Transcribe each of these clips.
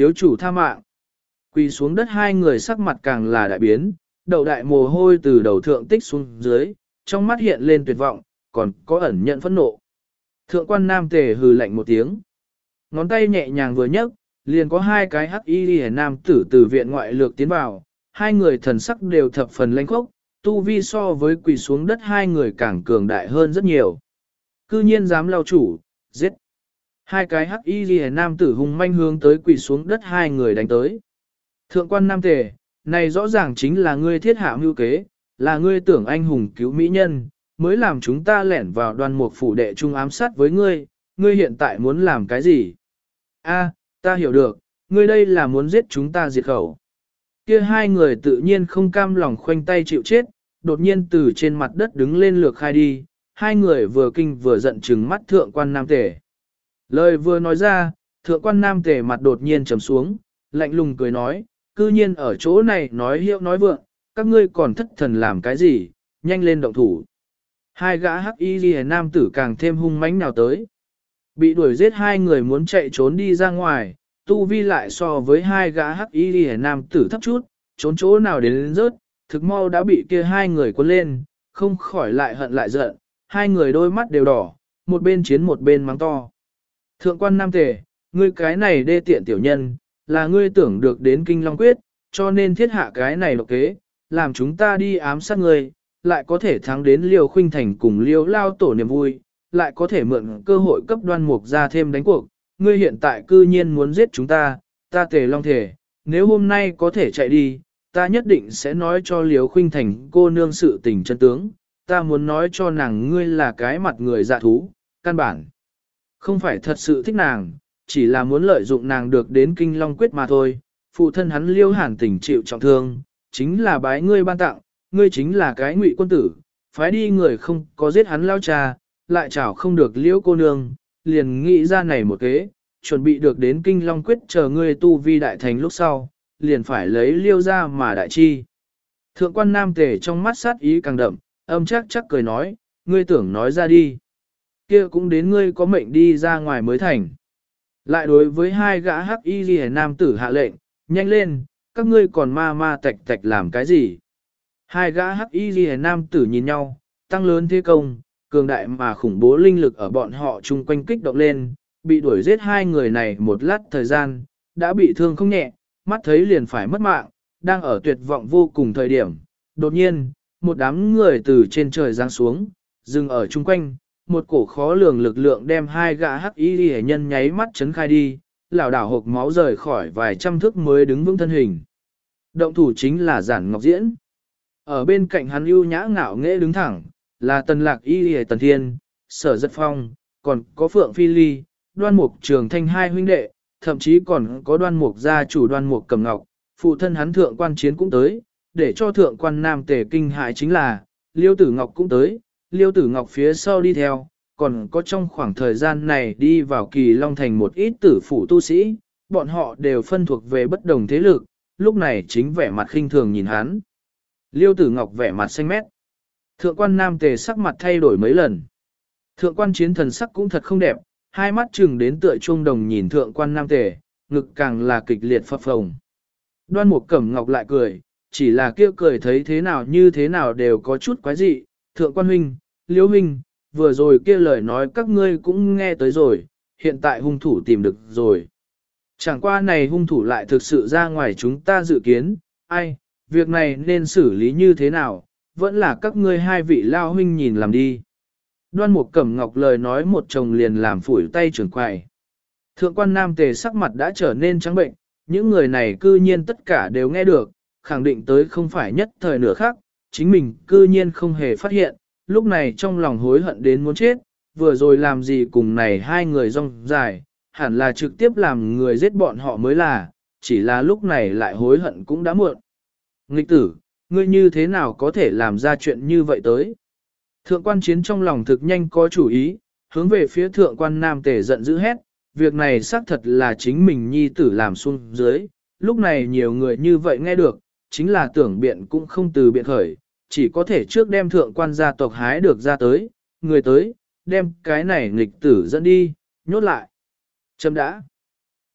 thiếu chủ tha mạng. Quỳ xuống đất hai người sắc mặt càng là đại biến, đầu đại mồ hôi từ đầu thượng tích xuống dưới, trong mắt hiện lên tuyệt vọng, còn có ẩn nhận phẫn nộ. Thượng quan nam tề hừ lạnh một tiếng. Ngón tay nhẹ nhàng vừa nhấc, liền có hai cái hắc y đi nam tử từ viện ngoại lược tiến vào, hai người thần sắc đều thập phần lãnh khốc, tu vi so với quỳ xuống đất hai người càng cường đại hơn rất nhiều. Cư nhiên dám lao chủ, giết. Hai cái hắc y ghi nam tử hung manh hướng tới quỳ xuống đất hai người đánh tới. Thượng quan nam tề, này rõ ràng chính là ngươi thiết hạ mưu kế, là ngươi tưởng anh hùng cứu mỹ nhân, mới làm chúng ta lẻn vào đoàn mục phủ đệ trung ám sát với ngươi, ngươi hiện tại muốn làm cái gì? A, ta hiểu được, ngươi đây là muốn giết chúng ta diệt khẩu. Kia hai người tự nhiên không cam lòng khoanh tay chịu chết, đột nhiên từ trên mặt đất đứng lên lược khai đi, hai người vừa kinh vừa giận trừng mắt thượng quan nam tể. Lời vừa nói ra, thượng quan nam tề mặt đột nhiên trầm xuống, lạnh lùng cười nói, cư nhiên ở chỗ này nói hiệu nói vượng, các ngươi còn thất thần làm cái gì, nhanh lên động thủ. Hai gã hắc y ghi nam tử càng thêm hung mãnh nào tới. Bị đuổi giết hai người muốn chạy trốn đi ra ngoài, tu vi lại so với hai gã hắc y ghi nam tử thấp chút, trốn chỗ nào đến, đến rớt, thực mau đã bị kia hai người cuốn lên, không khỏi lại hận lại giận, hai người đôi mắt đều đỏ, một bên chiến một bên mắng to. Thượng quan nam tề, ngươi cái này đê tiện tiểu nhân, là ngươi tưởng được đến kinh long quyết, cho nên thiết hạ cái này độc kế, làm chúng ta đi ám sát ngươi, lại có thể thắng đến liều khuynh thành cùng liều lao tổ niềm vui, lại có thể mượn cơ hội cấp đoan mục ra thêm đánh cuộc. Ngươi hiện tại cư nhiên muốn giết chúng ta, ta tề long thể, nếu hôm nay có thể chạy đi, ta nhất định sẽ nói cho liều khuynh thành cô nương sự tình chân tướng, ta muốn nói cho nàng ngươi là cái mặt người dạ thú, căn bản. Không phải thật sự thích nàng, chỉ là muốn lợi dụng nàng được đến kinh long quyết mà thôi. Phụ thân hắn liêu hàn tình chịu trọng thương, chính là bái ngươi ban tặng, ngươi chính là cái ngụy quân tử, phái đi người không có giết hắn lao cha, lại chảo không được liễu cô nương, liền nghĩ ra này một kế, chuẩn bị được đến kinh long quyết chờ ngươi tu vi đại thành lúc sau, liền phải lấy liêu ra mà đại chi. Thượng quan nam tề trong mắt sát ý càng đậm, âm chắc chắc cười nói, ngươi tưởng nói ra đi kia cũng đến ngươi có mệnh đi ra ngoài mới thành. Lại đối với hai gã hắc y ghi nam tử hạ lệnh, nhanh lên, các ngươi còn ma ma tạch tạch làm cái gì? Hai gã hắc y ghi nam tử nhìn nhau, tăng lớn thế công, cường đại mà khủng bố linh lực ở bọn họ chung quanh kích động lên, bị đuổi giết hai người này một lát thời gian, đã bị thương không nhẹ, mắt thấy liền phải mất mạng, đang ở tuyệt vọng vô cùng thời điểm. Đột nhiên, một đám người từ trên trời giáng xuống, dừng ở chung quanh, một cổ khó lường lực lượng đem hai gã hắc y hệ nhân nháy mắt chấn khai đi, lảo đảo hộp máu rời khỏi vài trăm thước mới đứng vững thân hình. Động thủ chính là giản ngọc diễn. Ở bên cạnh hắn ưu nhã ngạo nghễ đứng thẳng, là tần lạc y hệ tần thiên, sở giật phong, còn có phượng phi ly, đoan mục trường thanh hai huynh đệ, thậm chí còn có đoan mục gia chủ đoan mục cầm ngọc, phụ thân hắn thượng quan chiến cũng tới, để cho thượng quan nam tề kinh hại chính là, liêu tử ngọc cũng tới, liêu tử ngọc phía sau đi theo, còn có trong khoảng thời gian này đi vào kỳ long thành một ít tử phủ tu sĩ, bọn họ đều phân thuộc về bất đồng thế lực, lúc này chính vẻ mặt khinh thường nhìn hắn. Liêu tử ngọc vẻ mặt xanh mét. Thượng quan nam tề sắc mặt thay đổi mấy lần. Thượng quan chiến thần sắc cũng thật không đẹp, hai mắt chừng đến tựa trung đồng nhìn thượng quan nam tề, ngực càng là kịch liệt phập phồng. Đoan mục cẩm ngọc lại cười, chỉ là kia cười thấy thế nào như thế nào đều có chút quái dị. Thượng quan huynh, liễu huynh, vừa rồi kia lời nói các ngươi cũng nghe tới rồi, hiện tại hung thủ tìm được rồi. Chẳng qua này hung thủ lại thực sự ra ngoài chúng ta dự kiến, ai, việc này nên xử lý như thế nào, vẫn là các ngươi hai vị lao huynh nhìn làm đi. Đoan một cẩm ngọc lời nói một chồng liền làm phủi tay trưởng quài. Thượng quan nam tề sắc mặt đã trở nên trắng bệnh, những người này cư nhiên tất cả đều nghe được, khẳng định tới không phải nhất thời nửa khác, chính mình cư nhiên không hề phát hiện, lúc này trong lòng hối hận đến muốn chết, vừa rồi làm gì cùng này hai người rong dài, hẳn là trực tiếp làm người giết bọn họ mới là, chỉ là lúc này lại hối hận cũng đã muộn. Nghịch tử, ngươi như thế nào có thể làm ra chuyện như vậy tới? Thượng quan chiến trong lòng thực nhanh có chủ ý, hướng về phía thượng quan nam tể giận dữ hét, việc này xác thật là chính mình nhi tử làm xuống dưới, lúc này nhiều người như vậy nghe được, chính là tưởng biện cũng không từ biện khởi, chỉ có thể trước đem thượng quan gia tộc hái được ra tới, người tới, đem cái này nghịch tử dẫn đi, nhốt lại. Chấm đã.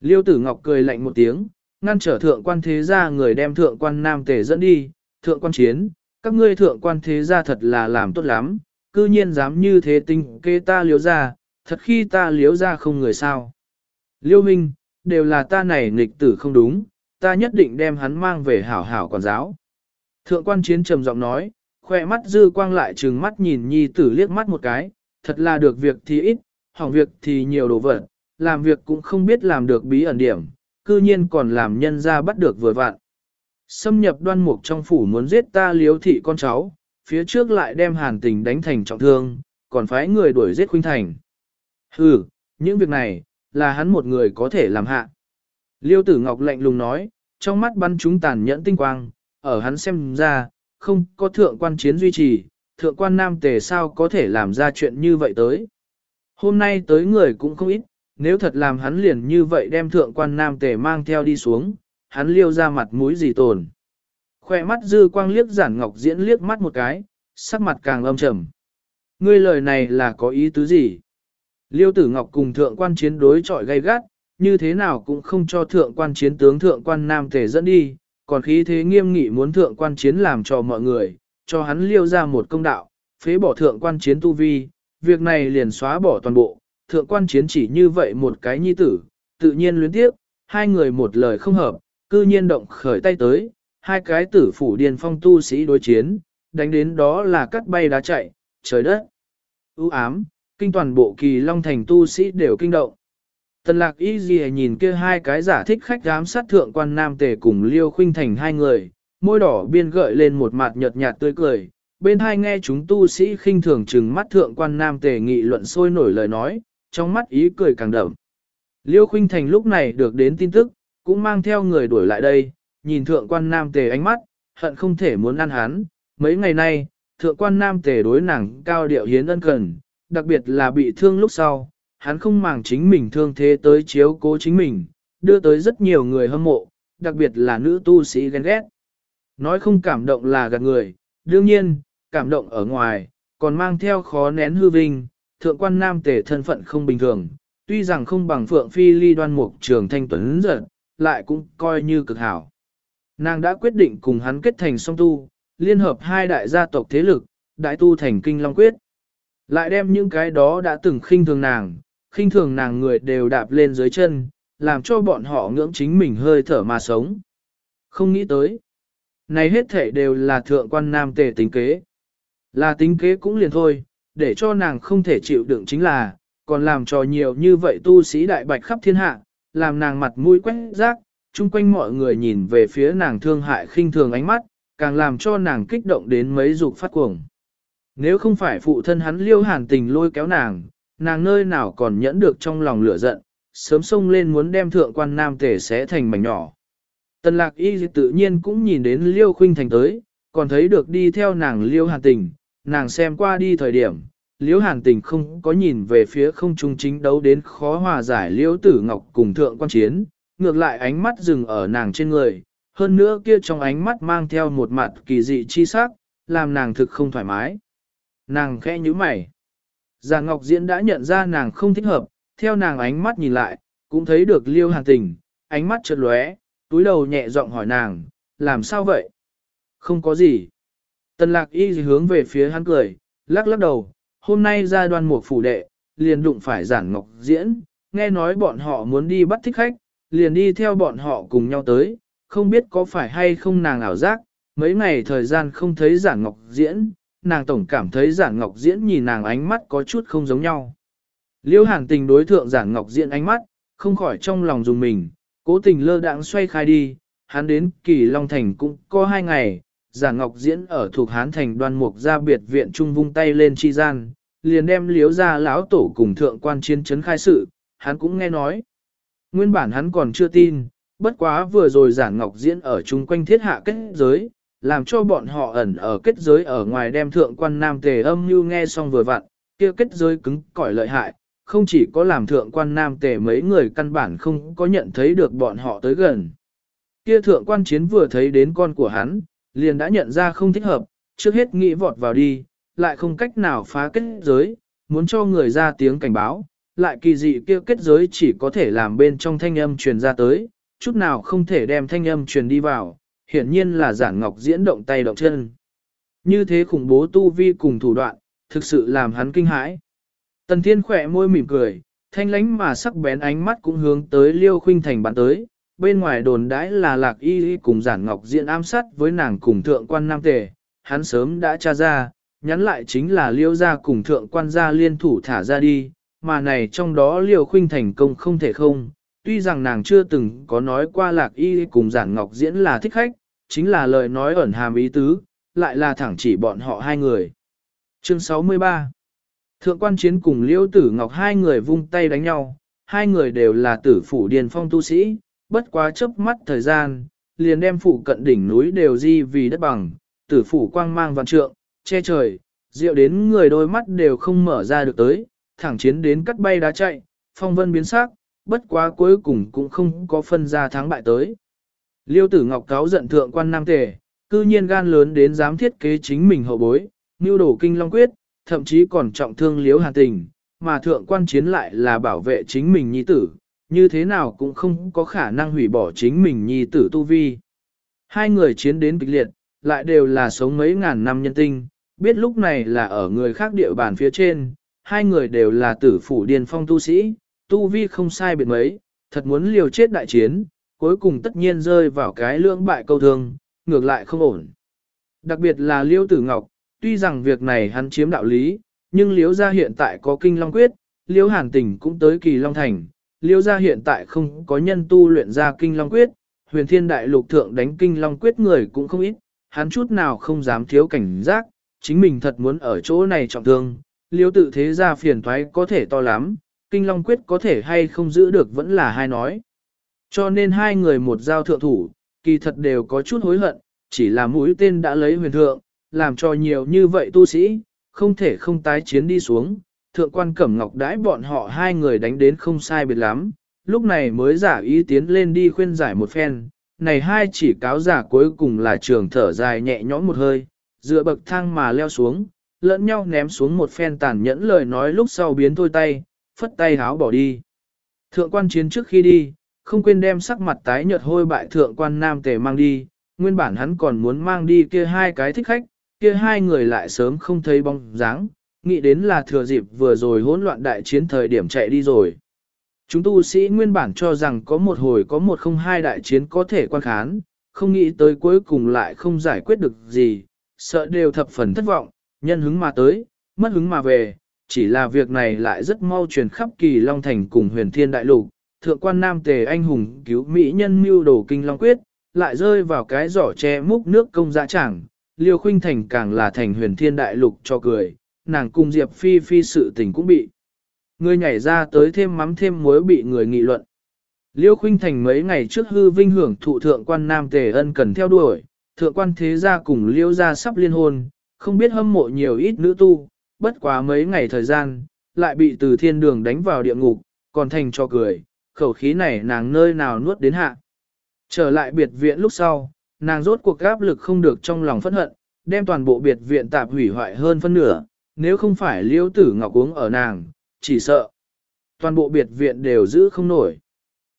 Liêu tử ngọc cười lạnh một tiếng, ngăn trở thượng quan thế gia người đem thượng quan nam tề dẫn đi, thượng quan chiến, các ngươi thượng quan thế gia thật là làm tốt lắm, cư nhiên dám như thế tinh kê ta liếu ra, thật khi ta liếu ra không người sao. Liêu Minh, đều là ta này nghịch tử không đúng, ta nhất định đem hắn mang về hảo hảo quản giáo. Thượng quan chiến trầm giọng nói, khoe mắt dư quang lại trừng mắt nhìn nhi tử liếc mắt một cái, thật là được việc thì ít, hỏng việc thì nhiều đồ vật, làm việc cũng không biết làm được bí ẩn điểm, cư nhiên còn làm nhân ra bắt được vừa vạn. Xâm nhập đoan mục trong phủ muốn giết ta liếu thị con cháu, phía trước lại đem hàn tình đánh thành trọng thương, còn phái người đuổi giết khuynh thành. Hừ, những việc này, là hắn một người có thể làm hạ. Liêu tử ngọc lạnh lùng nói, trong mắt bắn chúng tàn nhẫn tinh quang, ở hắn xem ra, không có thượng quan chiến duy trì, thượng quan nam tề sao có thể làm ra chuyện như vậy tới. Hôm nay tới người cũng không ít, nếu thật làm hắn liền như vậy đem thượng quan nam tề mang theo đi xuống, hắn liêu ra mặt mũi gì tồn. Khoe mắt dư quang liếc giản ngọc diễn liếc mắt một cái, sắc mặt càng âm trầm. Ngươi lời này là có ý tứ gì? Liêu tử ngọc cùng thượng quan chiến đối chọi gay gắt, như thế nào cũng không cho thượng quan chiến tướng thượng quan nam tề dẫn đi, còn khí thế nghiêm nghị muốn thượng quan chiến làm cho mọi người, cho hắn liêu ra một công đạo, phế bỏ thượng quan chiến tu vi, việc này liền xóa bỏ toàn bộ, thượng quan chiến chỉ như vậy một cái nhi tử, tự nhiên luyến tiếp, hai người một lời không hợp, cư nhiên động khởi tay tới, hai cái tử phủ điền phong tu sĩ đối chiến, đánh đến đó là cắt bay đá chạy, trời đất. ưu ám, kinh toàn bộ kỳ long thành tu sĩ đều kinh động. Tần lạc y gì nhìn kia hai cái giả thích khách giám sát thượng quan nam tề cùng liêu khuynh thành hai người, môi đỏ biên gợi lên một mặt nhợt nhạt tươi cười, bên hai nghe chúng tu sĩ khinh thường trừng mắt thượng quan nam tề nghị luận sôi nổi lời nói, trong mắt ý cười càng đậm. Liêu khuynh thành lúc này được đến tin tức, cũng mang theo người đuổi lại đây, nhìn thượng quan nam tề ánh mắt, hận không thể muốn ăn hắn. Mấy ngày nay, thượng quan nam tề đối nàng cao điệu hiến ân cần, đặc biệt là bị thương lúc sau, hắn không màng chính mình thương thế tới chiếu cố chính mình, đưa tới rất nhiều người hâm mộ, đặc biệt là nữ tu sĩ ghen ghét. Nói không cảm động là gạt người, đương nhiên, cảm động ở ngoài, còn mang theo khó nén hư vinh, thượng quan nam tề thân phận không bình thường, tuy rằng không bằng phượng phi ly đoan mục trường thanh tuấn giật, lại cũng coi như cực hảo. Nàng đã quyết định cùng hắn kết thành song tu, liên hợp hai đại gia tộc thế lực, đại tu thành kinh long quyết. Lại đem những cái đó đã từng khinh thường nàng, khinh thường nàng người đều đạp lên dưới chân, làm cho bọn họ ngưỡng chính mình hơi thở mà sống. Không nghĩ tới. Này hết thể đều là thượng quan nam tề tính kế. Là tính kế cũng liền thôi, để cho nàng không thể chịu đựng chính là, còn làm cho nhiều như vậy tu sĩ đại bạch khắp thiên hạ, làm nàng mặt mũi quét rác, chung quanh mọi người nhìn về phía nàng thương hại khinh thường ánh mắt, càng làm cho nàng kích động đến mấy dục phát cuồng. Nếu không phải phụ thân hắn liêu hàn tình lôi kéo nàng, nàng nơi nào còn nhẫn được trong lòng lửa giận, sớm xông lên muốn đem thượng quan nam tể xé thành mảnh nhỏ. Tần lạc y tự nhiên cũng nhìn đến liêu khuynh thành tới, còn thấy được đi theo nàng liêu hàn tình, nàng xem qua đi thời điểm, liêu hàn tình không có nhìn về phía không trung chính đấu đến khó hòa giải liêu tử ngọc cùng thượng quan chiến, ngược lại ánh mắt dừng ở nàng trên người, hơn nữa kia trong ánh mắt mang theo một mặt kỳ dị chi sắc, làm nàng thực không thoải mái. Nàng khẽ nhíu mày. Già Ngọc Diễn đã nhận ra nàng không thích hợp, theo nàng ánh mắt nhìn lại, cũng thấy được liêu hàn tình, ánh mắt chợt lóe, túi đầu nhẹ giọng hỏi nàng, làm sao vậy? Không có gì. Tần lạc y hướng về phía hắn cười, lắc lắc đầu, hôm nay ra đoàn mục phủ đệ, liền đụng phải giản ngọc diễn, nghe nói bọn họ muốn đi bắt thích khách, liền đi theo bọn họ cùng nhau tới, không biết có phải hay không nàng ảo giác, mấy ngày thời gian không thấy giản ngọc diễn, nàng tổng cảm thấy giản ngọc diễn nhìn nàng ánh mắt có chút không giống nhau. Liêu hàn tình đối thượng giản ngọc diễn ánh mắt, không khỏi trong lòng dùng mình, cố tình lơ đãng xoay khai đi, hắn đến kỳ Long Thành cũng có hai ngày, giản ngọc diễn ở thuộc hán thành đoan mục ra biệt viện trung vung tay lên chi gian, liền đem liếu ra lão tổ cùng thượng quan chiến chấn khai sự, hắn cũng nghe nói. Nguyên bản hắn còn chưa tin, bất quá vừa rồi giản ngọc diễn ở chung quanh thiết hạ kết giới, làm cho bọn họ ẩn ở kết giới ở ngoài đem thượng quan nam tề âm như nghe xong vừa vặn, kia kết giới cứng cỏi lợi hại, không chỉ có làm thượng quan nam tề mấy người căn bản không có nhận thấy được bọn họ tới gần. Kia thượng quan chiến vừa thấy đến con của hắn, liền đã nhận ra không thích hợp, trước hết nghĩ vọt vào đi, lại không cách nào phá kết giới, muốn cho người ra tiếng cảnh báo, lại kỳ dị kia kết giới chỉ có thể làm bên trong thanh âm truyền ra tới, chút nào không thể đem thanh âm truyền đi vào, hiển nhiên là giản ngọc diễn động tay động chân. Như thế khủng bố tu vi cùng thủ đoạn, thực sự làm hắn kinh hãi. Tần Thiên khỏe môi mỉm cười, thanh lánh mà sắc bén ánh mắt cũng hướng tới Liêu Khuynh Thành bắn tới, bên ngoài đồn đãi là lạc y cùng giản ngọc diễn ám sát với nàng cùng thượng quan nam tề, hắn sớm đã tra ra, nhắn lại chính là Liêu gia cùng thượng quan gia liên thủ thả ra đi, mà này trong đó Liêu Khuynh Thành công không thể không, tuy rằng nàng chưa từng có nói qua lạc y cùng giản ngọc diễn là thích khách, chính là lời nói ẩn hàm ý tứ, lại là thẳng chỉ bọn họ hai người. Chương 63 Thượng quan chiến cùng liễu tử ngọc hai người vung tay đánh nhau, hai người đều là tử phủ điền phong tu sĩ, bất quá chớp mắt thời gian, liền đem phủ cận đỉnh núi đều di vì đất bằng, tử phủ quang mang vạn trượng, che trời, rượu đến người đôi mắt đều không mở ra được tới, thẳng chiến đến cắt bay đá chạy, phong vân biến sắc, bất quá cuối cùng cũng không có phân ra thắng bại tới. Liêu tử ngọc cáo giận thượng quan nam tề, cư nhiên gan lớn đến dám thiết kế chính mình hậu bối, như đổ kinh long quyết, thậm chí còn trọng thương liếu hàn tình, mà thượng quan chiến lại là bảo vệ chính mình nhi tử, như thế nào cũng không có khả năng hủy bỏ chính mình nhi tử tu vi. Hai người chiến đến kịch liệt, lại đều là sống mấy ngàn năm nhân tinh, biết lúc này là ở người khác địa bàn phía trên, hai người đều là tử phủ điền phong tu sĩ, tu vi không sai biệt mấy, thật muốn liều chết đại chiến, cuối cùng tất nhiên rơi vào cái lưỡng bại câu thương, ngược lại không ổn. Đặc biệt là Liêu Tử Ngọc, tuy rằng việc này hắn chiếm đạo lý, nhưng Liêu gia hiện tại có kinh long quyết, Liêu Hàn Tình cũng tới kỳ long thành, Liêu gia hiện tại không có nhân tu luyện ra kinh long quyết, huyền thiên đại lục thượng đánh kinh long quyết người cũng không ít, hắn chút nào không dám thiếu cảnh giác, chính mình thật muốn ở chỗ này trọng thương, Liêu tự thế gia phiền thoái có thể to lắm, kinh long quyết có thể hay không giữ được vẫn là hai nói. Cho nên hai người một giao thượng thủ, kỳ thật đều có chút hối hận, chỉ là mũi tên đã lấy huyền thượng, làm cho nhiều như vậy tu sĩ, không thể không tái chiến đi xuống. Thượng quan Cẩm Ngọc đãi bọn họ hai người đánh đến không sai biệt lắm, lúc này mới giả ý tiến lên đi khuyên giải một phen. Này hai chỉ cáo giả cuối cùng là trường thở dài nhẹ nhõm một hơi, dựa bậc thang mà leo xuống, lẫn nhau ném xuống một phen tàn nhẫn lời nói lúc sau biến thôi tay, phất tay háo bỏ đi. Thượng quan chiến trước khi đi, không quên đem sắc mặt tái nhợt hôi bại thượng quan nam tề mang đi, nguyên bản hắn còn muốn mang đi kia hai cái thích khách, kia hai người lại sớm không thấy bóng dáng, nghĩ đến là thừa dịp vừa rồi hỗn loạn đại chiến thời điểm chạy đi rồi. Chúng tu sĩ nguyên bản cho rằng có một hồi có một không hai đại chiến có thể quan khán, không nghĩ tới cuối cùng lại không giải quyết được gì, sợ đều thập phần thất vọng, nhân hứng mà tới, mất hứng mà về, chỉ là việc này lại rất mau truyền khắp kỳ Long Thành cùng huyền thiên đại lục, thượng quan nam tề anh hùng cứu mỹ nhân mưu đồ kinh long quyết, lại rơi vào cái giỏ che múc nước công dã chẳng, liêu khuynh thành càng là thành huyền thiên đại lục cho cười, nàng cùng Diệp Phi Phi sự tình cũng bị. Người nhảy ra tới thêm mắm thêm muối bị người nghị luận. Liêu khuynh thành mấy ngày trước hư vinh hưởng thụ thượng quan nam tề ân cần theo đuổi, thượng quan thế gia cùng liêu gia sắp liên hôn, không biết hâm mộ nhiều ít nữ tu, bất quá mấy ngày thời gian, lại bị từ thiên đường đánh vào địa ngục, còn thành cho cười, khẩu khí này nàng nơi nào nuốt đến hạ. Trở lại biệt viện lúc sau, nàng rốt cuộc áp lực không được trong lòng phẫn hận, đem toàn bộ biệt viện tạp hủy hoại hơn phân nửa, nếu không phải liêu tử ngọc uống ở nàng, chỉ sợ. Toàn bộ biệt viện đều giữ không nổi.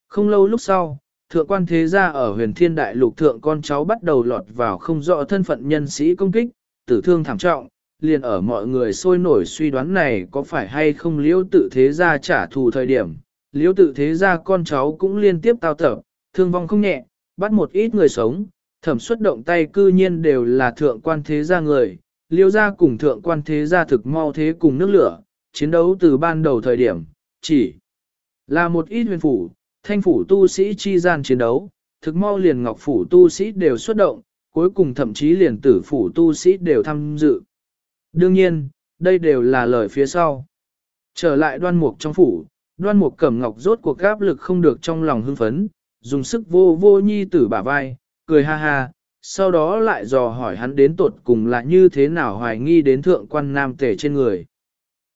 Không lâu lúc sau, thượng quan thế gia ở huyền thiên đại lục thượng con cháu bắt đầu lọt vào không rõ thân phận nhân sĩ công kích, tử thương thảm trọng, liền ở mọi người sôi nổi suy đoán này có phải hay không liễu tự thế gia trả thù thời điểm, liễu tự thế gia con cháu cũng liên tiếp tao tập, thương vong không nhẹ, bắt một ít người sống, thẩm xuất động tay cư nhiên đều là thượng quan thế gia người, liễu gia cùng thượng quan thế gia thực mau thế cùng nước lửa, chiến đấu từ ban đầu thời điểm, chỉ là một ít huyền phủ, thanh phủ tu sĩ chi gian chiến đấu, thực mau liền ngọc phủ tu sĩ đều xuất động, cuối cùng thậm chí liền tử phủ tu sĩ đều tham dự. Đương nhiên, đây đều là lời phía sau. Trở lại đoan mục trong phủ, Đoan Mục Cẩm Ngọc rốt cuộc áp lực không được trong lòng hưng phấn, dùng sức vô vô nhi tử bả vai, cười ha ha, sau đó lại dò hỏi hắn đến tột cùng là như thế nào hoài nghi đến thượng quan nam tể trên người.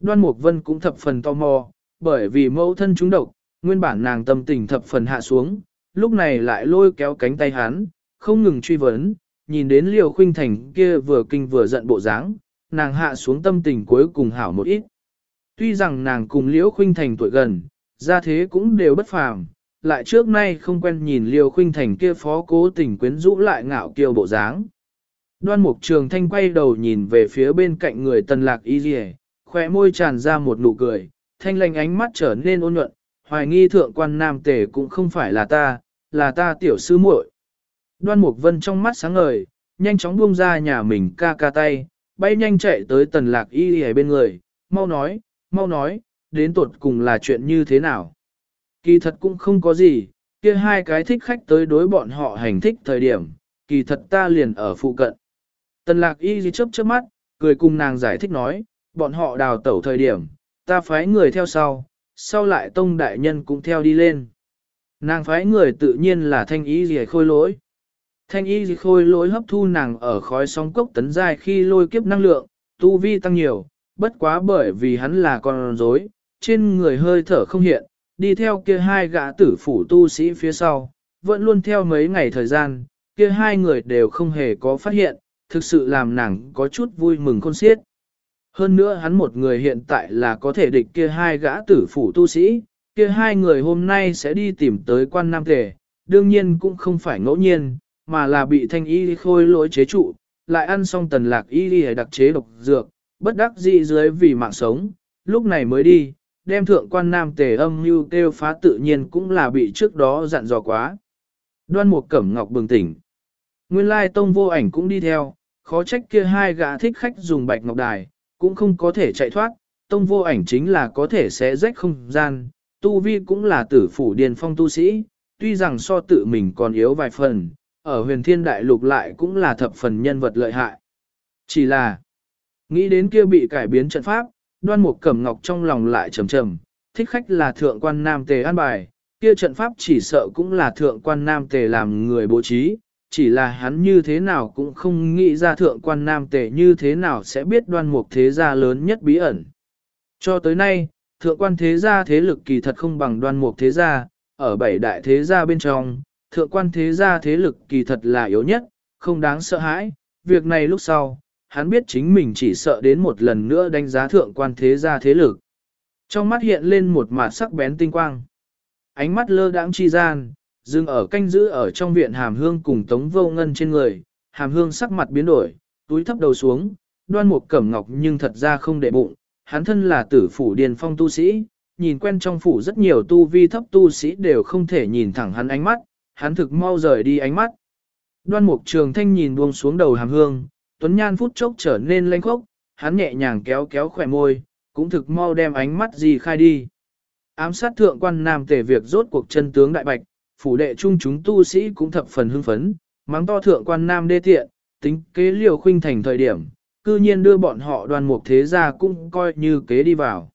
Đoan Mục Vân cũng thập phần tò mò, bởi vì mẫu thân chúng độc, nguyên bản nàng tâm tình thập phần hạ xuống, lúc này lại lôi kéo cánh tay hắn, không ngừng truy vấn, nhìn đến liều khuynh thành kia vừa kinh vừa giận bộ dáng, nàng hạ xuống tâm tình cuối cùng hảo một ít. Tuy rằng nàng cùng Liễu Khuynh Thành tuổi gần, ra thế cũng đều bất phàm, lại trước nay không quen nhìn Liễu Khuynh Thành kia phó cố tình quyến rũ lại ngạo kiêu bộ dáng. Đoan Mục Trường Thanh quay đầu nhìn về phía bên cạnh người Tần Lạc Y Liễu, khóe môi tràn ra một nụ cười, thanh lành ánh mắt trở nên ôn nhuận, hoài nghi thượng quan nam tể cũng không phải là ta, là ta tiểu sư muội. Đoan Mục Vân trong mắt sáng ngời, nhanh chóng buông ra nhà mình ca ca tay, bay nhanh chạy tới tần lạc y ở bên người, mau nói, mau nói, đến tột cùng là chuyện như thế nào. Kỳ thật cũng không có gì, kia hai cái thích khách tới đối bọn họ hành thích thời điểm, kỳ thật ta liền ở phụ cận. Tần lạc y chớp chớp mắt, cười cùng nàng giải thích nói, bọn họ đào tẩu thời điểm, ta phái người theo sau, sau lại tông đại nhân cũng theo đi lên. Nàng phái người tự nhiên là thanh ý gì khôi lỗi. Thanh y khôi lỗi hấp thu nàng ở khói sóng cốc tấn dài khi lôi kiếp năng lượng, tu vi tăng nhiều, bất quá bởi vì hắn là con rối, trên người hơi thở không hiện, đi theo kia hai gã tử phủ tu sĩ phía sau, vẫn luôn theo mấy ngày thời gian, kia hai người đều không hề có phát hiện, thực sự làm nàng có chút vui mừng khôn xiết. Hơn nữa hắn một người hiện tại là có thể địch kia hai gã tử phủ tu sĩ, kia hai người hôm nay sẽ đi tìm tới quan nam tề, đương nhiên cũng không phải ngẫu nhiên, mà là bị thanh y khôi lỗi chế trụ, lại ăn xong tần lạc y đặc chế độc dược, bất đắc dĩ dưới vì mạng sống, lúc này mới đi, đem thượng quan nam tề âm như kêu phá tự nhiên cũng là bị trước đó dặn dò quá. Đoan một cẩm ngọc bừng tỉnh. Nguyên lai tông vô ảnh cũng đi theo, khó trách kia hai gã thích khách dùng bạch ngọc đài, cũng không có thể chạy thoát, tông vô ảnh chính là có thể sẽ rách không gian, tu vi cũng là tử phủ điền phong tu sĩ, tuy rằng so tự mình còn yếu vài phần, ở huyền thiên đại lục lại cũng là thập phần nhân vật lợi hại. Chỉ là, nghĩ đến kia bị cải biến trận pháp, đoan mục cẩm ngọc trong lòng lại trầm trầm, thích khách là thượng quan nam tề an bài, kia trận pháp chỉ sợ cũng là thượng quan nam tề làm người bố trí, chỉ là hắn như thế nào cũng không nghĩ ra thượng quan nam tề như thế nào sẽ biết đoan mục thế gia lớn nhất bí ẩn. Cho tới nay, thượng quan thế gia thế lực kỳ thật không bằng đoan mục thế gia, ở bảy đại thế gia bên trong, thượng quan thế gia thế lực kỳ thật là yếu nhất, không đáng sợ hãi, việc này lúc sau, hắn biết chính mình chỉ sợ đến một lần nữa đánh giá thượng quan thế gia thế lực. Trong mắt hiện lên một mặt sắc bén tinh quang. Ánh mắt lơ đãng chi gian, dừng ở canh giữ ở trong viện hàm hương cùng tống vô ngân trên người, hàm hương sắc mặt biến đổi, túi thấp đầu xuống, đoan một cẩm ngọc nhưng thật ra không để bụng, hắn thân là tử phủ điền phong tu sĩ, nhìn quen trong phủ rất nhiều tu vi thấp tu sĩ đều không thể nhìn thẳng hắn ánh mắt, hắn thực mau rời đi ánh mắt. Đoan mục trường thanh nhìn buông xuống đầu hàm hương, tuấn nhan phút chốc trở nên lanh khốc, hắn nhẹ nhàng kéo kéo khỏe môi, cũng thực mau đem ánh mắt gì khai đi. Ám sát thượng quan nam tề việc rốt cuộc chân tướng đại bạch, phủ đệ trung chúng tu sĩ cũng thập phần hưng phấn, mắng to thượng quan nam đê tiện, tính kế liều khuynh thành thời điểm, cư nhiên đưa bọn họ đoàn mục thế gia cũng coi như kế đi vào.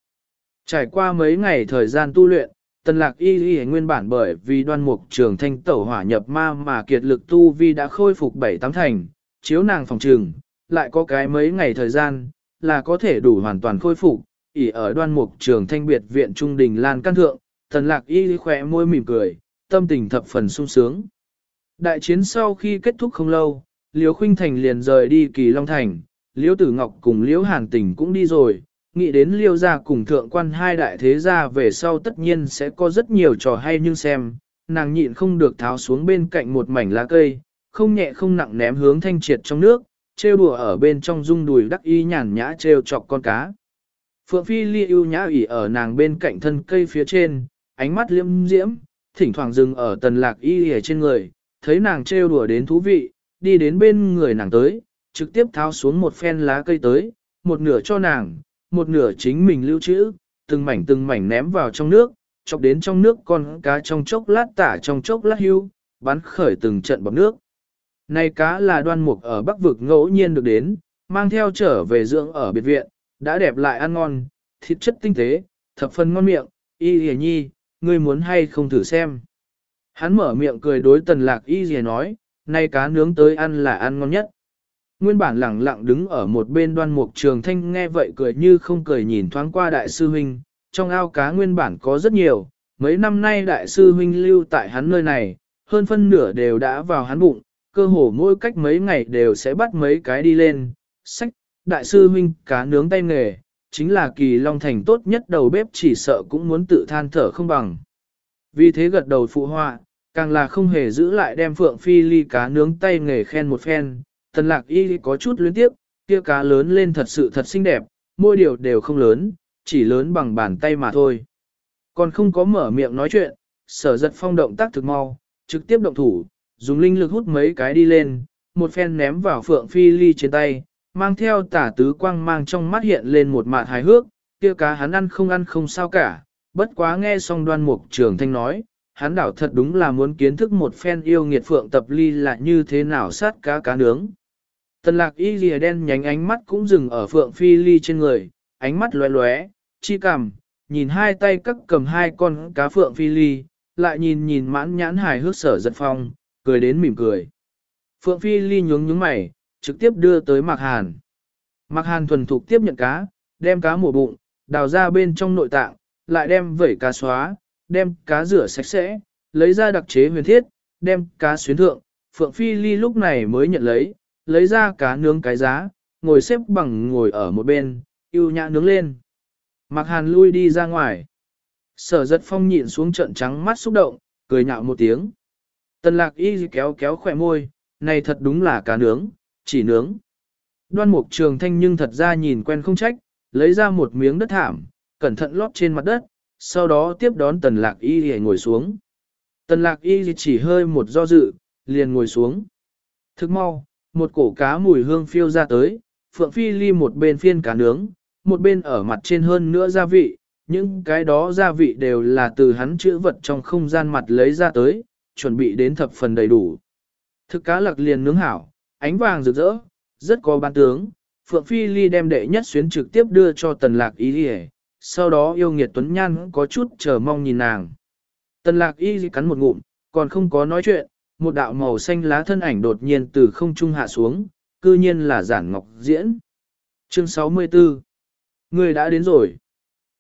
Trải qua mấy ngày thời gian tu luyện, Tần lạc y y nguyên bản bởi vì đoan mục trường thanh tẩu hỏa nhập ma mà kiệt lực tu vi đã khôi phục bảy tám thành, chiếu nàng phòng trường, lại có cái mấy ngày thời gian, là có thể đủ hoàn toàn khôi phục, ỉ ở đoan mục trường thanh biệt viện trung đình lan căn thượng, tần lạc y khỏe môi mỉm cười, tâm tình thập phần sung sướng. Đại chiến sau khi kết thúc không lâu, Liễu Khuynh Thành liền rời đi Kỳ Long Thành, Liễu Tử Ngọc cùng Liễu Hàn Tình cũng đi rồi, nghĩ đến liêu gia cùng thượng quan hai đại thế gia về sau tất nhiên sẽ có rất nhiều trò hay nhưng xem, nàng nhịn không được tháo xuống bên cạnh một mảnh lá cây, không nhẹ không nặng ném hướng thanh triệt trong nước, trêu đùa ở bên trong dung đùi đắc y nhàn nhã trêu chọc con cá. Phượng Phi Li ưu nhã ủy ở nàng bên cạnh thân cây phía trên, ánh mắt liêm diễm, thỉnh thoảng dừng ở tần lạc y ở trên người, thấy nàng trêu đùa đến thú vị, đi đến bên người nàng tới, trực tiếp tháo xuống một phen lá cây tới, một nửa cho nàng, một nửa chính mình lưu trữ, từng mảnh từng mảnh ném vào trong nước, chọc đến trong nước con cá trong chốc lát tả trong chốc lát hưu, bắn khởi từng trận bọc nước. Này cá là đoan mục ở bắc vực ngẫu nhiên được đến, mang theo trở về dưỡng ở biệt viện, đã đẹp lại ăn ngon, thịt chất tinh tế, thập phần ngon miệng, y hề nhi, ngươi muốn hay không thử xem. Hắn mở miệng cười đối tần lạc y hề nói, này cá nướng tới ăn là ăn ngon nhất. Nguyên bản lẳng lặng đứng ở một bên đoan mục trường thanh nghe vậy cười như không cười nhìn thoáng qua đại sư huynh, trong ao cá nguyên bản có rất nhiều, mấy năm nay đại sư huynh lưu tại hắn nơi này, hơn phân nửa đều đã vào hắn bụng, cơ hồ mỗi cách mấy ngày đều sẽ bắt mấy cái đi lên, sách, đại sư huynh cá nướng tay nghề, chính là kỳ long thành tốt nhất đầu bếp chỉ sợ cũng muốn tự than thở không bằng. Vì thế gật đầu phụ họa, càng là không hề giữ lại đem phượng phi ly cá nướng tay nghề khen một phen, tần lạc y có chút luyến tiếp, kia cá lớn lên thật sự thật xinh đẹp, môi điều đều không lớn, chỉ lớn bằng bàn tay mà thôi. Còn không có mở miệng nói chuyện, sở giật phong động tác thực mau, trực tiếp động thủ, dùng linh lực hút mấy cái đi lên, một phen ném vào phượng phi ly trên tay, mang theo tả tứ quang mang trong mắt hiện lên một mạt hài hước, kia cá hắn ăn không ăn không sao cả, bất quá nghe xong đoan mục trường thanh nói, hắn đảo thật đúng là muốn kiến thức một phen yêu nghiệt phượng tập ly là như thế nào sát cá cá nướng. Tần lạc y lìa đen nhánh ánh mắt cũng dừng ở phượng phi ly trên người, ánh mắt lóe lóe, chi cằm, nhìn hai tay cắt cầm hai con cá phượng phi ly, lại nhìn nhìn mãn nhãn hài hước sở giật phong, cười đến mỉm cười. Phượng phi ly nhướng nhướng mày, trực tiếp đưa tới Mạc Hàn. Mạc Hàn thuần thục tiếp nhận cá, đem cá mổ bụng, đào ra bên trong nội tạng, lại đem vẩy cá xóa, đem cá rửa sạch sẽ, lấy ra đặc chế huyền thiết, đem cá xuyến thượng. Phượng Phi Ly lúc này mới nhận lấy, lấy ra cá nướng cái giá, ngồi xếp bằng ngồi ở một bên, yêu nhã nướng lên. Mạc Hàn lui đi ra ngoài. Sở giật phong nhịn xuống trận trắng mắt xúc động, cười nhạo một tiếng. Tần lạc y kéo kéo khỏe môi, này thật đúng là cá nướng, chỉ nướng. Đoan mục trường thanh nhưng thật ra nhìn quen không trách, lấy ra một miếng đất thảm, cẩn thận lót trên mặt đất, sau đó tiếp đón tần lạc y để ngồi xuống. Tần lạc y chỉ hơi một do dự, liền ngồi xuống. Thức mau, một cổ cá mùi hương phiêu ra tới, phượng phi ly một bên phiên cá nướng, một bên ở mặt trên hơn nữa gia vị, những cái đó gia vị đều là từ hắn chữ vật trong không gian mặt lấy ra tới, chuẩn bị đến thập phần đầy đủ. Thực cá lặc liền nướng hảo, ánh vàng rực rỡ, rất có ban tướng, Phượng Phi Ly đem đệ nhất xuyến trực tiếp đưa cho tần lạc y Lì sau đó yêu nghiệt tuấn nhan có chút chờ mong nhìn nàng. Tần lạc y cắn một ngụm, còn không có nói chuyện, một đạo màu xanh lá thân ảnh đột nhiên từ không trung hạ xuống, cư nhiên là giản ngọc diễn. Chương 64 Người đã đến rồi.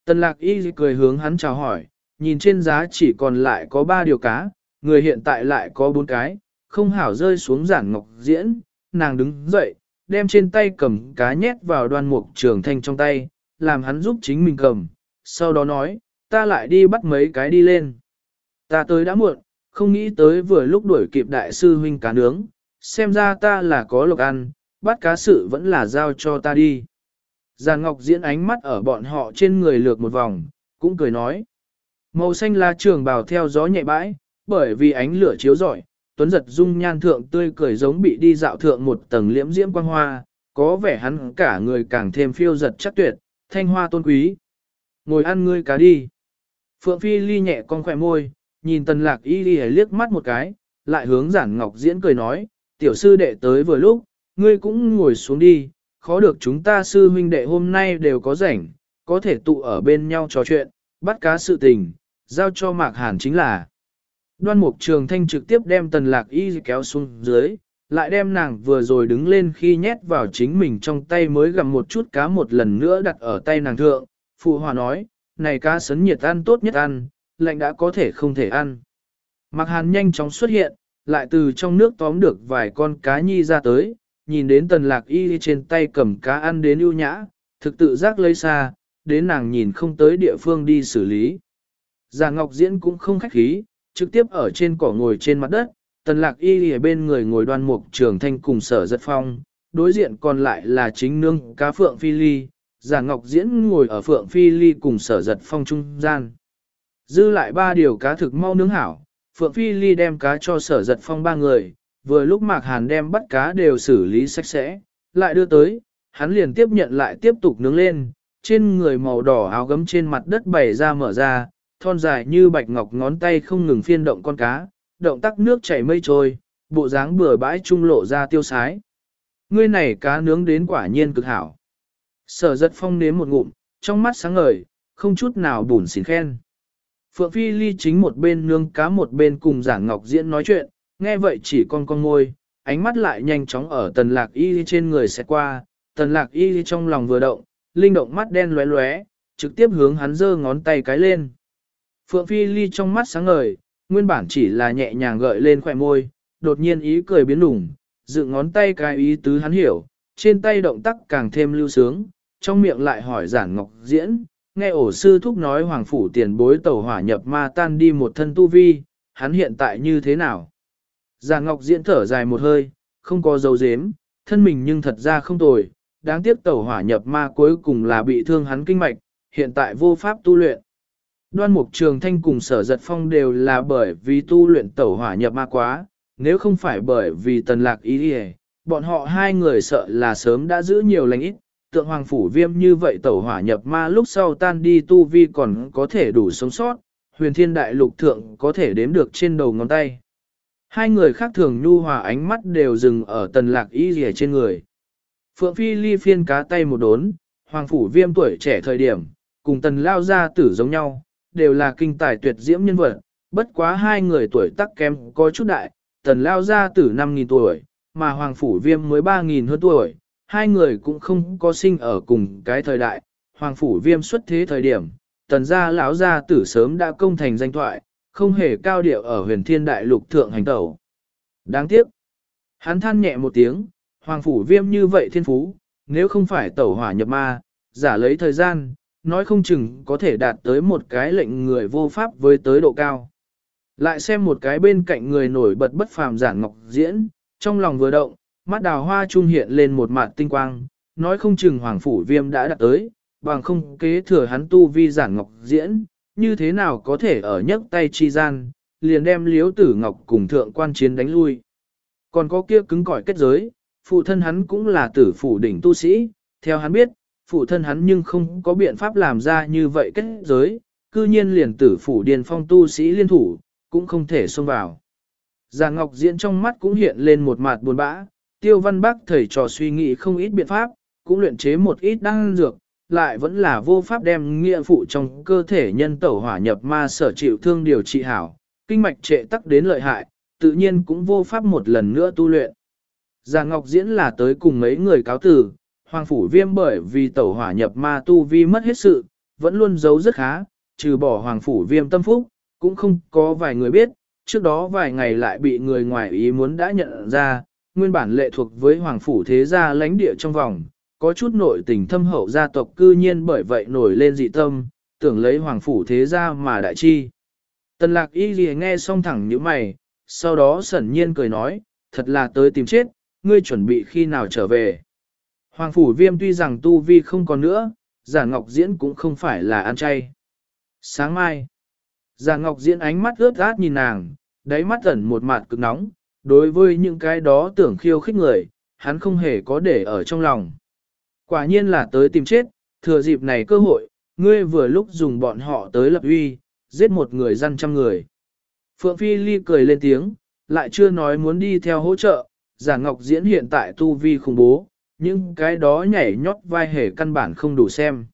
Tần lạc y cười hướng hắn chào hỏi, nhìn trên giá chỉ còn lại có 3 điều cá, người hiện tại lại có 4 cái, không hảo rơi xuống giản ngọc diễn, nàng đứng dậy, đem trên tay cầm cá nhét vào đoan mục trường thanh trong tay, làm hắn giúp chính mình cầm, sau đó nói, ta lại đi bắt mấy cái đi lên. Ta tới đã muộn, không nghĩ tới vừa lúc đuổi kịp đại sư huynh cá nướng, xem ra ta là có lộc ăn, bắt cá sự vẫn là giao cho ta đi. Giàn Ngọc diễn ánh mắt ở bọn họ trên người lược một vòng, cũng cười nói. Màu xanh là trường bào theo gió nhẹ bãi, bởi vì ánh lửa chiếu rọi, tuấn giật dung nhan thượng tươi cười giống bị đi dạo thượng một tầng liễm diễm quang hoa, có vẻ hắn cả người càng thêm phiêu giật chắc tuyệt, thanh hoa tôn quý. Ngồi ăn ngươi cá đi. Phượng Phi ly nhẹ con khỏe môi, nhìn tần lạc y đi liếc mắt một cái, lại hướng giản ngọc diễn cười nói, tiểu sư đệ tới vừa lúc, ngươi cũng ngồi xuống đi, khó được chúng ta sư huynh đệ hôm nay đều có rảnh, có thể tụ ở bên nhau trò chuyện, bắt cá sự tình, giao cho mạc hàn chính là. Đoan mục trường thanh trực tiếp đem tần lạc y kéo xuống dưới, lại đem nàng vừa rồi đứng lên khi nhét vào chính mình trong tay mới gặm một chút cá một lần nữa đặt ở tay nàng thượng. Phụ hòa nói, này cá sấn nhiệt ăn tốt nhất ăn, lạnh đã có thể không thể ăn. Mạc hàn nhanh chóng xuất hiện, lại từ trong nước tóm được vài con cá nhi ra tới, nhìn đến tần lạc y trên tay cầm cá ăn đến ưu nhã, thực tự giác lấy xa, đến nàng nhìn không tới địa phương đi xử lý. Già Ngọc Diễn cũng không khách khí, trực tiếp ở trên cỏ ngồi trên mặt đất, tần lạc y ở bên người ngồi đoan mục trường thanh cùng sở giật phong, đối diện còn lại là chính nương cá phượng phi ly, giả ngọc diễn ngồi ở phượng phi ly cùng sở giật phong trung gian. Dư lại ba điều cá thực mau nướng hảo, phượng phi ly đem cá cho sở giật phong ba người, vừa lúc mạc hàn đem bắt cá đều xử lý sạch sẽ, lại đưa tới, hắn liền tiếp nhận lại tiếp tục nướng lên, trên người màu đỏ áo gấm trên mặt đất bày ra mở ra, thon dài như bạch ngọc ngón tay không ngừng phiên động con cá, động tác nước chảy mây trôi, bộ dáng bừa bãi trung lộ ra tiêu sái. Ngươi này cá nướng đến quả nhiên cực hảo. Sở giật phong nếm một ngụm, trong mắt sáng ngời, không chút nào bùn xỉn khen. Phượng Phi Ly chính một bên nướng cá một bên cùng giảng ngọc diễn nói chuyện, nghe vậy chỉ con con ngôi, ánh mắt lại nhanh chóng ở tần lạc y trên người sẽ qua, tần lạc y trong lòng vừa động, linh động mắt đen lóe lóe, trực tiếp hướng hắn giơ ngón tay cái lên. Phượng Phi Ly trong mắt sáng ngời, nguyên bản chỉ là nhẹ nhàng gợi lên khỏe môi, đột nhiên ý cười biến đủng, dựng ngón tay cái ý tứ hắn hiểu, trên tay động tác càng thêm lưu sướng, trong miệng lại hỏi giản ngọc diễn, nghe ổ sư thúc nói hoàng phủ tiền bối tẩu hỏa nhập ma tan đi một thân tu vi, hắn hiện tại như thế nào? Già ngọc diễn thở dài một hơi, không có dấu dếm, thân mình nhưng thật ra không tồi, đáng tiếc tẩu hỏa nhập ma cuối cùng là bị thương hắn kinh mạch, hiện tại vô pháp tu luyện. Đoan mục trường thanh cùng sở giật phong đều là bởi vì tu luyện tẩu hỏa nhập ma quá, nếu không phải bởi vì tần lạc ý đi bọn họ hai người sợ là sớm đã giữ nhiều lành ít, tượng hoàng phủ viêm như vậy tẩu hỏa nhập ma lúc sau tan đi tu vi còn có thể đủ sống sót, huyền thiên đại lục thượng có thể đếm được trên đầu ngón tay. Hai người khác thường nhu hòa ánh mắt đều dừng ở tần lạc y rìa trên người. Phượng Phi ly phiên cá tay một đốn, hoàng phủ viêm tuổi trẻ thời điểm, cùng tần lao gia tử giống nhau, đều là kinh tài tuyệt diễm nhân vật, bất quá hai người tuổi tác kém có chút đại, tần lao gia tử 5.000 tuổi, mà hoàng phủ viêm mới 3.000 hơn tuổi, hai người cũng không có sinh ở cùng cái thời đại, hoàng phủ viêm xuất thế thời điểm, tần gia lão gia tử sớm đã công thành danh thoại, không hề cao điệu ở huyền thiên đại lục thượng hành tẩu. Đáng tiếc, hắn than nhẹ một tiếng, hoàng phủ viêm như vậy thiên phú, nếu không phải tẩu hỏa nhập ma, giả lấy thời gian, nói không chừng có thể đạt tới một cái lệnh người vô pháp với tới độ cao. Lại xem một cái bên cạnh người nổi bật bất phàm giản ngọc diễn, trong lòng vừa động, mắt đào hoa trung hiện lên một mặt tinh quang, nói không chừng hoàng phủ viêm đã đạt tới, bằng không kế thừa hắn tu vi giản ngọc diễn, như thế nào có thể ở nhấc tay chi gian, liền đem liếu tử ngọc cùng thượng quan chiến đánh lui. Còn có kia cứng cỏi kết giới, phụ thân hắn cũng là tử phủ đỉnh tu sĩ, theo hắn biết, phụ thân hắn nhưng không có biện pháp làm ra như vậy kết giới, cư nhiên liền tử phủ điền phong tu sĩ liên thủ, cũng không thể xông vào. Già Ngọc Diễn trong mắt cũng hiện lên một mặt buồn bã, tiêu văn bác thầy trò suy nghĩ không ít biện pháp, cũng luyện chế một ít đan dược, lại vẫn là vô pháp đem nghĩa phụ trong cơ thể nhân tẩu hỏa nhập ma sở chịu thương điều trị hảo, kinh mạch trệ tắc đến lợi hại, tự nhiên cũng vô pháp một lần nữa tu luyện. Già Ngọc Diễn là tới cùng mấy người cáo tử, Hoàng Phủ Viêm bởi vì tẩu hỏa nhập ma tu vi mất hết sự, vẫn luôn giấu rất khá, trừ bỏ Hoàng Phủ Viêm tâm phúc, cũng không có vài người biết, trước đó vài ngày lại bị người ngoài ý muốn đã nhận ra, nguyên bản lệ thuộc với Hoàng Phủ Thế Gia lãnh địa trong vòng, có chút nội tình thâm hậu gia tộc cư nhiên bởi vậy nổi lên dị tâm, tưởng lấy Hoàng Phủ Thế Gia mà đại chi. Tần lạc y gì nghe xong thẳng như mày, sau đó sẩn nhiên cười nói, thật là tới tìm chết, ngươi chuẩn bị khi nào trở về. Hoàng phủ viêm tuy rằng tu vi không còn nữa, giả ngọc diễn cũng không phải là ăn chay. Sáng mai, giả ngọc diễn ánh mắt ướt át nhìn nàng, đáy mắt ẩn một mặt cực nóng, đối với những cái đó tưởng khiêu khích người, hắn không hề có để ở trong lòng. Quả nhiên là tới tìm chết, thừa dịp này cơ hội, ngươi vừa lúc dùng bọn họ tới lập uy, giết một người dân trăm người. Phượng Phi Ly cười lên tiếng, lại chưa nói muốn đi theo hỗ trợ, giả ngọc diễn hiện tại tu vi khủng bố, những cái đó nhảy nhót vai hề căn bản không đủ xem.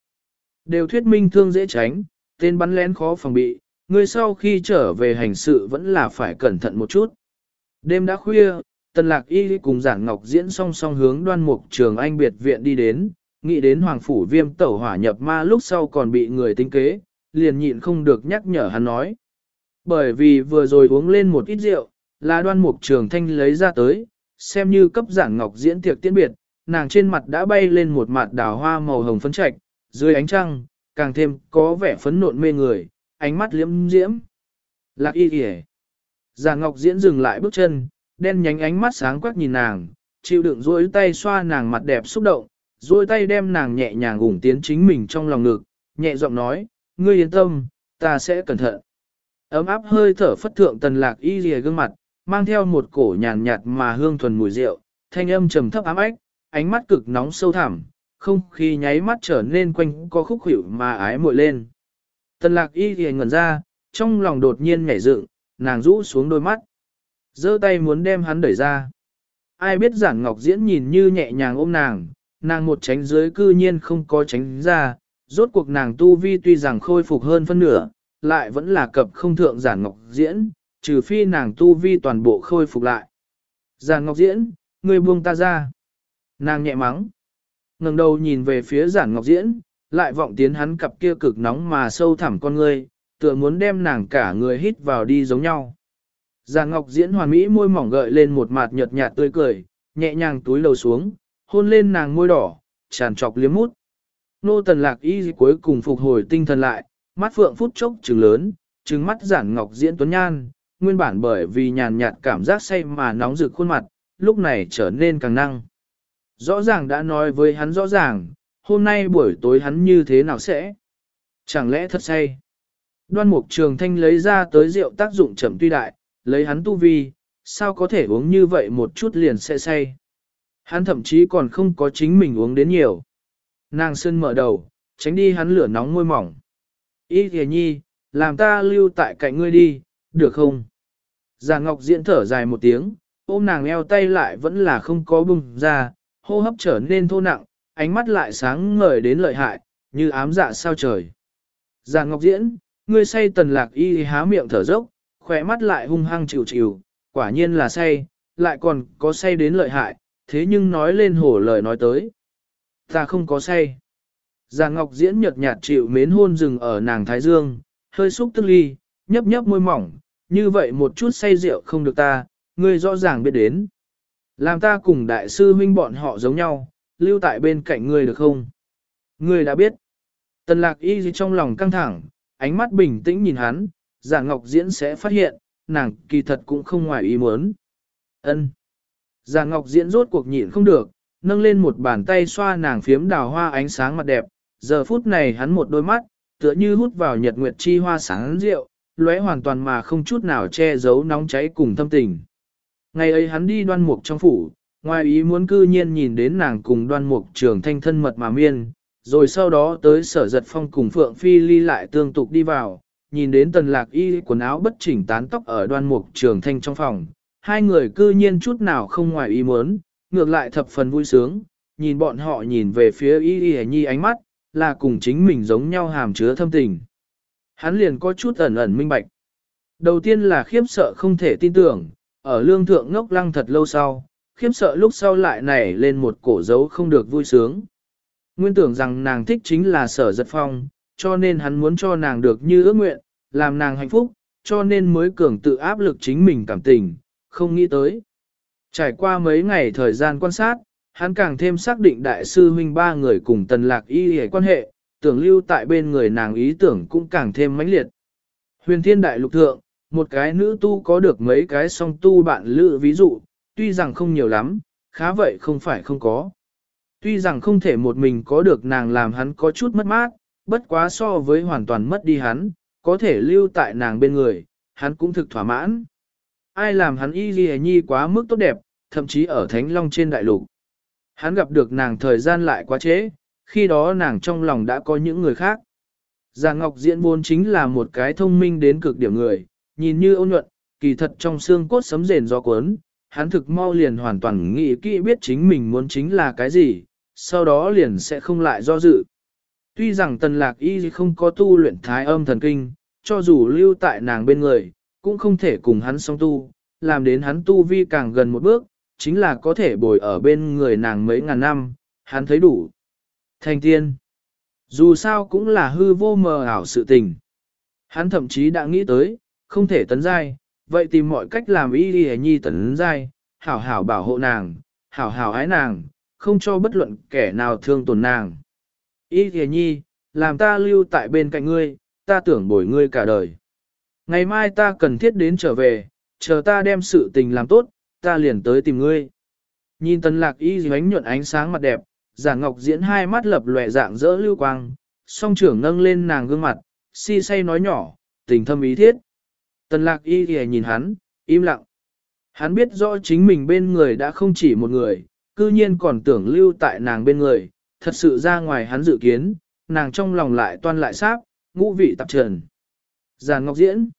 Đều thuyết minh thương dễ tránh, tên bắn lén khó phòng bị, người sau khi trở về hành sự vẫn là phải cẩn thận một chút. Đêm đã khuya, Tần Lạc Y cùng Giản Ngọc diễn song song hướng đoan mục trường anh biệt viện đi đến, nghĩ đến Hoàng Phủ viêm tẩu hỏa nhập ma lúc sau còn bị người tính kế, liền nhịn không được nhắc nhở hắn nói. Bởi vì vừa rồi uống lên một ít rượu, là đoan mục trường thanh lấy ra tới, xem như cấp Giản Ngọc diễn tiệc tiễn biệt, nàng trên mặt đã bay lên một mặt đào hoa màu hồng phấn trạch, dưới ánh trăng, càng thêm có vẻ phấn nộn mê người, ánh mắt liễm diễm. Lạc y kìa. Già Ngọc Diễn dừng lại bước chân, đen nhánh ánh mắt sáng quắc nhìn nàng, chịu đựng duỗi tay xoa nàng mặt đẹp xúc động, duỗi tay đem nàng nhẹ nhàng ủng tiến chính mình trong lòng ngực, nhẹ giọng nói, ngươi yên tâm, ta sẽ cẩn thận. Ấm áp hơi thở phất thượng tần lạc y lìa gương mặt, mang theo một cổ nhàn nhạt mà hương thuần mùi rượu, thanh âm trầm thấp ám ách, ánh mắt cực nóng sâu thẳm, không khí nháy mắt trở nên quanh co khúc khỉu mà ái muội lên. Tần lạc y lìa ngẩn ra, trong lòng đột nhiên nhảy dựng, nàng rũ xuống đôi mắt. giơ tay muốn đem hắn đẩy ra. Ai biết giản ngọc diễn nhìn như nhẹ nhàng ôm nàng, nàng một tránh dưới cư nhiên không có tránh ra, rốt cuộc nàng tu vi tuy rằng khôi phục hơn phân nửa, lại vẫn là cập không thượng giản ngọc diễn, trừ phi nàng tu vi toàn bộ khôi phục lại. Giản ngọc diễn, người buông ta ra. Nàng nhẹ mắng. ngẩng đầu nhìn về phía giản ngọc diễn, lại vọng tiến hắn cặp kia cực nóng mà sâu thẳm con ngươi, tựa muốn đem nàng cả người hít vào đi giống nhau. Già ngọc diễn hoàn mỹ môi mỏng gợi lên một mặt nhợt nhạt tươi cười, nhẹ nhàng túi lầu xuống, hôn lên nàng môi đỏ, tràn trọc liếm mút. Nô tần lạc y cuối cùng phục hồi tinh thần lại, mắt phượng phút chốc trừng lớn, trừng mắt giản ngọc diễn tuấn nhan, nguyên bản bởi vì nhàn nhạt cảm giác say mà nóng rực khuôn mặt, lúc này trở nên càng năng. Rõ ràng đã nói với hắn rõ ràng, hôm nay buổi tối hắn như thế nào sẽ? Chẳng lẽ thật say? Đoan mục trường thanh lấy ra tới rượu tác dụng chậm tuy đại, lấy hắn tu vi, sao có thể uống như vậy một chút liền sẽ say? Hắn thậm chí còn không có chính mình uống đến nhiều. Nàng sơn mở đầu, tránh đi hắn lửa nóng môi mỏng. Ý thề nhi, làm ta lưu tại cạnh ngươi đi, được không? Già Ngọc diễn thở dài một tiếng, ôm nàng eo tay lại vẫn là không có bùng ra, hô hấp trở nên thô nặng, ánh mắt lại sáng ngời đến lợi hại, như ám dạ sao trời. Già Ngọc diễn, ngươi say tần lạc y há miệng thở dốc, khỏe mắt lại hung hăng chịu chịu, quả nhiên là say, lại còn có say đến lợi hại, thế nhưng nói lên hổ lời nói tới. Ta không có say. Già Ngọc diễn nhợt nhạt chịu mến hôn rừng ở nàng Thái Dương, hơi xúc tức ly, nhấp nhấp môi mỏng, như vậy một chút say rượu không được ta, ngươi rõ ràng biết đến. Làm ta cùng đại sư huynh bọn họ giống nhau, lưu tại bên cạnh ngươi được không? Ngươi đã biết. Tần lạc y trong lòng căng thẳng, ánh mắt bình tĩnh nhìn hắn, giả ngọc diễn sẽ phát hiện, nàng kỳ thật cũng không ngoài ý muốn. ân Giả ngọc diễn rốt cuộc nhịn không được, nâng lên một bàn tay xoa nàng phiếm đào hoa ánh sáng mặt đẹp, giờ phút này hắn một đôi mắt, tựa như hút vào nhật nguyệt chi hoa sáng rượu, lóe hoàn toàn mà không chút nào che giấu nóng cháy cùng thâm tình. Ngày ấy hắn đi đoan mục trong phủ, ngoài ý muốn cư nhiên nhìn đến nàng cùng đoan mục trường thanh thân mật mà miên, rồi sau đó tới sở giật phong cùng Phượng Phi ly lại tương tục đi vào, nhìn đến tần lạc y quần áo bất chỉnh tán tóc ở đoan mục trường thanh trong phòng, hai người cư nhiên chút nào không ngoài ý muốn, ngược lại thập phần vui sướng, nhìn bọn họ nhìn về phía y y nhi ánh mắt, là cùng chính mình giống nhau hàm chứa thâm tình. Hắn liền có chút ẩn ẩn minh bạch. Đầu tiên là khiếp sợ không thể tin tưởng, ở lương thượng ngốc lăng thật lâu sau, khiếp sợ lúc sau lại nảy lên một cổ dấu không được vui sướng. Nguyên tưởng rằng nàng thích chính là sở giật phong, cho nên hắn muốn cho nàng được như ước nguyện, làm nàng hạnh phúc, cho nên mới cường tự áp lực chính mình cảm tình, không nghĩ tới. Trải qua mấy ngày thời gian quan sát, hắn càng thêm xác định đại sư huynh ba người cùng tần lạc y hề quan hệ, tưởng lưu tại bên người nàng ý tưởng cũng càng thêm mãnh liệt. Huyền thiên đại lục thượng, một cái nữ tu có được mấy cái song tu bạn lữ ví dụ, tuy rằng không nhiều lắm, khá vậy không phải không có. Tuy rằng không thể một mình có được nàng làm hắn có chút mất mát, bất quá so với hoàn toàn mất đi hắn, có thể lưu tại nàng bên người, hắn cũng thực thỏa mãn. Ai làm hắn y ghi nhi quá mức tốt đẹp, thậm chí ở Thánh Long trên đại lục. Hắn gặp được nàng thời gian lại quá trễ, khi đó nàng trong lòng đã có những người khác. Già Ngọc Diễn vốn chính là một cái thông minh đến cực điểm người, nhìn như ôn nhuận, kỳ thật trong xương cốt sấm rền do cuốn, hắn thực mau liền hoàn toàn nghĩ kỹ biết chính mình muốn chính là cái gì, sau đó liền sẽ không lại do dự. Tuy rằng tần lạc y không có tu luyện thái âm thần kinh, cho dù lưu tại nàng bên người, cũng không thể cùng hắn song tu, làm đến hắn tu vi càng gần một bước, chính là có thể bồi ở bên người nàng mấy ngàn năm, hắn thấy đủ. Thành tiên, dù sao cũng là hư vô mờ ảo sự tình. Hắn thậm chí đã nghĩ tới, không thể tấn giai, vậy tìm mọi cách làm y đi nhi tấn giai, hảo hảo bảo hộ nàng, hảo hảo ái nàng, không cho bất luận kẻ nào thương tổn nàng. Y thề nhi, làm ta lưu tại bên cạnh ngươi, ta tưởng bồi ngươi cả đời. Ngày mai ta cần thiết đến trở về, chờ ta đem sự tình làm tốt, ta liền tới tìm ngươi. Nhìn tần lạc y ánh nhuận ánh sáng mặt đẹp, giả ngọc diễn hai mắt lập lòe dạng dỡ lưu quang, song trưởng nâng lên nàng gương mặt, si say nói nhỏ, tình thâm ý thiết. Tần lạc y thì nhìn hắn, im lặng. Hắn biết rõ chính mình bên người đã không chỉ một người, cư nhiên còn tưởng lưu tại nàng bên người, thật sự ra ngoài hắn dự kiến, nàng trong lòng lại toan lại sáp, ngũ vị tạp trần. Giàn ngọc diễn.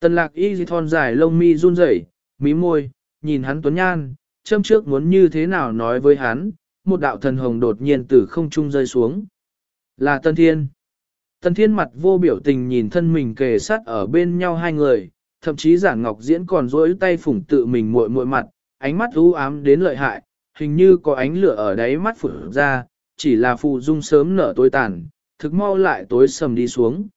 Tần lạc y dì thon dài lông mi run rẩy, mí môi, nhìn hắn tuấn nhan, châm trước muốn như thế nào nói với hắn, một đạo thần hồng đột nhiên từ không trung rơi xuống. Là Tân Thiên. Tân Thiên mặt vô biểu tình nhìn thân mình kề sát ở bên nhau hai người, thậm chí giản ngọc diễn còn dối tay phủng tự mình muội muội mặt, ánh mắt u ám đến lợi hại, hình như có ánh lửa ở đáy mắt phủ ra, chỉ là phù dung sớm nở tối tàn, thực mau lại tối sầm đi xuống.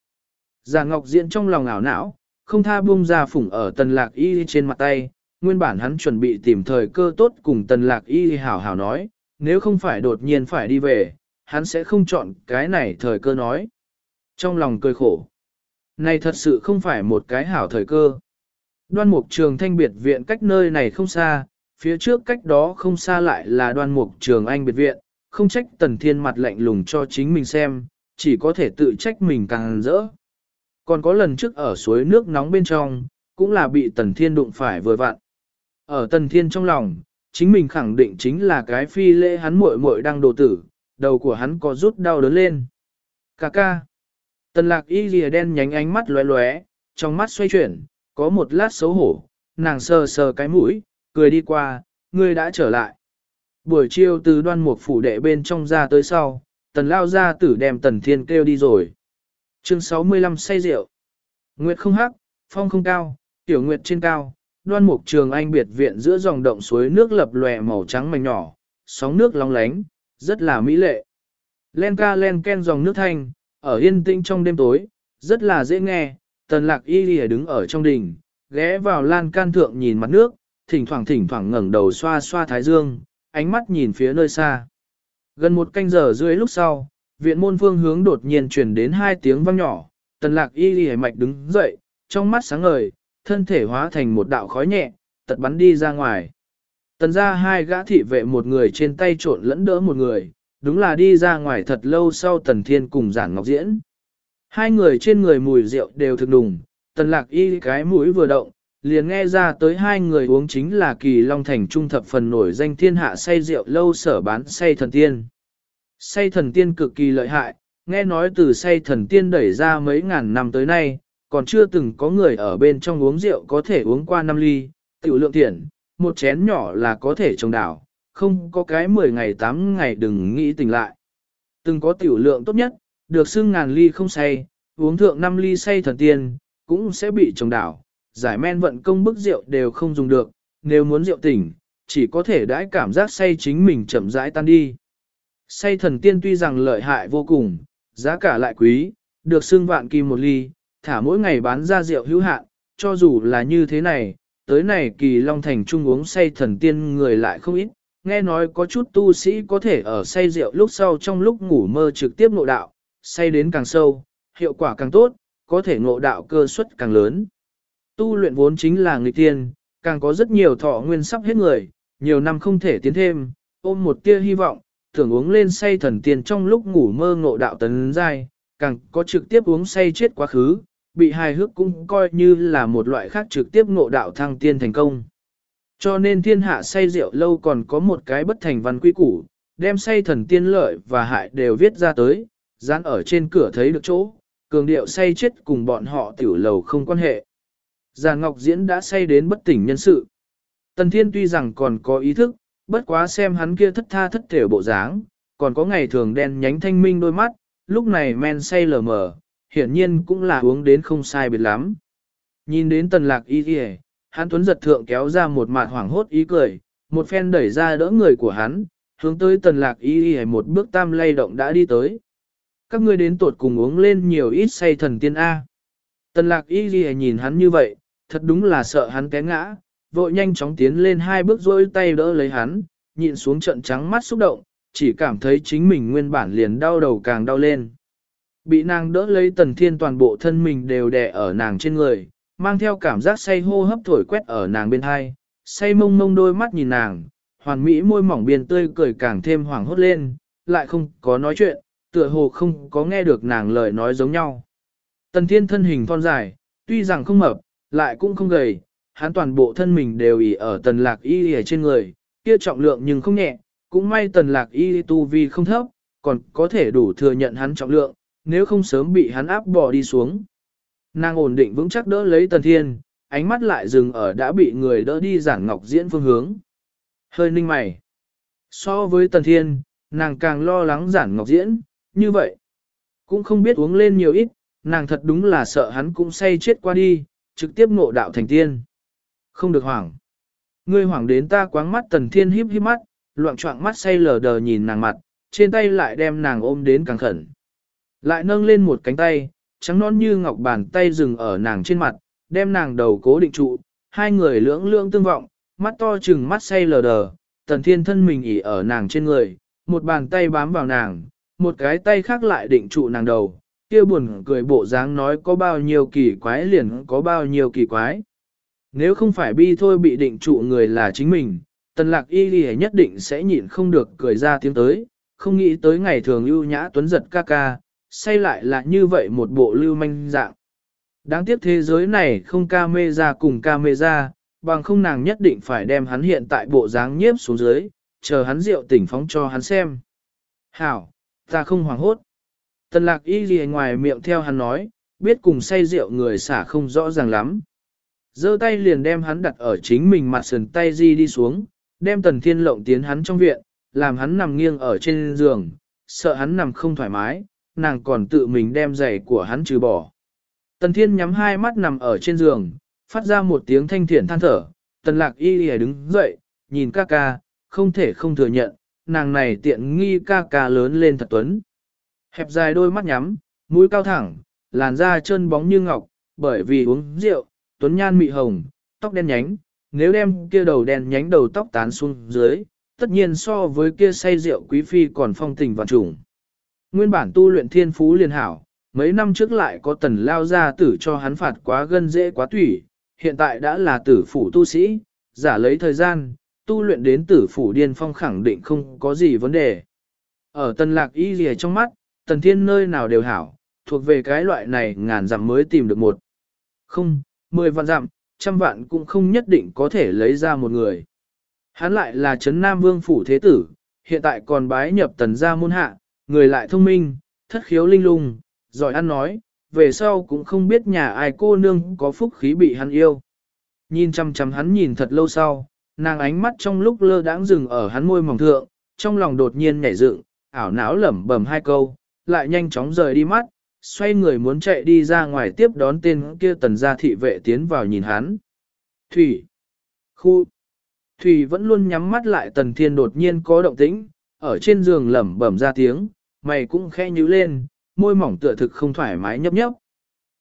Già ngọc diễn trong lòng ảo não, không tha buông ra phủng ở tần lạc y trên mặt tay, nguyên bản hắn chuẩn bị tìm thời cơ tốt cùng tần lạc y hảo hảo nói, nếu không phải đột nhiên phải đi về, hắn sẽ không chọn cái này thời cơ nói. Trong lòng cười khổ. Này thật sự không phải một cái hảo thời cơ. Đoan mục trường thanh biệt viện cách nơi này không xa, phía trước cách đó không xa lại là đoan mục trường anh biệt viện, không trách tần thiên mặt lạnh lùng cho chính mình xem, chỉ có thể tự trách mình càng rỡ. Còn có lần trước ở suối nước nóng bên trong, cũng là bị tần thiên đụng phải vừa vặn. Ở tần thiên trong lòng, chính mình khẳng định chính là cái phi lễ hắn muội muội đang đồ tử, đầu của hắn có rút đau đớn lên. Cà ca. Tần lạc y lìa đen nhánh ánh mắt lóe lóe, trong mắt xoay chuyển, có một lát xấu hổ, nàng sờ sờ cái mũi, cười đi qua, ngươi đã trở lại. Buổi chiều từ đoan mục phủ đệ bên trong ra tới sau, tần lao ra tử đem tần thiên kêu đi rồi. Chương 65 say rượu. Nguyệt không hắc, phong không cao, tiểu nguyệt trên cao, đoan mục trường anh biệt viện giữa dòng động suối nước lập lòe màu trắng mảnh nhỏ, sóng nước long lánh, rất là mỹ lệ. Len ca len ken dòng nước thanh, ở yên tĩnh trong đêm tối, rất là dễ nghe, tần lạc y lìa đứng ở trong đình, ghé vào lan can thượng nhìn mặt nước, thỉnh thoảng thỉnh thoảng ngẩng đầu xoa xoa thái dương, ánh mắt nhìn phía nơi xa. Gần một canh giờ rưỡi lúc sau, viện môn phương hướng đột nhiên truyền đến hai tiếng vang nhỏ, tần lạc y lìa mạch đứng dậy, trong mắt sáng ngời, thân thể hóa thành một đạo khói nhẹ, tật bắn đi ra ngoài. Tần ra hai gã thị vệ một người trên tay trộn lẫn đỡ một người, đúng là đi ra ngoài thật lâu sau tần thiên cùng giản ngọc diễn. Hai người trên người mùi rượu đều thực đùng, tần lạc y cái mũi vừa động, liền nghe ra tới hai người uống chính là kỳ long thành trung thập phần nổi danh thiên hạ say rượu lâu sở bán say thần tiên. Say thần tiên cực kỳ lợi hại, nghe nói từ say thần tiên đẩy ra mấy ngàn năm tới nay, còn chưa từng có người ở bên trong uống rượu có thể uống qua năm ly, tiểu lượng tiền, một chén nhỏ là có thể trồng đảo, không có cái 10 ngày 8 ngày đừng nghĩ tỉnh lại. Từng có tiểu lượng tốt nhất, được xưng ngàn ly không say, uống thượng 5 ly say thần tiên, cũng sẽ bị trồng đảo, giải men vận công bức rượu đều không dùng được, nếu muốn rượu tỉnh, chỉ có thể đãi cảm giác say chính mình chậm rãi tan đi. Say thần tiên tuy rằng lợi hại vô cùng, giá cả lại quý, được xưng vạn kim một ly, thả mỗi ngày bán ra rượu hữu hạn, cho dù là như thế này, tới này kỳ long thành trung uống say thần tiên người lại không ít, nghe nói có chút tu sĩ có thể ở say rượu lúc sau trong lúc ngủ mơ trực tiếp ngộ đạo, say đến càng sâu, hiệu quả càng tốt, có thể ngộ đạo cơ suất càng lớn. Tu luyện vốn chính là người tiên, càng có rất nhiều thọ nguyên sắp hết người, nhiều năm không thể tiến thêm, ôm một tia hy vọng, tưởng uống lên say thần tiên trong lúc ngủ mơ ngộ đạo tấn giai, càng có trực tiếp uống say chết quá khứ, bị hài hước cũng coi như là một loại khác trực tiếp ngộ đạo thăng tiên thành công. Cho nên thiên hạ say rượu lâu còn có một cái bất thành văn quy củ, đem say thần tiên lợi và hại đều viết ra tới, dán ở trên cửa thấy được chỗ, cường điệu say chết cùng bọn họ tiểu lầu không quan hệ. Già Ngọc Diễn đã say đến bất tỉnh nhân sự. Tần Thiên tuy rằng còn có ý thức, bất quá xem hắn kia thất tha thất thể bộ dáng, còn có ngày thường đen nhánh thanh minh đôi mắt, lúc này men say lờ mờ, hiển nhiên cũng là uống đến không sai biệt lắm. Nhìn đến tần lạc y kìa, hắn tuấn giật thượng kéo ra một mạt hoảng hốt ý cười, một phen đẩy ra đỡ người của hắn, hướng tới tần lạc y kìa một bước tam lay động đã đi tới. Các ngươi đến tột cùng uống lên nhiều ít say thần tiên A. Tần lạc y kìa nhìn hắn như vậy, thật đúng là sợ hắn té ngã, vội nhanh chóng tiến lên hai bước rôi tay đỡ lấy hắn, nhịn xuống trận trắng mắt xúc động, chỉ cảm thấy chính mình nguyên bản liền đau đầu càng đau lên. Bị nàng đỡ lấy tần thiên toàn bộ thân mình đều đè ở nàng trên người, mang theo cảm giác say hô hấp thổi quét ở nàng bên hai, say mông mông đôi mắt nhìn nàng, hoàn mỹ môi mỏng biên tươi cười càng thêm hoảng hốt lên, lại không có nói chuyện, tựa hồ không có nghe được nàng lời nói giống nhau. Tần thiên thân hình thon dài, tuy rằng không mập, lại cũng không gầy, hắn toàn bộ thân mình đều ỉ ở tần lạc y ở trên người, kia trọng lượng nhưng không nhẹ, cũng may tần lạc y tu vi không thấp, còn có thể đủ thừa nhận hắn trọng lượng, nếu không sớm bị hắn áp bỏ đi xuống. Nàng ổn định vững chắc đỡ lấy tần thiên, ánh mắt lại dừng ở đã bị người đỡ đi giản ngọc diễn phương hướng. Hơi ninh mày. So với tần thiên, nàng càng lo lắng giản ngọc diễn, như vậy. Cũng không biết uống lên nhiều ít, nàng thật đúng là sợ hắn cũng say chết qua đi, trực tiếp ngộ đạo thành tiên. Không được hoảng. Ngươi hoảng đến ta quáng mắt tần thiên híp híp mắt, loạn trọng mắt say lờ đờ nhìn nàng mặt, trên tay lại đem nàng ôm đến càng khẩn. Lại nâng lên một cánh tay, trắng non như ngọc bàn tay dừng ở nàng trên mặt, đem nàng đầu cố định trụ, hai người lưỡng lưỡng tương vọng, mắt to chừng mắt say lờ đờ, tần thiên thân mình ỉ ở nàng trên người, một bàn tay bám vào nàng, một cái tay khác lại định trụ nàng đầu, kia buồn cười bộ dáng nói có bao nhiêu kỳ quái liền có bao nhiêu kỳ quái. Nếu không phải bi thôi bị định trụ người là chính mình, tần lạc y ghi nhất định sẽ nhịn không được cười ra tiếng tới, không nghĩ tới ngày thường ưu nhã tuấn giật ca ca, say lại là như vậy một bộ lưu manh dạng. Đáng tiếc thế giới này không ca mê ra cùng ca mê ra, bằng không nàng nhất định phải đem hắn hiện tại bộ dáng nhiếp xuống dưới, chờ hắn rượu tỉnh phóng cho hắn xem. Hảo, ta không hoảng hốt. Tần lạc y gì ngoài miệng theo hắn nói, biết cùng say rượu người xả không rõ ràng lắm. giơ tay liền đem hắn đặt ở chính mình mặt sườn tay di đi xuống, đem tần thiên lộng tiến hắn trong viện, làm hắn nằm nghiêng ở trên giường, sợ hắn nằm không thoải mái, nàng còn tự mình đem giày của hắn trừ bỏ. Tần thiên nhắm hai mắt nằm ở trên giường, phát ra một tiếng thanh thiển than thở, tần lạc y lìa đứng dậy, nhìn ca ca, không thể không thừa nhận, nàng này tiện nghi ca ca lớn lên thật tuấn. Hẹp dài đôi mắt nhắm, mũi cao thẳng, làn da chân bóng như ngọc, bởi vì uống rượu, tuấn nhan mị hồng, tóc đen nhánh, nếu đem kia đầu đen nhánh đầu tóc tán xuống dưới, tất nhiên so với kia say rượu quý phi còn phong tình vạn trùng. Nguyên bản tu luyện thiên phú liền hảo, mấy năm trước lại có tần lao ra tử cho hắn phạt quá gân dễ quá tủy, hiện tại đã là tử phủ tu sĩ, giả lấy thời gian, tu luyện đến tử phủ điên phong khẳng định không có gì vấn đề. Ở tần lạc y rìa trong mắt, tần thiên nơi nào đều hảo, thuộc về cái loại này ngàn dặm mới tìm được một. Không, mười vạn dặm, trăm vạn cũng không nhất định có thể lấy ra một người. Hắn lại là Trấn Nam Vương Phủ Thế Tử, hiện tại còn bái nhập tần gia môn hạ, người lại thông minh, thất khiếu linh lung, giỏi ăn nói, về sau cũng không biết nhà ai cô nương có phúc khí bị hắn yêu. Nhìn chăm chăm hắn nhìn thật lâu sau, nàng ánh mắt trong lúc lơ đãng dừng ở hắn môi mỏng thượng, trong lòng đột nhiên nhảy dựng, ảo não lẩm bẩm hai câu, lại nhanh chóng rời đi mắt, xoay người muốn chạy đi ra ngoài tiếp đón tên kia tần gia thị vệ tiến vào nhìn hắn. Thủy. Khu. Thủy vẫn luôn nhắm mắt lại tần thiên đột nhiên có động tĩnh, ở trên giường lẩm bẩm ra tiếng, mày cũng khe nhíu lên, môi mỏng tựa thực không thoải mái nhấp nhấp.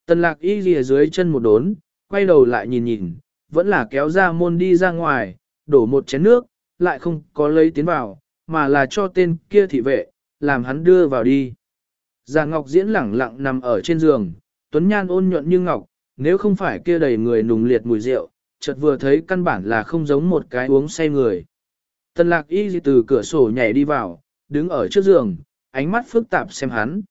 Tần lạc y lìa dưới chân một đốn, quay đầu lại nhìn nhìn, vẫn là kéo ra môn đi ra ngoài, đổ một chén nước, lại không có lấy tiến vào, mà là cho tên kia thị vệ, làm hắn đưa vào đi. Già Ngọc Diễn lẳng lặng nằm ở trên giường, Tuấn Nhan ôn nhuận như ngọc, nếu không phải kia đầy người nùng liệt mùi rượu, chợt vừa thấy căn bản là không giống một cái uống say người. Tần lạc y từ cửa sổ nhảy đi vào, đứng ở trước giường, ánh mắt phức tạp xem hắn.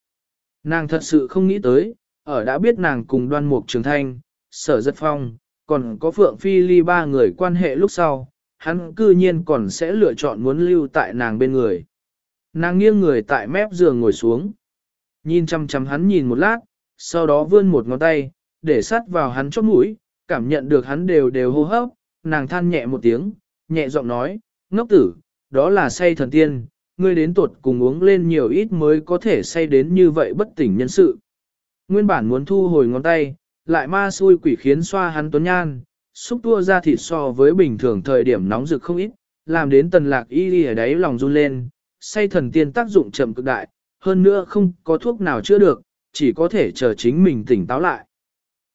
Nàng thật sự không nghĩ tới, ở đã biết nàng cùng đoan mục trường thanh, sở giật phong, còn có Phượng Phi Ly ba người quan hệ lúc sau, hắn cư nhiên còn sẽ lựa chọn muốn lưu tại nàng bên người. Nàng nghiêng người tại mép giường ngồi xuống. Nhìn chăm chăm hắn nhìn một lát, sau đó vươn một ngón tay, để sát vào hắn chót mũi, cảm nhận được hắn đều đều hô hấp, nàng than nhẹ một tiếng, nhẹ giọng nói, ngốc tử, đó là say thần tiên, ngươi đến tuột cùng uống lên nhiều ít mới có thể say đến như vậy bất tỉnh nhân sự. Nguyên bản muốn thu hồi ngón tay, lại ma xui quỷ khiến xoa hắn tuấn nhan, xúc tua ra thịt so với bình thường thời điểm nóng rực không ít, làm đến tần lạc y đi ở đáy lòng run lên, say thần tiên tác dụng chậm cực đại, hơn nữa không có thuốc nào chữa được, chỉ có thể chờ chính mình tỉnh táo lại.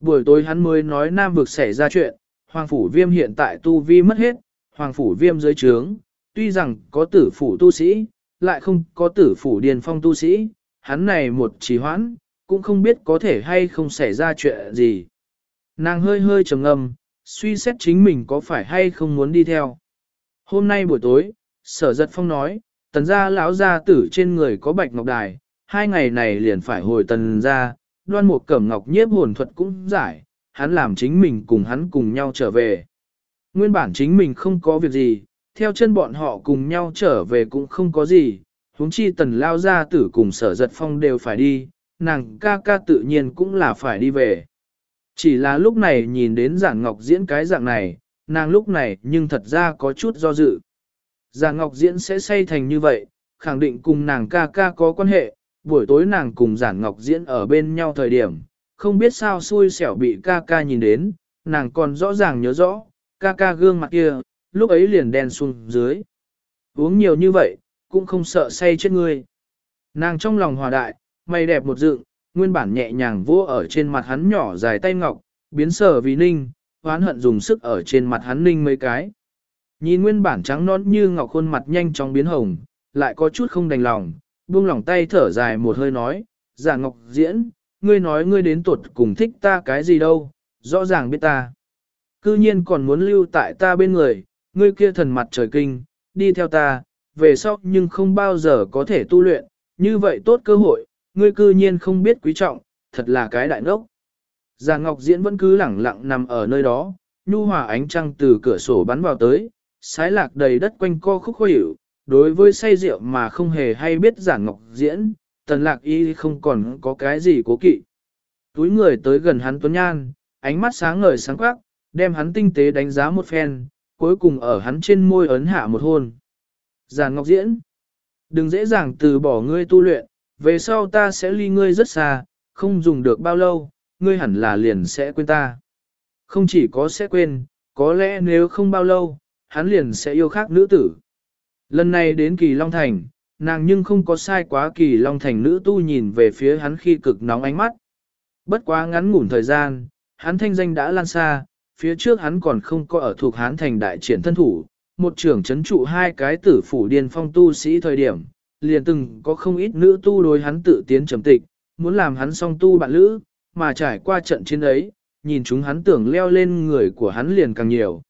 Buổi tối hắn mới nói Nam vực xảy ra chuyện, Hoàng Phủ Viêm hiện tại tu vi mất hết, Hoàng Phủ Viêm dưới trướng, tuy rằng có tử phủ tu sĩ, lại không có tử phủ điền phong tu sĩ, hắn này một trì hoãn, cũng không biết có thể hay không xảy ra chuyện gì. Nàng hơi hơi trầm ngâm, suy xét chính mình có phải hay không muốn đi theo. Hôm nay buổi tối, sở giật phong nói, tần gia lão gia tử trên người có bạch ngọc đài, hai ngày này liền phải hồi tần gia, đoan một cẩm ngọc nhiếp hồn thuật cũng giải, hắn làm chính mình cùng hắn cùng nhau trở về. Nguyên bản chính mình không có việc gì, theo chân bọn họ cùng nhau trở về cũng không có gì, huống chi tần lao gia tử cùng sở giật phong đều phải đi, nàng ca ca tự nhiên cũng là phải đi về. Chỉ là lúc này nhìn đến giảng ngọc diễn cái dạng này, nàng lúc này nhưng thật ra có chút do dự. Già ngọc diễn sẽ say thành như vậy, khẳng định cùng nàng ca ca có quan hệ, buổi tối nàng cùng giản ngọc diễn ở bên nhau thời điểm, không biết sao xui xẻo bị ca ca nhìn đến, nàng còn rõ ràng nhớ rõ, ca ca gương mặt kia, lúc ấy liền đen xuống dưới. Uống nhiều như vậy, cũng không sợ say chết người. Nàng trong lòng hòa đại, mày đẹp một dựng, nguyên bản nhẹ nhàng vỗ ở trên mặt hắn nhỏ dài tay ngọc, biến sở vì ninh, hoán hận dùng sức ở trên mặt hắn ninh mấy cái. Nhìn nguyên bản trắng nón như ngọc khuôn mặt nhanh chóng biến hồng, lại có chút không đành lòng, buông lỏng tay thở dài một hơi nói, giả ngọc diễn, ngươi nói ngươi đến tuột cùng thích ta cái gì đâu, rõ ràng biết ta. Cư nhiên còn muốn lưu tại ta bên người, ngươi kia thần mặt trời kinh, đi theo ta, về sau nhưng không bao giờ có thể tu luyện, như vậy tốt cơ hội, ngươi cư nhiên không biết quý trọng, thật là cái đại ngốc. Già Ngọc Diễn vẫn cứ lẳng lặng nằm ở nơi đó, nhu hòa ánh trăng từ cửa sổ bắn vào tới, sái lạc đầy đất quanh co khúc khuỷu, đối với say rượu mà không hề hay biết Giản Ngọc Diễn, tần lạc y không còn có cái gì cố kỵ. Túi người tới gần hắn tuấn nhan, ánh mắt sáng ngời sáng quắc, đem hắn tinh tế đánh giá một phen, cuối cùng ở hắn trên môi ấn hạ một hôn. Giản Ngọc Diễn, đừng dễ dàng từ bỏ ngươi tu luyện, về sau ta sẽ ly ngươi rất xa, không dùng được bao lâu, ngươi hẳn là liền sẽ quên ta. Không chỉ có sẽ quên, có lẽ nếu không bao lâu, hắn liền sẽ yêu khác nữ tử. Lần này đến Kỳ Long Thành, nàng nhưng không có sai quá Kỳ Long Thành nữ tu nhìn về phía hắn khi cực nóng ánh mắt. Bất quá ngắn ngủn thời gian, hắn thanh danh đã lan xa, phía trước hắn còn không có ở thuộc hán thành đại triển thân thủ, một trưởng chấn trụ hai cái tử phủ điên phong tu sĩ thời điểm, liền từng có không ít nữ tu đối hắn tự tiến trầm tịch, muốn làm hắn song tu bạn lữ, mà trải qua trận chiến ấy, nhìn chúng hắn tưởng leo lên người của hắn liền càng nhiều.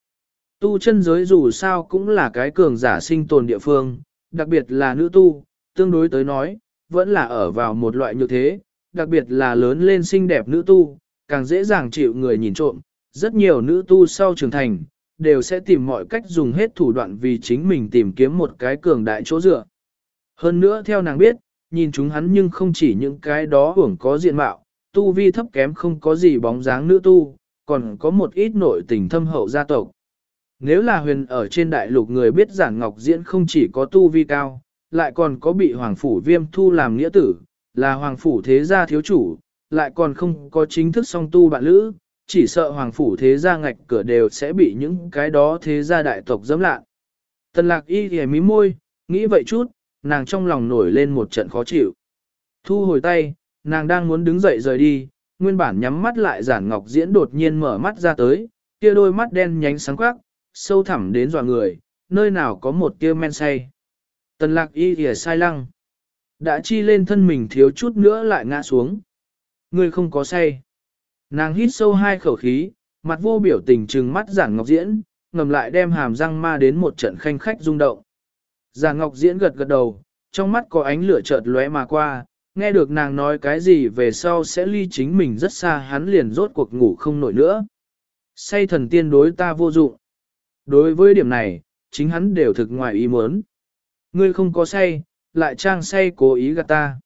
Tu chân giới dù sao cũng là cái cường giả sinh tồn địa phương, đặc biệt là nữ tu, tương đối tới nói, vẫn là ở vào một loại như thế, đặc biệt là lớn lên xinh đẹp nữ tu, càng dễ dàng chịu người nhìn trộm. Rất nhiều nữ tu sau trưởng thành, đều sẽ tìm mọi cách dùng hết thủ đoạn vì chính mình tìm kiếm một cái cường đại chỗ dựa. Hơn nữa theo nàng biết, nhìn chúng hắn nhưng không chỉ những cái đó hưởng có diện mạo, tu vi thấp kém không có gì bóng dáng nữ tu, còn có một ít nội tình thâm hậu gia tộc. Nếu là huyền ở trên đại lục người biết giản ngọc diễn không chỉ có tu vi cao, lại còn có bị hoàng phủ viêm thu làm nghĩa tử, là hoàng phủ thế gia thiếu chủ, lại còn không có chính thức song tu bạn lữ, chỉ sợ hoàng phủ thế gia ngạch cửa đều sẽ bị những cái đó thế gia đại tộc dẫm lạ. Tần lạc y thì mí môi, nghĩ vậy chút, nàng trong lòng nổi lên một trận khó chịu. Thu hồi tay, nàng đang muốn đứng dậy rời đi, nguyên bản nhắm mắt lại giản ngọc diễn đột nhiên mở mắt ra tới, kia đôi mắt đen nhánh sáng quắc, sâu thẳm đến dọa người, nơi nào có một tia men say. Tần lạc y thì sai lăng. Đã chi lên thân mình thiếu chút nữa lại ngã xuống. Người không có say. Nàng hít sâu hai khẩu khí, mặt vô biểu tình trừng mắt giản ngọc diễn, ngầm lại đem hàm răng ma đến một trận khanh khách rung động. Giản ngọc diễn gật gật đầu, trong mắt có ánh lửa chợt lóe mà qua, nghe được nàng nói cái gì về sau sẽ ly chính mình rất xa hắn liền rốt cuộc ngủ không nổi nữa. Say thần tiên đối ta vô dụng. Đối với điểm này, chính hắn đều thực ngoài ý muốn. Ngươi không có say, lại trang say cố ý gạt ta.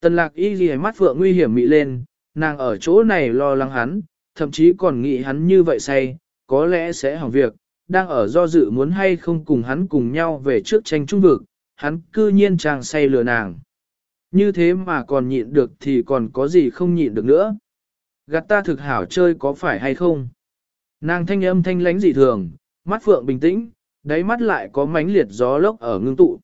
Tần lạc y ghi mắt phượng nguy hiểm mị lên, nàng ở chỗ này lo lắng hắn, thậm chí còn nghĩ hắn như vậy say, có lẽ sẽ hỏng việc, đang ở do dự muốn hay không cùng hắn cùng nhau về trước tranh trung vực, hắn cư nhiên trang say lừa nàng. Như thế mà còn nhịn được thì còn có gì không nhịn được nữa. Gạt ta thực hảo chơi có phải hay không? Nàng thanh âm thanh lánh dị thường, mắt phượng bình tĩnh, đáy mắt lại có mánh liệt gió lốc ở ngưng tụ.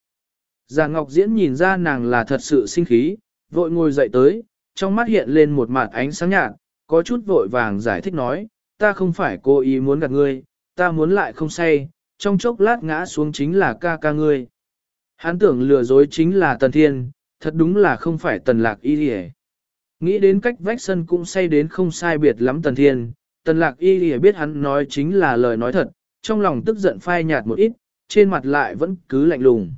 Già Ngọc Diễn nhìn ra nàng là thật sự sinh khí, vội ngồi dậy tới, trong mắt hiện lên một mặt ánh sáng nhạt, có chút vội vàng giải thích nói, ta không phải cố ý muốn gạt ngươi, ta muốn lại không say, trong chốc lát ngã xuống chính là ca ca ngươi. Hắn tưởng lừa dối chính là Tần Thiên, thật đúng là không phải Tần Lạc Y Lì Nghĩ đến cách vách sân cũng say đến không sai biệt lắm Tần Thiên, Tần Lạc Y Lì biết hắn nói chính là lời nói thật, trong lòng tức giận phai nhạt một ít, trên mặt lại vẫn cứ lạnh lùng.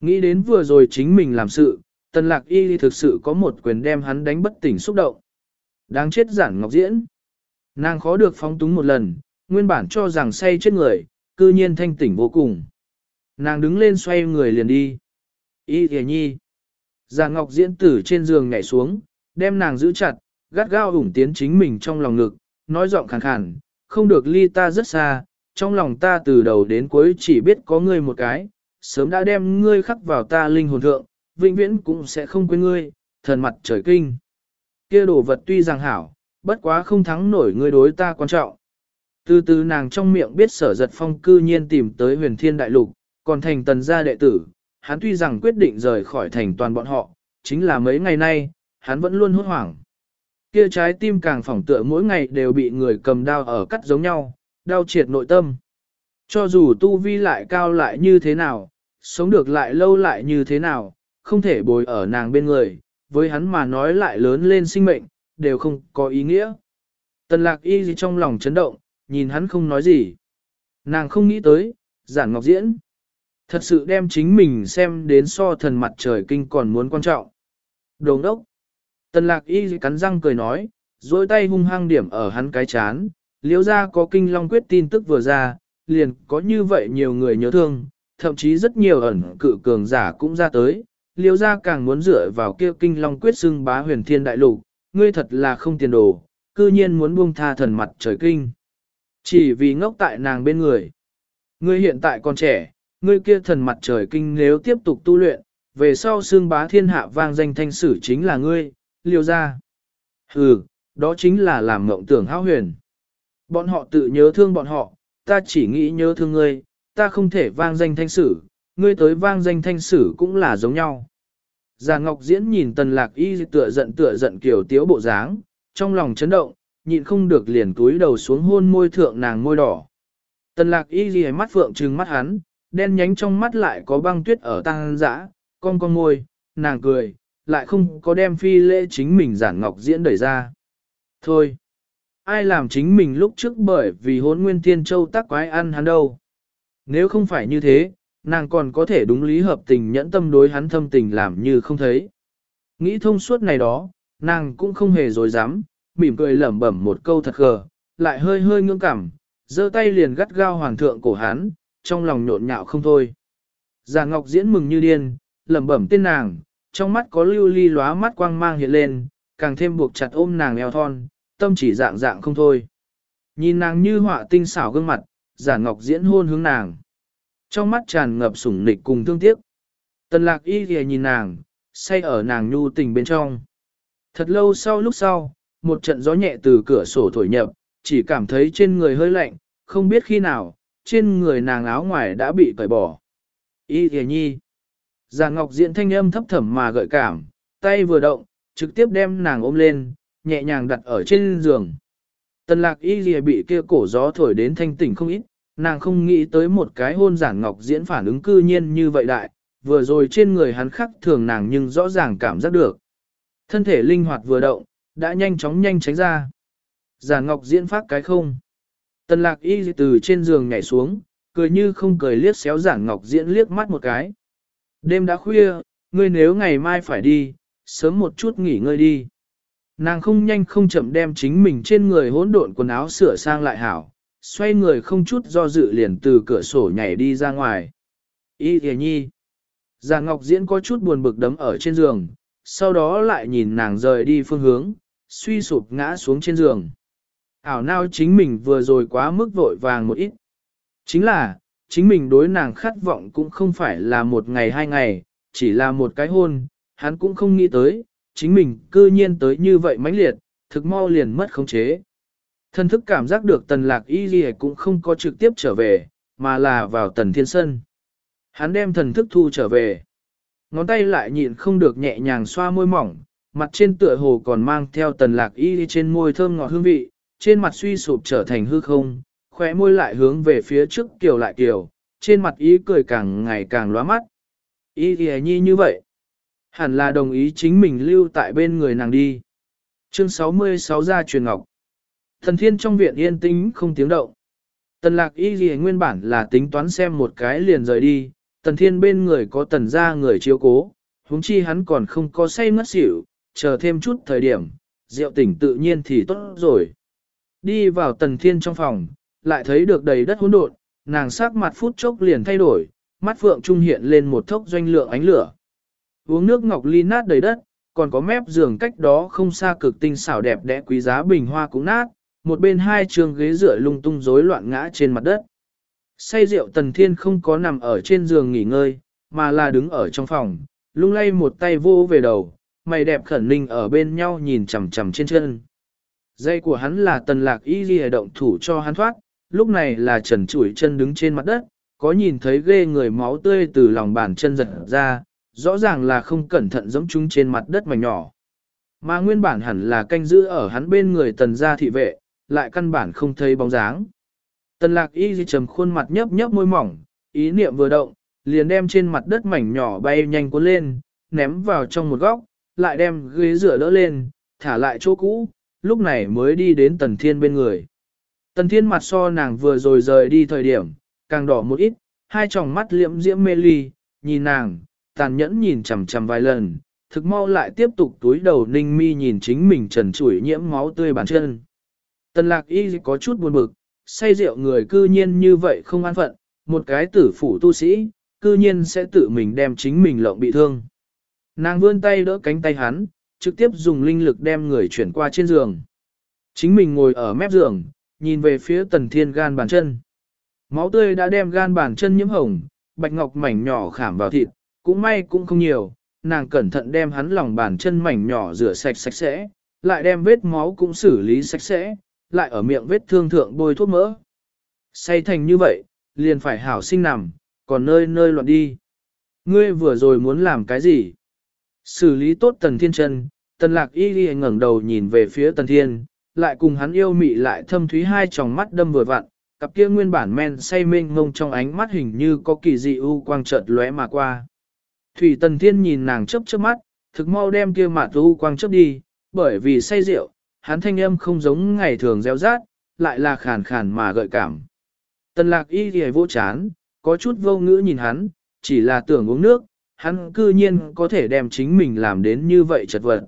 Nghĩ đến vừa rồi chính mình làm sự, tần lạc y thực sự có một quyền đem hắn đánh bất tỉnh xúc động. Đáng chết giản ngọc diễn. Nàng khó được phóng túng một lần, nguyên bản cho rằng say chết người, cư nhiên thanh tỉnh vô cùng. Nàng đứng lên xoay người liền đi. Y thề nhi. Giản ngọc diễn tử trên giường nhảy xuống, đem nàng giữ chặt, gắt gao ủng tiến chính mình trong lòng ngực, nói giọng khàn khàn, không được ly ta rất xa, trong lòng ta từ đầu đến cuối chỉ biết có ngươi một cái, sớm đã đem ngươi khắc vào ta linh hồn thượng, vĩnh viễn cũng sẽ không quên ngươi, thần mặt trời kinh. Kia đồ vật tuy rằng hảo, bất quá không thắng nổi ngươi đối ta quan trọng. Từ từ nàng trong miệng biết sở giật phong cư nhiên tìm tới huyền thiên đại lục, còn thành tần gia đệ tử, hắn tuy rằng quyết định rời khỏi thành toàn bọn họ, chính là mấy ngày nay, hắn vẫn luôn hốt hoảng. Kia trái tim càng phỏng tựa mỗi ngày đều bị người cầm đao ở cắt giống nhau, đau triệt nội tâm. Cho dù tu vi lại cao lại như thế nào, sống được lại lâu lại như thế nào, không thể bồi ở nàng bên người, với hắn mà nói lại lớn lên sinh mệnh, đều không có ý nghĩa. Tần lạc y gì trong lòng chấn động, nhìn hắn không nói gì. Nàng không nghĩ tới, giản ngọc diễn. Thật sự đem chính mình xem đến so thần mặt trời kinh còn muốn quan trọng. Đồng đốc. Tần lạc y cắn răng cười nói, dối tay hung hăng điểm ở hắn cái chán, Liễu ra có kinh long quyết tin tức vừa ra, liền có như vậy nhiều người nhớ thương, thậm chí rất nhiều ẩn cự cường giả cũng ra tới, Liễu ra càng muốn dựa vào kia kinh long quyết xưng bá huyền thiên đại lục, ngươi thật là không tiền đồ, cư nhiên muốn buông tha thần mặt trời kinh. Chỉ vì ngốc tại nàng bên người. Ngươi hiện tại còn trẻ, ngươi kia thần mặt trời kinh nếu tiếp tục tu luyện, về sau xương bá thiên hạ vang danh thanh sử chính là ngươi, liêu ra. Ừ, đó chính là làm mộng tưởng hao huyền. Bọn họ tự nhớ thương bọn họ, ta chỉ nghĩ nhớ thương ngươi, ta không thể vang danh thanh sử, ngươi tới vang danh thanh sử cũng là giống nhau. Già Ngọc Diễn nhìn tần lạc y tựa giận tựa giận kiểu tiếu bộ dáng, trong lòng chấn động, nhịn không được liền túi đầu xuống hôn môi thượng nàng môi đỏ. Tần lạc y ghi mắt phượng trừng mắt hắn, đen nhánh trong mắt lại có băng tuyết ở tăng dã, con con môi, nàng cười, lại không có đem phi lễ chính mình giản ngọc diễn đẩy ra. Thôi, ai làm chính mình lúc trước bởi vì hốn nguyên thiên châu tác quái ăn hắn đâu. Nếu không phải như thế, nàng còn có thể đúng lý hợp tình nhẫn tâm đối hắn thâm tình làm như không thấy. Nghĩ thông suốt này đó, nàng cũng không hề dối dám, mỉm cười lẩm bẩm một câu thật gờ, lại hơi hơi ngưỡng cảm, giơ tay liền gắt gao hoàng thượng cổ hắn, trong lòng nhộn nhạo không thôi. Già Ngọc diễn mừng như điên, lẩm bẩm tên nàng, trong mắt có lưu ly lóa mắt quang mang hiện lên, càng thêm buộc chặt ôm nàng eo thon, tâm chỉ dạng dạng không thôi. Nhìn nàng như họa tinh xảo gương mặt, giả ngọc diễn hôn hướng nàng. Trong mắt tràn ngập sủng nịch cùng thương tiếc. Tần lạc y ghề nhìn nàng, say ở nàng nhu tình bên trong. Thật lâu sau lúc sau, một trận gió nhẹ từ cửa sổ thổi nhập, chỉ cảm thấy trên người hơi lạnh, không biết khi nào, trên người nàng áo ngoài đã bị cởi bỏ. Y ghề nhi. Giả ngọc diễn thanh âm thấp thẩm mà gợi cảm, tay vừa động, trực tiếp đem nàng ôm lên, nhẹ nhàng đặt ở trên giường. Tần lạc y Dìa bị kia cổ gió thổi đến thanh tỉnh không ít, nàng không nghĩ tới một cái hôn giản ngọc diễn phản ứng cư nhiên như vậy đại, vừa rồi trên người hắn khắc thường nàng nhưng rõ ràng cảm giác được. Thân thể linh hoạt vừa động, đã nhanh chóng nhanh tránh ra. Giản ngọc diễn phát cái không. Tần lạc y từ trên giường nhảy xuống, cười như không cười liếc xéo giản ngọc diễn liếc mắt một cái. Đêm đã khuya, ngươi nếu ngày mai phải đi, sớm một chút nghỉ ngơi đi. Nàng không nhanh không chậm đem chính mình trên người hỗn độn quần áo sửa sang lại hảo, xoay người không chút do dự liền từ cửa sổ nhảy đi ra ngoài. Y thề nhi. Già Ngọc Diễn có chút buồn bực đấm ở trên giường, sau đó lại nhìn nàng rời đi phương hướng, suy sụp ngã xuống trên giường. Ảo nào chính mình vừa rồi quá mức vội vàng một ít. Chính là, chính mình đối nàng khát vọng cũng không phải là một ngày hai ngày, chỉ là một cái hôn, hắn cũng không nghĩ tới, chính mình cư nhiên tới như vậy mãnh liệt, thực mau liền mất khống chế. Thân thức cảm giác được tần lạc y gì cũng không có trực tiếp trở về, mà là vào tần thiên sân. Hắn đem thần thức thu trở về. Ngón tay lại nhịn không được nhẹ nhàng xoa môi mỏng, mặt trên tựa hồ còn mang theo tần lạc y trên môi thơm ngọt hương vị, trên mặt suy sụp trở thành hư không, khóe môi lại hướng về phía trước kiều lại kiều, trên mặt ý cười càng ngày càng lóa mắt. Y thì nhi như vậy. Hẳn là đồng ý chính mình lưu tại bên người nàng đi. Chương 66 ra truyền ngọc. Thần thiên trong viện yên tĩnh không tiếng động. Tần lạc y ghi nguyên bản là tính toán xem một cái liền rời đi, tần thiên bên người có tần ra người chiếu cố, huống chi hắn còn không có say ngất xỉu, chờ thêm chút thời điểm, rượu tỉnh tự nhiên thì tốt rồi. Đi vào tần thiên trong phòng, lại thấy được đầy đất hỗn độn, nàng sắc mặt phút chốc liền thay đổi, mắt phượng trung hiện lên một thốc doanh lượng ánh lửa. Uống nước ngọc ly nát đầy đất, còn có mép giường cách đó không xa cực tinh xảo đẹp đẽ quý giá bình hoa cũng nát, một bên hai trường ghế dựa lung tung rối loạn ngã trên mặt đất. Say rượu tần thiên không có nằm ở trên giường nghỉ ngơi, mà là đứng ở trong phòng, lung lay một tay vô về đầu, mày đẹp khẩn ninh ở bên nhau nhìn chằm chằm trên chân. Dây của hắn là tần lạc y ghi động thủ cho hắn thoát, lúc này là trần chủi chân đứng trên mặt đất, có nhìn thấy ghê người máu tươi từ lòng bàn chân giật ra, rõ ràng là không cẩn thận giống chúng trên mặt đất mảnh nhỏ. Mà nguyên bản hẳn là canh giữ ở hắn bên người tần gia thị vệ, lại căn bản không thấy bóng dáng. Tần lạc y di trầm khuôn mặt nhấp nhấp môi mỏng, ý niệm vừa động, liền đem trên mặt đất mảnh nhỏ bay nhanh cuốn lên, ném vào trong một góc, lại đem ghế rửa đỡ lên, thả lại chỗ cũ, lúc này mới đi đến tần thiên bên người. Tần thiên mặt so nàng vừa rồi rời đi thời điểm, càng đỏ một ít, hai tròng mắt liễm diễm mê ly, nhìn nàng, tàn nhẫn nhìn chằm chằm vài lần, thực mau lại tiếp tục túi đầu ninh mi nhìn chính mình trần trụi nhiễm máu tươi bàn chân. Tần lạc y có chút buồn bực, say rượu người cư nhiên như vậy không an phận, một cái tử phủ tu sĩ, cư nhiên sẽ tự mình đem chính mình lộng bị thương. Nàng vươn tay đỡ cánh tay hắn, trực tiếp dùng linh lực đem người chuyển qua trên giường. Chính mình ngồi ở mép giường, nhìn về phía tần thiên gan bàn chân. Máu tươi đã đem gan bàn chân nhiễm hồng, bạch ngọc mảnh nhỏ khảm vào thịt, cũng may cũng không nhiều, nàng cẩn thận đem hắn lòng bàn chân mảnh nhỏ rửa sạch sạch sẽ, lại đem vết máu cũng xử lý sạch sẽ, lại ở miệng vết thương thượng bôi thuốc mỡ. Say thành như vậy, liền phải hảo sinh nằm, còn nơi nơi loạn đi. Ngươi vừa rồi muốn làm cái gì? Xử lý tốt tần thiên chân, tần lạc y ghi ngẩng đầu nhìn về phía tần thiên, lại cùng hắn yêu mị lại thâm thúy hai tròng mắt đâm vừa vặn, cặp kia nguyên bản men say mênh ngông trong ánh mắt hình như có kỳ dị u quang chợt lóe mà qua. Thủy tần thiên nhìn nàng chớp chớp mắt, thực mau đem kia mạt u quang chớp đi, bởi vì say rượu, hắn thanh âm không giống ngày thường reo rát, lại là khàn khàn mà gợi cảm. Tần lạc y thì vô chán, có chút vô ngữ nhìn hắn, chỉ là tưởng uống nước, hắn cư nhiên có thể đem chính mình làm đến như vậy chật vật.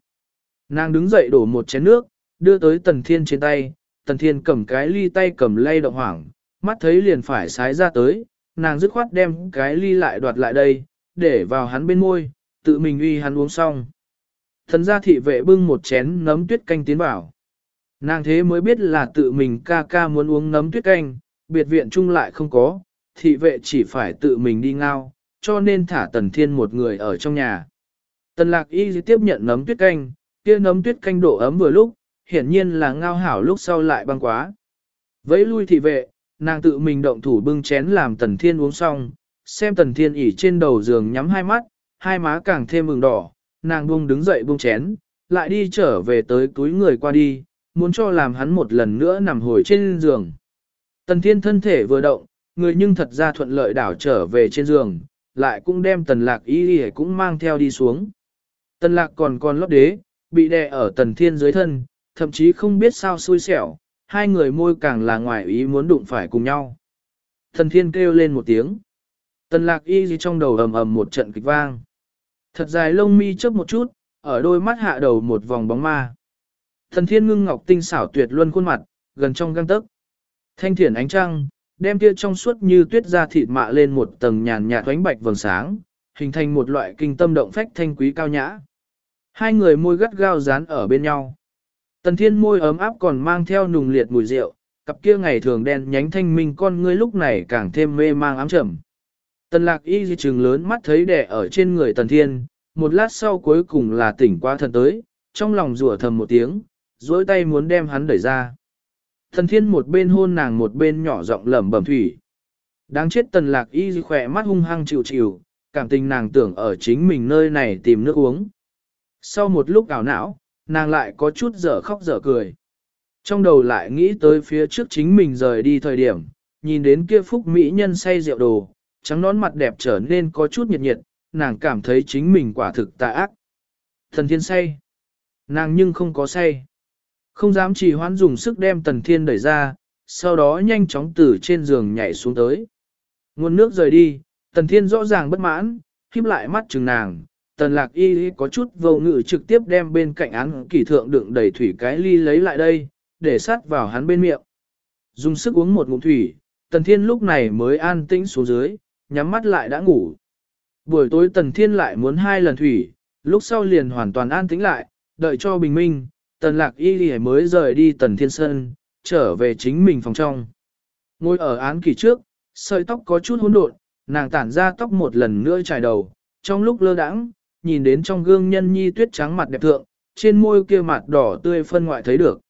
Nàng đứng dậy đổ một chén nước, đưa tới tần thiên trên tay, tần thiên cầm cái ly tay cầm lay động hoảng, mắt thấy liền phải sái ra tới, nàng dứt khoát đem cái ly lại đoạt lại đây, để vào hắn bên môi, tự mình uy hắn uống xong. Thần gia thị vệ bưng một chén nấm tuyết canh tiến vào. Nàng thế mới biết là tự mình ca ca muốn uống nấm tuyết canh, biệt viện chung lại không có, thị vệ chỉ phải tự mình đi ngao, cho nên thả tần thiên một người ở trong nhà. Tần lạc y tiếp nhận nấm tuyết canh, kia nấm tuyết canh độ ấm vừa lúc, hiển nhiên là ngao hảo lúc sau lại băng quá. Vẫy lui thị vệ, nàng tự mình động thủ bưng chén làm tần thiên uống xong, xem tần thiên ỉ trên đầu giường nhắm hai mắt, hai má càng thêm mừng đỏ, nàng buông đứng dậy buông chén, lại đi trở về tới túi người qua đi, muốn cho làm hắn một lần nữa nằm hồi trên giường. Tần thiên thân thể vừa động, người nhưng thật ra thuận lợi đảo trở về trên giường, lại cũng đem tần lạc y y cũng mang theo đi xuống. Tần lạc còn còn lót đế, bị đè ở tần thiên dưới thân, thậm chí không biết sao xui xẻo, hai người môi càng là ngoài ý muốn đụng phải cùng nhau. Tần thiên kêu lên một tiếng. Tần lạc y gì trong đầu ầm ầm một trận kịch vang. Thật dài lông mi chớp một chút, ở đôi mắt hạ đầu một vòng bóng ma. Thần thiên ngưng ngọc tinh xảo tuyệt luân khuôn mặt, gần trong găng tấc. Thanh thiển ánh trăng, đem kia trong suốt như tuyết ra thịt mạ lên một tầng nhàn nhạt thoánh bạch vầng sáng, hình thành một loại kinh tâm động phách thanh quý cao nhã. Hai người môi gắt gao dán ở bên nhau. Tần thiên môi ấm áp còn mang theo nùng liệt mùi rượu, cặp kia ngày thường đen nhánh thanh minh con ngươi lúc này càng thêm mê mang ám trầm. Tần lạc y di trừng lớn mắt thấy đẻ ở trên người tần thiên, một lát sau cuối cùng là tỉnh qua thần tới, trong lòng rủa thầm một tiếng, dối tay muốn đem hắn đẩy ra. Tần thiên một bên hôn nàng một bên nhỏ giọng lẩm bẩm thủy. Đáng chết tần lạc y di khỏe mắt hung hăng chịu chịu, cảm tình nàng tưởng ở chính mình nơi này tìm nước uống. Sau một lúc ảo não, nàng lại có chút dở khóc dở cười. Trong đầu lại nghĩ tới phía trước chính mình rời đi thời điểm, nhìn đến kia phúc mỹ nhân say rượu đồ, trắng nón mặt đẹp trở nên có chút nhiệt nhiệt, nàng cảm thấy chính mình quả thực tà ác. Thần thiên say. Nàng nhưng không có say. Không dám trì hoãn dùng sức đem tần thiên đẩy ra, sau đó nhanh chóng từ trên giường nhảy xuống tới. Nguồn nước rời đi, tần thiên rõ ràng bất mãn, khiếp lại mắt chừng nàng. Tần lạc y có chút vô ngự trực tiếp đem bên cạnh án kỷ thượng đựng đầy thủy cái ly lấy lại đây, để sát vào hắn bên miệng. Dùng sức uống một ngụm thủy, tần thiên lúc này mới an tĩnh xuống dưới, nhắm mắt lại đã ngủ. Buổi tối Tần Thiên lại muốn hai lần thủy, lúc sau liền hoàn toàn an tĩnh lại, đợi cho bình minh, Tần Lạc Y Lì mới rời đi Tần Thiên Sơn, trở về chính mình phòng trong. Ngồi ở án kỳ trước, sợi tóc có chút hỗn độn, nàng tản ra tóc một lần nữa trải đầu, trong lúc lơ đãng, nhìn đến trong gương nhân nhi tuyết trắng mặt đẹp thượng, trên môi kia mặt đỏ tươi phân ngoại thấy được.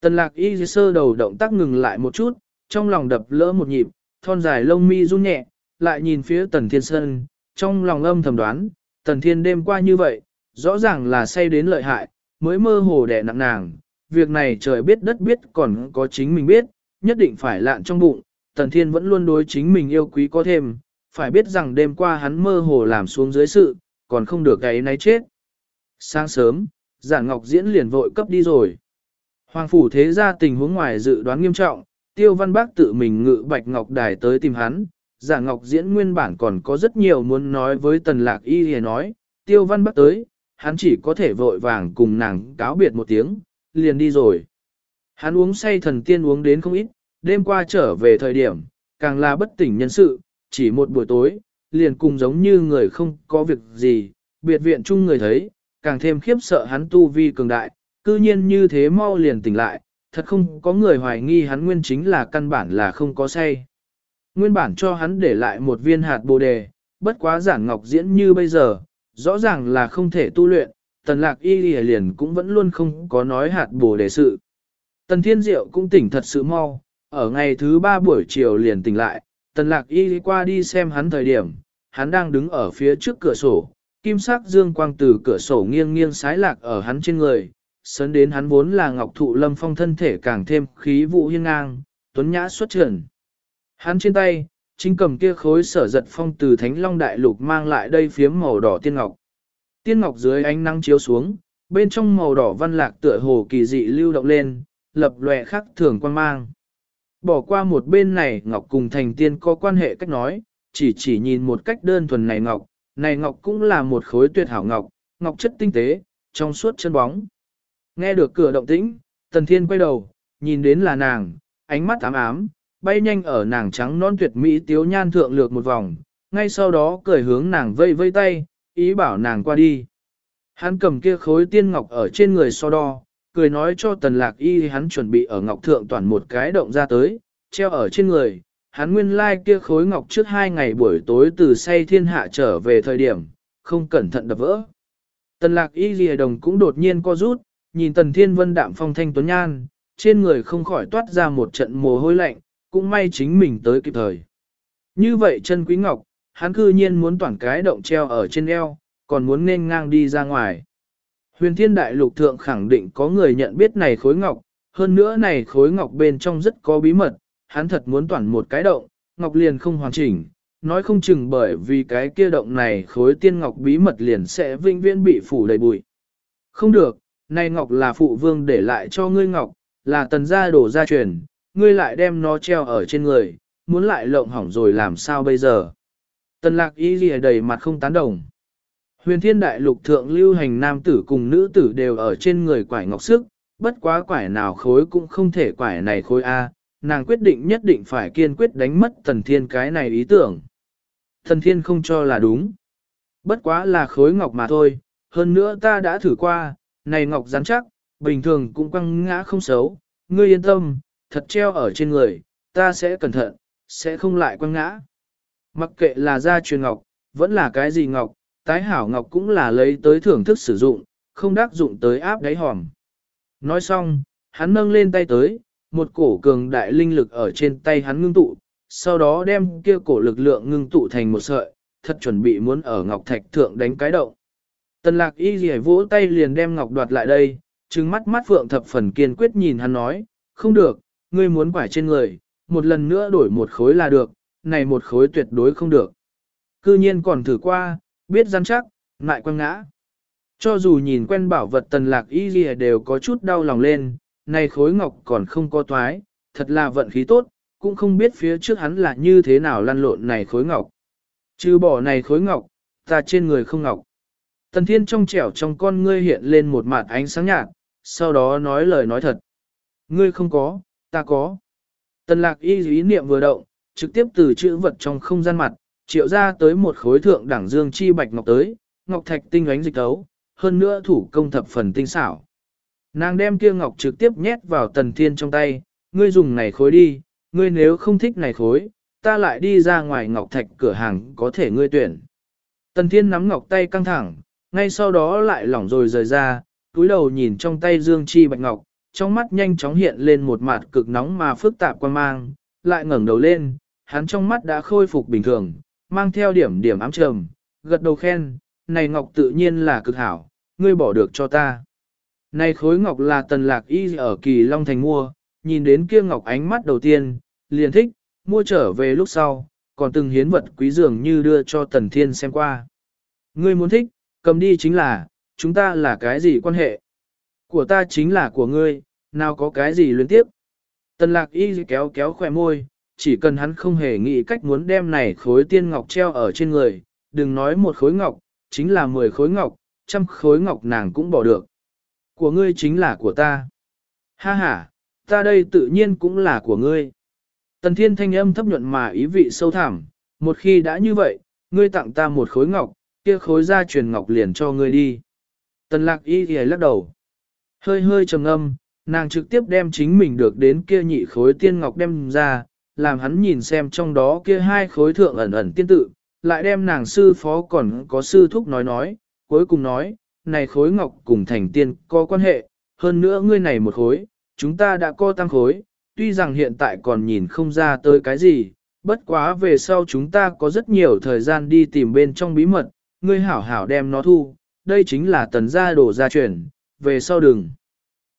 Tần lạc y sơ đầu động tác ngừng lại một chút, trong lòng đập lỡ một nhịp, thon dài lông mi run nhẹ, lại nhìn phía tần thiên sơn, trong lòng âm thầm đoán, tần thiên đêm qua như vậy, rõ ràng là say đến lợi hại, mới mơ hồ đẻ nặng nàng, việc này trời biết đất biết còn có chính mình biết, nhất định phải lạn trong bụng, tần thiên vẫn luôn đối chính mình yêu quý có thêm, phải biết rằng đêm qua hắn mơ hồ làm xuống dưới sự, còn không được cái náy chết. Sáng sớm, giản ngọc diễn liền vội cấp đi rồi. Hoàng phủ thế ra tình huống ngoài dự đoán nghiêm trọng, tiêu văn bác tự mình ngự bạch ngọc đài tới tìm hắn. Giả ngọc diễn nguyên bản còn có rất nhiều muốn nói với tần lạc y hề nói, tiêu văn bắt tới, hắn chỉ có thể vội vàng cùng nàng cáo biệt một tiếng, liền đi rồi. Hắn uống say thần tiên uống đến không ít, đêm qua trở về thời điểm, càng là bất tỉnh nhân sự, chỉ một buổi tối, liền cùng giống như người không có việc gì, biệt viện chung người thấy, càng thêm khiếp sợ hắn tu vi cường đại, cư nhiên như thế mau liền tỉnh lại, thật không có người hoài nghi hắn nguyên chính là căn bản là không có say. Nguyên bản cho hắn để lại một viên hạt bồ đề, bất quá giản ngọc diễn như bây giờ, rõ ràng là không thể tu luyện, tần lạc y liền cũng vẫn luôn không có nói hạt bồ đề sự. Tần thiên diệu cũng tỉnh thật sự mau, ở ngày thứ ba buổi chiều liền tỉnh lại, tần lạc y qua đi xem hắn thời điểm, hắn đang đứng ở phía trước cửa sổ, kim sắc dương quang từ cửa sổ nghiêng nghiêng sái lạc ở hắn trên người, sớn đến hắn vốn là ngọc thụ lâm phong thân thể càng thêm khí vụ hiên ngang, tuấn nhã xuất trần. Hắn trên tay, chính cầm kia khối sở giật phong từ thánh long đại lục mang lại đây phiếm màu đỏ tiên ngọc. Tiên ngọc dưới ánh nắng chiếu xuống, bên trong màu đỏ văn lạc tựa hồ kỳ dị lưu động lên, lập lòe khắc thường quan mang. Bỏ qua một bên này ngọc cùng thành tiên có quan hệ cách nói, chỉ chỉ nhìn một cách đơn thuần này ngọc, này ngọc cũng là một khối tuyệt hảo ngọc, ngọc chất tinh tế, trong suốt chân bóng. Nghe được cửa động tĩnh, tần thiên quay đầu, nhìn đến là nàng, ánh mắt ám ám, bay nhanh ở nàng trắng non tuyệt mỹ tiếu nhan thượng lược một vòng, ngay sau đó cười hướng nàng vây vây tay, ý bảo nàng qua đi. Hắn cầm kia khối tiên ngọc ở trên người so đo, cười nói cho tần lạc y hắn chuẩn bị ở ngọc thượng toàn một cái động ra tới, treo ở trên người. Hắn nguyên lai like kia khối ngọc trước hai ngày buổi tối từ say thiên hạ trở về thời điểm, không cẩn thận đập vỡ. Tần lạc y lìa đồng cũng đột nhiên co rút, nhìn tần thiên vân đạm phong thanh tuấn nhan, trên người không khỏi toát ra một trận mồ hôi lạnh, cũng may chính mình tới kịp thời. Như vậy chân quý ngọc, hắn cư nhiên muốn toàn cái động treo ở trên eo, còn muốn nên ngang đi ra ngoài. Huyền thiên đại lục thượng khẳng định có người nhận biết này khối ngọc, hơn nữa này khối ngọc bên trong rất có bí mật, hắn thật muốn toàn một cái động, ngọc liền không hoàn chỉnh, nói không chừng bởi vì cái kia động này khối tiên ngọc bí mật liền sẽ vinh viễn bị phủ đầy bụi. Không được, này ngọc là phụ vương để lại cho ngươi ngọc, là tần gia đổ gia truyền, ngươi lại đem nó treo ở trên người, muốn lại lộng hỏng rồi làm sao bây giờ. Tần lạc ý gì đầy mặt không tán đồng. Huyền thiên đại lục thượng lưu hành nam tử cùng nữ tử đều ở trên người quải ngọc sức, bất quá quải nào khối cũng không thể quải này khối A, nàng quyết định nhất định phải kiên quyết đánh mất tần thiên cái này ý tưởng. Tần thiên không cho là đúng. Bất quá là khối ngọc mà thôi, hơn nữa ta đã thử qua, này ngọc rắn chắc, bình thường cũng quăng ngã không xấu, ngươi yên tâm, thật treo ở trên người, ta sẽ cẩn thận, sẽ không lại quăng ngã. Mặc kệ là gia truyền ngọc, vẫn là cái gì ngọc, tái hảo ngọc cũng là lấy tới thưởng thức sử dụng, không đắc dụng tới áp đáy hòm. Nói xong, hắn nâng lên tay tới, một cổ cường đại linh lực ở trên tay hắn ngưng tụ, sau đó đem kia cổ lực lượng ngưng tụ thành một sợi, thật chuẩn bị muốn ở ngọc thạch thượng đánh cái động. Tần lạc y gì vỗ tay liền đem ngọc đoạt lại đây, trừng mắt mắt phượng thập phần kiên quyết nhìn hắn nói, không được, ngươi muốn quải trên người, một lần nữa đổi một khối là được, này một khối tuyệt đối không được. Cư nhiên còn thử qua, biết rắn chắc, ngại quăng ngã. Cho dù nhìn quen bảo vật tần lạc y gì đều có chút đau lòng lên, này khối ngọc còn không có toái, thật là vận khí tốt, cũng không biết phía trước hắn là như thế nào lăn lộn này khối ngọc. Trừ bỏ này khối ngọc, ta trên người không ngọc. Tần thiên trong trẻo trong con ngươi hiện lên một mặt ánh sáng nhạt, sau đó nói lời nói thật. Ngươi không có, ta có. Tần lạc y ý niệm vừa động, trực tiếp từ chữ vật trong không gian mặt, triệu ra tới một khối thượng đẳng dương chi bạch ngọc tới, ngọc thạch tinh ánh dịch tấu, hơn nữa thủ công thập phần tinh xảo. Nàng đem kia ngọc trực tiếp nhét vào tần thiên trong tay, ngươi dùng này khối đi, ngươi nếu không thích này khối, ta lại đi ra ngoài ngọc thạch cửa hàng có thể ngươi tuyển. Tần thiên nắm ngọc tay căng thẳng, ngay sau đó lại lỏng rồi rời ra, túi đầu nhìn trong tay dương chi bạch ngọc, trong mắt nhanh chóng hiện lên một mặt cực nóng mà phức tạp quan mang, lại ngẩng đầu lên, hắn trong mắt đã khôi phục bình thường, mang theo điểm điểm ám trầm, gật đầu khen, này ngọc tự nhiên là cực hảo, ngươi bỏ được cho ta. Này khối ngọc là tần lạc y ở kỳ Long Thành mua, nhìn đến kia ngọc ánh mắt đầu tiên, liền thích, mua trở về lúc sau, còn từng hiến vật quý dường như đưa cho tần thiên xem qua. Ngươi muốn thích, Cầm đi chính là, chúng ta là cái gì quan hệ? Của ta chính là của ngươi, nào có cái gì luyến tiếp? Tần lạc y kéo kéo khỏe môi, chỉ cần hắn không hề nghĩ cách muốn đem này khối tiên ngọc treo ở trên người, đừng nói một khối ngọc, chính là mười khối ngọc, trăm khối ngọc nàng cũng bỏ được. Của ngươi chính là của ta. Ha ha, ta đây tự nhiên cũng là của ngươi. Tần thiên thanh âm thấp nhuận mà ý vị sâu thẳm, một khi đã như vậy, ngươi tặng ta một khối ngọc, kia khối gia truyền ngọc liền cho ngươi đi. Tần lạc y thì lắc đầu. Hơi hơi trầm âm, nàng trực tiếp đem chính mình được đến kia nhị khối tiên ngọc đem ra, làm hắn nhìn xem trong đó kia hai khối thượng ẩn ẩn tiên tự, lại đem nàng sư phó còn có sư thúc nói nói, cuối cùng nói, này khối ngọc cùng thành tiên có quan hệ, hơn nữa ngươi này một khối, chúng ta đã co tăng khối, tuy rằng hiện tại còn nhìn không ra tới cái gì, bất quá về sau chúng ta có rất nhiều thời gian đi tìm bên trong bí mật, ngươi hảo hảo đem nó thu, đây chính là tần gia đổ gia truyền, về sau đừng.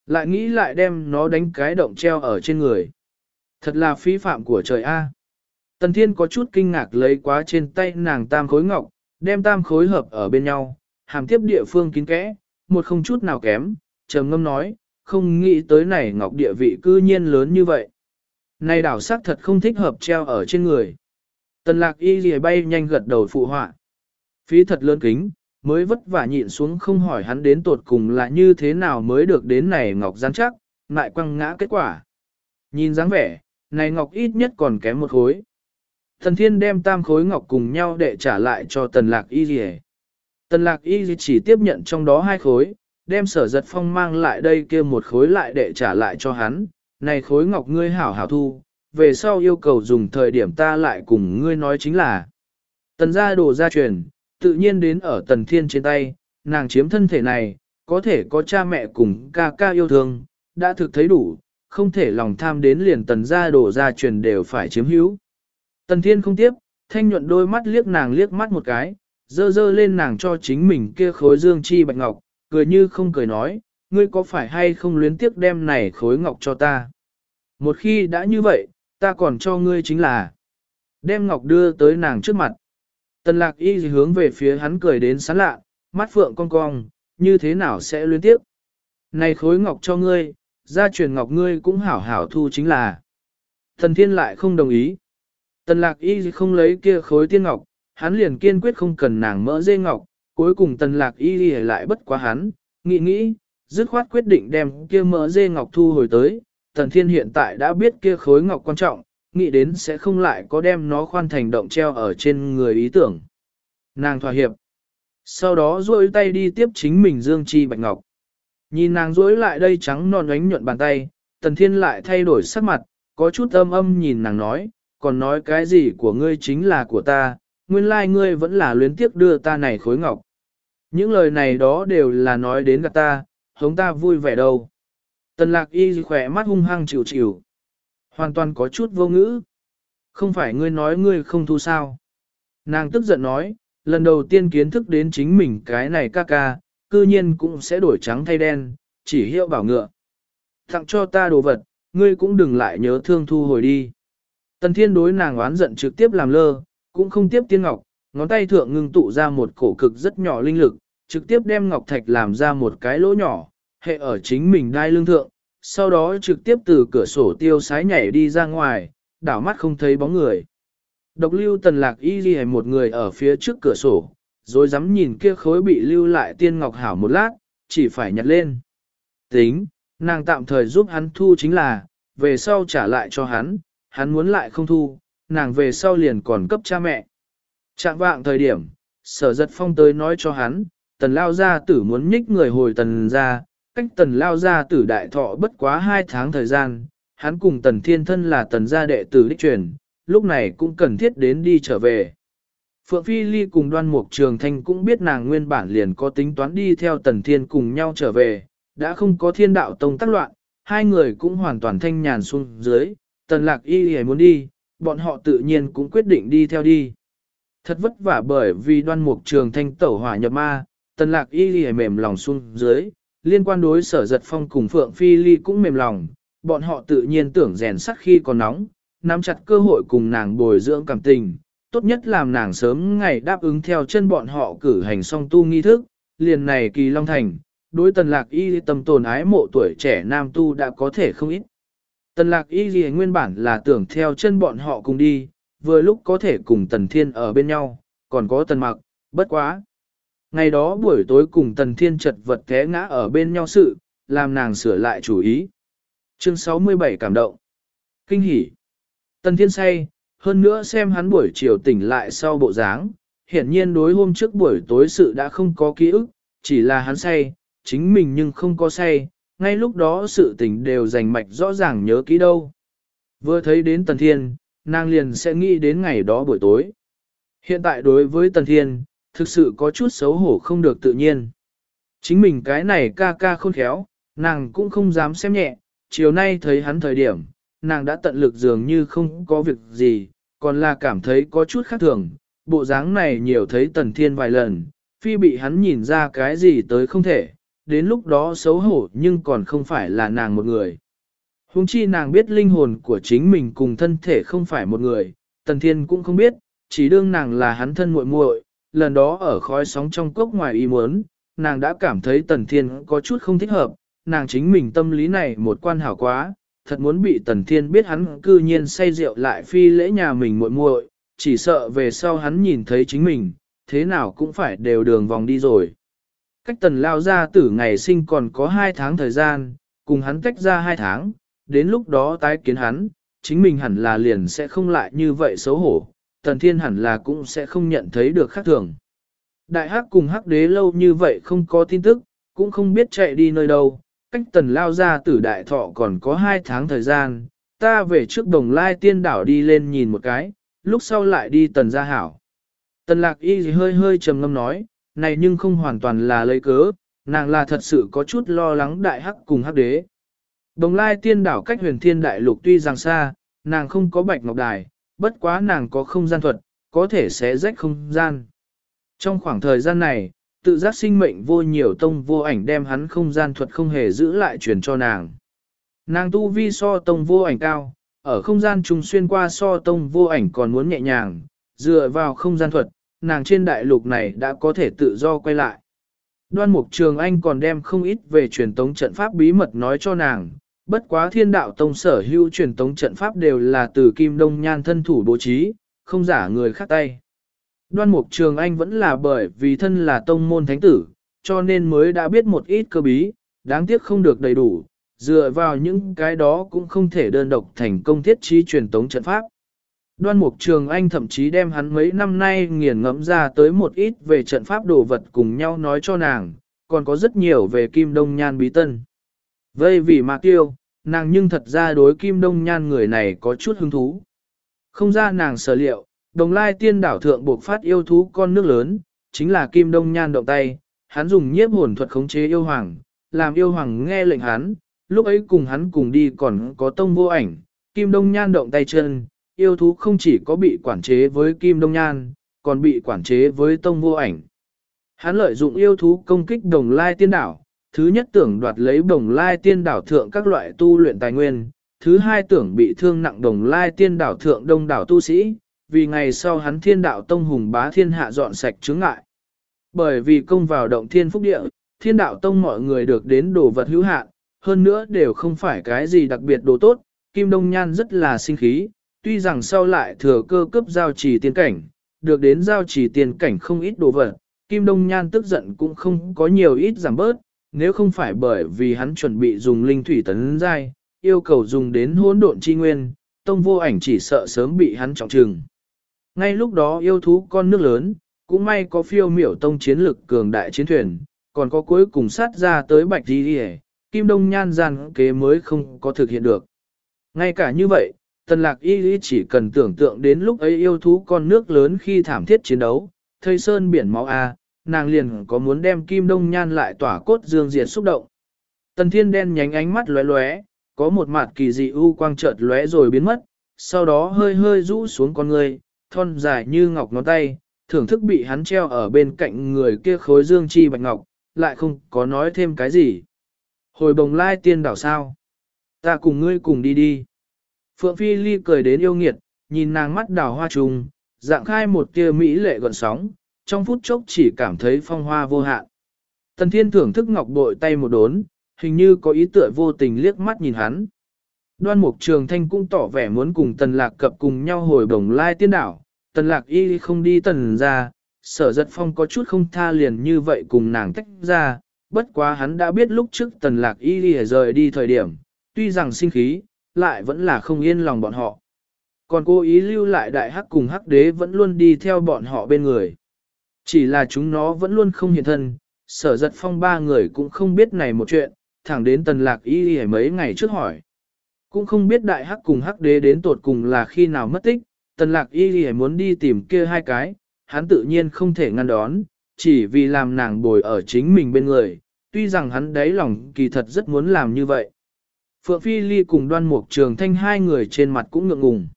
Lại nghĩ lại đem nó đánh cái động treo ở trên người. Thật là phí phạm của trời A. Tần thiên có chút kinh ngạc lấy quá trên tay nàng tam khối ngọc, đem tam khối hợp ở bên nhau, hàm tiếp địa phương kín kẽ, một không chút nào kém, trầm ngâm nói, không nghĩ tới này ngọc địa vị cư nhiên lớn như vậy. Này đảo sắc thật không thích hợp treo ở trên người. Tần lạc y lìa bay nhanh gật đầu phụ họa. Phí thật lớn kính, mới vất vả nhịn xuống không hỏi hắn đến tột cùng là như thế nào mới được đến này ngọc rắn chắc, lại quăng ngã kết quả. Nhìn dáng vẻ, này ngọc ít nhất còn kém một khối. Thần thiên đem tam khối ngọc cùng nhau để trả lại cho tần lạc y dì Tần lạc y chỉ tiếp nhận trong đó hai khối, đem sở giật phong mang lại đây kia một khối lại để trả lại cho hắn. Này khối ngọc ngươi hảo hảo thu, về sau yêu cầu dùng thời điểm ta lại cùng ngươi nói chính là. Tần gia đồ gia truyền, tự nhiên đến ở tần thiên trên tay, nàng chiếm thân thể này, có thể có cha mẹ cùng ca ca yêu thương, đã thực thấy đủ, không thể lòng tham đến liền tần gia đổ gia truyền đều phải chiếm hữu. Tần thiên không tiếp, thanh nhuận đôi mắt liếc nàng liếc mắt một cái, dơ dơ lên nàng cho chính mình kia khối dương chi bạch ngọc, cười như không cười nói, ngươi có phải hay không luyến tiếc đem này khối ngọc cho ta. Một khi đã như vậy, ta còn cho ngươi chính là đem ngọc đưa tới nàng trước mặt. Tần lạc y hướng về phía hắn cười đến sán lạ, mắt phượng cong cong, như thế nào sẽ luyến tiếp. Này khối ngọc cho ngươi, gia truyền ngọc ngươi cũng hảo hảo thu chính là. Thần thiên lại không đồng ý. Tần lạc y không lấy kia khối tiên ngọc, hắn liền kiên quyết không cần nàng mỡ dê ngọc, cuối cùng tần lạc y lại bất quá hắn, nghĩ nghĩ, dứt khoát quyết định đem kia mỡ dê ngọc thu hồi tới. Tần thiên hiện tại đã biết kia khối ngọc quan trọng, nghĩ đến sẽ không lại có đem nó khoan thành động treo ở trên người ý tưởng. Nàng thỏa hiệp. Sau đó duỗi tay đi tiếp chính mình Dương Chi Bạch Ngọc. Nhìn nàng duỗi lại đây trắng non ánh nhuận bàn tay, Tần Thiên lại thay đổi sắc mặt, có chút âm âm nhìn nàng nói, còn nói cái gì của ngươi chính là của ta, nguyên lai like ngươi vẫn là luyến tiếc đưa ta này khối ngọc. Những lời này đó đều là nói đến gặp ta, hống ta vui vẻ đâu. Tần lạc y khỏe mắt hung hăng chịu chịu. Hoàn toàn có chút vô ngữ. Không phải ngươi nói ngươi không thu sao. Nàng tức giận nói, lần đầu tiên kiến thức đến chính mình cái này ca ca, cư nhiên cũng sẽ đổi trắng thay đen, chỉ hiệu bảo ngựa. Tặng cho ta đồ vật, ngươi cũng đừng lại nhớ thương thu hồi đi. Tần thiên đối nàng oán giận trực tiếp làm lơ, cũng không tiếp tiên ngọc, ngón tay thượng ngưng tụ ra một cổ cực rất nhỏ linh lực, trực tiếp đem ngọc thạch làm ra một cái lỗ nhỏ, hệ ở chính mình đai lương thượng, sau đó trực tiếp từ cửa sổ tiêu sái nhảy đi ra ngoài, đảo mắt không thấy bóng người. Độc lưu tần lạc y ghi một người ở phía trước cửa sổ, rồi dám nhìn kia khối bị lưu lại tiên ngọc hảo một lát, chỉ phải nhặt lên. Tính, nàng tạm thời giúp hắn thu chính là, về sau trả lại cho hắn, hắn muốn lại không thu, nàng về sau liền còn cấp cha mẹ. Trạng vạng thời điểm, sở giật phong tới nói cho hắn, tần lao gia tử muốn nhích người hồi tần ra, cách tần lao ra tử đại thọ bất quá hai tháng thời gian, hắn cùng tần thiên thân là tần gia đệ tử đích truyền, lúc này cũng cần thiết đến đi trở về. Phượng Phi Ly cùng đoan mục trường thanh cũng biết nàng nguyên bản liền có tính toán đi theo tần thiên cùng nhau trở về, đã không có thiên đạo tông tác loạn, hai người cũng hoàn toàn thanh nhàn xuống dưới, tần lạc y hề muốn đi, bọn họ tự nhiên cũng quyết định đi theo đi. Thật vất vả bởi vì đoan mục trường thanh tẩu hỏa nhập ma, tần lạc y hề mềm lòng xuống dưới, liên quan đối sở giật phong cùng Phượng Phi Ly cũng mềm lòng, bọn họ tự nhiên tưởng rèn sắt khi còn nóng, nắm chặt cơ hội cùng nàng bồi dưỡng cảm tình, tốt nhất làm nàng sớm ngày đáp ứng theo chân bọn họ cử hành song tu nghi thức, liền này kỳ long thành, đối tần lạc y tâm tồn ái mộ tuổi trẻ nam tu đã có thể không ít. Tần lạc y gì nguyên bản là tưởng theo chân bọn họ cùng đi, vừa lúc có thể cùng tần thiên ở bên nhau, còn có tần mặc, bất quá. Ngày đó buổi tối cùng tần thiên chật vật té ngã ở bên nhau sự, làm nàng sửa lại chủ ý. Chương 67 cảm động. Kinh hỉ. Tần thiên say, hơn nữa xem hắn buổi chiều tỉnh lại sau bộ dáng, hiển nhiên đối hôm trước buổi tối sự đã không có ký ức, chỉ là hắn say, chính mình nhưng không có say, ngay lúc đó sự tình đều rành mạch rõ ràng nhớ kỹ đâu. Vừa thấy đến Tần Thiên, nàng liền sẽ nghĩ đến ngày đó buổi tối. Hiện tại đối với Tần Thiên, thực sự có chút xấu hổ không được tự nhiên. Chính mình cái này ca ca khôn khéo, nàng cũng không dám xem nhẹ, chiều nay thấy hắn thời điểm, nàng đã tận lực dường như không có việc gì, còn là cảm thấy có chút khác thường, bộ dáng này nhiều thấy Tần Thiên vài lần, phi bị hắn nhìn ra cái gì tới không thể, đến lúc đó xấu hổ nhưng còn không phải là nàng một người. Hùng chi nàng biết linh hồn của chính mình cùng thân thể không phải một người, Tần Thiên cũng không biết, chỉ đương nàng là hắn thân muội muội lần đó ở khói sóng trong cốc ngoài ý muốn, nàng đã cảm thấy Tần Thiên có chút không thích hợp, nàng chính mình tâm lý này một quan hảo quá, thật muốn bị Tần Thiên biết hắn cư nhiên say rượu lại phi lễ nhà mình muội muội, chỉ sợ về sau hắn nhìn thấy chính mình, thế nào cũng phải đều đường vòng đi rồi. Cách tần lao ra tử ngày sinh còn có 2 tháng thời gian, cùng hắn tách ra 2 tháng, đến lúc đó tái kiến hắn, chính mình hẳn là liền sẽ không lại như vậy xấu hổ, tần thiên hẳn là cũng sẽ không nhận thấy được khác thường. Đại hắc cùng hắc đế lâu như vậy không có tin tức, cũng không biết chạy đi nơi đâu, cách tần lao ra tử đại thọ còn có 2 tháng thời gian, ta về trước đồng lai tiên đảo đi lên nhìn một cái, lúc sau lại đi tần gia hảo. Tần lạc y hơi hơi trầm ngâm nói, này nhưng không hoàn toàn là lấy cớ, nàng là thật sự có chút lo lắng đại hắc cùng hắc đế. Đồng lai tiên đảo cách huyền thiên đại lục tuy rằng xa, nàng không có bạch ngọc đài, bất quá nàng có không gian thuật, có thể sẽ rách không gian. Trong khoảng thời gian này, tự giác sinh mệnh vô nhiều tông vô ảnh đem hắn không gian thuật không hề giữ lại truyền cho nàng. Nàng tu vi so tông vô ảnh cao, ở không gian trùng xuyên qua so tông vô ảnh còn muốn nhẹ nhàng, dựa vào không gian thuật, nàng trên đại lục này đã có thể tự do quay lại. Đoan Mục Trường Anh còn đem không ít về truyền tống trận pháp bí mật nói cho nàng, bất quá thiên đạo tông sở hữu truyền tống trận pháp đều là từ Kim Đông Nhan thân thủ bố trí, không giả người khác tay. Đoan Mục Trường Anh vẫn là bởi vì thân là tông môn thánh tử, cho nên mới đã biết một ít cơ bí, đáng tiếc không được đầy đủ, dựa vào những cái đó cũng không thể đơn độc thành công thiết trí truyền tống trận pháp. Đoan Mục Trường Anh thậm chí đem hắn mấy năm nay nghiền ngẫm ra tới một ít về trận pháp đồ vật cùng nhau nói cho nàng, còn có rất nhiều về Kim Đông Nhan bí tân. Vây vì mà tiêu, nàng nhưng thật ra đối Kim Đông Nhan người này có chút hứng thú. Không ra nàng sở liệu, đồng lai tiên đảo thượng buộc phát yêu thú con nước lớn, chính là Kim Đông Nhan động tay, hắn dùng nhiếp hồn thuật khống chế yêu hoàng, làm yêu hoàng nghe lệnh hắn, lúc ấy cùng hắn cùng đi còn có tông vô ảnh, Kim Đông Nhan động tay chân yêu thú không chỉ có bị quản chế với Kim Đông Nhan, còn bị quản chế với Tông Vô Ảnh. Hắn lợi dụng yêu thú công kích đồng lai tiên đảo, thứ nhất tưởng đoạt lấy đồng lai tiên đảo thượng các loại tu luyện tài nguyên, thứ hai tưởng bị thương nặng đồng lai tiên đảo thượng đông đảo tu sĩ, vì ngày sau hắn thiên đạo tông hùng bá thiên hạ dọn sạch chứng ngại. Bởi vì công vào động thiên phúc địa, thiên đạo tông mọi người được đến đồ vật hữu hạn, hơn nữa đều không phải cái gì đặc biệt đồ tốt, Kim Đông Nhan rất là sinh khí, tuy rằng sau lại thừa cơ cấp giao trì tiên cảnh, được đến giao trì tiên cảnh không ít đồ vật, Kim Đông Nhan tức giận cũng không có nhiều ít giảm bớt, nếu không phải bởi vì hắn chuẩn bị dùng linh thủy tấn giai, yêu cầu dùng đến hỗn độn chi nguyên, tông vô ảnh chỉ sợ sớm bị hắn trọng trừng. Ngay lúc đó yêu thú con nước lớn, cũng may có phiêu miểu tông chiến lực cường đại chiến thuyền, còn có cuối cùng sát ra tới bạch đi đi Kim Đông Nhan gian kế mới không có thực hiện được. Ngay cả như vậy, Tần lạc y lý chỉ cần tưởng tượng đến lúc ấy yêu thú con nước lớn khi thảm thiết chiến đấu, thây sơn biển máu A, nàng liền có muốn đem kim đông nhan lại tỏa cốt dương diệt xúc động. Tần thiên đen nhánh ánh mắt lóe lóe, có một mặt kỳ dị u quang chợt lóe rồi biến mất, sau đó hơi hơi rũ xuống con người, thon dài như ngọc ngón tay, thưởng thức bị hắn treo ở bên cạnh người kia khối dương chi bạch ngọc, lại không có nói thêm cái gì. Hồi bồng lai tiên đảo sao? Ta cùng ngươi cùng đi đi. Phượng Phi Ly cười đến yêu nghiệt, nhìn nàng mắt đảo hoa trùng, dạng khai một tia mỹ lệ gọn sóng, trong phút chốc chỉ cảm thấy phong hoa vô hạn. Tần Thiên thưởng thức ngọc bội tay một đốn, hình như có ý tựa vô tình liếc mắt nhìn hắn. Đoan Mục Trường Thanh cũng tỏ vẻ muốn cùng Tần Lạc cập cùng nhau hồi bồng lai tiên đảo. Tần Lạc y không đi tần ra, sở giật phong có chút không tha liền như vậy cùng nàng tách ra. Bất quá hắn đã biết lúc trước Tần Lạc y rời đi thời điểm, tuy rằng sinh khí, lại vẫn là không yên lòng bọn họ. Còn cô ý lưu lại đại hắc cùng hắc đế vẫn luôn đi theo bọn họ bên người. Chỉ là chúng nó vẫn luôn không hiện thân, sở giật phong ba người cũng không biết này một chuyện, thẳng đến tần lạc y y mấy ngày trước hỏi. Cũng không biết đại hắc cùng hắc đế đến tột cùng là khi nào mất tích, tần lạc y y muốn đi tìm kia hai cái, hắn tự nhiên không thể ngăn đón, chỉ vì làm nàng bồi ở chính mình bên người, tuy rằng hắn đáy lòng kỳ thật rất muốn làm như vậy. Phượng Phi Ly cùng đoan mục trường thanh hai người trên mặt cũng ngượng ngùng.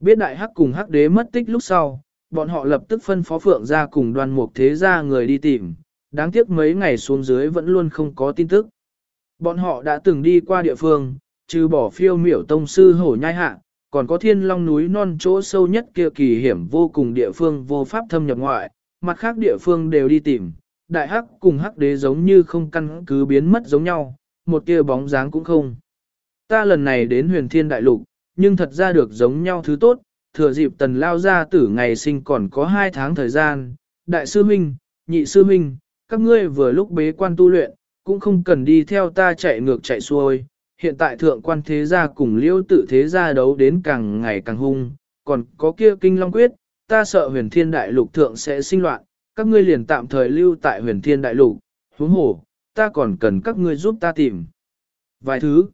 Biết đại hắc cùng hắc đế mất tích lúc sau, bọn họ lập tức phân phó Phượng ra cùng đoàn mục thế ra người đi tìm, đáng tiếc mấy ngày xuống dưới vẫn luôn không có tin tức. Bọn họ đã từng đi qua địa phương, trừ bỏ phiêu miểu tông sư hổ nhai hạ, còn có thiên long núi non chỗ sâu nhất kia kỳ hiểm vô cùng địa phương vô pháp thâm nhập ngoại, mặt khác địa phương đều đi tìm, đại hắc cùng hắc đế giống như không căn cứ biến mất giống nhau, một tia bóng dáng cũng không. Ta lần này đến huyền thiên đại lục, nhưng thật ra được giống nhau thứ tốt, thừa dịp tần lao ra tử ngày sinh còn có hai tháng thời gian, đại sư huynh, nhị sư huynh, các ngươi vừa lúc bế quan tu luyện, cũng không cần đi theo ta chạy ngược chạy xuôi. Hiện tại thượng quan thế gia cùng liêu tự thế gia đấu đến càng ngày càng hung, còn có kia kinh long quyết, ta sợ huyền thiên đại lục thượng sẽ sinh loạn, các ngươi liền tạm thời lưu tại huyền thiên đại lục, huống hồ, ta còn cần các ngươi giúp ta tìm. Vài thứ.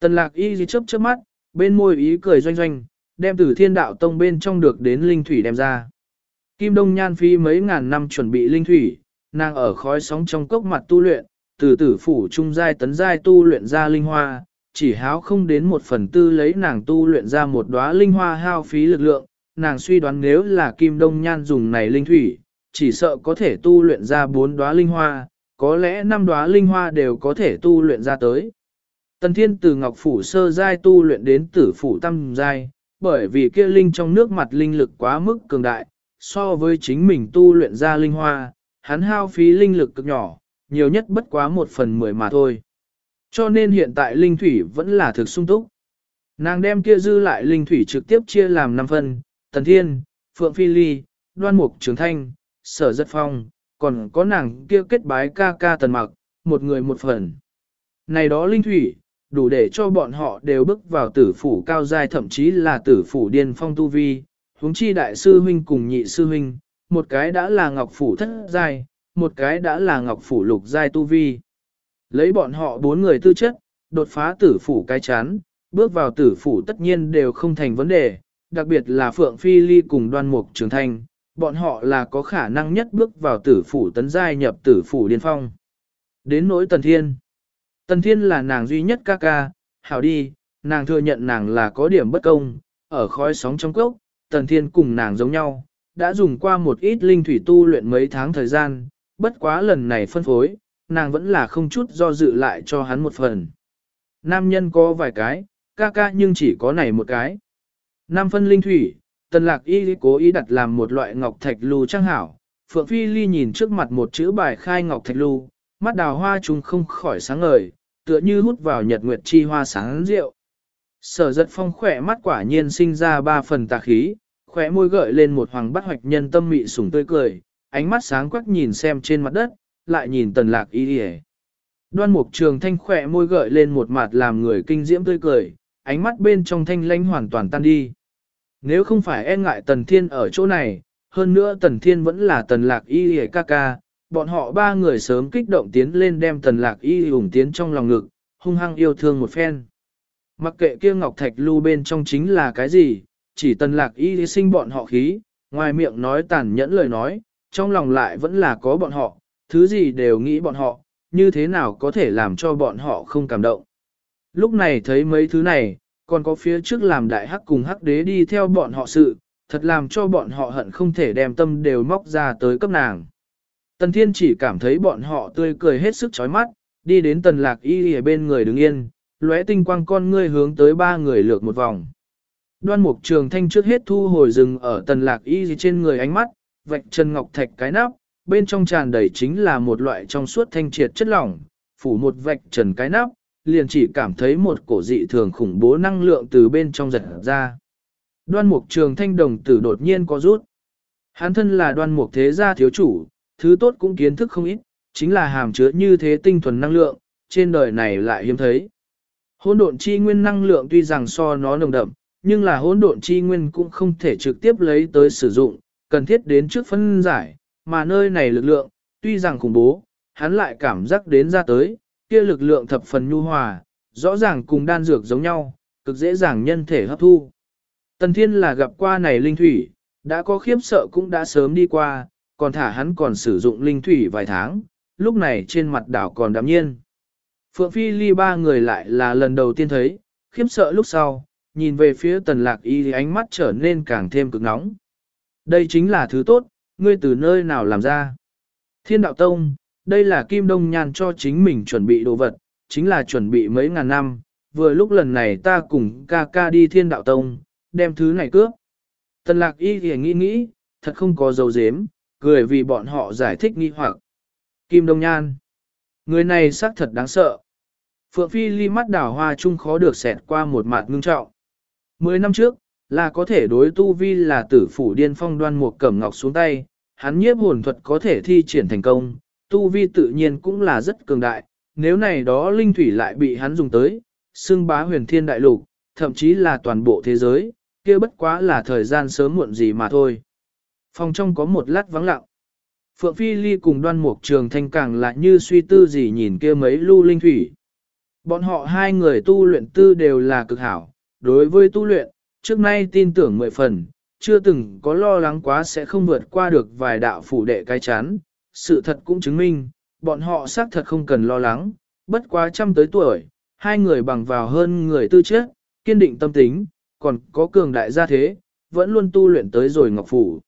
Tần lạc y gì chớp chớp mắt, bên môi ý cười doanh doanh, đem từ thiên đạo tông bên trong được đến linh thủy đem ra. Kim Đông Nhan Phi mấy ngàn năm chuẩn bị linh thủy, nàng ở khói sóng trong cốc mặt tu luyện, từ tử phủ trung giai tấn giai tu luyện ra linh hoa, chỉ háo không đến một phần tư lấy nàng tu luyện ra một đóa linh hoa hao phí lực lượng, nàng suy đoán nếu là Kim Đông Nhan dùng này linh thủy, chỉ sợ có thể tu luyện ra bốn đóa linh hoa, có lẽ năm đóa linh hoa đều có thể tu luyện ra tới. Tần Thiên từ Ngọc Phủ sơ giai tu luyện đến tử phủ tam giai, bởi vì kia linh trong nước mặt linh lực quá mức cường đại, so với chính mình tu luyện ra linh hoa, hắn hao phí linh lực cực nhỏ, nhiều nhất bất quá một phần mười mà thôi. Cho nên hiện tại linh thủy vẫn là thực sung túc. Nàng đem kia dư lại linh thủy trực tiếp chia làm 5 phần, Tần Thiên, Phượng Phi Ly, Đoan Mục Trường Thanh, Sở Giật Phong, còn có nàng kia kết bái ca ca Tần Mặc, một người một phần. Này đó linh thủy, đủ để cho bọn họ đều bước vào tử phủ cao giai thậm chí là tử phủ điên phong tu vi, huống chi đại sư huynh cùng nhị sư huynh, một cái đã là ngọc phủ thất giai, một cái đã là ngọc phủ lục giai tu vi. Lấy bọn họ bốn người tư chất, đột phá tử phủ cái chán, bước vào tử phủ tất nhiên đều không thành vấn đề, đặc biệt là Phượng Phi Ly cùng đoan mục trường thành, bọn họ là có khả năng nhất bước vào tử phủ tấn giai nhập tử phủ điên phong. Đến nỗi tần thiên. Tần thiên là nàng duy nhất ca ca, hảo đi, nàng thừa nhận nàng là có điểm bất công, ở khói sóng trong cốc, tần thiên cùng nàng giống nhau, đã dùng qua một ít linh thủy tu luyện mấy tháng thời gian, bất quá lần này phân phối, nàng vẫn là không chút do dự lại cho hắn một phần. Nam nhân có vài cái, ca ca nhưng chỉ có này một cái. Nam phân linh thủy, tần lạc y cố ý đặt làm một loại ngọc thạch lưu trang hảo. Phượng Phi Ly nhìn trước mặt một chữ bài khai ngọc thạch lưu, mắt đào hoa chúng không khỏi sáng ngời, tựa như hút vào nhật nguyệt chi hoa sáng rượu. Sở giật phong khỏe mắt quả nhiên sinh ra ba phần tà khí, khỏe môi gợi lên một hoàng bắt hoạch nhân tâm mị sủng tươi cười, ánh mắt sáng quắc nhìn xem trên mặt đất, lại nhìn tần lạc y đi Đoan mục trường thanh khỏe môi gợi lên một mặt làm người kinh diễm tươi cười, ánh mắt bên trong thanh lãnh hoàn toàn tan đi. Nếu không phải e ngại tần thiên ở chỗ này, hơn nữa tần thiên vẫn là tần lạc y hề ca ca, bọn họ ba người sớm kích động tiến lên đem tần lạc y hùng tiến trong lòng ngực, hung hăng yêu thương một phen. Mặc kệ kia ngọc thạch lưu bên trong chính là cái gì, chỉ tần lạc y sinh bọn họ khí, ngoài miệng nói tàn nhẫn lời nói, trong lòng lại vẫn là có bọn họ, thứ gì đều nghĩ bọn họ, như thế nào có thể làm cho bọn họ không cảm động. Lúc này thấy mấy thứ này, còn có phía trước làm đại hắc cùng hắc đế đi theo bọn họ sự, thật làm cho bọn họ hận không thể đem tâm đều móc ra tới cấp nàng. Tần Thiên chỉ cảm thấy bọn họ tươi cười hết sức chói mắt, đi đến tần lạc y ở bên người đứng yên, lóe tinh quang con ngươi hướng tới ba người lược một vòng. Đoan mục trường thanh trước hết thu hồi rừng ở tần lạc y trên người ánh mắt, vạch chân ngọc thạch cái nắp, bên trong tràn đầy chính là một loại trong suốt thanh triệt chất lỏng, phủ một vạch trần cái nắp, liền chỉ cảm thấy một cổ dị thường khủng bố năng lượng từ bên trong giật ra. Đoan mục trường thanh đồng tử đột nhiên có rút. Hắn thân là đoan mục thế gia thiếu chủ, thứ tốt cũng kiến thức không ít, chính là hàm chứa như thế tinh thuần năng lượng, trên đời này lại hiếm thấy. Hỗn độn chi nguyên năng lượng tuy rằng so nó nồng đậm, nhưng là hỗn độn chi nguyên cũng không thể trực tiếp lấy tới sử dụng, cần thiết đến trước phân giải, mà nơi này lực lượng, tuy rằng khủng bố, hắn lại cảm giác đến ra tới, kia lực lượng thập phần nhu hòa, rõ ràng cùng đan dược giống nhau, cực dễ dàng nhân thể hấp thu. Tần Thiên là gặp qua này linh thủy, đã có khiếp sợ cũng đã sớm đi qua, còn thả hắn còn sử dụng linh thủy vài tháng, lúc này trên mặt đảo còn đạm nhiên. Phượng Phi Ly ba người lại là lần đầu tiên thấy, khiếp sợ lúc sau, nhìn về phía tần lạc y thì ánh mắt trở nên càng thêm cực nóng. Đây chính là thứ tốt, ngươi từ nơi nào làm ra. Thiên đạo tông, đây là Kim Đông Nhan cho chính mình chuẩn bị đồ vật, chính là chuẩn bị mấy ngàn năm, vừa lúc lần này ta cùng ca ca đi thiên đạo tông, đem thứ này cướp. Tần lạc y thì nghĩ nghĩ, thật không có dấu dếm, cười vì bọn họ giải thích nghi hoặc. Kim Đông Nhan, người này xác thật đáng sợ. Phượng Phi ly mắt đảo hoa chung khó được xẹt qua một mặt ngưng trọng. Mười năm trước, là có thể đối tu vi là tử phủ điên phong đoan một cẩm ngọc xuống tay, hắn nhiếp hồn thuật có thể thi triển thành công, tu vi tự nhiên cũng là rất cường đại, nếu này đó linh thủy lại bị hắn dùng tới, xưng bá huyền thiên đại lục, thậm chí là toàn bộ thế giới, kia bất quá là thời gian sớm muộn gì mà thôi. Phòng trong có một lát vắng lặng. Phượng Phi Ly cùng đoan mục trường thanh càng lại như suy tư gì nhìn kia mấy lưu linh thủy. Bọn họ hai người tu luyện tư đều là cực hảo, đối với tu luyện, trước nay tin tưởng mười phần, chưa từng có lo lắng quá sẽ không vượt qua được vài đạo phủ đệ cái chán. Sự thật cũng chứng minh, bọn họ xác thật không cần lo lắng, bất quá trăm tới tuổi, hai người bằng vào hơn người tư chất, kiên định tâm tính, còn có cường đại gia thế, vẫn luôn tu luyện tới rồi ngọc phủ.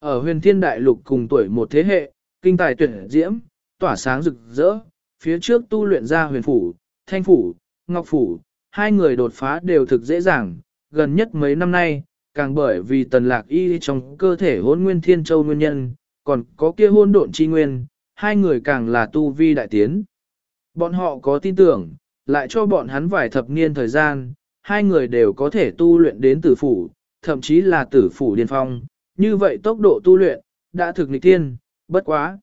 Ở huyền thiên đại lục cùng tuổi một thế hệ, kinh tài tuyển diễm, tỏa sáng rực rỡ, phía trước tu luyện ra huyền phủ, thanh phủ, ngọc phủ, hai người đột phá đều thực dễ dàng, gần nhất mấy năm nay, càng bởi vì tần lạc y trong cơ thể hôn nguyên thiên châu nguyên nhân, còn có kia hôn độn chi nguyên, hai người càng là tu vi đại tiến. Bọn họ có tin tưởng, lại cho bọn hắn vài thập niên thời gian, hai người đều có thể tu luyện đến tử phủ, thậm chí là tử phủ điên phong, như vậy tốc độ tu luyện, đã thực nghịch tiên, bất quá.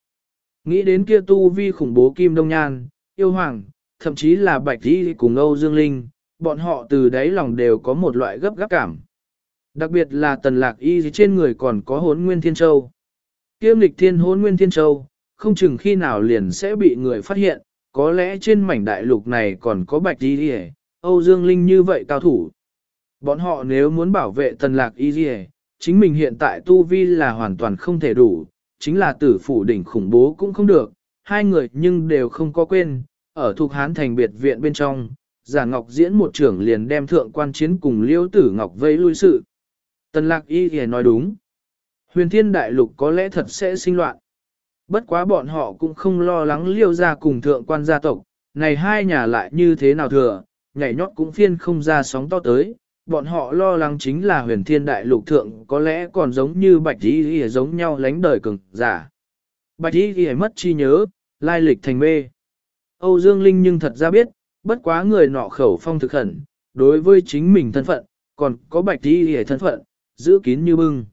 Nghĩ đến kia tu vi khủng bố Kim Đông Nhan, yêu hoàng, thậm chí là Bạch Di cùng Âu Dương Linh, bọn họ từ đáy lòng đều có một loại gấp gáp cảm. Đặc biệt là tần lạc y trên người còn có hốn nguyên thiên châu. Kiêm lịch thiên hốn nguyên thiên châu, không chừng khi nào liền sẽ bị người phát hiện, có lẽ trên mảnh đại lục này còn có Bạch Di Âu Dương Linh như vậy cao thủ. Bọn họ nếu muốn bảo vệ tần lạc y chính mình hiện tại tu vi là hoàn toàn không thể đủ, chính là tử phủ đỉnh khủng bố cũng không được, hai người nhưng đều không có quên, ở thuộc hán thành biệt viện bên trong, giả ngọc diễn một trưởng liền đem thượng quan chiến cùng liêu tử ngọc vây lui sự. Tần lạc y thì nói đúng. Huyền thiên đại lục có lẽ thật sẽ sinh loạn. Bất quá bọn họ cũng không lo lắng liêu ra cùng thượng quan gia tộc, này hai nhà lại như thế nào thừa, nhảy nhót cũng phiên không ra sóng to tới, bọn họ lo lắng chính là huyền thiên đại lục thượng có lẽ còn giống như bạch y ghi giống nhau lánh đời cường giả. Bạch y ghi mất chi nhớ, lai lịch thành mê. Âu Dương Linh nhưng thật ra biết, bất quá người nọ khẩu phong thực khẩn, đối với chính mình thân phận, còn có bạch y ghi thân phận, giữ kín như bưng.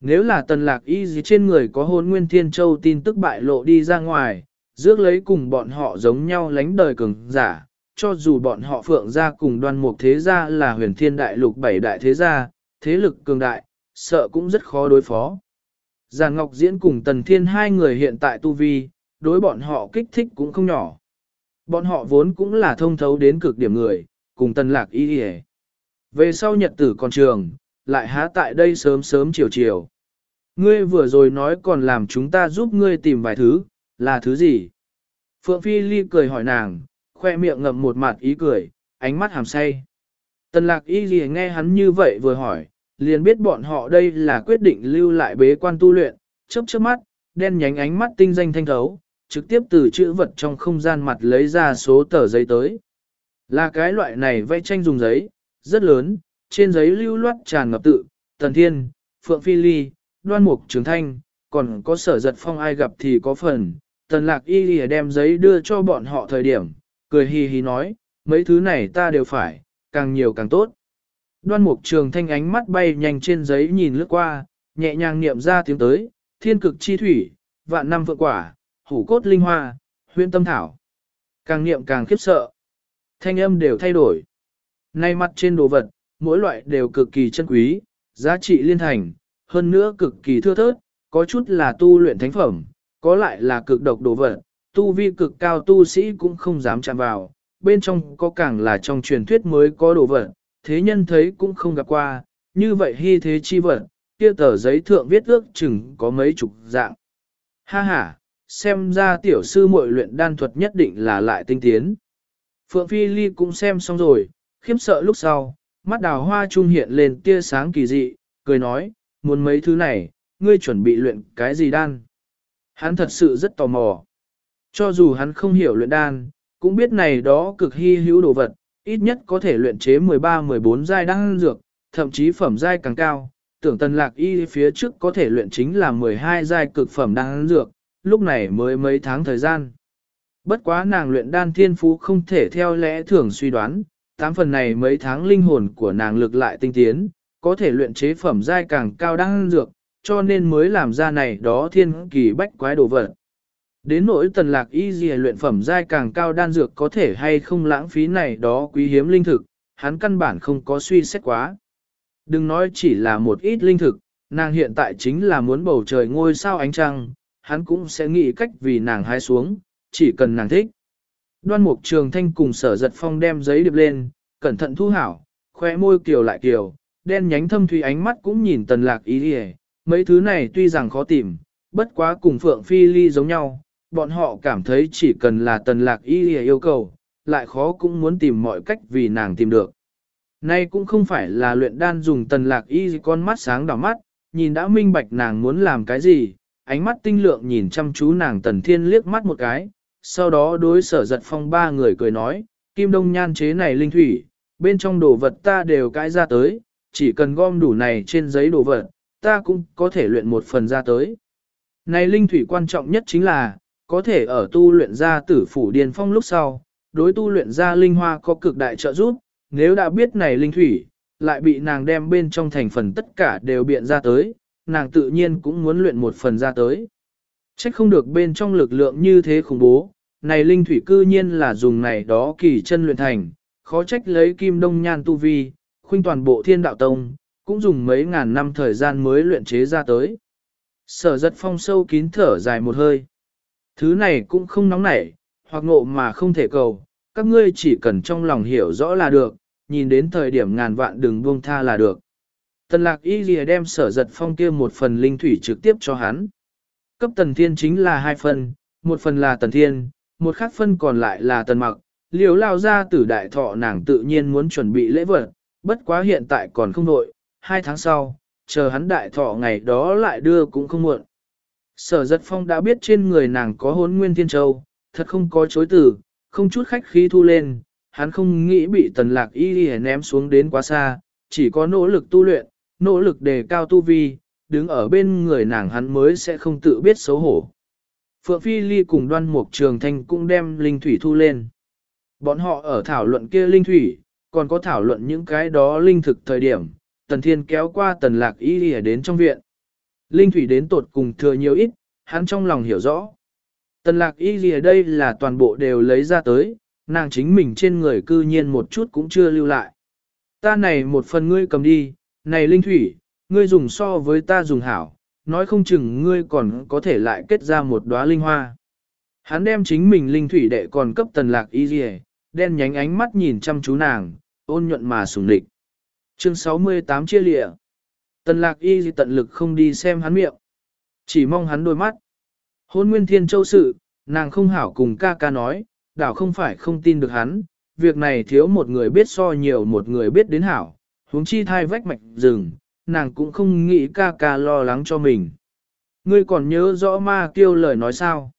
Nếu là tần lạc y gì trên người có hôn nguyên thiên châu tin tức bại lộ đi ra ngoài, dước lấy cùng bọn họ giống nhau lánh đời cường giả, cho dù bọn họ phượng gia cùng đoan mục thế gia là huyền thiên đại lục bảy đại thế gia, thế lực cường đại, sợ cũng rất khó đối phó. Giàn Ngọc Diễn cùng Tần Thiên hai người hiện tại tu vi, đối bọn họ kích thích cũng không nhỏ. Bọn họ vốn cũng là thông thấu đến cực điểm người, cùng Tần Lạc Y Y. Về sau nhật tử còn trường, lại há tại đây sớm sớm chiều chiều. Ngươi vừa rồi nói còn làm chúng ta giúp ngươi tìm vài thứ, là thứ gì? Phượng Phi Ly cười hỏi nàng, khoe miệng ngậm một mặt ý cười, ánh mắt hàm say. Tần lạc y gì nghe hắn như vậy vừa hỏi, liền biết bọn họ đây là quyết định lưu lại bế quan tu luyện, chớp chớp mắt, đen nhánh ánh mắt tinh danh thanh thấu, trực tiếp từ chữ vật trong không gian mặt lấy ra số tờ giấy tới. Là cái loại này vẽ tranh dùng giấy, rất lớn, trên giấy lưu loát tràn ngập tự, tần thiên, phượng phi ly, đoan mục trường thanh, còn có sở giật phong ai gặp thì có phần. Tần lạc y lìa đem giấy đưa cho bọn họ thời điểm, cười hì hì nói, mấy thứ này ta đều phải, càng nhiều càng tốt. Đoan mục trường thanh ánh mắt bay nhanh trên giấy nhìn lướt qua, nhẹ nhàng niệm ra tiếng tới, thiên cực chi thủy, vạn năm vượng quả, hủ cốt linh hoa, huyên tâm thảo. Càng niệm càng khiếp sợ. Thanh âm đều thay đổi. Nay mặt trên đồ vật, mỗi loại đều cực kỳ chân quý, giá trị liên thành, hơn nữa cực kỳ thưa thớt, có chút là tu luyện thánh phẩm, có lại là cực độc đồ vật, tu vi cực cao tu sĩ cũng không dám chạm vào, bên trong có càng là trong truyền thuyết mới có đồ vật, thế nhân thấy cũng không gặp qua, như vậy hy thế chi vật, kia tờ giấy thượng viết ước chừng có mấy chục dạng. Ha ha, xem ra tiểu sư muội luyện đan thuật nhất định là lại tinh tiến. Phượng Phi Ly cũng xem xong rồi, khiếm sợ lúc sau, mắt đào hoa trung hiện lên tia sáng kỳ dị, cười nói, muốn mấy thứ này, ngươi chuẩn bị luyện cái gì đan? Hắn thật sự rất tò mò. Cho dù hắn không hiểu luyện đan, cũng biết này đó cực hy hữu đồ vật, ít nhất có thể luyện chế 13-14 giai đan dược, thậm chí phẩm giai càng cao. Tưởng tần lạc y phía trước có thể luyện chính là 12 giai cực phẩm đan dược, lúc này mới mấy tháng thời gian. Bất quá nàng luyện đan thiên phú không thể theo lẽ thường suy đoán, tám phần này mấy tháng linh hồn của nàng lực lại tinh tiến, có thể luyện chế phẩm giai càng cao đan dược, cho nên mới làm ra này đó thiên kỳ bách quái đồ vật. Đến nỗi tần lạc y dì luyện phẩm giai càng cao đan dược có thể hay không lãng phí này đó quý hiếm linh thực, hắn căn bản không có suy xét quá. Đừng nói chỉ là một ít linh thực, nàng hiện tại chính là muốn bầu trời ngôi sao ánh trăng, hắn cũng sẽ nghĩ cách vì nàng hái xuống, chỉ cần nàng thích. Đoan mục trường thanh cùng sở giật phong đem giấy điệp lên, cẩn thận thu hảo, khoe môi kiều lại kiều, đen nhánh thâm thủy ánh mắt cũng nhìn tần lạc ý đi mấy thứ này tuy rằng khó tìm, bất quá cùng phượng phi ly giống nhau, bọn họ cảm thấy chỉ cần là tần lạc y yêu cầu, lại khó cũng muốn tìm mọi cách vì nàng tìm được. Nay cũng không phải là luyện đan dùng tần lạc y con mắt sáng đỏ mắt, nhìn đã minh bạch nàng muốn làm cái gì, ánh mắt tinh lượng nhìn chăm chú nàng tần thiên liếc mắt một cái, sau đó đối sở giật phong ba người cười nói, kim đông nhan chế này linh thủy, bên trong đồ vật ta đều cãi ra tới, chỉ cần gom đủ này trên giấy đồ vật, ta cũng có thể luyện một phần ra tới. Này linh thủy quan trọng nhất chính là, có thể ở tu luyện ra tử phủ điền phong lúc sau, đối tu luyện ra linh hoa có cực đại trợ giúp, nếu đã biết này linh thủy, lại bị nàng đem bên trong thành phần tất cả đều biện ra tới, nàng tự nhiên cũng muốn luyện một phần ra tới. Trách không được bên trong lực lượng như thế khủng bố, này linh thủy cư nhiên là dùng này đó kỳ chân luyện thành, khó trách lấy kim đông nhan tu vi, khuynh toàn bộ thiên đạo tông, cũng dùng mấy ngàn năm thời gian mới luyện chế ra tới. Sở giật phong sâu kín thở dài một hơi. Thứ này cũng không nóng nảy, hoặc ngộ mà không thể cầu, các ngươi chỉ cần trong lòng hiểu rõ là được, nhìn đến thời điểm ngàn vạn đừng buông tha là được. Tần lạc y lìa đem sở giật phong kia một phần linh thủy trực tiếp cho hắn. Cấp tần thiên chính là hai phần, một phần là tần thiên, một khác phân còn lại là tần mặc. Liều lao ra tử đại thọ nàng tự nhiên muốn chuẩn bị lễ vật, bất quá hiện tại còn không nội, hai tháng sau, chờ hắn đại thọ ngày đó lại đưa cũng không muộn. Sở giật phong đã biết trên người nàng có hốn nguyên thiên châu, thật không có chối từ, không chút khách khí thu lên, hắn không nghĩ bị tần lạc y đi ném xuống đến quá xa, chỉ có nỗ lực tu luyện, nỗ lực đề cao tu vi, đứng ở bên người nàng hắn mới sẽ không tự biết xấu hổ. Phượng Phi Ly cùng đoan mục trường thanh cũng đem linh thủy thu lên. Bọn họ ở thảo luận kia linh thủy, còn có thảo luận những cái đó linh thực thời điểm, tần thiên kéo qua tần lạc y đi đến trong viện. Linh thủy đến tột cùng thừa nhiều ít, hắn trong lòng hiểu rõ. Tần lạc y gì ở đây là toàn bộ đều lấy ra tới, nàng chính mình trên người cư nhiên một chút cũng chưa lưu lại. Ta này một phần ngươi cầm đi, này linh thủy, ngươi dùng so với ta dùng hảo, nói không chừng ngươi còn có thể lại kết ra một đóa linh hoa. Hắn đem chính mình linh thủy đệ còn cấp tần lạc y gì đen nhánh ánh mắt nhìn chăm chú nàng, ôn nhuận mà sùng địch. Chương 68 chia lịa. Tần lạc y gì tận lực không đi xem hắn miệng. Chỉ mong hắn đôi mắt. Hôn nguyên thiên châu sự, nàng không hảo cùng ca ca nói, đảo không phải không tin được hắn, việc này thiếu một người biết so nhiều một người biết đến hảo, huống chi thai vách mạch rừng, nàng cũng không nghĩ ca ca lo lắng cho mình. Ngươi còn nhớ rõ ma tiêu lời nói sao?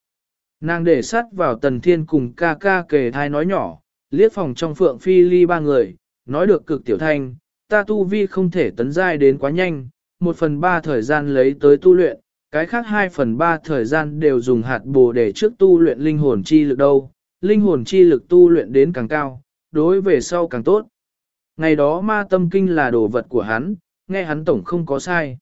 Nàng để sát vào tần thiên cùng ca ca kề thai nói nhỏ, liếc phòng trong phượng phi ly ba người, nói được cực tiểu thanh, ta tu vi không thể tấn giai đến quá nhanh, một phần ba thời gian lấy tới tu luyện, cái khác hai phần ba thời gian đều dùng hạt bồ để trước tu luyện linh hồn chi lực đâu, linh hồn chi lực tu luyện đến càng cao, đối về sau càng tốt. Ngày đó ma tâm kinh là đồ vật của hắn, nghe hắn tổng không có sai.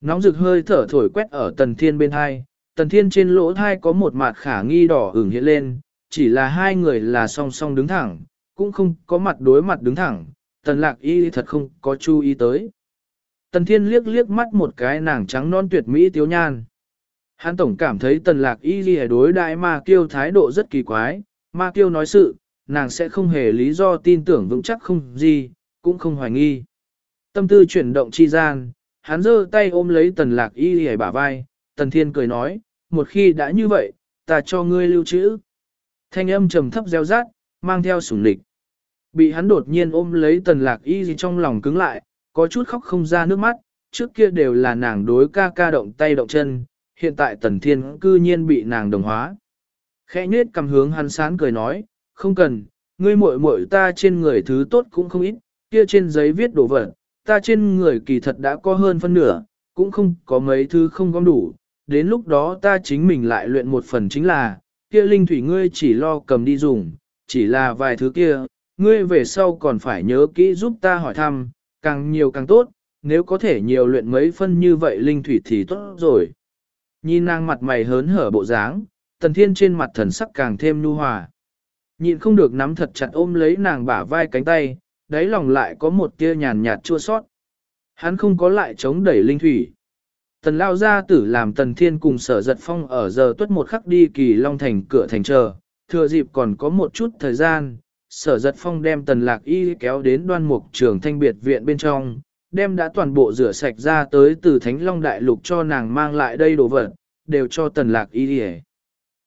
Nóng rực hơi thở thổi quét ở tần thiên bên hai, tần thiên trên lỗ thai có một mặt khả nghi đỏ ửng hiện lên, chỉ là hai người là song song đứng thẳng, cũng không có mặt đối mặt đứng thẳng, tần lạc y thật không có chú ý tới. Tần thiên liếc liếc mắt một cái nàng trắng non tuyệt mỹ tiếu nhan. Hắn tổng cảm thấy tần lạc y ghi đối đại ma kiêu thái độ rất kỳ quái, ma kiêu nói sự, nàng sẽ không hề lý do tin tưởng vững chắc không gì, cũng không hoài nghi. Tâm tư chuyển động chi gian, hắn giơ tay ôm lấy tần lạc y ghi bả vai, tần thiên cười nói, một khi đã như vậy, ta cho ngươi lưu trữ. Thanh âm trầm thấp gieo rát, mang theo sủng lịch. Bị hắn đột nhiên ôm lấy tần lạc y gì trong lòng cứng lại, có chút khóc không ra nước mắt, trước kia đều là nàng đối ca ca động tay động chân, hiện tại tần thiên cư nhiên bị nàng đồng hóa. Khẽ nhết cầm hướng hắn sán cười nói, không cần, ngươi muội muội ta trên người thứ tốt cũng không ít, kia trên giấy viết đồ vật, ta trên người kỳ thật đã có hơn phân nửa, cũng không có mấy thứ không gom đủ, đến lúc đó ta chính mình lại luyện một phần chính là, kia linh thủy ngươi chỉ lo cầm đi dùng, chỉ là vài thứ kia, ngươi về sau còn phải nhớ kỹ giúp ta hỏi thăm, càng nhiều càng tốt, nếu có thể nhiều luyện mấy phân như vậy linh thủy thì tốt rồi. Nhìn nàng mặt mày hớn hở bộ dáng, tần thiên trên mặt thần sắc càng thêm nhu hòa. Nhịn không được nắm thật chặt ôm lấy nàng bả vai cánh tay, đáy lòng lại có một tia nhàn nhạt chua sót. Hắn không có lại chống đẩy linh thủy. Tần lao gia tử làm tần thiên cùng sở giật phong ở giờ tuất một khắc đi kỳ long thành cửa thành chờ, thừa dịp còn có một chút thời gian, sở giật phong đem tần lạc y kéo đến đoan mục trường thanh biệt viện bên trong, đem đã toàn bộ rửa sạch ra tới từ thánh long đại lục cho nàng mang lại đây đồ vật, đều cho tần lạc y đi.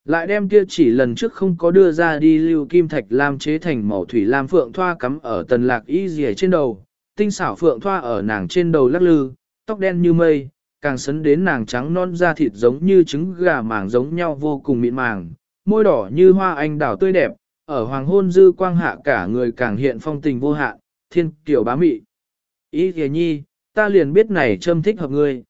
Lại đem kia chỉ lần trước không có đưa ra đi lưu kim thạch lam chế thành màu thủy lam phượng thoa cắm ở tần lạc y rìa trên đầu, tinh xảo phượng thoa ở nàng trên đầu lắc lư, tóc đen như mây, càng sấn đến nàng trắng non da thịt giống như trứng gà màng giống nhau vô cùng mịn màng, môi đỏ như hoa anh đào tươi đẹp, ở hoàng hôn dư quang hạ cả người càng hiện phong tình vô hạn, thiên kiểu bá mị. Ý kìa nhi, ta liền biết này châm thích hợp ngươi.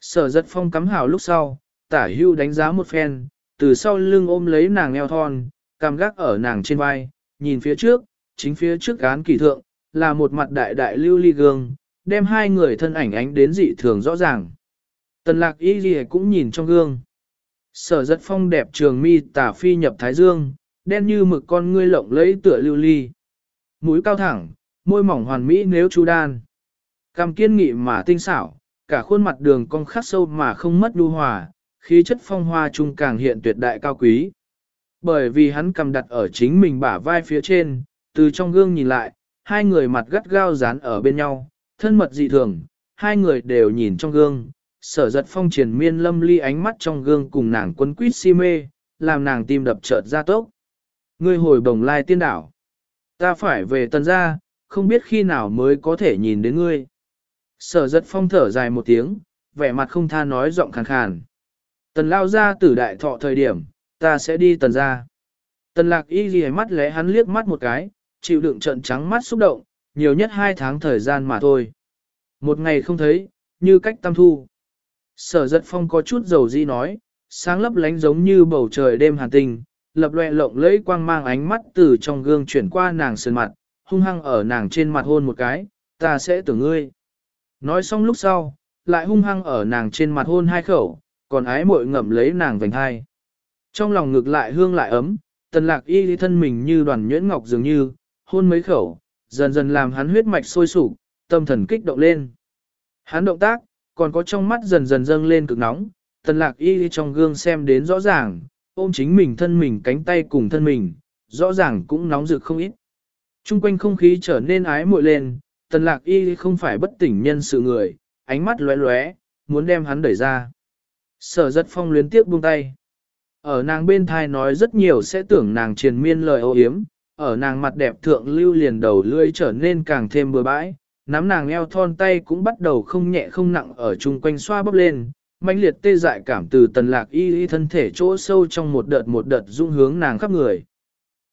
Sở giật phong cắm hào lúc sau, tả hưu đánh giá một phen, từ sau lưng ôm lấy nàng eo thon, cam gác ở nàng trên vai, nhìn phía trước, chính phía trước gán kỳ thượng, là một mặt đại đại lưu ly gương, đem hai người thân ảnh ánh đến dị thường rõ ràng. Tần lạc y ghi cũng nhìn trong gương. Sở giật phong đẹp trường mi tả phi nhập thái dương, đen như mực con ngươi lộng lẫy tựa lưu ly. Mũi cao thẳng, môi mỏng hoàn mỹ nếu chú đan. Cằm kiên nghị mà tinh xảo, cả khuôn mặt đường cong khắc sâu mà không mất đu hòa, khí chất phong hoa trung càng hiện tuyệt đại cao quý. Bởi vì hắn cầm đặt ở chính mình bả vai phía trên, từ trong gương nhìn lại, hai người mặt gắt gao dán ở bên nhau, thân mật dị thường, hai người đều nhìn trong gương, sở giật phong triển miên lâm ly ánh mắt trong gương cùng nàng quấn quýt si mê, làm nàng tim đập chợt ra tốc. Ngươi hồi bồng lai tiên đảo. Ta phải về tần gia, không biết khi nào mới có thể nhìn đến ngươi. Sở giật phong thở dài một tiếng, vẻ mặt không tha nói giọng khàn khàn. Tần lao ra tử đại thọ thời điểm, ta sẽ đi tần gia. Tần lạc y ghi mắt lẽ hắn liếc mắt một cái, chịu đựng trận trắng mắt xúc động, nhiều nhất hai tháng thời gian mà thôi. Một ngày không thấy, như cách tam thu. Sở giật phong có chút dầu di nói, sáng lấp lánh giống như bầu trời đêm hàn tình, lập loè lộng lẫy quang mang ánh mắt từ trong gương chuyển qua nàng sườn mặt, hung hăng ở nàng trên mặt hôn một cái, ta sẽ tưởng ngươi. Nói xong lúc sau, lại hung hăng ở nàng trên mặt hôn hai khẩu, còn ái muội ngậm lấy nàng vành hai. Trong lòng ngực lại hương lại ấm, tần lạc y lý thân mình như đoàn nhuyễn ngọc dường như, hôn mấy khẩu, dần dần làm hắn huyết mạch sôi sụp, tâm thần kích động lên. Hắn động tác, còn có trong mắt dần dần dâng lên cực nóng, tần lạc y lý trong gương xem đến rõ ràng, ôm chính mình thân mình cánh tay cùng thân mình, rõ ràng cũng nóng rực không ít. Trung quanh không khí trở nên ái muội lên, tần lạc y không phải bất tỉnh nhân sự người, ánh mắt lóe lóe, muốn đem hắn đẩy ra. Sở giật phong luyến tiếc buông tay. Ở nàng bên thai nói rất nhiều sẽ tưởng nàng triền miên lời ô hiếm, ở nàng mặt đẹp thượng lưu liền đầu lưỡi trở nên càng thêm bừa bãi, nắm nàng eo thon tay cũng bắt đầu không nhẹ không nặng ở chung quanh xoa bóp lên, mãnh liệt tê dại cảm từ tần lạc y y thân thể chỗ sâu trong một đợt một đợt dung hướng nàng khắp người.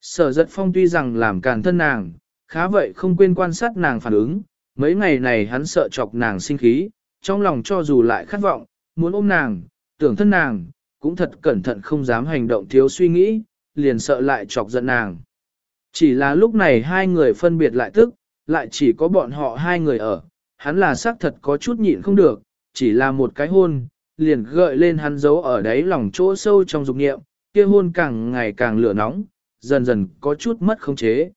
Sở giật phong tuy rằng làm càn thân nàng, khá vậy không quên quan sát nàng phản ứng, mấy ngày này hắn sợ chọc nàng sinh khí, trong lòng cho dù lại khát vọng, muốn ôm nàng, tưởng thân nàng, cũng thật cẩn thận không dám hành động thiếu suy nghĩ, liền sợ lại chọc giận nàng. Chỉ là lúc này hai người phân biệt lại tức, lại chỉ có bọn họ hai người ở, hắn là xác thật có chút nhịn không được, chỉ là một cái hôn, liền gợi lên hắn giấu ở đáy lòng chỗ sâu trong dục nghiệm, kia hôn càng ngày càng lửa nóng, dần dần có chút mất khống chế.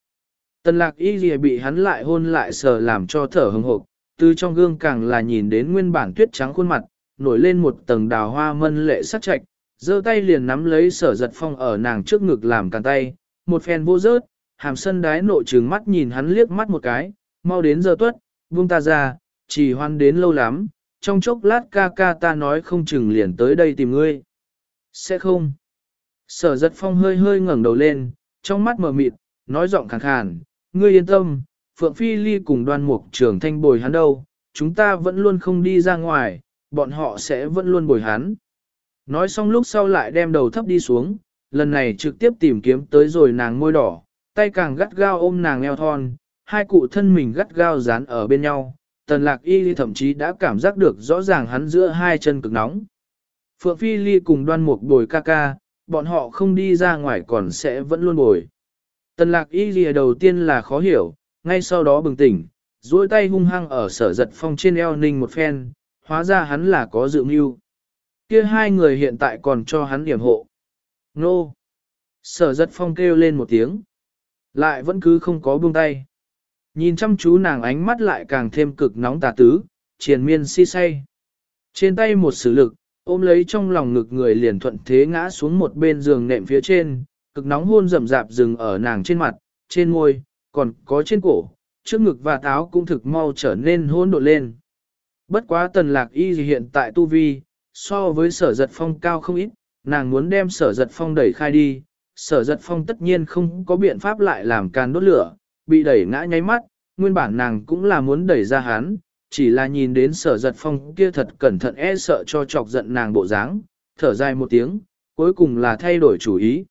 Tần lạc y gì bị hắn lại hôn lại sờ làm cho thở hừng hộp, từ trong gương càng là nhìn đến nguyên bản tuyết trắng khuôn mặt, nổi lên một tầng đào hoa mân lệ sắc chạch, giơ tay liền nắm lấy sở giật phong ở nàng trước ngực làm càng tay, một phen vô rớt, hàm sân đái nộ trừng mắt nhìn hắn liếc mắt một cái, mau đến giờ tuất, buông ta ra, chỉ hoan đến lâu lắm, trong chốc lát ca ca ta nói không chừng liền tới đây tìm ngươi. Sẽ không. Sở giật phong hơi hơi ngẩng đầu lên, trong mắt mờ mịt, nói giọng khàn khàn, ngươi yên tâm, Phượng Phi Ly cùng đoan mục trưởng thanh bồi hắn đâu, chúng ta vẫn luôn không đi ra ngoài, bọn họ sẽ vẫn luôn bồi hắn. Nói xong lúc sau lại đem đầu thấp đi xuống, lần này trực tiếp tìm kiếm tới rồi nàng môi đỏ, tay càng gắt gao ôm nàng eo thon, hai cụ thân mình gắt gao dán ở bên nhau, tần lạc y thậm chí đã cảm giác được rõ ràng hắn giữa hai chân cực nóng. Phượng Phi Ly cùng đoan mục bồi ca ca, bọn họ không đi ra ngoài còn sẽ vẫn luôn bồi. Tần lạc y lìa đầu tiên là khó hiểu, ngay sau đó bừng tỉnh, duỗi tay hung hăng ở sở giật phong trên eo ninh một phen, hóa ra hắn là có dự mưu. Kia hai người hiện tại còn cho hắn điểm hộ. Nô! Sở giật phong kêu lên một tiếng. Lại vẫn cứ không có buông tay. Nhìn chăm chú nàng ánh mắt lại càng thêm cực nóng tà tứ, triền miên si say. Trên tay một sử lực, ôm lấy trong lòng ngực người liền thuận thế ngã xuống một bên giường nệm phía trên, cực nóng hôn rầm rạp dừng ở nàng trên mặt, trên môi, còn có trên cổ, trước ngực và táo cũng thực mau trở nên hôn đột lên. Bất quá tần lạc y hiện tại tu vi, so với sở giật phong cao không ít, nàng muốn đem sở giật phong đẩy khai đi, sở giật phong tất nhiên không có biện pháp lại làm can đốt lửa, bị đẩy ngã nháy mắt, nguyên bản nàng cũng là muốn đẩy ra hắn, chỉ là nhìn đến sở giật phong kia thật cẩn thận e sợ cho chọc giận nàng bộ dáng, thở dài một tiếng, cuối cùng là thay đổi chủ ý.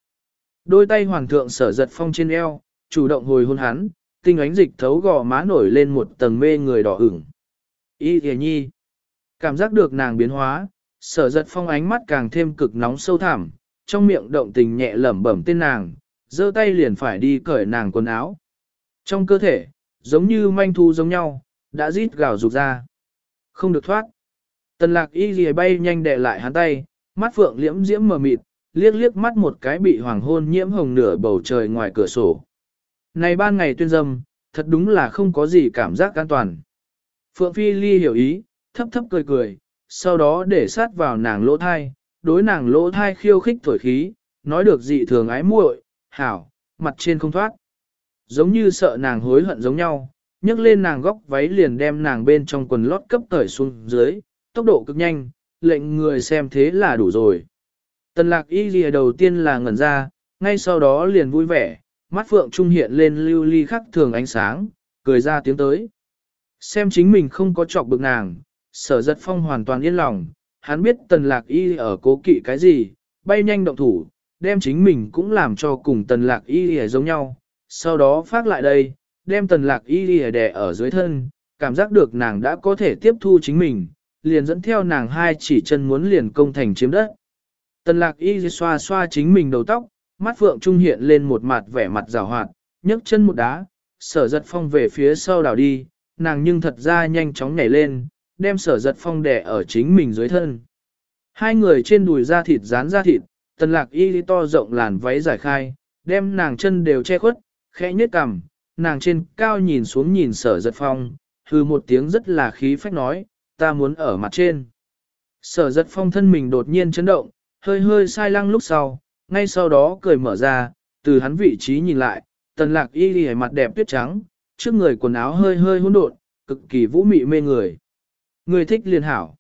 Đôi tay hoàng thượng sở giật phong trên eo, chủ động hồi hôn hắn, tinh ánh dịch thấu gò má nổi lên một tầng mê người đỏ ửng. Y thề nhi, cảm giác được nàng biến hóa, sở giật phong ánh mắt càng thêm cực nóng sâu thẳm, trong miệng động tình nhẹ lẩm bẩm tên nàng, giơ tay liền phải đi cởi nàng quần áo. Trong cơ thể, giống như manh thu giống nhau, đã rít gào rụt ra. Không được thoát. Tần lạc y ghi bay nhanh đè lại hắn tay, mắt phượng liễm diễm mờ mịt, liếc liếc mắt một cái bị hoàng hôn nhiễm hồng nửa bầu trời ngoài cửa sổ. Này ban ngày tuyên dâm, thật đúng là không có gì cảm giác an toàn. Phượng Phi Ly hiểu ý, thấp thấp cười cười, sau đó để sát vào nàng lỗ thai, đối nàng lỗ thai khiêu khích thổi khí, nói được dị thường ái muội, hảo, mặt trên không thoát. Giống như sợ nàng hối hận giống nhau, nhấc lên nàng góc váy liền đem nàng bên trong quần lót cấp cởi xuống dưới, tốc độ cực nhanh, lệnh người xem thế là đủ rồi. Tần lạc y lìa đầu tiên là ngẩn ra, ngay sau đó liền vui vẻ, mắt phượng trung hiện lên lưu ly khắc thường ánh sáng, cười ra tiếng tới. Xem chính mình không có chọc bực nàng, sở giật phong hoàn toàn yên lòng, hắn biết tần lạc y ở cố kỵ cái gì, bay nhanh động thủ, đem chính mình cũng làm cho cùng tần lạc y giống nhau, sau đó phát lại đây, đem tần lạc y lìa đè ở dưới thân, cảm giác được nàng đã có thể tiếp thu chính mình, liền dẫn theo nàng hai chỉ chân muốn liền công thành chiếm đất. Tần lạc y xoa xoa chính mình đầu tóc, mắt phượng trung hiện lên một mặt vẻ mặt rào hoạt, nhấc chân một đá, sở giật phong về phía sau đảo đi, nàng nhưng thật ra nhanh chóng nhảy lên, đem sở giật phong đè ở chính mình dưới thân. Hai người trên đùi da thịt dán da thịt, tần lạc y to rộng làn váy giải khai, đem nàng chân đều che khuất, khẽ nhếch cằm, nàng trên cao nhìn xuống nhìn sở giật phong, hư một tiếng rất là khí phách nói, ta muốn ở mặt trên. Sở giật phong thân mình đột nhiên chấn động, hơi hơi sai lăng lúc sau, ngay sau đó cười mở ra, từ hắn vị trí nhìn lại, tần lạc y đi mặt đẹp tuyết trắng, trước người quần áo hơi hơi hỗn độn, cực kỳ vũ mị mê người. Người thích liền hảo.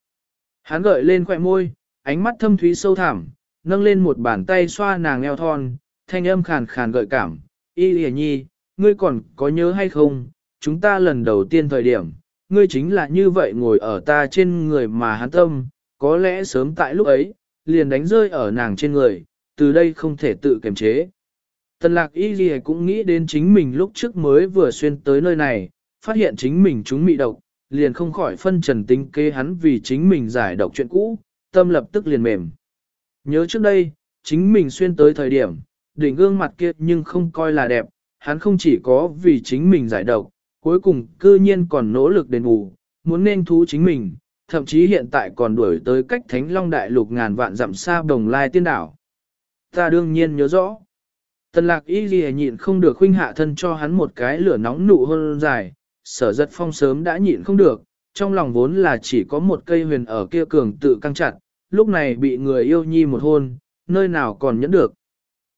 Hắn gợi lên khỏe môi, ánh mắt thâm thúy sâu thẳm, nâng lên một bàn tay xoa nàng eo thon, thanh âm khàn khàn gợi cảm, y Lì nhi, ngươi còn có nhớ hay không, chúng ta lần đầu tiên thời điểm, ngươi chính là như vậy ngồi ở ta trên người mà hắn tâm, có lẽ sớm tại lúc ấy, liền đánh rơi ở nàng trên người, từ đây không thể tự kiềm chế. Tần lạc y gì cũng nghĩ đến chính mình lúc trước mới vừa xuyên tới nơi này, phát hiện chính mình chúng mị độc, liền không khỏi phân trần tính kế hắn vì chính mình giải độc chuyện cũ, tâm lập tức liền mềm. Nhớ trước đây, chính mình xuyên tới thời điểm, đỉnh gương mặt kia nhưng không coi là đẹp, hắn không chỉ có vì chính mình giải độc, cuối cùng cư nhiên còn nỗ lực đền bù, muốn nên thú chính mình, thậm chí hiện tại còn đuổi tới cách Thánh Long Đại Lục ngàn vạn dặm xa đồng lai tiên đảo. Ta đương nhiên nhớ rõ. Tần lạc y ghi nhịn không được huynh hạ thân cho hắn một cái lửa nóng nụ hôn dài, sở giật phong sớm đã nhịn không được, trong lòng vốn là chỉ có một cây huyền ở kia cường tự căng chặt, lúc này bị người yêu nhi một hôn, nơi nào còn nhẫn được.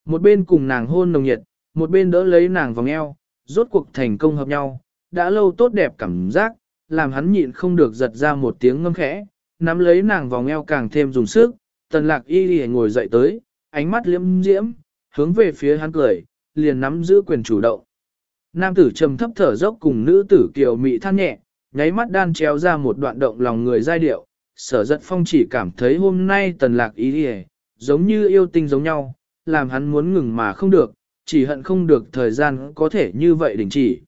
Một bên cùng nàng hôn nồng nhiệt, một bên đỡ lấy nàng vòng eo, rốt cuộc thành công hợp nhau, đã lâu tốt đẹp cảm giác, làm hắn nhịn không được giật ra một tiếng ngâm khẽ, nắm lấy nàng vòng eo càng thêm dùng sức, tần lạc y đi ngồi dậy tới, ánh mắt liễm diễm, hướng về phía hắn cười, liền nắm giữ quyền chủ động. Nam tử trầm thấp thở dốc cùng nữ tử kiều mị than nhẹ, nháy mắt đan chéo ra một đoạn động lòng người giai điệu, sở giật phong chỉ cảm thấy hôm nay tần lạc ý đi giống như yêu tinh giống nhau, làm hắn muốn ngừng mà không được, chỉ hận không được thời gian có thể như vậy đình chỉ.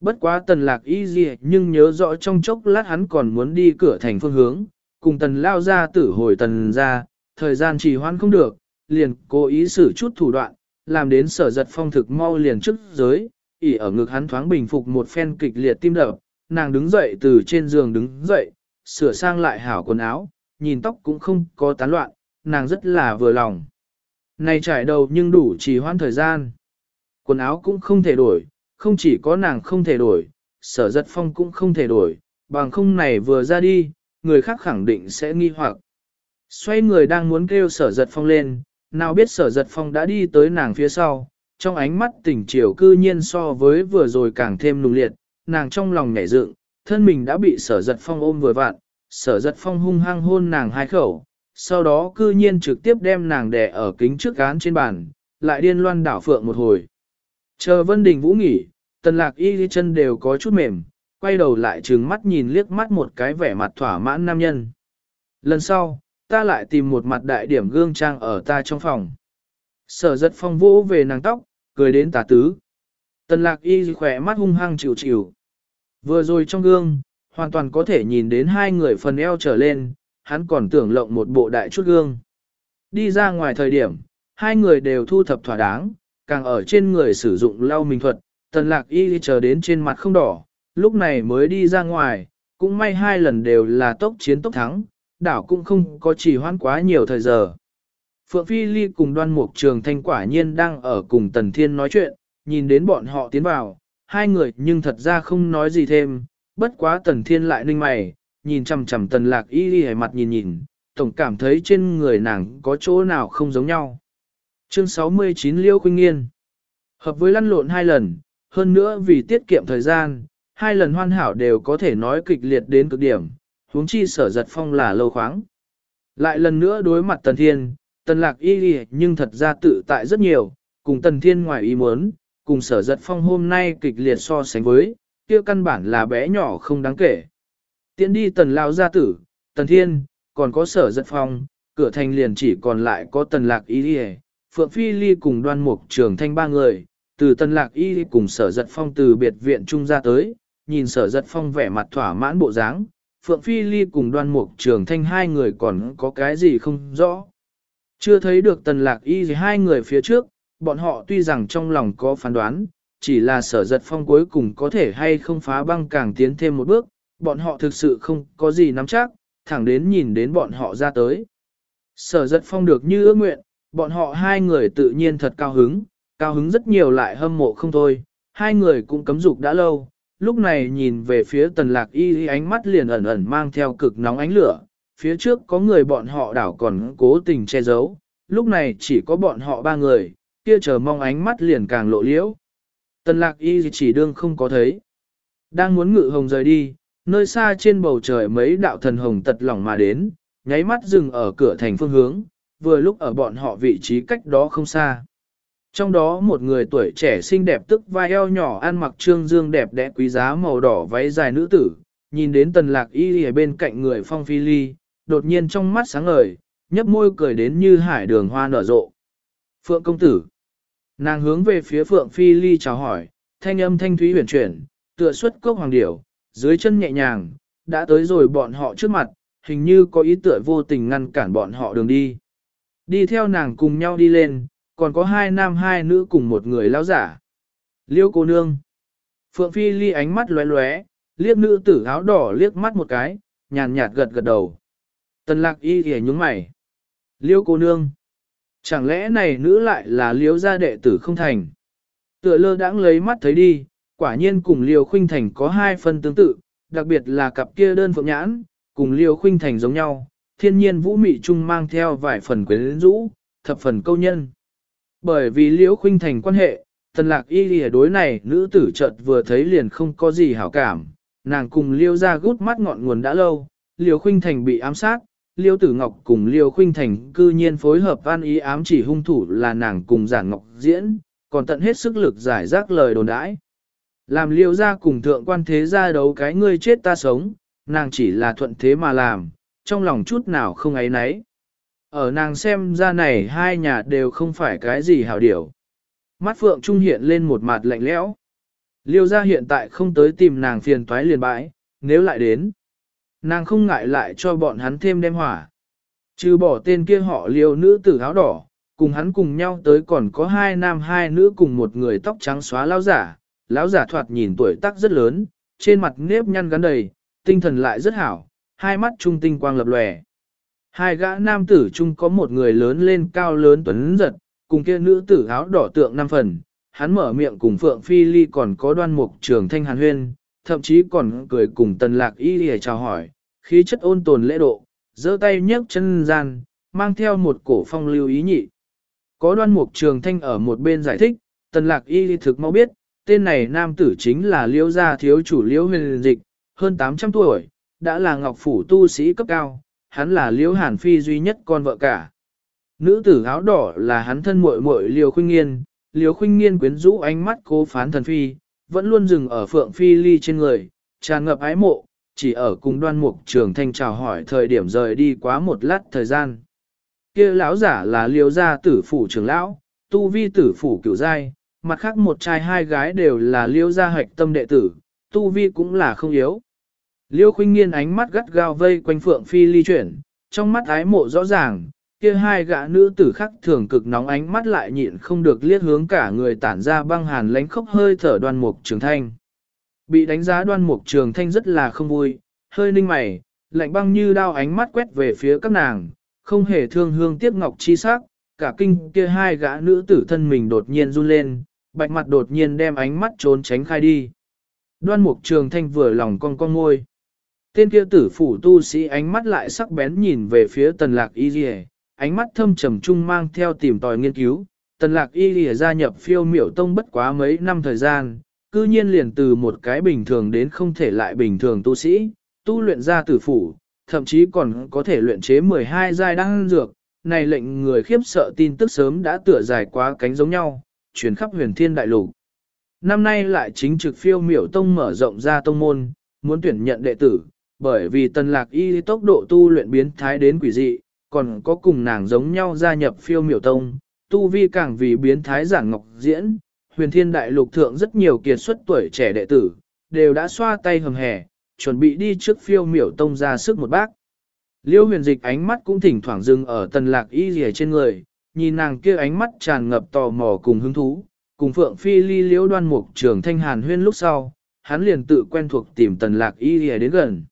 Bất quá tần lạc ý gì nhưng nhớ rõ trong chốc lát hắn còn muốn đi cửa thành phương hướng, cùng tần lao ra tử hồi tần ra, thời gian chỉ hoãn không được, liền cố ý xử chút thủ đoạn, làm đến sở giật phong thực mau liền trước giới, ỉ ở ngực hắn thoáng bình phục một phen kịch liệt tim đập, nàng đứng dậy từ trên giường đứng dậy, sửa sang lại hảo quần áo, nhìn tóc cũng không có tán loạn, nàng rất là vừa lòng. Này trải đầu nhưng đủ trì hoãn thời gian. Quần áo cũng không thể đổi, không chỉ có nàng không thể đổi, sở giật phong cũng không thể đổi, bằng không này vừa ra đi, người khác khẳng định sẽ nghi hoặc. Xoay người đang muốn kêu sở giật phong lên, nào biết sở giật phong đã đi tới nàng phía sau, trong ánh mắt tỉnh chiều cư nhiên so với vừa rồi càng thêm nùng liệt, nàng trong lòng nhảy dựng, thân mình đã bị sở giật phong ôm vừa vạn, sở giật phong hung hăng hôn nàng hai khẩu, sau đó cư nhiên trực tiếp đem nàng đè ở kính trước gán trên bàn, lại điên loan đảo phượng một hồi. Chờ Vân Đình Vũ nghỉ, tần lạc y chân đều có chút mềm, quay đầu lại trừng mắt nhìn liếc mắt một cái vẻ mặt thỏa mãn nam nhân. Lần sau, ta lại tìm một mặt đại điểm gương trang ở ta trong phòng. Sở giật phong vũ về nàng tóc, cười đến tà tứ. Tần lạc y khỏe mắt hung hăng chịu chịu. Vừa rồi trong gương, hoàn toàn có thể nhìn đến hai người phần eo trở lên, hắn còn tưởng lộng một bộ đại chút gương. Đi ra ngoài thời điểm, hai người đều thu thập thỏa đáng, càng ở trên người sử dụng lau minh thuật, tần lạc y chờ đến trên mặt không đỏ, lúc này mới đi ra ngoài, cũng may hai lần đều là tốc chiến tốc thắng, đảo cũng không có chỉ hoãn quá nhiều thời giờ. Phượng Phi Ly cùng đoan mục trường thanh quả nhiên đang ở cùng Tần Thiên nói chuyện, nhìn đến bọn họ tiến vào, hai người nhưng thật ra không nói gì thêm, bất quá Tần Thiên lại ninh mày, nhìn chằm chằm Tần Lạc Y Ly mặt nhìn nhìn, tổng cảm thấy trên người nàng có chỗ nào không giống nhau. Chương 69 Liêu Khuynh Nghiên Hợp với lăn lộn hai lần, hơn nữa vì tiết kiệm thời gian, hai lần hoàn hảo đều có thể nói kịch liệt đến cực điểm, huống chi sở giật phong là lâu khoáng. Lại lần nữa đối mặt Tần Thiên, Tần Lạc Y Ly nhưng thật ra tự tại rất nhiều, cùng Tần Thiên ngoài ý muốn, cùng sở giật phong hôm nay kịch liệt so sánh với, kia căn bản là bé nhỏ không đáng kể. Tiến đi Tần Lao gia tử, Tần Thiên, còn có sở giật phong, cửa thành liền chỉ còn lại có Tần Lạc Y đi Phượng Phi Ly cùng đoan mục trường thanh ba người, từ Tần Lạc Y cùng sở giật phong từ biệt viện trung ra tới, nhìn sở giật phong vẻ mặt thỏa mãn bộ dáng. Phượng Phi Ly cùng đoan mục trường thanh hai người còn có cái gì không rõ. Chưa thấy được tần lạc y gì hai người phía trước, bọn họ tuy rằng trong lòng có phán đoán, chỉ là sở giật phong cuối cùng có thể hay không phá băng càng tiến thêm một bước, bọn họ thực sự không có gì nắm chắc, thẳng đến nhìn đến bọn họ ra tới. Sở giật phong được như ước nguyện, bọn họ hai người tự nhiên thật cao hứng, cao hứng rất nhiều lại hâm mộ không thôi, hai người cũng cấm dục đã lâu, lúc này nhìn về phía tần lạc y ánh mắt liền ẩn ẩn mang theo cực nóng ánh lửa, phía trước có người bọn họ đảo còn cố tình che giấu, lúc này chỉ có bọn họ ba người, kia chờ mong ánh mắt liền càng lộ liễu. Tần lạc y chỉ đương không có thấy. Đang muốn ngự hồng rời đi, nơi xa trên bầu trời mấy đạo thần hồng tật lỏng mà đến, nháy mắt dừng ở cửa thành phương hướng, vừa lúc ở bọn họ vị trí cách đó không xa. Trong đó một người tuổi trẻ xinh đẹp tức vai eo nhỏ ăn mặc trương dương đẹp đẽ quý giá màu đỏ váy dài nữ tử, nhìn đến tần lạc y ở bên cạnh người phong phi ly, đột nhiên trong mắt sáng ngời, nhấp môi cười đến như hải đường hoa nở rộ. Phượng công tử. Nàng hướng về phía Phượng Phi Ly chào hỏi, thanh âm thanh thúy huyền chuyển, tựa xuất cốc hoàng điểu, dưới chân nhẹ nhàng, đã tới rồi bọn họ trước mặt, hình như có ý tựa vô tình ngăn cản bọn họ đường đi. Đi theo nàng cùng nhau đi lên, còn có hai nam hai nữ cùng một người lao giả. Liêu cô nương. Phượng Phi ly ánh mắt lóe lóe, liếc nữ tử áo đỏ liếc mắt một cái, nhàn nhạt gật gật đầu. Tần lạc y ghề nhúng mày. Liêu cô nương. Chẳng lẽ này nữ lại là liêu gia đệ tử không thành? Tựa lơ đãng lấy mắt thấy đi, quả nhiên cùng liêu khuynh thành có hai phần tương tự, đặc biệt là cặp kia đơn phượng nhãn, cùng liêu khuynh thành giống nhau, thiên nhiên vũ mị trung mang theo vài phần quyến rũ, thập phần câu nhân. Bởi vì liêu khuynh thành quan hệ, tần lạc y lìa đối này nữ tử chợt vừa thấy liền không có gì hảo cảm, nàng cùng liêu ra gút mắt ngọn nguồn đã lâu, liêu khuynh thành bị ám sát, liêu tử ngọc cùng liêu khuynh thành cư nhiên phối hợp an ý ám chỉ hung thủ là nàng cùng giản ngọc diễn, còn tận hết sức lực giải rác lời đồn đãi. Làm liêu ra cùng thượng quan thế ra đấu cái ngươi chết ta sống, nàng chỉ là thuận thế mà làm, trong lòng chút nào không ấy nấy. Ở nàng xem ra này hai nhà đều không phải cái gì hảo điểu. Mắt phượng trung hiện lên một mặt lạnh lẽo. Liêu ra hiện tại không tới tìm nàng phiền toái liền bãi, nếu lại đến. Nàng không ngại lại cho bọn hắn thêm đem hỏa. Trừ bỏ tên kia họ liêu nữ tử áo đỏ, cùng hắn cùng nhau tới còn có hai nam hai nữ cùng một người tóc trắng xóa lão giả. Lão giả thoạt nhìn tuổi tác rất lớn, trên mặt nếp nhăn gắn đầy, tinh thần lại rất hảo, hai mắt trung tinh quang lập lòe. Hai gã nam tử chung có một người lớn lên cao lớn tuấn giật, cùng kia nữ tử áo đỏ tượng năm phần, hắn mở miệng cùng Phượng Phi Ly còn có đoan mục trường thanh hàn huyên, thậm chí còn cười cùng tần lạc y để chào hỏi, khí chất ôn tồn lễ độ, giơ tay nhấc chân gian, mang theo một cổ phong lưu ý nhị. Có đoan mục trường thanh ở một bên giải thích, tần lạc y thực mau biết, tên này nam tử chính là liễu gia thiếu chủ liễu huyền dịch, hơn 800 tuổi, đã là ngọc phủ tu sĩ cấp cao, hắn là liễu hàn phi duy nhất con vợ cả. Nữ tử áo đỏ là hắn thân muội muội liều khuynh nghiên, liều khuynh nghiên quyến rũ ánh mắt cố phán thần phi, vẫn luôn dừng ở phượng phi ly trên người, tràn ngập ái mộ, chỉ ở cùng đoan mục trường thanh chào hỏi thời điểm rời đi quá một lát thời gian. kia lão giả là liều gia tử phủ trưởng lão, tu vi tử phủ cửu giai, mặt khác một trai hai gái đều là liêu gia hạch tâm đệ tử, tu vi cũng là không yếu. Liêu khuynh nghiên ánh mắt gắt gao vây quanh phượng phi ly chuyển, trong mắt ái mộ rõ ràng, kia hai gã nữ tử khác thường cực nóng ánh mắt lại nhịn không được liếc hướng cả người tản ra băng hàn lánh khốc hơi thở đoan mục trường thanh. Bị đánh giá đoan mục trường thanh rất là không vui, hơi ninh mày, lạnh băng như đao ánh mắt quét về phía các nàng, không hề thương hương tiếc ngọc chi sắc, cả kinh kia hai gã nữ tử thân mình đột nhiên run lên, bạch mặt đột nhiên đem ánh mắt trốn tránh khai đi. Đoan mục trường thanh vừa lòng con con ngôi. Tên kia tử phủ tu sĩ ánh mắt lại sắc bén nhìn về phía tần lạc y dì ánh mắt thâm trầm trung mang theo tìm tòi nghiên cứu. Tần lạc y dì gia nhập phiêu miểu tông bất quá mấy năm thời gian, cư nhiên liền từ một cái bình thường đến không thể lại bình thường tu sĩ, tu luyện ra tử phủ, thậm chí còn có thể luyện chế 12 giai đăng dược, này lệnh người khiếp sợ tin tức sớm đã tựa dài quá cánh giống nhau, chuyển khắp huyền thiên đại lục. Năm nay lại chính trực phiêu miểu tông mở rộng ra tông môn, muốn tuyển nhận đệ tử, bởi vì tần lạc y tốc độ tu luyện biến thái đến quỷ dị, còn có cùng nàng giống nhau gia nhập phiêu miểu tông, tu vi càng vì biến thái giản ngọc diễn, huyền thiên đại lục thượng rất nhiều kiệt xuất tuổi trẻ đệ tử, đều đã xoa tay hầm hè, chuẩn bị đi trước phiêu miểu tông ra sức một bác. Liêu huyền dịch ánh mắt cũng thỉnh thoảng dừng ở tần lạc y rìa trên người, nhìn nàng kia ánh mắt tràn ngập tò mò cùng hứng thú, cùng phượng phi ly liễu đoan mục trường thanh hàn huyên lúc sau, hắn liền tự quen thuộc tìm tần lạc y rìa đến gần.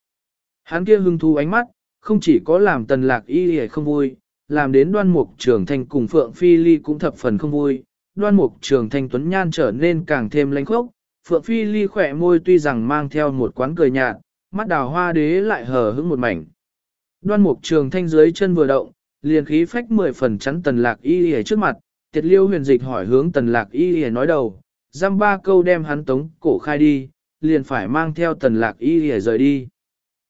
Hắn kia hứng thú ánh mắt, không chỉ có làm tần lạc y rìa không vui, làm đến đoan mục trường thanh cùng phượng phi ly cũng thập phần không vui, đoan mục trường thanh tuấn nhan trở nên càng thêm lánh khốc, phượng phi ly khỏe môi tuy rằng mang theo một quán cười nhạt, mắt đào hoa đế lại hờ hững một mảnh. Đoan mục trường thanh dưới chân vừa động, liền khí phách mười phần chắn tần lạc y y trước mặt, tiệt liêu huyền dịch hỏi hướng tần lạc y y nói đầu, giam ba câu đem hắn tống cổ khai đi, liền phải mang theo tần lạc y y rời đi.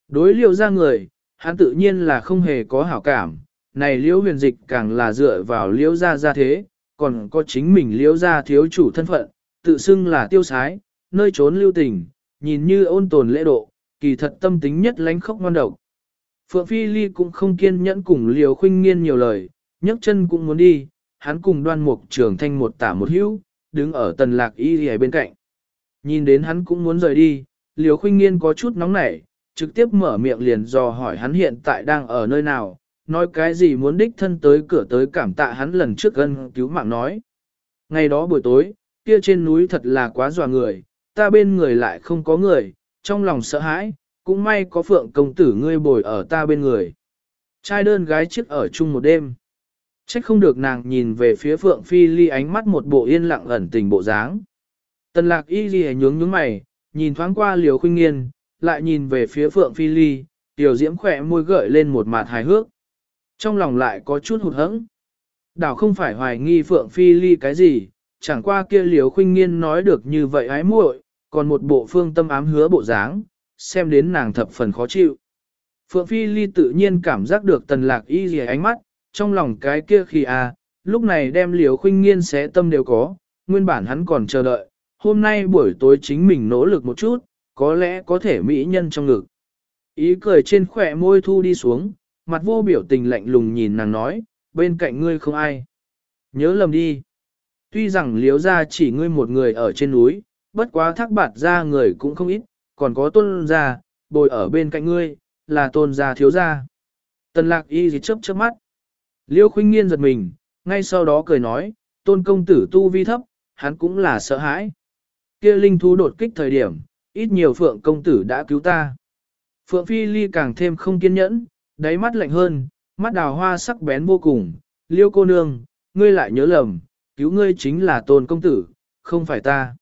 Đối liêu ra người, hắn tự nhiên là không hề có hảo cảm, này liêu huyền dịch càng là dựa vào liêu ra ra thế, còn có chính mình liêu ra thiếu chủ thân phận, tự xưng là tiêu sái, nơi trốn lưu tình, nhìn như ôn tồn lễ độ, kỳ thật tâm tính nhất lánh khốc ngon độc. Phượng Phi Ly cũng không kiên nhẫn cùng liều khuynh nghiên nhiều lời, nhấc chân cũng muốn đi, hắn cùng đoan mục trường thanh một tả một hữu, đứng ở tần lạc y ở bên cạnh. Nhìn đến hắn cũng muốn rời đi, liều khuynh nghiên có chút nóng nảy, trực tiếp mở miệng liền dò hỏi hắn hiện tại đang ở nơi nào, nói cái gì muốn đích thân tới cửa tới cảm tạ hắn lần trước gân cứu mạng nói. Ngày đó buổi tối, kia trên núi thật là quá dọa người, ta bên người lại không có người, trong lòng sợ hãi, cũng may có phượng công tử ngươi bồi ở ta bên người. Trai đơn gái chiếc ở chung một đêm. Trách không được nàng nhìn về phía phượng phi ly ánh mắt một bộ yên lặng ẩn tình bộ dáng. Tần lạc y ghi nhướng nhướng mày, nhìn thoáng qua liều khuyên nghiên, lại nhìn về phía phượng phi ly, tiểu diễm khỏe môi gợi lên một mặt hài hước. Trong lòng lại có chút hụt hẫng. Đảo không phải hoài nghi phượng phi ly cái gì, chẳng qua kia liều khuyên nghiên nói được như vậy ái muội, còn một bộ phương tâm ám hứa bộ dáng, xem đến nàng thập phần khó chịu. Phượng Phi Ly tự nhiên cảm giác được tần lạc y dì ánh mắt, trong lòng cái kia khi à, lúc này đem liều khuynh nghiên xé tâm đều có, nguyên bản hắn còn chờ đợi, hôm nay buổi tối chính mình nỗ lực một chút, có lẽ có thể mỹ nhân trong ngực. Ý cười trên khỏe môi thu đi xuống, mặt vô biểu tình lạnh lùng nhìn nàng nói, bên cạnh ngươi không ai. Nhớ lầm đi. Tuy rằng liếu ra chỉ ngươi một người ở trên núi, bất quá thác bạt ra người cũng không ít, còn có tôn gia, bồi ở bên cạnh ngươi, là tôn gia thiếu gia. Tần lạc y gì chớp chớp mắt. Liêu khuynh nghiên giật mình, ngay sau đó cười nói, tôn công tử tu vi thấp, hắn cũng là sợ hãi. kia linh thú đột kích thời điểm, ít nhiều phượng công tử đã cứu ta. Phượng phi ly càng thêm không kiên nhẫn, đáy mắt lạnh hơn, mắt đào hoa sắc bén vô cùng. Liêu cô nương, ngươi lại nhớ lầm, cứu ngươi chính là tôn công tử, không phải ta.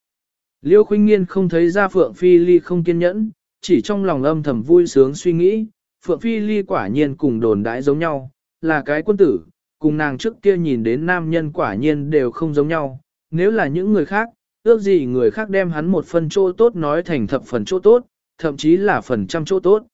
Liêu khuynh nghiên không thấy ra Phượng Phi Ly không kiên nhẫn, chỉ trong lòng âm thầm vui sướng suy nghĩ, Phượng Phi Ly quả nhiên cùng đồn đãi giống nhau, là cái quân tử, cùng nàng trước kia nhìn đến nam nhân quả nhiên đều không giống nhau, nếu là những người khác, ước gì người khác đem hắn một phần chỗ tốt nói thành thập phần chỗ tốt, thậm chí là phần trăm chỗ tốt.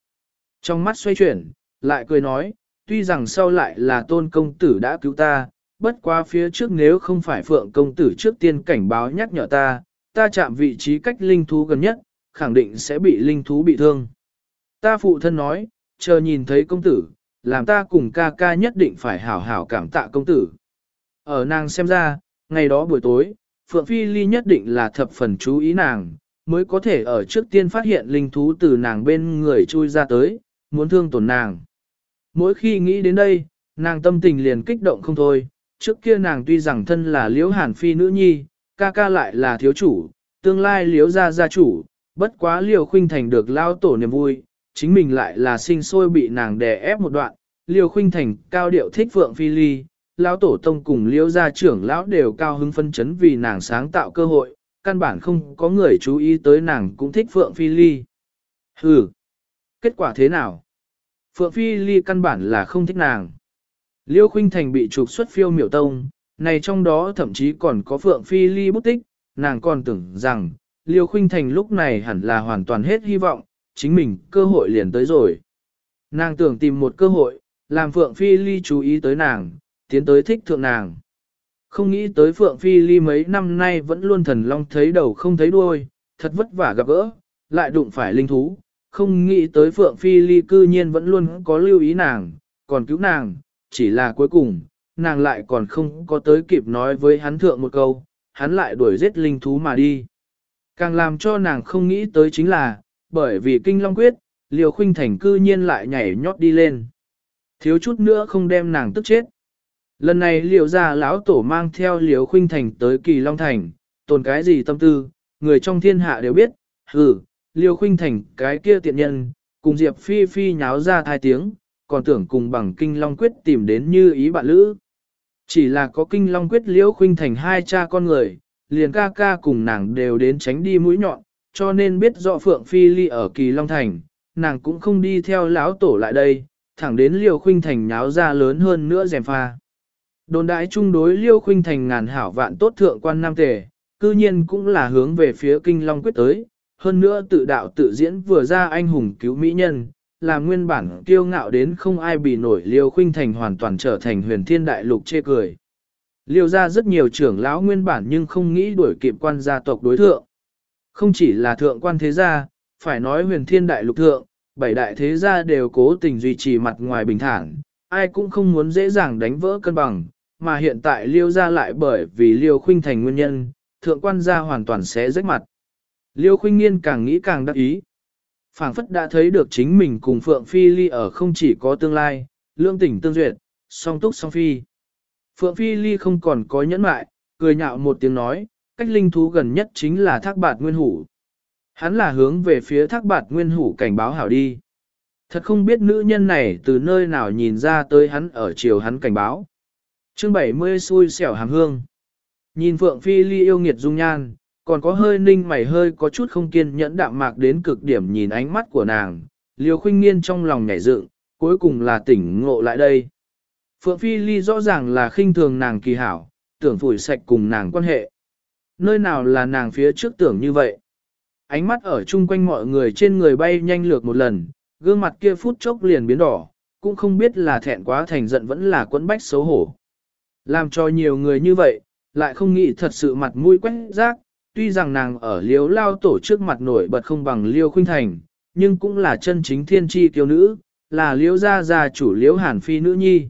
Trong mắt xoay chuyển, lại cười nói, tuy rằng sau lại là tôn công tử đã cứu ta, bất qua phía trước nếu không phải phượng công tử trước tiên cảnh báo nhắc nhở ta, ta chạm vị trí cách linh thú gần nhất, khẳng định sẽ bị linh thú bị thương. Ta phụ thân nói, chờ nhìn thấy công tử, làm ta cùng ca ca nhất định phải hảo hảo cảm tạ công tử. Ở nàng xem ra, ngày đó buổi tối, Phượng Phi Ly nhất định là thập phần chú ý nàng, mới có thể ở trước tiên phát hiện linh thú từ nàng bên người chui ra tới, muốn thương tổn nàng. Mỗi khi nghĩ đến đây, nàng tâm tình liền kích động không thôi, trước kia nàng tuy rằng thân là liễu hàn phi nữ nhi, ca ca lại là thiếu chủ, tương lai liếu ra gia chủ, bất quá liều khuynh thành được lao tổ niềm vui, chính mình lại là sinh sôi bị nàng đè ép một đoạn, liều khuynh thành cao điệu thích vượng phi ly, lão tổ tông cùng liếu gia trưởng lão đều cao hứng phân chấn vì nàng sáng tạo cơ hội, căn bản không có người chú ý tới nàng cũng thích Phượng Phi Ly. Hừ, kết quả thế nào? Phượng Phi Ly căn bản là không thích nàng. Liêu Khuynh Thành bị trục xuất phiêu miểu tông, này trong đó thậm chí còn có Phượng Phi Ly bút tích, nàng còn tưởng rằng, Liêu Khuynh Thành lúc này hẳn là hoàn toàn hết hy vọng, chính mình cơ hội liền tới rồi. Nàng tưởng tìm một cơ hội, làm Phượng Phi Ly chú ý tới nàng, tiến tới thích thượng nàng. Không nghĩ tới Phượng Phi Ly mấy năm nay vẫn luôn thần long thấy đầu không thấy đuôi, thật vất vả gặp gỡ, lại đụng phải linh thú. Không nghĩ tới Phượng Phi Ly cư nhiên vẫn luôn có lưu ý nàng, còn cứu nàng, chỉ là cuối cùng, nàng lại còn không có tới kịp nói với hắn thượng một câu, hắn lại đuổi giết linh thú mà đi. Càng làm cho nàng không nghĩ tới chính là, bởi vì kinh long quyết, liều khuynh thành cư nhiên lại nhảy nhót đi lên. Thiếu chút nữa không đem nàng tức chết. Lần này liều ra lão tổ mang theo liều khuynh thành tới kỳ long thành, tồn cái gì tâm tư, người trong thiên hạ đều biết, hừ, liều khuynh thành cái kia tiện nhân, cùng Diệp Phi Phi nháo ra thai tiếng, còn tưởng cùng bằng kinh long quyết tìm đến như ý bạn lữ. Chỉ là có kinh long quyết liễu khuynh thành hai cha con người, liền ca ca cùng nàng đều đến tránh đi mũi nhọn, cho nên biết rõ Phượng Phi Ly ở kỳ long thành, nàng cũng không đi theo lão tổ lại đây, thẳng đến liêu khuynh thành nháo ra lớn hơn nữa dèm pha. Đồn đại chung đối liêu khuynh thành ngàn hảo vạn tốt thượng quan nam tề, cư nhiên cũng là hướng về phía kinh long quyết tới, hơn nữa tự đạo tự diễn vừa ra anh hùng cứu mỹ nhân, là nguyên bản kiêu ngạo đến không ai bị nổi Liêu Khuynh Thành hoàn toàn trở thành huyền thiên đại lục chê cười. Liêu ra rất nhiều trưởng lão nguyên bản nhưng không nghĩ đuổi kịp quan gia tộc đối thượng. Không chỉ là thượng quan thế gia, phải nói huyền thiên đại lục thượng, bảy đại thế gia đều cố tình duy trì mặt ngoài bình thản, ai cũng không muốn dễ dàng đánh vỡ cân bằng, mà hiện tại liêu ra lại bởi vì liêu khuynh thành nguyên nhân, thượng quan gia hoàn toàn sẽ rách mặt. Liêu khuynh nghiên càng nghĩ càng đắc ý phảng phất đã thấy được chính mình cùng Phượng Phi Ly ở không chỉ có tương lai, lương tỉnh tương duyệt, song túc song phi. Phượng Phi Ly không còn có nhẫn mại, cười nhạo một tiếng nói, cách linh thú gần nhất chính là thác bạt nguyên hủ. Hắn là hướng về phía thác bạt nguyên hủ cảnh báo hảo đi. Thật không biết nữ nhân này từ nơi nào nhìn ra tới hắn ở chiều hắn cảnh báo. chương 70 xui xẻo hàm hương. Nhìn Phượng Phi Ly yêu nghiệt dung nhan, còn có hơi ninh mày hơi có chút không kiên nhẫn đạm mạc đến cực điểm nhìn ánh mắt của nàng, liều khuynh nghiên trong lòng nhảy dựng, cuối cùng là tỉnh ngộ lại đây. Phượng Phi Ly rõ ràng là khinh thường nàng kỳ hảo, tưởng phủi sạch cùng nàng quan hệ. Nơi nào là nàng phía trước tưởng như vậy? Ánh mắt ở chung quanh mọi người trên người bay nhanh lược một lần, gương mặt kia phút chốc liền biến đỏ, cũng không biết là thẹn quá thành giận vẫn là quẫn bách xấu hổ. Làm cho nhiều người như vậy, lại không nghĩ thật sự mặt mũi quét rác, tuy rằng nàng ở liếu lao tổ trước mặt nổi bật không bằng liêu khuynh thành, nhưng cũng là chân chính thiên tri kiêu nữ, là liếu gia gia chủ liếu hàn phi nữ nhi.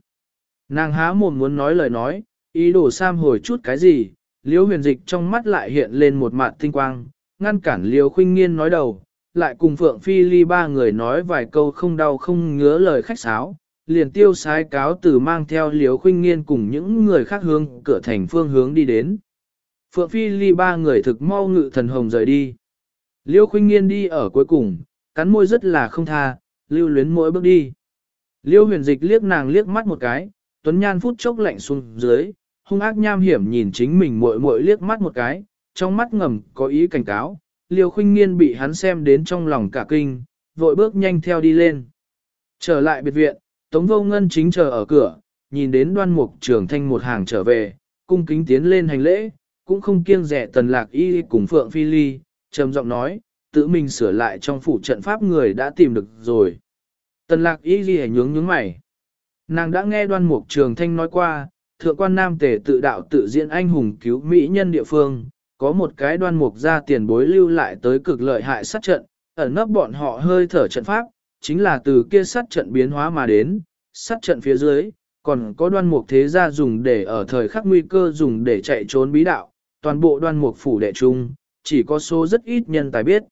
Nàng há mồm muốn nói lời nói, ý đồ sam hồi chút cái gì, liếu huyền dịch trong mắt lại hiện lên một mặt tinh quang, ngăn cản liếu khuynh nghiên nói đầu, lại cùng Phượng Phi Ly ba người nói vài câu không đau không ngứa lời khách sáo, liền tiêu sái cáo từ mang theo liếu khuynh nghiên cùng những người khác hướng cửa thành phương hướng đi đến. Phượng Phi Ly ba người thực mau ngự thần hồng rời đi. Liêu khuynh nghiên đi ở cuối cùng, cắn môi rất là không tha, lưu luyến mỗi bước đi. Liêu huyền dịch liếc nàng liếc mắt một cái, tuấn nhan phút chốc lạnh xuống dưới, hung ác nham hiểm nhìn chính mình muội muội liếc mắt một cái, trong mắt ngầm có ý cảnh cáo, liêu khuynh nghiên bị hắn xem đến trong lòng cả kinh, vội bước nhanh theo đi lên. Trở lại biệt viện, Tống Vô Ngân chính chờ ở cửa, nhìn đến đoan mục Trường thanh một hàng trở về, cung kính tiến lên hành lễ, cũng không kiêng rẻ tần lạc y cùng Phượng Phi Ly, trầm giọng nói, tự mình sửa lại trong phủ trận pháp người đã tìm được rồi. Tần lạc y ghi nhướng nhướng mày. Nàng đã nghe đoan mục trường thanh nói qua, thượng quan nam tề tự đạo tự diễn anh hùng cứu mỹ nhân địa phương, có một cái đoan mục ra tiền bối lưu lại tới cực lợi hại sát trận, ẩn nấp bọn họ hơi thở trận pháp, chính là từ kia sát trận biến hóa mà đến, sát trận phía dưới, còn có đoan mục thế gia dùng để ở thời khắc nguy cơ dùng để chạy trốn bí đạo, toàn bộ đoan mục phủ đệ trung, chỉ có số rất ít nhân tài biết.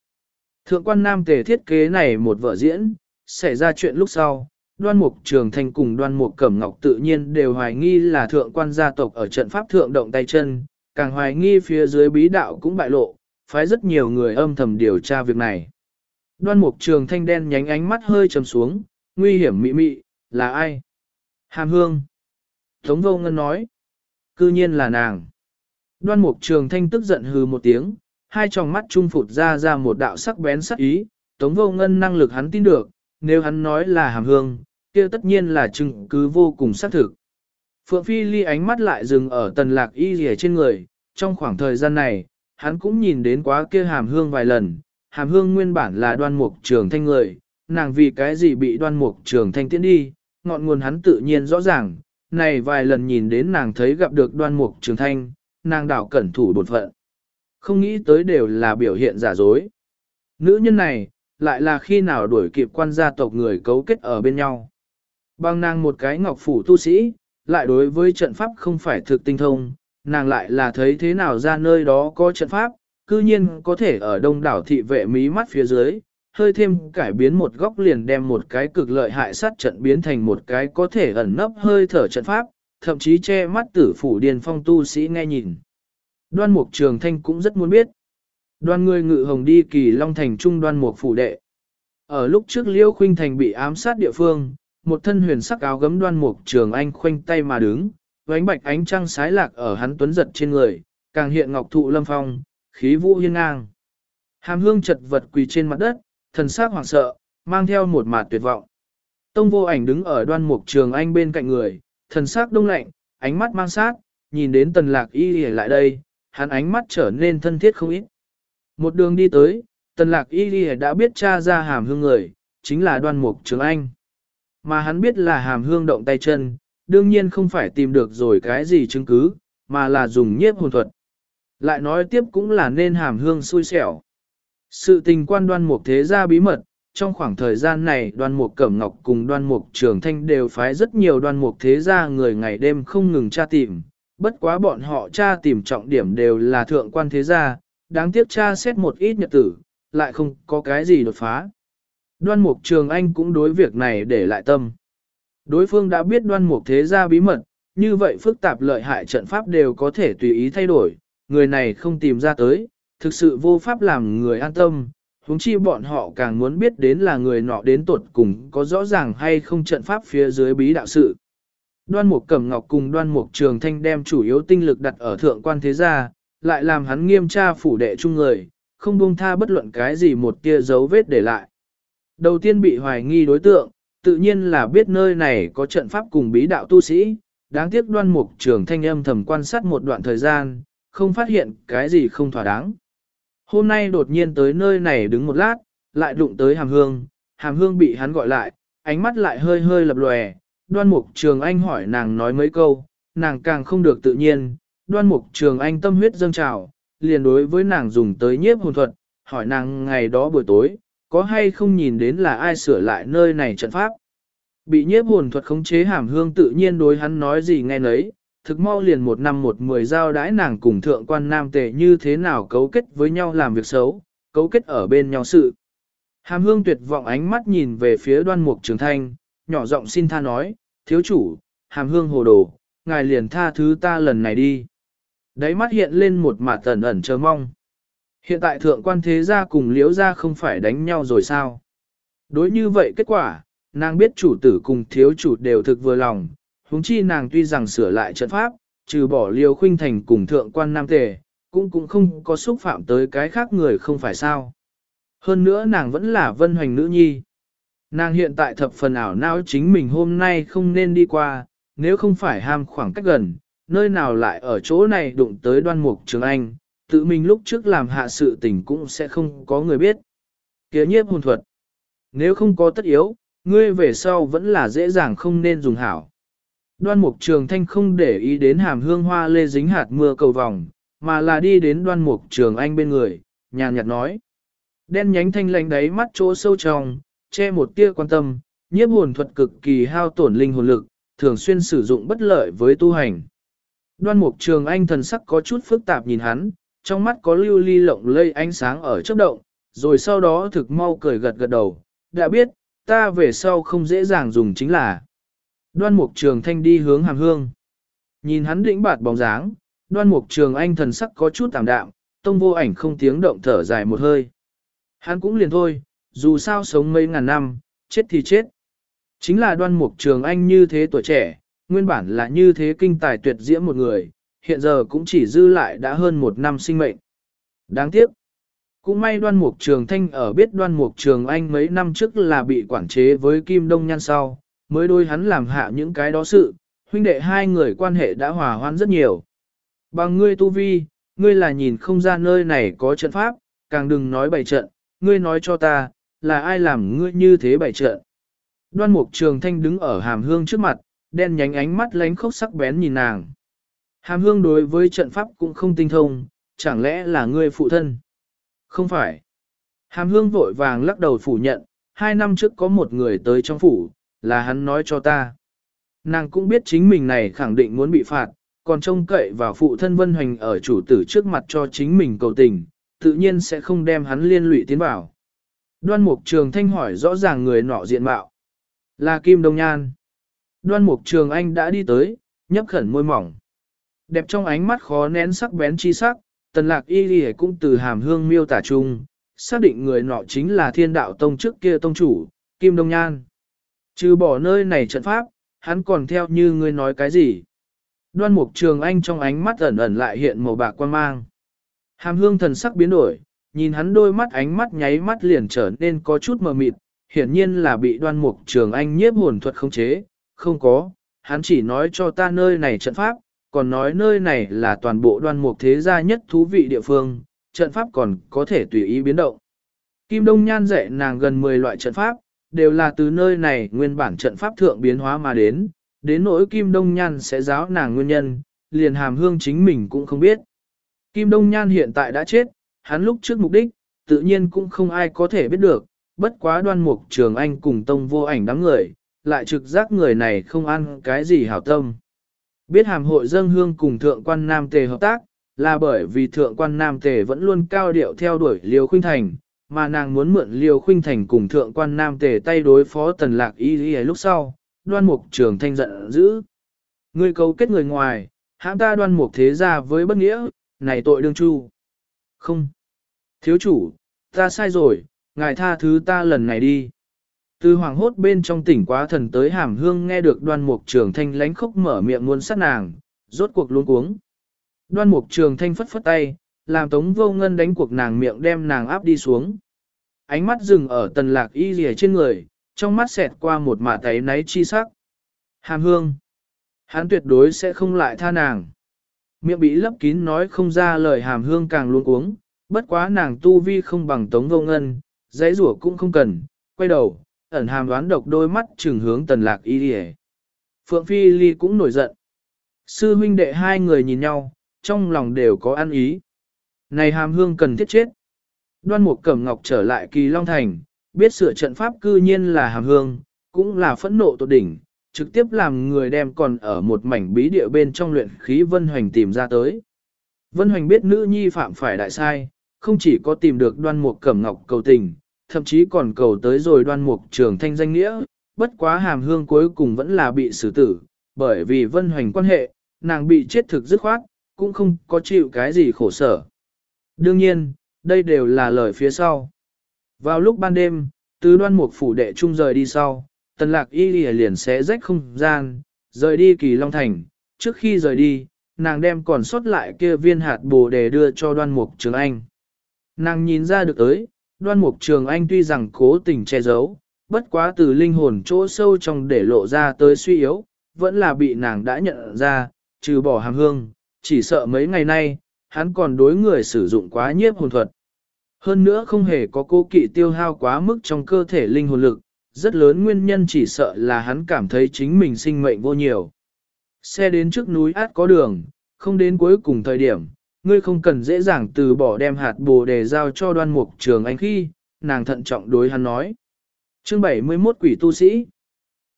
Thượng quan nam tề thiết kế này một vở diễn, xảy ra chuyện lúc sau, đoan mục trường thanh cùng đoan mục cẩm ngọc tự nhiên đều hoài nghi là thượng quan gia tộc ở trận pháp thượng động tay chân, càng hoài nghi phía dưới bí đạo cũng bại lộ, phái rất nhiều người âm thầm điều tra việc này. Đoan mục trường thanh đen nhánh ánh mắt hơi trầm xuống, nguy hiểm mị mị, là ai? Hàm hương. Tống vô ngân nói. Cư nhiên là nàng. Đoan mục trường thanh tức giận hừ một tiếng, hai tròng mắt trung phụt ra ra một đạo sắc bén sắc ý, tống vô ngân năng lực hắn tin được, nếu hắn nói là hàm hương, kia tất nhiên là chứng cứ vô cùng xác thực. Phượng Phi Ly ánh mắt lại dừng ở tần lạc y rìa trên người, trong khoảng thời gian này, hắn cũng nhìn đến quá kia hàm hương vài lần, hàm hương nguyên bản là đoan mục trường thanh người, nàng vì cái gì bị đoan mục trường thanh tiễn đi, ngọn nguồn hắn tự nhiên rõ ràng, này vài lần nhìn đến nàng thấy gặp được đoan mục trường thanh, nàng đảo cẩn thủ bột phận. Không nghĩ tới đều là biểu hiện giả dối. Nữ nhân này, lại là khi nào đuổi kịp quan gia tộc người cấu kết ở bên nhau. Bằng nàng một cái ngọc phủ tu sĩ, lại đối với trận pháp không phải thực tinh thông, nàng lại là thấy thế nào ra nơi đó có trận pháp, cư nhiên có thể ở đông đảo thị vệ mí mắt phía dưới, hơi thêm cải biến một góc liền đem một cái cực lợi hại sát trận biến thành một cái có thể ẩn nấp hơi thở trận pháp, thậm chí che mắt tử phủ điền phong tu sĩ nghe nhìn. Đoan mục trường thanh cũng rất muốn biết. Đoan người ngự hồng đi kỳ long thành trung đoan mục phủ đệ. Ở lúc trước liêu khuynh thành bị ám sát địa phương, một thân huyền sắc áo gấm đoan mục trường anh khoanh tay mà đứng, Ánh bạch ánh trăng sái lạc ở hắn tuấn giật trên người, càng hiện ngọc thụ lâm phong, khí vũ hiên ngang. Hàm hương chật vật quỳ trên mặt đất, thần sắc hoảng sợ, mang theo một mạt tuyệt vọng. Tông vô ảnh đứng ở đoan mục trường anh bên cạnh người, thần sắc đông lạnh, ánh mắt mang sát, nhìn đến tần lạc y lại đây, hắn ánh mắt trở nên thân thiết không ít. Một đường đi tới, tần lạc y đã biết cha ra hàm hương người, chính là đoan mục trường anh. Mà hắn biết là hàm hương động tay chân, đương nhiên không phải tìm được rồi cái gì chứng cứ, mà là dùng nhiếp hồn thuật. Lại nói tiếp cũng là nên hàm hương xui xẻo. Sự tình quan đoan mục thế gia bí mật, trong khoảng thời gian này đoan mục cẩm ngọc cùng đoan mục trường thanh đều phái rất nhiều đoan mục thế gia người ngày đêm không ngừng tra tìm, bất quá bọn họ tra tìm trọng điểm đều là thượng quan thế gia, đáng tiếc tra xét một ít nhật tử, lại không có cái gì đột phá. Đoan mục trường anh cũng đối việc này để lại tâm. Đối phương đã biết đoan mục thế gia bí mật, như vậy phức tạp lợi hại trận pháp đều có thể tùy ý thay đổi, người này không tìm ra tới, thực sự vô pháp làm người an tâm, huống chi bọn họ càng muốn biết đến là người nọ đến tuột cùng có rõ ràng hay không trận pháp phía dưới bí đạo sự. Đoan Mục Cẩm Ngọc cùng Đoan Mục Trường Thanh đem chủ yếu tinh lực đặt ở thượng quan thế gia, lại làm hắn nghiêm tra phủ đệ chung người, không buông tha bất luận cái gì một tia dấu vết để lại. Đầu tiên bị hoài nghi đối tượng, tự nhiên là biết nơi này có trận pháp cùng bí đạo tu sĩ, đáng tiếc Đoan Mục Trường Thanh âm thầm quan sát một đoạn thời gian, không phát hiện cái gì không thỏa đáng. Hôm nay đột nhiên tới nơi này đứng một lát, lại đụng tới hàm hương, hàm hương bị hắn gọi lại, ánh mắt lại hơi hơi lập lòe, đoan mục trường anh hỏi nàng nói mấy câu, nàng càng không được tự nhiên, đoan mục trường anh tâm huyết dâng trào, liền đối với nàng dùng tới nhiếp hồn thuật, hỏi nàng ngày đó buổi tối, có hay không nhìn đến là ai sửa lại nơi này trận pháp. Bị nhiếp hồn thuật khống chế hàm hương tự nhiên đối hắn nói gì nghe nấy, thực mau liền một năm một mười giao đãi nàng cùng thượng quan nam tề như thế nào cấu kết với nhau làm việc xấu, cấu kết ở bên nhau sự. Hàm hương tuyệt vọng ánh mắt nhìn về phía đoan mục trường thanh, nhỏ giọng xin tha nói, thiếu chủ, hàm hương hồ đồ, ngài liền tha thứ ta lần này đi. Đáy mắt hiện lên một mạt tẩn ẩn chờ mong. Hiện tại thượng quan thế gia cùng liễu gia không phải đánh nhau rồi sao? Đối như vậy kết quả, nàng biết chủ tử cùng thiếu chủ đều thực vừa lòng, huống chi nàng tuy rằng sửa lại trận pháp, trừ bỏ liều khuynh thành cùng thượng quan nam tề, cũng cũng không có xúc phạm tới cái khác người không phải sao. Hơn nữa nàng vẫn là vân hoành nữ nhi. Nàng hiện tại thập phần ảo não chính mình hôm nay không nên đi qua, nếu không phải ham khoảng cách gần, nơi nào lại ở chỗ này đụng tới đoan mục trường anh, tự mình lúc trước làm hạ sự tình cũng sẽ không có người biết. Kế nhiếp hồn thuật. Nếu không có tất yếu, ngươi về sau vẫn là dễ dàng không nên dùng hảo. Đoan mục trường thanh không để ý đến hàm hương hoa lê dính hạt mưa cầu vòng, mà là đi đến đoan mục trường anh bên người, nhàn nhạt nói. Đen nhánh thanh lành đáy mắt chỗ sâu trong, che một tia quan tâm, nhiếp hồn thuật cực kỳ hao tổn linh hồn lực, thường xuyên sử dụng bất lợi với tu hành. Đoan mục trường anh thần sắc có chút phức tạp nhìn hắn, trong mắt có lưu ly lộng lây ánh sáng ở chớp động, rồi sau đó thực mau cười gật gật đầu, đã biết, ta về sau không dễ dàng dùng chính là. Đoan mục trường thanh đi hướng hàm hương. Nhìn hắn đĩnh bạt bóng dáng, đoan mục trường anh thần sắc có chút tạm đạm, tông vô ảnh không tiếng động thở dài một hơi. Hắn cũng liền thôi, dù sao sống mấy ngàn năm, chết thì chết. Chính là đoan mục trường anh như thế tuổi trẻ, nguyên bản là như thế kinh tài tuyệt diễm một người, hiện giờ cũng chỉ dư lại đã hơn một năm sinh mệnh. Đáng tiếc. Cũng may đoan mục trường thanh ở biết đoan mục trường anh mấy năm trước là bị quản chế với Kim Đông Nhan sau, mới đôi hắn làm hạ những cái đó sự, huynh đệ hai người quan hệ đã hòa hoãn rất nhiều. Bằng ngươi tu vi, ngươi là nhìn không ra nơi này có trận pháp, càng đừng nói bày trận, ngươi nói cho ta, là ai làm ngươi như thế bày trận. Đoan mục trường thanh đứng ở hàm hương trước mặt, đen nhánh ánh mắt lánh khốc sắc bén nhìn nàng. Hàm hương đối với trận pháp cũng không tinh thông, chẳng lẽ là ngươi phụ thân? Không phải. Hàm hương vội vàng lắc đầu phủ nhận, hai năm trước có một người tới trong phủ, là hắn nói cho ta. Nàng cũng biết chính mình này khẳng định muốn bị phạt, còn trông cậy vào phụ thân Vân Hoành ở chủ tử trước mặt cho chính mình cầu tình, tự nhiên sẽ không đem hắn liên lụy tiến vào. Đoan Mục Trường Thanh hỏi rõ ràng người nọ diện mạo. Là Kim Đông Nhan. Đoan Mục Trường Anh đã đi tới, nhấp khẩn môi mỏng. Đẹp trong ánh mắt khó nén sắc bén chi sắc, tần lạc y ghi cũng từ hàm hương miêu tả chung, xác định người nọ chính là thiên đạo tông trước kia tông chủ, Kim Đông Nhan. Trừ bỏ nơi này trận pháp, hắn còn theo như ngươi nói cái gì. Đoan mục trường anh trong ánh mắt ẩn ẩn lại hiện màu bạc quan mang. Hàm hương thần sắc biến đổi, nhìn hắn đôi mắt ánh mắt nháy mắt liền trở nên có chút mờ mịt, hiển nhiên là bị đoan mục trường anh nhiếp hồn thuật khống chế, không có, hắn chỉ nói cho ta nơi này trận pháp, còn nói nơi này là toàn bộ đoan mục thế gia nhất thú vị địa phương, trận pháp còn có thể tùy ý biến động. Kim Đông Nhan dạy nàng gần 10 loại trận pháp, đều là từ nơi này nguyên bản trận pháp thượng biến hóa mà đến, đến nỗi Kim Đông Nhan sẽ giáo nàng nguyên nhân, liền hàm hương chính mình cũng không biết. Kim Đông Nhan hiện tại đã chết, hắn lúc trước mục đích, tự nhiên cũng không ai có thể biết được, bất quá đoan mục trường anh cùng tông vô ảnh đám người, lại trực giác người này không ăn cái gì hảo tâm. Biết hàm hội dân hương cùng thượng quan Nam Tề hợp tác, là bởi vì thượng quan Nam Tề vẫn luôn cao điệu theo đuổi Liêu Khuynh Thành, mà nàng muốn mượn liều khuynh thành cùng thượng quan nam tề tay đối phó tần lạc y y lúc sau, đoan mục trường thanh giận dữ. Ngươi cấu kết người ngoài, hãm ta đoan mục thế ra với bất nghĩa, này tội đương chu. Không. Thiếu chủ, ta sai rồi, ngài tha thứ ta lần này đi. Từ hoàng hốt bên trong tỉnh quá thần tới hàm hương nghe được đoan mục trường thanh lánh khóc mở miệng muốn sát nàng, rốt cuộc luôn cuống. Đoan mục trường thanh phất phất tay, làm tống vô ngân đánh cuộc nàng miệng đem nàng áp đi xuống. Ánh mắt dừng ở tần lạc y rìa trên người, trong mắt xẹt qua một mạ tấy náy chi sắc. Hàm hương. Hắn tuyệt đối sẽ không lại tha nàng. Miệng bị lấp kín nói không ra lời hàm hương càng luôn uống, bất quá nàng tu vi không bằng tống vô ngân, dãy rủa cũng không cần, quay đầu, ẩn hàm đoán độc đôi mắt trừng hướng tần lạc y rìa. Phượng Phi Ly cũng nổi giận. Sư huynh đệ hai người nhìn nhau, trong lòng đều có ăn ý. Này hàm hương cần thiết chết. Đoan Mục Cẩm Ngọc trở lại Kỳ Long Thành, biết sửa trận pháp cư nhiên là hàm hương, cũng là phẫn nộ tột đỉnh, trực tiếp làm người đem còn ở một mảnh bí địa bên trong luyện khí Vân Hoành tìm ra tới. Vân Hoành biết nữ nhi phạm phải đại sai, không chỉ có tìm được đoan mục cẩm ngọc cầu tình, thậm chí còn cầu tới rồi đoan mục trường thanh danh nghĩa, bất quá hàm hương cuối cùng vẫn là bị xử tử, bởi vì Vân Hoành quan hệ, nàng bị chết thực dứt khoát, cũng không có chịu cái gì khổ sở. Đương nhiên, đây đều là lời phía sau. Vào lúc ban đêm, tứ đoan mục phủ đệ trung rời đi sau, tần lạc y lìa liền sẽ rách không gian, rời đi kỳ long thành. Trước khi rời đi, nàng đem còn sót lại kia viên hạt bồ đề đưa cho đoan mục trường anh. Nàng nhìn ra được tới, đoan mục trường anh tuy rằng cố tình che giấu, bất quá từ linh hồn chỗ sâu trong để lộ ra tới suy yếu, vẫn là bị nàng đã nhận ra, trừ bỏ hàm hương, chỉ sợ mấy ngày nay, hắn còn đối người sử dụng quá nhiếp hồn thuật. Hơn nữa không hề có cố kỵ tiêu hao quá mức trong cơ thể linh hồn lực, rất lớn nguyên nhân chỉ sợ là hắn cảm thấy chính mình sinh mệnh vô nhiều. Xe đến trước núi át có đường, không đến cuối cùng thời điểm, ngươi không cần dễ dàng từ bỏ đem hạt bồ đề giao cho đoan mục trường anh khi, nàng thận trọng đối hắn nói. Chương 71 quỷ tu sĩ.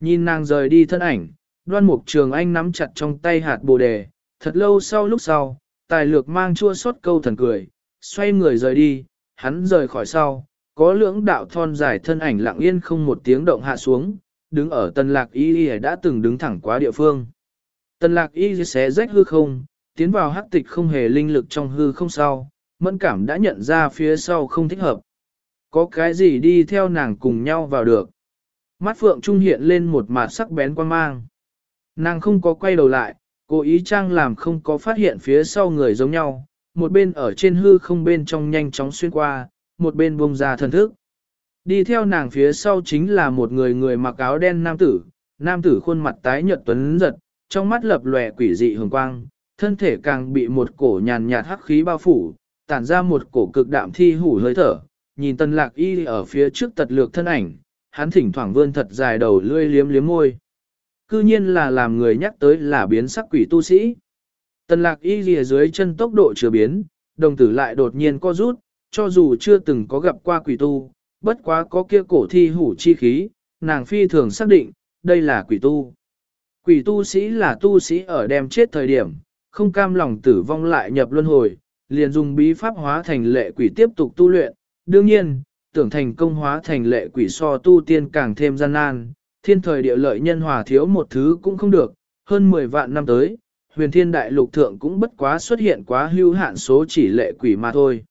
Nhìn nàng rời đi thân ảnh, đoan mục trường anh nắm chặt trong tay hạt bồ đề, thật lâu sau lúc sau, tài lược mang chua xót câu thần cười, xoay người rời đi, hắn rời khỏi sau, có lưỡng đạo thon dài thân ảnh lặng yên không một tiếng động hạ xuống, đứng ở tần lạc y y đã từng đứng thẳng quá địa phương. Tần lạc y xé rách hư không, tiến vào hắc tịch không hề linh lực trong hư không sau, mẫn cảm đã nhận ra phía sau không thích hợp. Có cái gì đi theo nàng cùng nhau vào được. Mắt phượng trung hiện lên một mặt sắc bén quan mang. Nàng không có quay đầu lại, cố ý trang làm không có phát hiện phía sau người giống nhau, một bên ở trên hư không bên trong nhanh chóng xuyên qua, một bên buông ra thần thức. Đi theo nàng phía sau chính là một người người mặc áo đen nam tử, nam tử khuôn mặt tái nhợt tuấn giật, trong mắt lập lòe quỷ dị hường quang, thân thể càng bị một cổ nhàn nhạt hắc khí bao phủ, tản ra một cổ cực đạm thi hủ hơi thở, nhìn tân lạc y ở phía trước tật lược thân ảnh, hắn thỉnh thoảng vươn thật dài đầu lươi liếm liếm môi. Cư nhiên là làm người nhắc tới là biến sắc quỷ tu sĩ. Tần lạc y lìa dưới chân tốc độ chưa biến, đồng tử lại đột nhiên co rút, cho dù chưa từng có gặp qua quỷ tu, bất quá có kia cổ thi hủ chi khí, nàng phi thường xác định, đây là quỷ tu. Quỷ tu sĩ là tu sĩ ở đem chết thời điểm, không cam lòng tử vong lại nhập luân hồi, liền dùng bí pháp hóa thành lệ quỷ tiếp tục tu luyện. Đương nhiên, tưởng thành công hóa thành lệ quỷ so tu tiên càng thêm gian nan, thiên thời địa lợi nhân hòa thiếu một thứ cũng không được, hơn 10 vạn năm tới, huyền thiên đại lục thượng cũng bất quá xuất hiện quá hưu hạn số chỉ lệ quỷ mà thôi.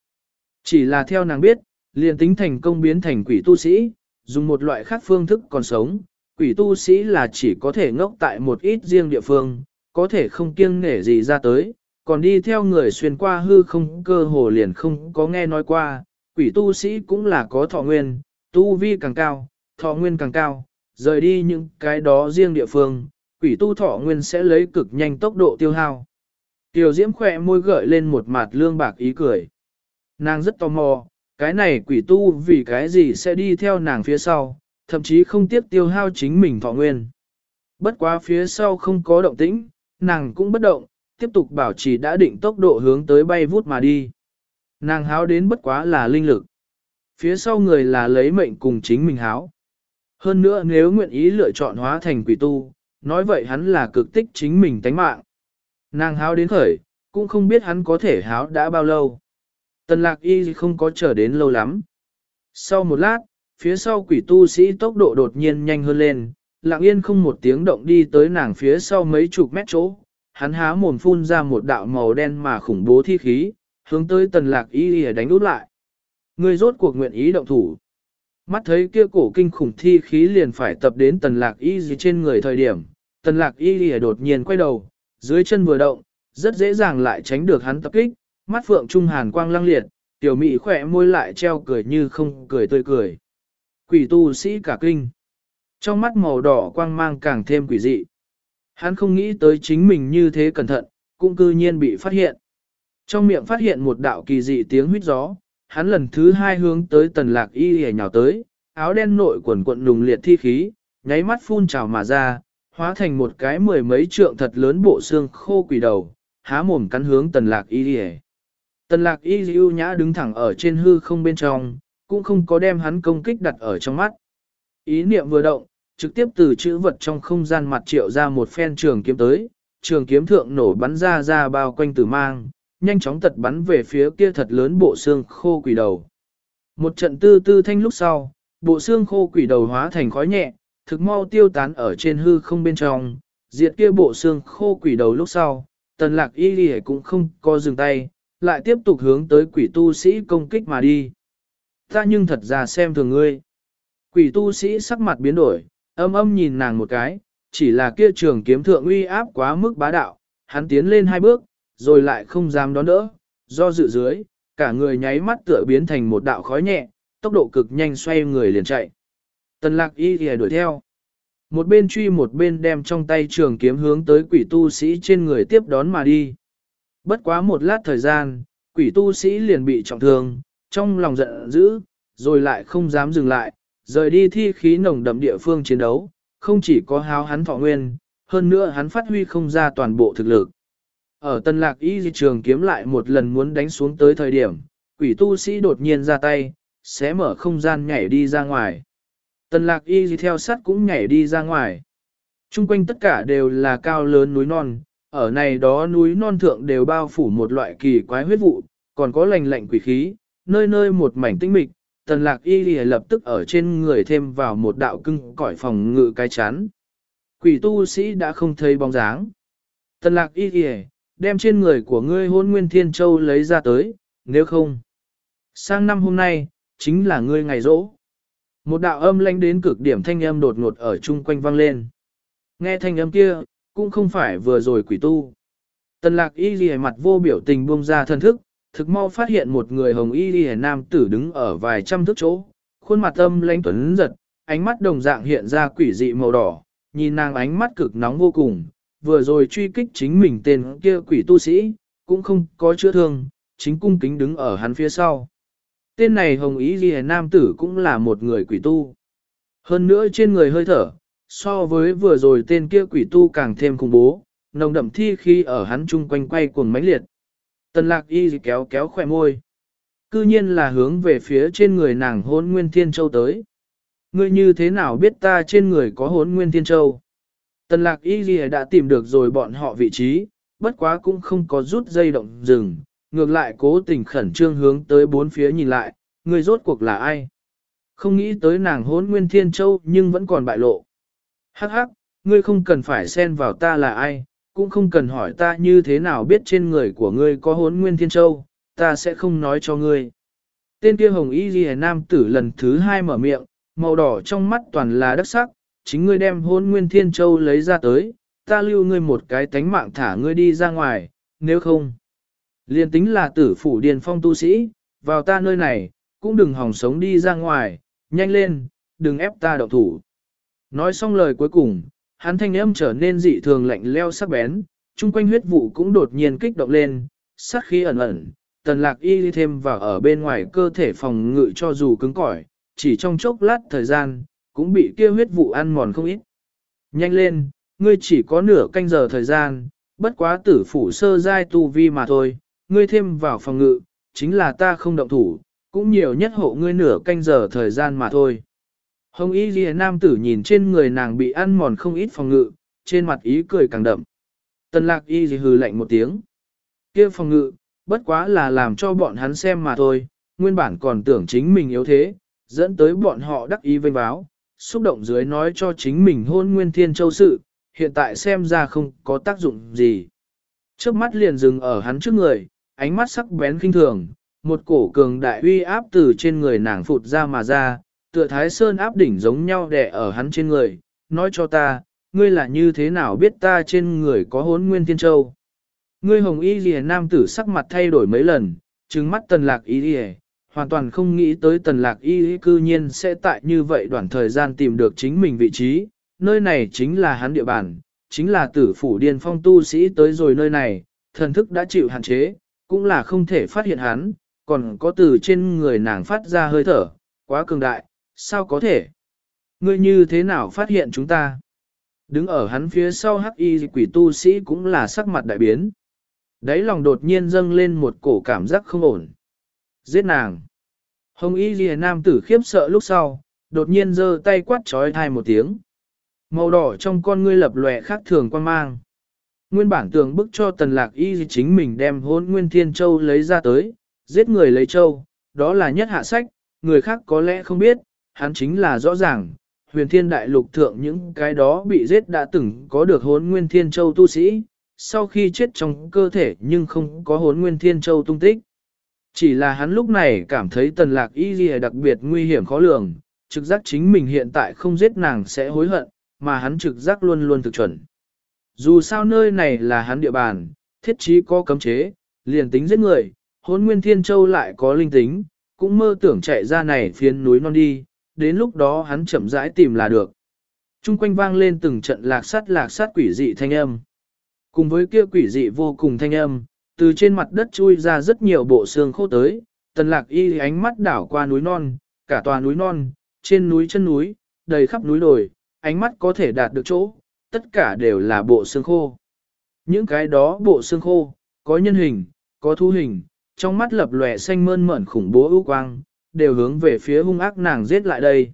Chỉ là theo nàng biết, liền tính thành công biến thành quỷ tu sĩ, dùng một loại khác phương thức còn sống, quỷ tu sĩ là chỉ có thể ngốc tại một ít riêng địa phương, có thể không kiêng nể gì ra tới, còn đi theo người xuyên qua hư không cơ hồ liền không có nghe nói qua, quỷ tu sĩ cũng là có thọ nguyên, tu vi càng cao, thọ nguyên càng cao, rời đi những cái đó riêng địa phương, quỷ tu thọ nguyên sẽ lấy cực nhanh tốc độ tiêu hao. Tiểu diễm khỏe môi gợi lên một mặt lương bạc ý cười. Nàng rất tò mò, cái này quỷ tu vì cái gì sẽ đi theo nàng phía sau, thậm chí không tiếp tiêu hao chính mình thọ nguyên. Bất quá phía sau không có động tĩnh, nàng cũng bất động, tiếp tục bảo trì đã định tốc độ hướng tới bay vút mà đi. Nàng háo đến bất quá là linh lực. Phía sau người là lấy mệnh cùng chính mình háo. Hơn nữa nếu nguyện ý lựa chọn hóa thành quỷ tu, nói vậy hắn là cực tích chính mình tánh mạng. Nàng háo đến khởi, cũng không biết hắn có thể háo đã bao lâu. Tần lạc y không có chờ đến lâu lắm. Sau một lát, phía sau quỷ tu sĩ tốc độ đột nhiên nhanh hơn lên, lặng yên không một tiếng động đi tới nàng phía sau mấy chục mét chỗ. Hắn há mồm phun ra một đạo màu đen mà khủng bố thi khí, hướng tới tần lạc y y đánh út lại. Người rốt cuộc nguyện ý động thủ. Mắt thấy kia cổ kinh khủng thi khí liền phải tập đến tần lạc y gì trên người thời điểm, tần lạc y gì đột nhiên quay đầu, dưới chân vừa động, rất dễ dàng lại tránh được hắn tập kích, mắt phượng trung hàn quang lăng liệt, tiểu mị khỏe môi lại treo cười như không cười tươi cười. Quỷ tu sĩ cả kinh. Trong mắt màu đỏ quang mang càng thêm quỷ dị. Hắn không nghĩ tới chính mình như thế cẩn thận, cũng cư nhiên bị phát hiện. Trong miệng phát hiện một đạo kỳ dị tiếng huyết gió, hắn lần thứ hai hướng tới tần lạc y hề nhào tới, áo đen nội quần quận nùng liệt thi khí, nháy mắt phun trào mà ra, hóa thành một cái mười mấy trượng thật lớn bộ xương khô quỷ đầu, há mồm cắn hướng tần lạc y hề. Tần lạc y ưu nhã đứng thẳng ở trên hư không bên trong, cũng không có đem hắn công kích đặt ở trong mắt. Ý niệm vừa động, trực tiếp từ chữ vật trong không gian mặt triệu ra một phen trường kiếm tới, trường kiếm thượng nổ bắn ra ra bao quanh tử mang, nhanh chóng tật bắn về phía kia thật lớn bộ xương khô quỷ đầu. Một trận tư tư thanh lúc sau, bộ xương khô quỷ đầu hóa thành khói nhẹ, thực mau tiêu tán ở trên hư không bên trong, diệt kia bộ xương khô quỷ đầu lúc sau, tần lạc y lì cũng không có dừng tay, lại tiếp tục hướng tới quỷ tu sĩ công kích mà đi. Ta nhưng thật ra xem thường ngươi. Quỷ tu sĩ sắc mặt biến đổi, âm âm nhìn nàng một cái, chỉ là kia trường kiếm thượng uy áp quá mức bá đạo, hắn tiến lên hai bước, rồi lại không dám đón đỡ, do dự dưới, cả người nháy mắt tựa biến thành một đạo khói nhẹ, tốc độ cực nhanh xoay người liền chạy. Tần lạc y thì đuổi theo. Một bên truy một bên đem trong tay trường kiếm hướng tới quỷ tu sĩ trên người tiếp đón mà đi. Bất quá một lát thời gian, quỷ tu sĩ liền bị trọng thương, trong lòng giận dữ, rồi lại không dám dừng lại, rời đi thi khí nồng đậm địa phương chiến đấu, không chỉ có háo hắn thọ nguyên, hơn nữa hắn phát huy không ra toàn bộ thực lực. Ở tân lạc y di trường kiếm lại một lần muốn đánh xuống tới thời điểm, quỷ tu sĩ đột nhiên ra tay, sẽ mở không gian nhảy đi ra ngoài. Tân lạc y di theo sát cũng nhảy đi ra ngoài. Trung quanh tất cả đều là cao lớn núi non, ở này đó núi non thượng đều bao phủ một loại kỳ quái huyết vụ, còn có lành lạnh quỷ khí, nơi nơi một mảnh tinh mịch, tần lạc y di lập tức ở trên người thêm vào một đạo cưng cõi phòng ngự cái chán. Quỷ tu sĩ đã không thấy bóng dáng. Tần lạc y di đem trên người của ngươi hôn nguyên thiên châu lấy ra tới, nếu không. Sang năm hôm nay, chính là ngươi ngày rỗ. Một đạo âm lanh đến cực điểm thanh âm đột ngột ở chung quanh vang lên. Nghe thanh âm kia, cũng không phải vừa rồi quỷ tu. Tần lạc y ghi mặt vô biểu tình buông ra thân thức, thực mau phát hiện một người hồng y ghi nam tử đứng ở vài trăm thước chỗ, khuôn mặt âm lãnh tuấn giật, ánh mắt đồng dạng hiện ra quỷ dị màu đỏ, nhìn nàng ánh mắt cực nóng vô cùng, vừa rồi truy kích chính mình tên kia quỷ tu sĩ, cũng không có chữa thương, chính cung kính đứng ở hắn phía sau. Tên này hồng ý ghi nam tử cũng là một người quỷ tu. Hơn nữa trên người hơi thở, so với vừa rồi tên kia quỷ tu càng thêm khủng bố, nồng đậm thi khi ở hắn chung quanh quay cuồng mãnh liệt. Tần lạc y kéo kéo khỏe môi. Cư nhiên là hướng về phía trên người nàng hôn nguyên thiên châu tới. Ngươi như thế nào biết ta trên người có hốn nguyên thiên châu? Tần lạc y ghi đã tìm được rồi bọn họ vị trí, bất quá cũng không có rút dây động rừng, ngược lại cố tình khẩn trương hướng tới bốn phía nhìn lại, người rốt cuộc là ai? Không nghĩ tới nàng hốn nguyên thiên châu nhưng vẫn còn bại lộ. Hắc hắc, ngươi không cần phải xen vào ta là ai, cũng không cần hỏi ta như thế nào biết trên người của ngươi có hốn nguyên thiên châu, ta sẽ không nói cho ngươi. Tên kia hồng y ghi nam tử lần thứ hai mở miệng, màu đỏ trong mắt toàn là đất sắc, chính ngươi đem hôn nguyên thiên châu lấy ra tới, ta lưu ngươi một cái tánh mạng thả ngươi đi ra ngoài, nếu không. Liên tính là tử phủ điền phong tu sĩ, vào ta nơi này, cũng đừng hòng sống đi ra ngoài, nhanh lên, đừng ép ta động thủ. Nói xong lời cuối cùng, hắn thanh âm trở nên dị thường lạnh leo sắc bén, chung quanh huyết vụ cũng đột nhiên kích động lên, sát khí ẩn ẩn, tần lạc y thêm vào ở bên ngoài cơ thể phòng ngự cho dù cứng cỏi, chỉ trong chốc lát thời gian, cũng bị kia huyết vụ ăn mòn không ít. Nhanh lên, ngươi chỉ có nửa canh giờ thời gian, bất quá tử phủ sơ giai tu vi mà thôi, ngươi thêm vào phòng ngự, chính là ta không động thủ, cũng nhiều nhất hộ ngươi nửa canh giờ thời gian mà thôi. Hồng Y Ghi Nam tử nhìn trên người nàng bị ăn mòn không ít phòng ngự, trên mặt ý cười càng đậm. Tần lạc Y Ghi hừ lạnh một tiếng. kia phòng ngự, bất quá là làm cho bọn hắn xem mà thôi, nguyên bản còn tưởng chính mình yếu thế, dẫn tới bọn họ đắc ý vênh báo, xúc động dưới nói cho chính mình hôn nguyên thiên châu sự, hiện tại xem ra không có tác dụng gì. Trước mắt liền dừng ở hắn trước người, ánh mắt sắc bén kinh thường, một cổ cường đại uy áp từ trên người nàng phụt ra mà ra, tựa thái sơn áp đỉnh giống nhau đè ở hắn trên người, nói cho ta, ngươi là như thế nào biết ta trên người có hốn nguyên thiên châu. Ngươi hồng y lìa nam tử sắc mặt thay đổi mấy lần, trừng mắt tần lạc y lìa, hoàn toàn không nghĩ tới tần lạc y cư nhiên sẽ tại như vậy đoạn thời gian tìm được chính mình vị trí, nơi này chính là hắn địa bàn, chính là tử phủ điên phong tu sĩ tới rồi nơi này, thần thức đã chịu hạn chế, cũng là không thể phát hiện hắn, còn có từ trên người nàng phát ra hơi thở, quá cường đại, sao có thể? Ngươi như thế nào phát hiện chúng ta? Đứng ở hắn phía sau hắc y quỷ tu sĩ cũng là sắc mặt đại biến. Đấy lòng đột nhiên dâng lên một cổ cảm giác không ổn. Giết nàng. Hồng y ghi nam tử khiếp sợ lúc sau, đột nhiên giơ tay quát trói thai một tiếng. Màu đỏ trong con ngươi lập lòe khác thường quan mang. Nguyên bản tường bức cho tần lạc y chính mình đem hôn nguyên thiên châu lấy ra tới, giết người lấy châu, đó là nhất hạ sách, người khác có lẽ không biết, hắn chính là rõ ràng, huyền thiên đại lục thượng những cái đó bị giết đã từng có được hốn nguyên thiên châu tu sĩ, sau khi chết trong cơ thể nhưng không có hốn nguyên thiên châu tung tích. Chỉ là hắn lúc này cảm thấy tần lạc y gì đặc biệt nguy hiểm khó lường, trực giác chính mình hiện tại không giết nàng sẽ hối hận, mà hắn trực giác luôn luôn thực chuẩn. Dù sao nơi này là hắn địa bàn, thiết trí có cấm chế, liền tính giết người, hốn nguyên thiên châu lại có linh tính, cũng mơ tưởng chạy ra này phiến núi non đi, đến lúc đó hắn chậm rãi tìm là được. Trung quanh vang lên từng trận lạc sát lạc sát quỷ dị thanh âm. Cùng với kia quỷ dị vô cùng thanh âm, từ trên mặt đất chui ra rất nhiều bộ xương khô tới, tần lạc y ánh mắt đảo qua núi non, cả tòa núi non, trên núi chân núi, đầy khắp núi đồi, ánh mắt có thể đạt được chỗ, tất cả đều là bộ xương khô. Những cái đó bộ xương khô, có nhân hình, có thu hình, trong mắt lập lòe xanh mơn mởn khủng bố ưu quang, đều hướng về phía hung ác nàng giết lại đây.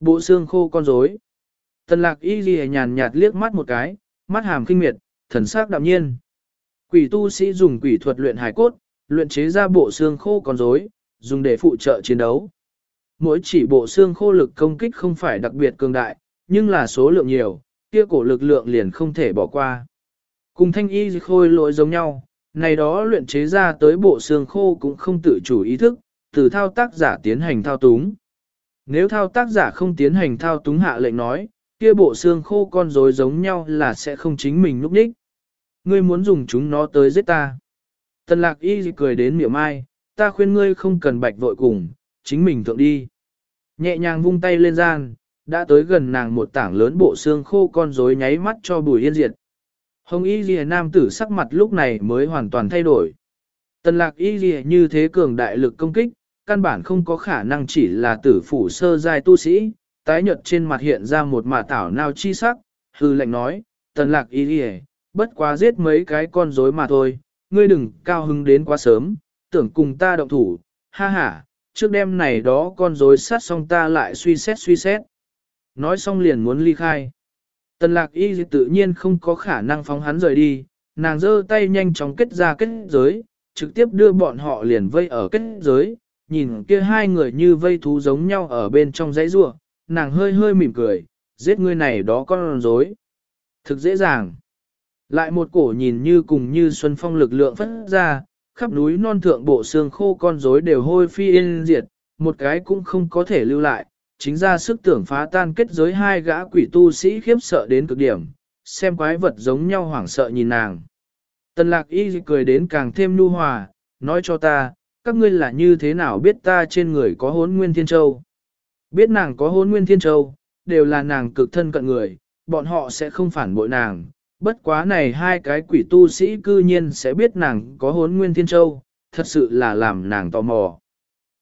Bộ xương khô con rối. Tần lạc y ghi nhàn nhạt liếc mắt một cái, mắt hàm kinh miệt, thần sắc đạm nhiên. Quỷ tu sĩ dùng quỷ thuật luyện hải cốt, luyện chế ra bộ xương khô con rối, dùng để phụ trợ chiến đấu. Mỗi chỉ bộ xương khô lực công kích không phải đặc biệt cường đại, nhưng là số lượng nhiều, kia cổ lực lượng liền không thể bỏ qua. Cùng thanh y khôi lỗi giống nhau, này đó luyện chế ra tới bộ xương khô cũng không tự chủ ý thức, từ thao tác giả tiến hành thao túng. Nếu thao tác giả không tiến hành thao túng hạ lệnh nói, kia bộ xương khô con rối giống nhau là sẽ không chính mình núp đích. Ngươi muốn dùng chúng nó tới giết ta. Tần lạc y cười đến miệng mai, ta khuyên ngươi không cần bạch vội cùng, chính mình thượng đi. Nhẹ nhàng vung tay lên gian, đã tới gần nàng một tảng lớn bộ xương khô con rối nháy mắt cho bùi yên diệt. Hồng y ghi nam tử sắc mặt lúc này mới hoàn toàn thay đổi. Tần lạc y ghi như thế cường đại lực công kích, căn bản không có khả năng chỉ là tử phủ sơ giai tu sĩ, tái nhợt trên mặt hiện ra một mả tảo nào chi sắc, hư lệnh nói, tần lạc y ghi bất quá giết mấy cái con rối mà thôi, ngươi đừng cao hứng đến quá sớm, tưởng cùng ta động thủ, ha ha, trước đêm này đó con rối sát xong ta lại suy xét suy xét. Nói xong liền muốn ly khai. Tần lạc y tự nhiên không có khả năng phóng hắn rời đi, nàng giơ tay nhanh chóng kết ra kết giới, trực tiếp đưa bọn họ liền vây ở kết giới, nhìn kia hai người như vây thú giống nhau ở bên trong dãy rua, nàng hơi hơi mỉm cười, giết người này đó con rối. Thực dễ dàng. Lại một cổ nhìn như cùng như xuân phong lực lượng phất ra, khắp núi non thượng bộ xương khô con rối đều hôi phi yên diệt, một cái cũng không có thể lưu lại, chính ra sức tưởng phá tan kết giới hai gã quỷ tu sĩ khiếp sợ đến cực điểm, xem quái vật giống nhau hoảng sợ nhìn nàng. Tần lạc y cười đến càng thêm nu hòa, nói cho ta, các ngươi là như thế nào biết ta trên người có hốn nguyên thiên châu. Biết nàng có hốn nguyên thiên châu, đều là nàng cực thân cận người, bọn họ sẽ không phản bội nàng. Bất quá này hai cái quỷ tu sĩ cư nhiên sẽ biết nàng có hốn nguyên thiên châu, thật sự là làm nàng tò mò.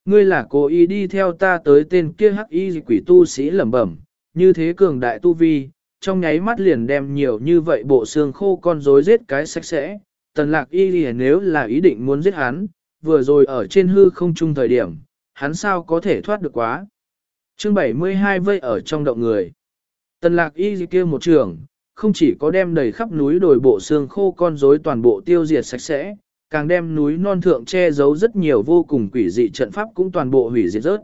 Ngươi là cố ý đi theo ta tới tên kia hắc y quỷ tu sĩ lẩm bẩm, như thế cường đại tu vi, trong nháy mắt liền đem nhiều như vậy bộ xương khô con rối giết cái sạch sẽ. Tần lạc y lìa nếu là ý định muốn giết hắn, vừa rồi ở trên hư không chung thời điểm, hắn sao có thể thoát được quá. Chương 72 vây ở trong động người. Tần lạc y kia một trường, không chỉ có đem đầy khắp núi đồi bộ xương khô con rối toàn bộ tiêu diệt sạch sẽ, càng đem núi non thượng che giấu rất nhiều vô cùng quỷ dị trận pháp cũng toàn bộ hủy diệt rớt.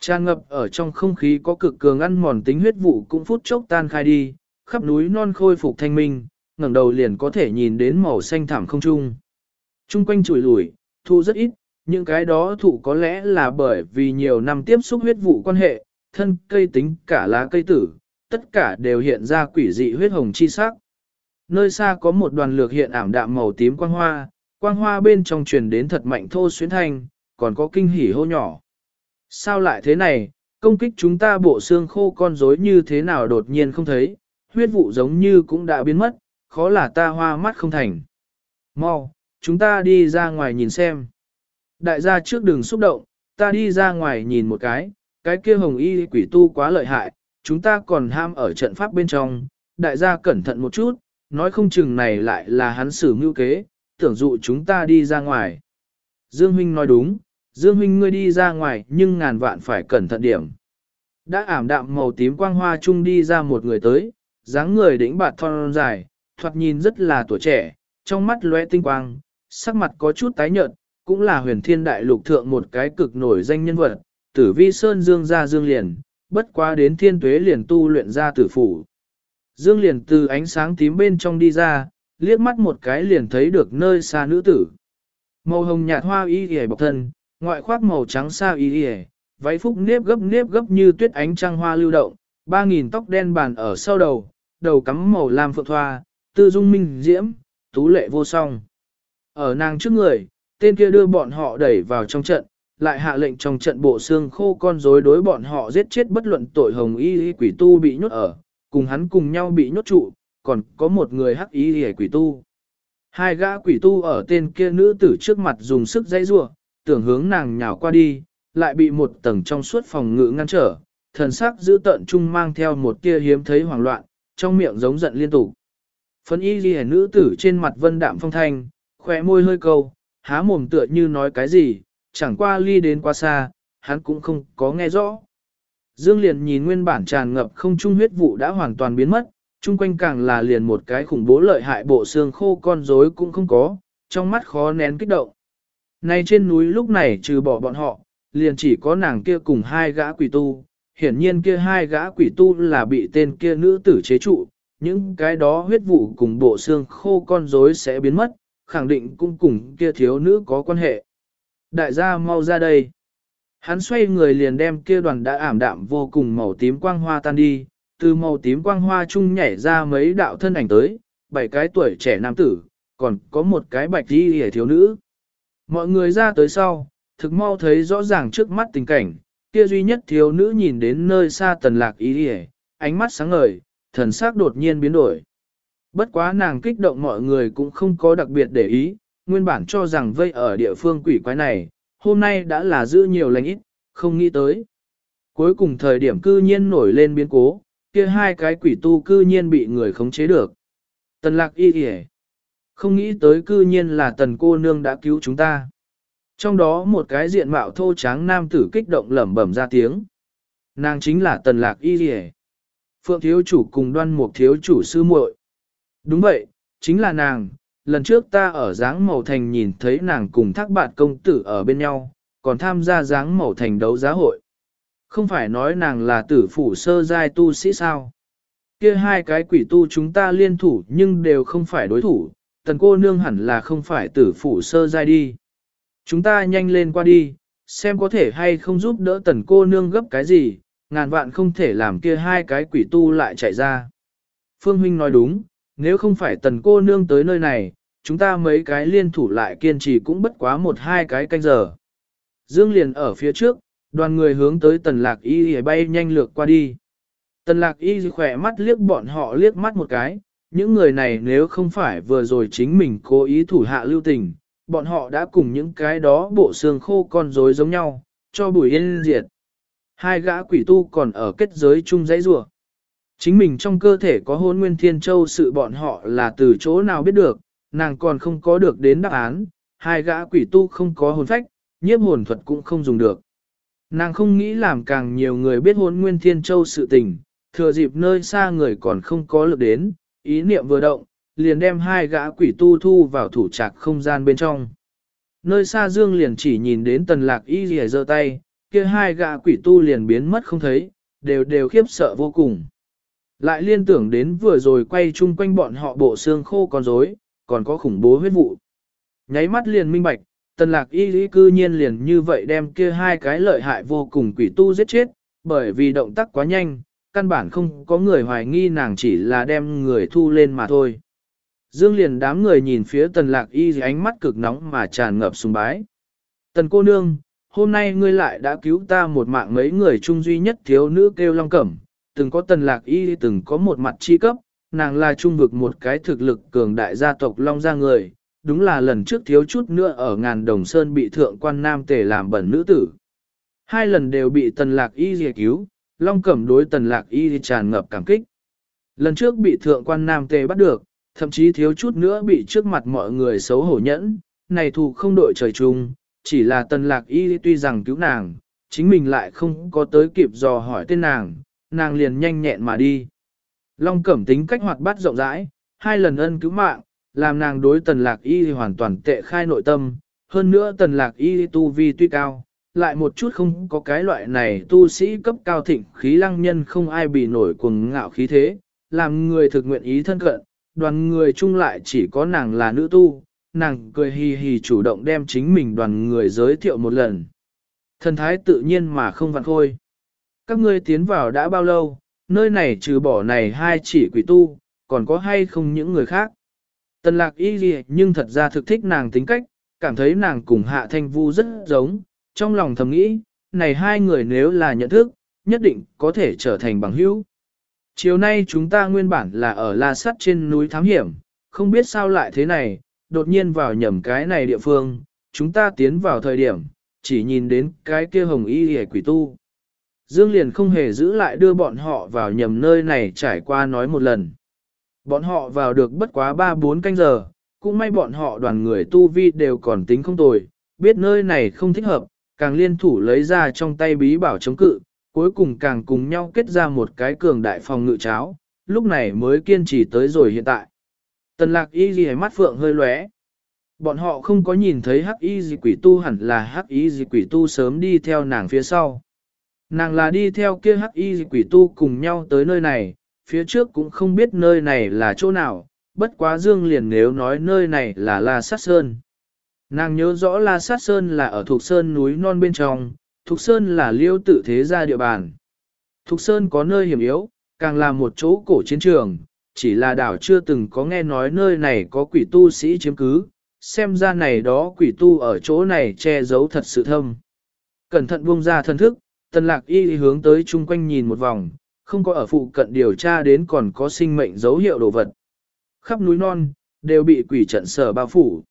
Tràn ngập ở trong không khí có cực cường ăn mòn tính huyết vụ cũng phút chốc tan khai đi, khắp núi non khôi phục thanh minh, ngẩng đầu liền có thể nhìn đến màu xanh thảm không trung. Trung quanh chùi lủi, thu rất ít, những cái đó thụ có lẽ là bởi vì nhiều năm tiếp xúc huyết vụ quan hệ, thân cây tính cả lá cây tử, tất cả đều hiện ra quỷ dị huyết hồng chi sắc. Nơi xa có một đoàn lược hiện ảm đạm màu tím quang hoa, quang hoa bên trong truyền đến thật mạnh thô xuyến thanh, còn có kinh hỉ hô nhỏ. Sao lại thế này, công kích chúng ta bộ xương khô con rối như thế nào đột nhiên không thấy, huyết vụ giống như cũng đã biến mất, khó là ta hoa mắt không thành. Mau, chúng ta đi ra ngoài nhìn xem. Đại gia trước đừng xúc động, ta đi ra ngoài nhìn một cái, cái kia hồng y quỷ tu quá lợi hại, chúng ta còn ham ở trận pháp bên trong, đại gia cẩn thận một chút, nói không chừng này lại là hắn xử mưu kế, tưởng dụ chúng ta đi ra ngoài. Dương Huynh nói đúng, Dương Huynh ngươi đi ra ngoài nhưng ngàn vạn phải cẩn thận điểm. Đã ảm đạm màu tím quang hoa chung đi ra một người tới, dáng người đỉnh bạt thon dài, thoạt nhìn rất là tuổi trẻ, trong mắt lóe tinh quang, sắc mặt có chút tái nhợt, cũng là huyền thiên đại lục thượng một cái cực nổi danh nhân vật, tử vi sơn dương ra dương liền, bất quá đến thiên tuế liền tu luyện ra tử phủ. Dương liền từ ánh sáng tím bên trong đi ra, liếc mắt một cái liền thấy được nơi xa nữ tử. Màu hồng nhạt hoa y y bọc thân, ngoại khoác màu trắng sa y y, váy phúc nếp gấp nếp gấp như tuyết ánh trăng hoa lưu động, ba nghìn tóc đen bàn ở sau đầu, đầu cắm màu lam phượng thoa, tư dung minh diễm, tú lệ vô song. Ở nàng trước người, tên kia đưa bọn họ đẩy vào trong trận, lại hạ lệnh trong trận bộ xương khô con rối đối bọn họ giết chết bất luận tội hồng y y quỷ tu bị nhốt ở, cùng hắn cùng nhau bị nhốt trụ, còn có một người hắc y y quỷ tu. Hai gã quỷ tu ở tên kia nữ tử trước mặt dùng sức dãy rủa tưởng hướng nàng nhào qua đi, lại bị một tầng trong suốt phòng ngự ngăn trở, thần sắc giữ tận trung mang theo một tia hiếm thấy hoảng loạn, trong miệng giống giận liên tục. Phấn y ghi nữ tử trên mặt vân đạm phong thanh, khỏe môi hơi câu, há mồm tựa như nói cái gì, chẳng qua ly đến quá xa, hắn cũng không có nghe rõ. Dương liền nhìn nguyên bản tràn ngập không trung huyết vụ đã hoàn toàn biến mất, chung quanh càng là liền một cái khủng bố lợi hại bộ xương khô con rối cũng không có, trong mắt khó nén kích động. Nay trên núi lúc này trừ bỏ bọn họ, liền chỉ có nàng kia cùng hai gã quỷ tu, hiển nhiên kia hai gã quỷ tu là bị tên kia nữ tử chế trụ, những cái đó huyết vụ cùng bộ xương khô con rối sẽ biến mất, khẳng định cũng cùng kia thiếu nữ có quan hệ. Đại gia mau ra đây. Hắn xoay người liền đem kia đoàn đã ảm đạm vô cùng màu tím quang hoa tan đi, từ màu tím quang hoa chung nhảy ra mấy đạo thân ảnh tới, bảy cái tuổi trẻ nam tử, còn có một cái bạch đi hề thiếu nữ. Mọi người ra tới sau, thực mau thấy rõ ràng trước mắt tình cảnh, kia duy nhất thiếu nữ nhìn đến nơi xa tần lạc ý hề, ánh mắt sáng ngời, thần sắc đột nhiên biến đổi. Bất quá nàng kích động mọi người cũng không có đặc biệt để ý, nguyên bản cho rằng vây ở địa phương quỷ quái này, hôm nay đã là giữ nhiều lành ít, không nghĩ tới. Cuối cùng thời điểm cư nhiên nổi lên biến cố, kia hai cái quỷ tu cư nhiên bị người khống chế được. Tần lạc y kìa. Không nghĩ tới cư nhiên là tần cô nương đã cứu chúng ta. Trong đó một cái diện mạo thô tráng nam tử kích động lẩm bẩm ra tiếng. Nàng chính là tần lạc y kìa. Phượng thiếu chủ cùng đoan mục thiếu chủ sư muội. Đúng vậy, chính là nàng, lần trước ta ở dáng màu thành nhìn thấy nàng cùng thác bạn công tử ở bên nhau, còn tham gia dáng màu thành đấu giá hội. Không phải nói nàng là tử phủ sơ giai tu sĩ sao. Kia hai cái quỷ tu chúng ta liên thủ nhưng đều không phải đối thủ, tần cô nương hẳn là không phải tử phủ sơ giai đi. Chúng ta nhanh lên qua đi, xem có thể hay không giúp đỡ tần cô nương gấp cái gì, ngàn vạn không thể làm kia hai cái quỷ tu lại chạy ra. Phương Huynh nói đúng, nếu không phải tần cô nương tới nơi này, chúng ta mấy cái liên thủ lại kiên trì cũng bất quá một hai cái canh giờ. Dương liền ở phía trước, đoàn người hướng tới tần lạc y bay nhanh lược qua đi. Tần lạc y khỏe mắt liếc bọn họ liếc mắt một cái, những người này nếu không phải vừa rồi chính mình cố ý thủ hạ lưu tình, bọn họ đã cùng những cái đó bộ xương khô con rối giống nhau, cho bùi yên diệt. Hai gã quỷ tu còn ở kết giới chung dãy rùa. Chính mình trong cơ thể có hôn nguyên thiên châu sự bọn họ là từ chỗ nào biết được, nàng còn không có được đến đáp án, hai gã quỷ tu không có hồn phách, nhiếp hồn thuật cũng không dùng được. Nàng không nghĩ làm càng nhiều người biết hôn nguyên thiên châu sự tình, thừa dịp nơi xa người còn không có lực đến, ý niệm vừa động, liền đem hai gã quỷ tu thu vào thủ trạc không gian bên trong. Nơi xa dương liền chỉ nhìn đến tần lạc y rìa giơ tay, kia hai gã quỷ tu liền biến mất không thấy, đều đều khiếp sợ vô cùng. Lại liên tưởng đến vừa rồi quay chung quanh bọn họ bộ xương khô con rối, còn có khủng bố huyết vụ. Nháy mắt liền minh bạch, tần lạc y lý cư nhiên liền như vậy đem kia hai cái lợi hại vô cùng quỷ tu giết chết, bởi vì động tác quá nhanh, căn bản không có người hoài nghi nàng chỉ là đem người thu lên mà thôi. Dương liền đám người nhìn phía tần lạc y ánh mắt cực nóng mà tràn ngập sùng bái. Tần cô nương, hôm nay ngươi lại đã cứu ta một mạng mấy người trung duy nhất thiếu nữ kêu long cẩm, từng có tần lạc y từng có một mặt chi cấp, nàng là trung vực một cái thực lực cường đại gia tộc long gia người, đúng là lần trước thiếu chút nữa ở ngàn đồng sơn bị thượng quan nam tề làm bẩn nữ tử. Hai lần đều bị tần lạc y giải cứu, long cẩm đối tần lạc y tràn ngập cảm kích. Lần trước bị thượng quan nam tề bắt được, thậm chí thiếu chút nữa bị trước mặt mọi người xấu hổ nhẫn, này thù không đội trời chung, chỉ là tần lạc y tuy rằng cứu nàng, chính mình lại không có tới kịp dò hỏi tên nàng, nàng liền nhanh nhẹn mà đi. Long cẩm tính cách hoạt bát rộng rãi, hai lần ân cứu mạng, làm nàng đối tần lạc y hoàn toàn tệ khai nội tâm, hơn nữa tần lạc y tu vi tuy cao, lại một chút không có cái loại này tu sĩ cấp cao thịnh khí lăng nhân không ai bị nổi cuồng ngạo khí thế, làm người thực nguyện ý thân cận, đoàn người chung lại chỉ có nàng là nữ tu, nàng cười hì hì chủ động đem chính mình đoàn người giới thiệu một lần. Thần thái tự nhiên mà không vặn khôi. Các ngươi tiến vào đã bao lâu, nơi này trừ bỏ này hai chỉ quỷ tu, còn có hay không những người khác. Tần lạc y gì nhưng thật ra thực thích nàng tính cách, cảm thấy nàng cùng hạ thanh vu rất giống, trong lòng thầm nghĩ, này hai người nếu là nhận thức, nhất định có thể trở thành bằng hữu. Chiều nay chúng ta nguyên bản là ở La Sắt trên núi thám hiểm, không biết sao lại thế này, đột nhiên vào nhầm cái này địa phương, chúng ta tiến vào thời điểm, chỉ nhìn đến cái kia hồng y hề quỷ tu. Dương liền không hề giữ lại đưa bọn họ vào nhầm nơi này trải qua nói một lần. Bọn họ vào được bất quá 3-4 canh giờ, cũng may bọn họ đoàn người tu vi đều còn tính không tồi, biết nơi này không thích hợp, càng liên thủ lấy ra trong tay bí bảo chống cự, cuối cùng càng cùng nhau kết ra một cái cường đại phòng ngự cháo, lúc này mới kiên trì tới rồi hiện tại. Tần lạc y gì mắt phượng hơi lóe. Bọn họ không có nhìn thấy hắc y gì quỷ tu hẳn là hắc y gì quỷ tu sớm đi theo nàng phía sau. Nàng là đi theo kia hắc y quỷ tu cùng nhau tới nơi này, phía trước cũng không biết nơi này là chỗ nào, bất quá dương liền nếu nói nơi này là La Sát Sơn. Nàng nhớ rõ La Sát Sơn là ở thuộc Sơn núi non bên trong, thuộc Sơn là liêu tự thế gia địa bàn. Thục Sơn có nơi hiểm yếu, càng là một chỗ cổ chiến trường, chỉ là đảo chưa từng có nghe nói nơi này có quỷ tu sĩ chiếm cứ, xem ra này đó quỷ tu ở chỗ này che giấu thật sự thâm. Cẩn thận buông ra thân thức, tần lạc y hướng tới chung quanh nhìn một vòng, không có ở phụ cận điều tra đến còn có sinh mệnh dấu hiệu đồ vật. Khắp núi non, đều bị quỷ trận sở bao phủ.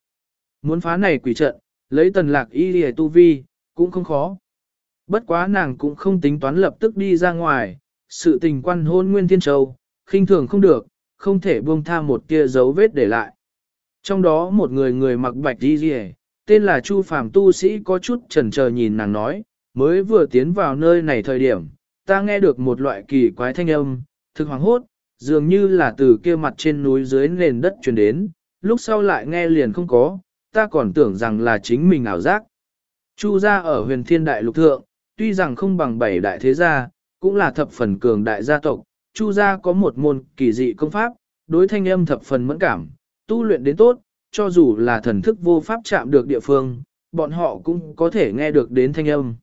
Muốn phá này quỷ trận, lấy tần lạc y lìa tu vi, cũng không khó. Bất quá nàng cũng không tính toán lập tức đi ra ngoài, sự tình quan hôn Nguyên Thiên Châu, khinh thường không được, không thể buông tha một kia dấu vết để lại. Trong đó một người người mặc bạch đi rìa, tên là Chu Phàm tu sĩ có chút chần chờ nhìn nàng nói, mới vừa tiến vào nơi này thời điểm, ta nghe được một loại kỳ quái thanh âm, thực hoàng hốt, dường như là từ kia mặt trên núi dưới nền đất truyền đến, lúc sau lại nghe liền không có, ta còn tưởng rằng là chính mình ảo giác. Chu gia ở huyền thiên đại lục thượng, tuy rằng không bằng bảy đại thế gia, cũng là thập phần cường đại gia tộc, Chu gia có một môn kỳ dị công pháp, đối thanh âm thập phần mẫn cảm, tu luyện đến tốt, cho dù là thần thức vô pháp chạm được địa phương, bọn họ cũng có thể nghe được đến thanh âm.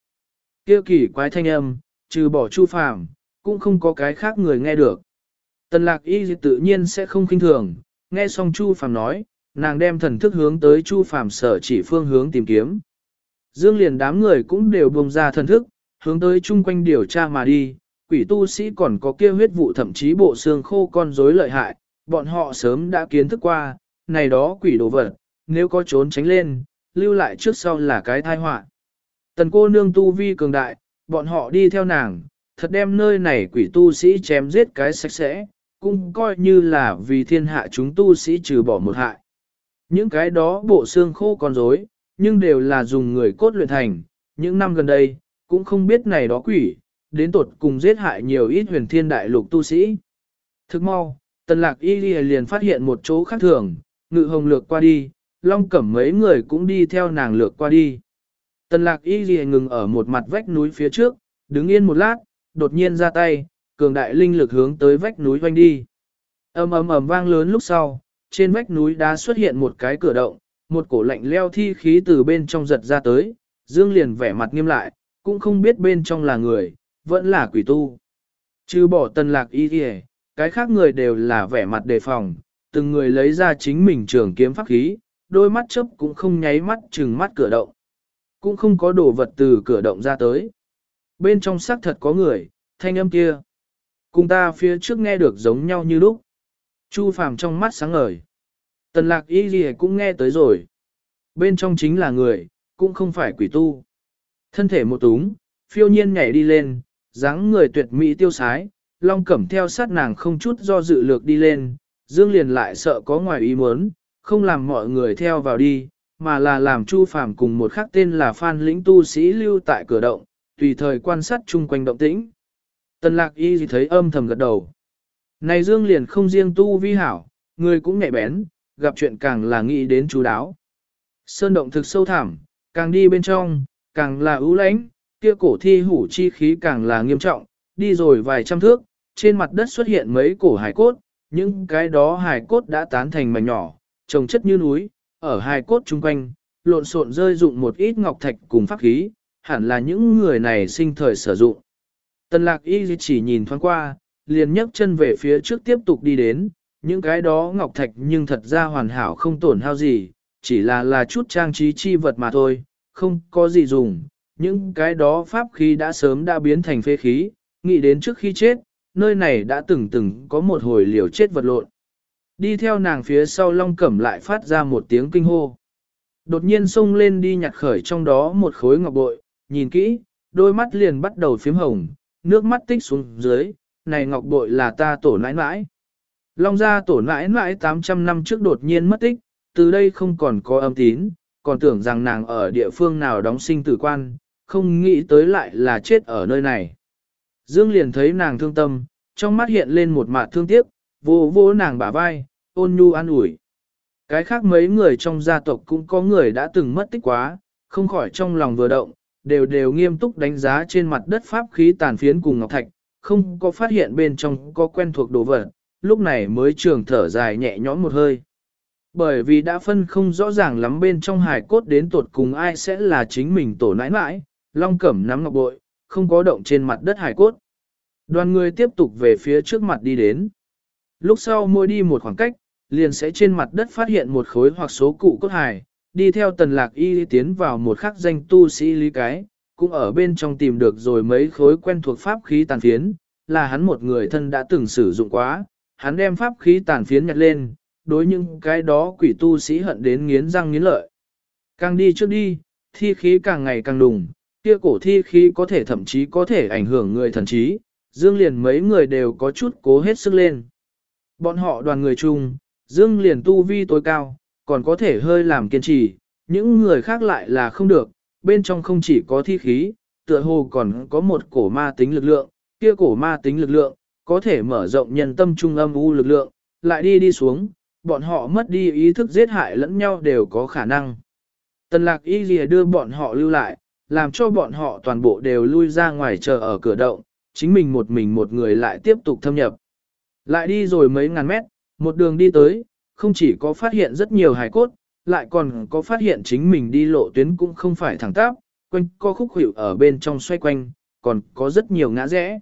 Kia kỳ quái thanh âm, trừ bỏ Chu Phàm, cũng không có cái khác người nghe được. Tần Lạc Y tự nhiên sẽ không khinh thường, nghe xong Chu Phàm nói, nàng đem thần thức hướng tới Chu Phàm sở chỉ phương hướng tìm kiếm. Dương liền đám người cũng đều buông ra thần thức, hướng tới chung quanh điều tra mà đi, quỷ tu sĩ còn có kia huyết vụ thậm chí bộ xương khô con rối lợi hại, bọn họ sớm đã kiến thức qua, này đó quỷ đồ vật, nếu có trốn tránh lên, lưu lại trước sau là cái tai họa. Tần cô nương tu vi cường đại, bọn họ đi theo nàng, thật đem nơi này quỷ tu sĩ chém giết cái sạch sẽ, cũng coi như là vì thiên hạ chúng tu sĩ trừ bỏ một hại. Những cái đó bộ xương khô con rối, nhưng đều là dùng người cốt luyện thành, những năm gần đây, cũng không biết này đó quỷ, đến tột cùng giết hại nhiều ít huyền thiên đại lục tu sĩ. Thức mau, tần lạc y liền phát hiện một chỗ khác thường, ngự hồng lược qua đi, long cẩm mấy người cũng đi theo nàng lược qua đi. Tần lạc y ghi ngừng ở một mặt vách núi phía trước, đứng yên một lát, đột nhiên ra tay, cường đại linh lực hướng tới vách núi vanh đi. ầm ầm ầm vang lớn lúc sau, trên vách núi đã xuất hiện một cái cửa động, một cổ lạnh leo thi khí từ bên trong giật ra tới, Dương liền vẻ mặt nghiêm lại, cũng không biết bên trong là người, vẫn là quỷ tu. Chứ bỏ tần lạc y ghi cái khác người đều là vẻ mặt đề phòng, từng người lấy ra chính mình trường kiếm pháp khí, đôi mắt chớp cũng không nháy mắt chừng mắt cửa động. Cũng không có đồ vật từ cửa động ra tới. Bên trong xác thật có người, thanh âm kia. Cùng ta phía trước nghe được giống nhau như lúc. Chu phàm trong mắt sáng ngời. Tần lạc y gì cũng nghe tới rồi. Bên trong chính là người, cũng không phải quỷ tu. Thân thể một túng, phiêu nhiên nhảy đi lên, dáng người tuyệt mỹ tiêu sái, long cẩm theo sát nàng không chút do dự lược đi lên, dương liền lại sợ có ngoài ý muốn, không làm mọi người theo vào đi, mà là làm Chu Phàm cùng một khắc tên là Phan Lĩnh tu sĩ lưu tại cửa động, tùy thời quan sát chung quanh động tĩnh. Tần lạc y thấy âm thầm gật đầu. Này Dương liền không riêng tu vi hảo, người cũng nhạy bén, gặp chuyện càng là nghĩ đến chú đáo. Sơn động thực sâu thẳm, càng đi bên trong, càng là ưu lãnh, kia cổ thi hủ chi khí càng là nghiêm trọng, đi rồi vài trăm thước, trên mặt đất xuất hiện mấy cổ hải cốt, những cái đó hải cốt đã tán thành mảnh nhỏ, trồng chất như núi, ở hai cốt chung quanh, lộn xộn rơi dụng một ít ngọc thạch cùng pháp khí, hẳn là những người này sinh thời sử dụng. Tần lạc y chỉ nhìn thoáng qua, liền nhấc chân về phía trước tiếp tục đi đến, những cái đó ngọc thạch nhưng thật ra hoàn hảo không tổn hao gì, chỉ là là chút trang trí chi vật mà thôi, không có gì dùng, những cái đó pháp khí đã sớm đã biến thành phế khí, nghĩ đến trước khi chết, nơi này đã từng từng có một hồi liều chết vật lộn. Đi theo nàng phía sau long cẩm lại phát ra một tiếng kinh hô. Đột nhiên xông lên đi nhặt khởi trong đó một khối ngọc bội, nhìn kỹ, đôi mắt liền bắt đầu phím hồng, nước mắt tích xuống dưới, này ngọc bội là ta tổ nãi nãi. Long gia tổ nãi nãi 800 năm trước đột nhiên mất tích, từ đây không còn có âm tín, còn tưởng rằng nàng ở địa phương nào đóng sinh tử quan, không nghĩ tới lại là chết ở nơi này. Dương liền thấy nàng thương tâm, trong mắt hiện lên một mạt thương tiếc, vô vô nàng bả vai, ôn nhu an ủi. Cái khác mấy người trong gia tộc cũng có người đã từng mất tích quá, không khỏi trong lòng vừa động, đều đều nghiêm túc đánh giá trên mặt đất pháp khí tàn phiến cùng ngọc thạch, không có phát hiện bên trong có quen thuộc đồ vật, lúc này mới trường thở dài nhẹ nhõm một hơi. Bởi vì đã phân không rõ ràng lắm bên trong hài cốt đến tột cùng ai sẽ là chính mình tổ nãi nãi, long cẩm nắm ngọc bội, không có động trên mặt đất hài cốt. Đoàn người tiếp tục về phía trước mặt đi đến. Lúc sau mỗi đi một khoảng cách, liền sẽ trên mặt đất phát hiện một khối hoặc số cụ cốt hài, đi theo tần lạc y tiến vào một khắc danh tu sĩ lý cái, cũng ở bên trong tìm được rồi mấy khối quen thuộc pháp khí tàn phiến, là hắn một người thân đã từng sử dụng quá, hắn đem pháp khí tàn phiến nhặt lên, đối những cái đó quỷ tu sĩ hận đến nghiến răng nghiến lợi. Càng đi trước đi, thi khí càng ngày càng đùng, kia cổ thi khí có thể thậm chí có thể ảnh hưởng người thần trí, Dương liền mấy người đều có chút cố hết sức lên. Bọn họ đoàn người chung, Dương liền tu vi tối cao, còn có thể hơi làm kiên trì, những người khác lại là không được, bên trong không chỉ có thi khí, tựa hồ còn có một cổ ma tính lực lượng, kia cổ ma tính lực lượng, có thể mở rộng nhân tâm trung âm u lực lượng, lại đi đi xuống, bọn họ mất đi ý thức giết hại lẫn nhau đều có khả năng. Tần lạc y lìa đưa bọn họ lưu lại, làm cho bọn họ toàn bộ đều lui ra ngoài chờ ở cửa động, chính mình một mình một người lại tiếp tục thâm nhập. Lại đi rồi mấy ngàn mét, một đường đi tới, không chỉ có phát hiện rất nhiều hài cốt, lại còn có phát hiện chính mình đi lộ tuyến cũng không phải thẳng tắp, quanh co khúc hiệu ở bên trong xoay quanh, còn có rất nhiều ngã rẽ.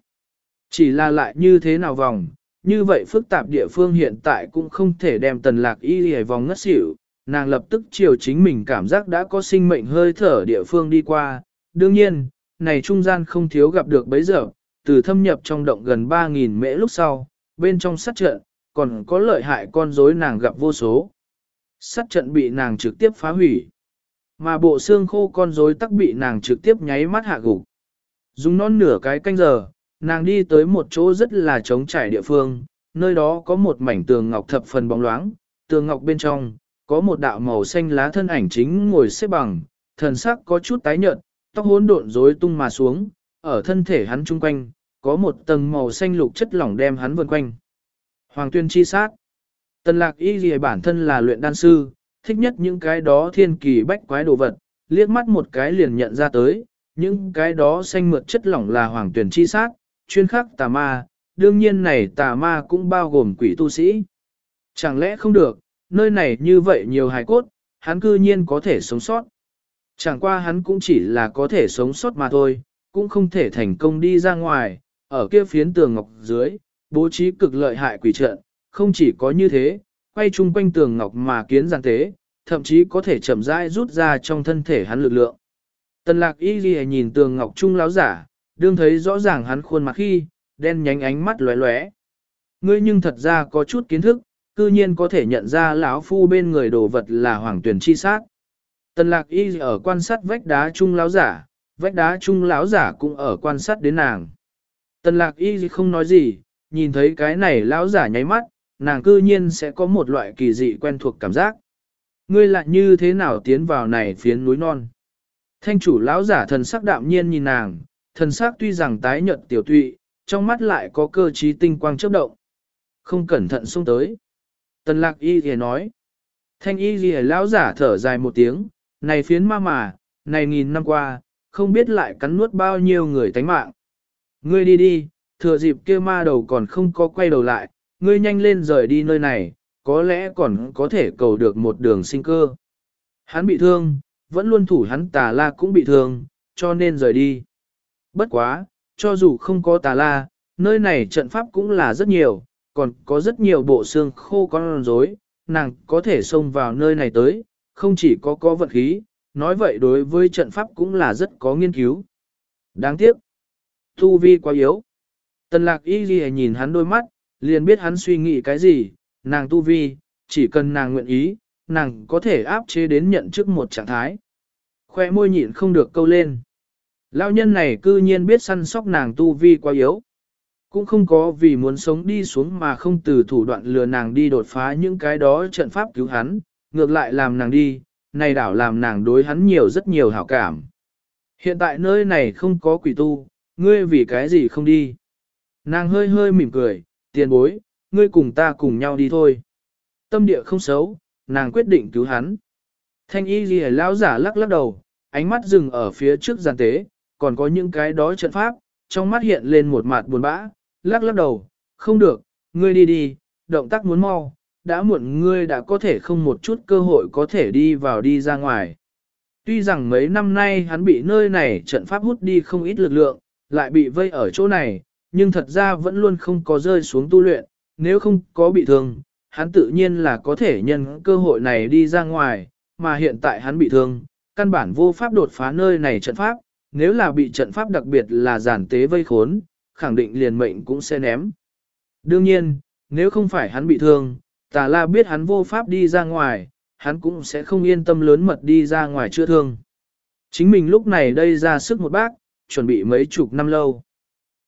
Chỉ là lại như thế nào vòng, như vậy phức tạp địa phương hiện tại cũng không thể đem tần lạc y hề vòng ngất xỉu, nàng lập tức chiều chính mình cảm giác đã có sinh mệnh hơi thở địa phương đi qua. Đương nhiên, này trung gian không thiếu gặp được bấy giờ, từ thâm nhập trong động gần 3.000 mễ lúc sau, bên trong sát trận, còn có lợi hại con rối nàng gặp vô số. Sát trận bị nàng trực tiếp phá hủy. Mà bộ xương khô con rối tắc bị nàng trực tiếp nháy mắt hạ gục. Dùng non nửa cái canh giờ, nàng đi tới một chỗ rất là trống trải địa phương, nơi đó có một mảnh tường ngọc thập phần bóng loáng, tường ngọc bên trong, có một đạo màu xanh lá thân ảnh chính ngồi xếp bằng, thần sắc có chút tái nhợt, tóc hỗn độn rối tung mà xuống, ở thân thể hắn chung quanh, có một tầng màu xanh lục chất lỏng đem hắn vần quanh. Hoàng tuyên chi sát. Tần lạc y gì bản thân là luyện đan sư, thích nhất những cái đó thiên kỳ bách quái đồ vật, liếc mắt một cái liền nhận ra tới, những cái đó xanh mượt chất lỏng là hoàng tuyển chi sát, chuyên khắc tà ma, đương nhiên này tà ma cũng bao gồm quỷ tu sĩ. Chẳng lẽ không được, nơi này như vậy nhiều hài cốt, hắn cư nhiên có thể sống sót. Chẳng qua hắn cũng chỉ là có thể sống sót mà thôi, cũng không thể thành công đi ra ngoài, ở kia phiến tường ngọc dưới, bố trí cực lợi hại quỷ trận, không chỉ có như thế, quay chung quanh tường ngọc mà kiến giàn tế, thậm chí có thể chậm rãi rút ra trong thân thể hắn lực lượng. Tần lạc y ghi nhìn tường ngọc trung láo giả, đương thấy rõ ràng hắn khuôn mặt khi, đen nhánh ánh mắt lóe lóe. Ngươi nhưng thật ra có chút kiến thức, cư nhiên có thể nhận ra lão phu bên người đồ vật là hoàng tuyển chi sát. Tần lạc y ở quan sát vách đá trung láo giả, vách đá trung láo giả cũng ở quan sát đến nàng. Tần lạc y không nói gì, nhìn thấy cái này lão giả nháy mắt, nàng cư nhiên sẽ có một loại kỳ dị quen thuộc cảm giác. Ngươi lại như thế nào tiến vào này phiến núi non? Thanh chủ lão giả thần sắc đạm nhiên nhìn nàng, thần sắc tuy rằng tái nhợt tiểu tụy, trong mắt lại có cơ trí tinh quang chớp động. Không cẩn thận xông tới. Tần lạc y thì nói. Thanh y thì lão giả thở dài một tiếng, này phiến ma mà, này nghìn năm qua, không biết lại cắn nuốt bao nhiêu người tánh mạng. Ngươi đi đi, thừa dịp kia ma đầu còn không có quay đầu lại, ngươi nhanh lên rời đi nơi này, có lẽ còn có thể cầu được một đường sinh cơ. Hắn bị thương, vẫn luôn thủ hắn tà la cũng bị thương, cho nên rời đi. Bất quá, cho dù không có tà la, nơi này trận pháp cũng là rất nhiều, còn có rất nhiều bộ xương khô con rối, nàng có thể xông vào nơi này tới, không chỉ có có vật khí, nói vậy đối với trận pháp cũng là rất có nghiên cứu. Đáng tiếc, Tu vi quá yếu. Tần lạc y ghi nhìn hắn đôi mắt, liền biết hắn suy nghĩ cái gì, nàng tu vi, chỉ cần nàng nguyện ý, nàng có thể áp chế đến nhận trước một trạng thái. Khoe môi nhịn không được câu lên. Lão nhân này cư nhiên biết săn sóc nàng tu vi quá yếu. Cũng không có vì muốn sống đi xuống mà không từ thủ đoạn lừa nàng đi đột phá những cái đó trận pháp cứu hắn, ngược lại làm nàng đi, này đảo làm nàng đối hắn nhiều rất nhiều hảo cảm. Hiện tại nơi này không có quỷ tu, ngươi vì cái gì không đi. Nàng hơi hơi mỉm cười, tiền bối, ngươi cùng ta cùng nhau đi thôi. Tâm địa không xấu, nàng quyết định cứu hắn. Thanh y ghi lão giả lắc lắc đầu, ánh mắt dừng ở phía trước giàn tế, còn có những cái đó trận pháp, trong mắt hiện lên một mặt buồn bã, lắc lắc đầu, không được, ngươi đi đi, động tác muốn mau, đã muộn ngươi đã có thể không một chút cơ hội có thể đi vào đi ra ngoài. Tuy rằng mấy năm nay hắn bị nơi này trận pháp hút đi không ít lực lượng, lại bị vây ở chỗ này, nhưng thật ra vẫn luôn không có rơi xuống tu luyện, nếu không có bị thương, hắn tự nhiên là có thể nhân cơ hội này đi ra ngoài, mà hiện tại hắn bị thương, căn bản vô pháp đột phá nơi này trận pháp, nếu là bị trận pháp đặc biệt là giản tế vây khốn, khẳng định liền mệnh cũng sẽ ném. Đương nhiên, nếu không phải hắn bị thương, tà la biết hắn vô pháp đi ra ngoài, hắn cũng sẽ không yên tâm lớn mật đi ra ngoài chưa thương. Chính mình lúc này đây ra sức một bác, chuẩn bị mấy chục năm lâu.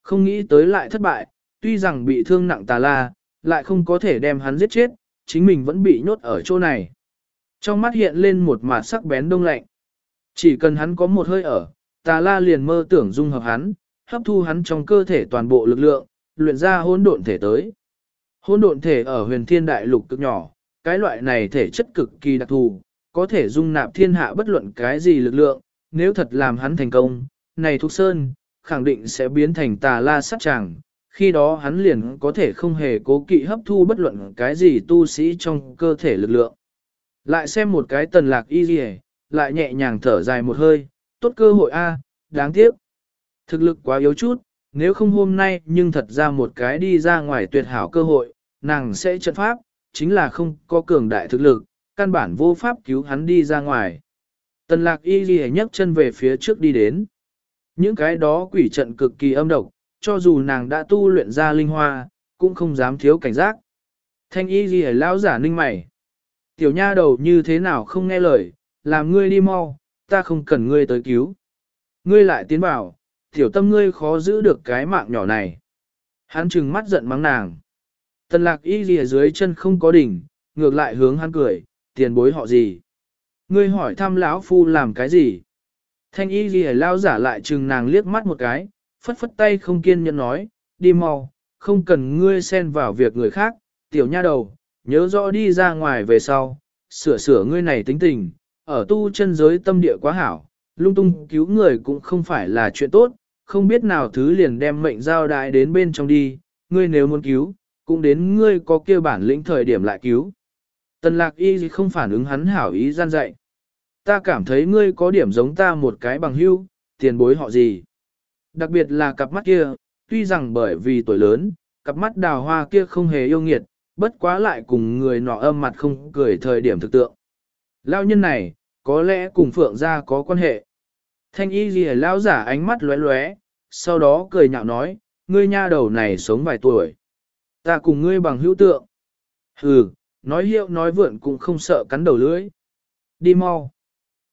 Không nghĩ tới lại thất bại, tuy rằng bị thương nặng tà la, lại không có thể đem hắn giết chết, chính mình vẫn bị nhốt ở chỗ này. Trong mắt hiện lên một mặt sắc bén đông lạnh. Chỉ cần hắn có một hơi ở, tà la liền mơ tưởng dung hợp hắn, hấp thu hắn trong cơ thể toàn bộ lực lượng, luyện ra hỗn độn thể tới. Hỗn độn thể ở huyền thiên đại lục cực nhỏ, cái loại này thể chất cực kỳ đặc thù, có thể dung nạp thiên hạ bất luận cái gì lực lượng, nếu thật làm hắn thành công, này thuộc Sơn, khẳng định sẽ biến thành tà la sát tràng, khi đó hắn liền có thể không hề cố kỵ hấp thu bất luận cái gì tu sĩ trong cơ thể lực lượng. Lại xem một cái tần lạc y dì lại nhẹ nhàng thở dài một hơi, tốt cơ hội A, đáng tiếc. Thực lực quá yếu chút, nếu không hôm nay nhưng thật ra một cái đi ra ngoài tuyệt hảo cơ hội, nàng sẽ trận pháp, chính là không có cường đại thực lực, căn bản vô pháp cứu hắn đi ra ngoài. Tần lạc y ghi nhấc chân về phía trước đi đến. Những cái đó quỷ trận cực kỳ âm độc, cho dù nàng đã tu luyện ra linh hoa, cũng không dám thiếu cảnh giác. Thanh y ghi lão giả ninh mày. Tiểu nha đầu như thế nào không nghe lời, làm ngươi đi mau, ta không cần ngươi tới cứu. Ngươi lại tiến bảo, tiểu tâm ngươi khó giữ được cái mạng nhỏ này. Hắn trừng mắt giận mắng nàng. Tần lạc y ghi dưới chân không có đỉnh, ngược lại hướng hắn cười, tiền bối họ gì. Ngươi hỏi thăm lão phu làm cái gì. Thanh y ghi lao giả lại chừng nàng liếc mắt một cái, phất phất tay không kiên nhẫn nói, đi mau, không cần ngươi xen vào việc người khác, tiểu nha đầu, nhớ rõ đi ra ngoài về sau, sửa sửa ngươi này tính tình, ở tu chân giới tâm địa quá hảo, lung tung cứu người cũng không phải là chuyện tốt, không biết nào thứ liền đem mệnh giao đại đến bên trong đi, ngươi nếu muốn cứu, cũng đến ngươi có kia bản lĩnh thời điểm lại cứu. Tần lạc y không phản ứng hắn hảo ý gian dạy. Ta cảm thấy ngươi có điểm giống ta một cái bằng hưu, tiền bối họ gì. Đặc biệt là cặp mắt kia, tuy rằng bởi vì tuổi lớn, cặp mắt đào hoa kia không hề yêu nghiệt, bất quá lại cùng người nọ âm mặt không cười thời điểm thực tượng. Lao nhân này, có lẽ cùng Phượng gia có quan hệ. Thanh y gì lao giả ánh mắt lóe lóe, sau đó cười nhạo nói, ngươi nha đầu này sống vài tuổi. Ta cùng ngươi bằng hữu tượng. Hừ, nói hiệu nói vượn cũng không sợ cắn đầu lưỡi. Đi mau.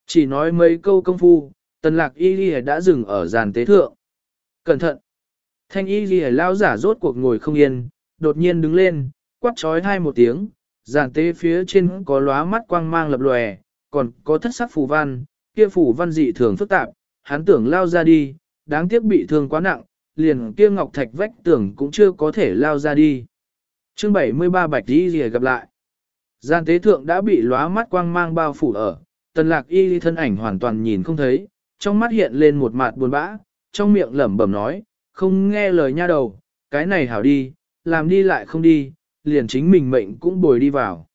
Chỉ nói mấy câu công phu, tần lạc y ghi đã dừng ở giàn tế thượng. Cẩn thận. Thanh y ghi lao giả rốt cuộc ngồi không yên, đột nhiên đứng lên, quát trói hai một tiếng, giàn tế phía trên có lóa mắt quang mang lập lòe, còn có thất sắc phù văn, kia phù văn dị thường phức tạp, hắn tưởng lao ra đi, đáng tiếc bị thương quá nặng, liền kia ngọc thạch vách tưởng cũng chưa có thể lao ra đi. Chương 73 Bạch Y Lìa gặp lại. Gian tế thượng đã bị lóa mắt quang mang bao phủ ở, tần lạc y thân ảnh hoàn toàn nhìn không thấy, trong mắt hiện lên một mặt buồn bã, trong miệng lẩm bẩm nói, không nghe lời nha đầu, cái này hảo đi, làm đi lại không đi, liền chính mình mệnh cũng bồi đi vào.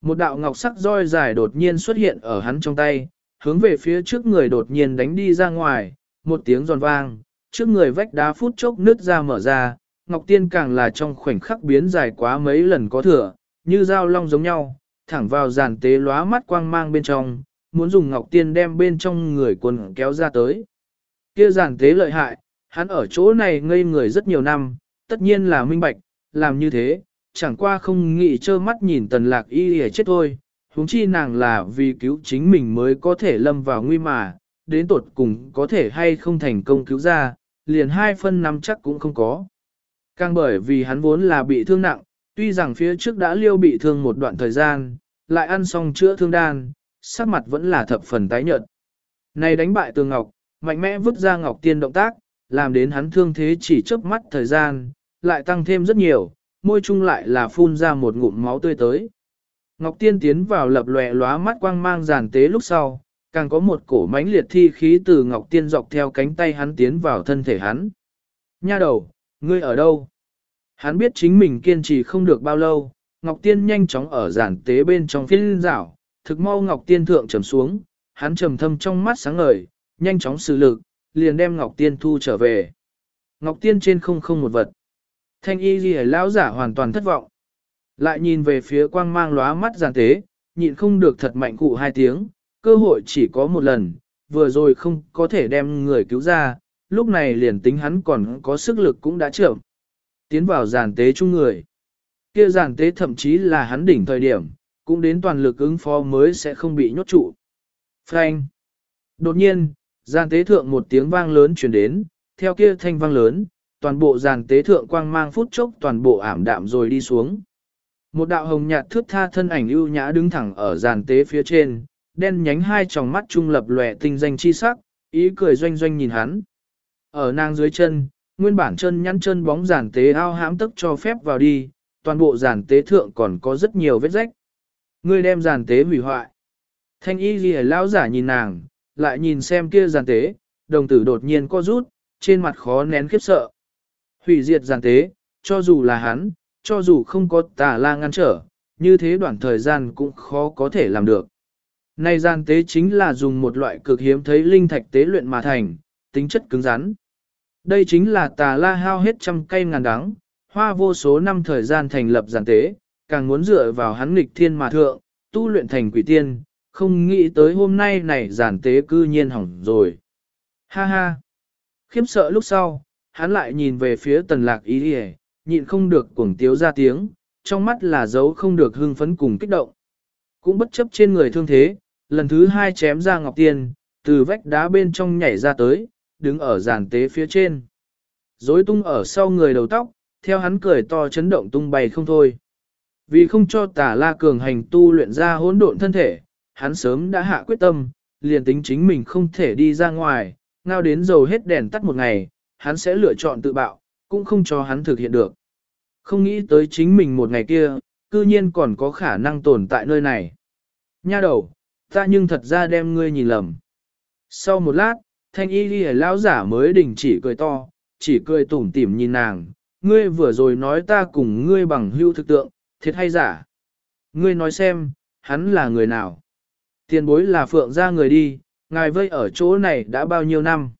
Một đạo ngọc sắc roi dài đột nhiên xuất hiện ở hắn trong tay, hướng về phía trước người đột nhiên đánh đi ra ngoài, một tiếng giòn vang, trước người vách đá phút chốc nứt ra mở ra, Ngọc Tiên càng là trong khoảnh khắc biến dài quá mấy lần có thừa, như dao long giống nhau, thẳng vào giàn tế lóa mắt quang mang bên trong, muốn dùng Ngọc Tiên đem bên trong người quần kéo ra tới. Kia giản tế lợi hại, hắn ở chỗ này ngây người rất nhiều năm, tất nhiên là minh bạch, làm như thế, chẳng qua không nghĩ trơ mắt nhìn tần lạc y hề chết thôi, huống chi nàng là vì cứu chính mình mới có thể lâm vào nguy mà, đến tột cùng có thể hay không thành công cứu ra, liền hai phân năm chắc cũng không có. Càng bởi vì hắn vốn là bị thương nặng, tuy rằng phía trước đã liêu bị thương một đoạn thời gian, lại ăn xong chữa thương đan, sắc mặt vẫn là thập phần tái nhợt. Này đánh bại tường ngọc, mạnh mẽ vứt ra ngọc tiên động tác, làm đến hắn thương thế chỉ chớp mắt thời gian, lại tăng thêm rất nhiều, môi chung lại là phun ra một ngụm máu tươi tới. Ngọc Tiên tiến vào lập lòe lóa mắt quang mang giàn tế lúc sau, càng có một cổ mãnh liệt thi khí từ Ngọc Tiên dọc theo cánh tay hắn tiến vào thân thể hắn. Nha đầu, ngươi ở đâu? Hắn biết chính mình kiên trì không được bao lâu, Ngọc Tiên nhanh chóng ở giàn tế bên trong phiên rảo, thực mau Ngọc Tiên thượng trầm xuống, hắn trầm thâm trong mắt sáng ngời, nhanh chóng xử lực, liền đem Ngọc Tiên thu trở về. Ngọc Tiên trên không không một vật. Thanh y ghi lão giả hoàn toàn thất vọng. Lại nhìn về phía quang mang lóa mắt giàn tế, nhịn không được thật mạnh cụ hai tiếng, cơ hội chỉ có một lần, vừa rồi không có thể đem người cứu ra, lúc này liền tính hắn còn có sức lực cũng đã trưởng. Tiến vào giàn tế chung người. Kia giàn tế thậm chí là hắn đỉnh thời điểm, cũng đến toàn lực ứng phó mới sẽ không bị nhốt trụ. Frank. Đột nhiên, giàn tế thượng một tiếng vang lớn truyền đến, theo kia thanh vang lớn, toàn bộ giàn tế thượng quang mang phút chốc toàn bộ ảm đạm rồi đi xuống. Một đạo hồng nhạt thước tha thân ảnh ưu nhã đứng thẳng ở giàn tế phía trên, đen nhánh hai tròng mắt trung lập lòe tinh danh chi sắc, ý cười doanh doanh nhìn hắn. Ở nàng dưới chân, nguyên bản chân nhăn chân bóng giàn tế ao hãm tức cho phép vào đi, toàn bộ giàn tế thượng còn có rất nhiều vết rách. Ngươi đem giàn tế hủy hoại. Thanh y ghi lão giả nhìn nàng, lại nhìn xem kia giàn tế, đồng tử đột nhiên co rút, trên mặt khó nén khiếp sợ. Hủy diệt giàn tế, cho dù là hắn, cho dù không có tà la ngăn trở, như thế đoạn thời gian cũng khó có thể làm được. Nay gian tế chính là dùng một loại cực hiếm thấy linh thạch tế luyện mà thành, tính chất cứng rắn. Đây chính là tà la hao hết trăm cây ngàn đắng, hoa vô số năm thời gian thành lập giàn tế, càng muốn dựa vào hắn nghịch thiên mà thượng, tu luyện thành quỷ tiên, không nghĩ tới hôm nay này giàn tế cư nhiên hỏng rồi. Ha ha! Khiếm sợ lúc sau, hắn lại nhìn về phía tần lạc ý đi nhịn không được cuồng tiếu ra tiếng, trong mắt là dấu không được hưng phấn cùng kích động. Cũng bất chấp trên người thương thế, lần thứ hai chém ra ngọc tiên, từ vách đá bên trong nhảy ra tới, đứng ở giàn tế phía trên. Dối tung ở sau người đầu tóc, theo hắn cười to chấn động tung bay không thôi. Vì không cho tà la cường hành tu luyện ra hỗn độn thân thể, hắn sớm đã hạ quyết tâm, liền tính chính mình không thể đi ra ngoài, ngao đến dầu hết đèn tắt một ngày, hắn sẽ lựa chọn tự bạo, cũng không cho hắn thực hiện được. Không nghĩ tới chính mình một ngày kia, cư nhiên còn có khả năng tồn tại nơi này. Nha đầu, Ta nhưng thật ra đem ngươi nhìn lầm. Sau một lát, thanh y ghi lão giả mới đình chỉ cười to, chỉ cười tủm tỉm nhìn nàng, ngươi vừa rồi nói ta cùng ngươi bằng hưu thực tượng, thiệt hay giả. Ngươi nói xem, hắn là người nào? Tiền bối là phượng ra người đi, ngài vây ở chỗ này đã bao nhiêu năm?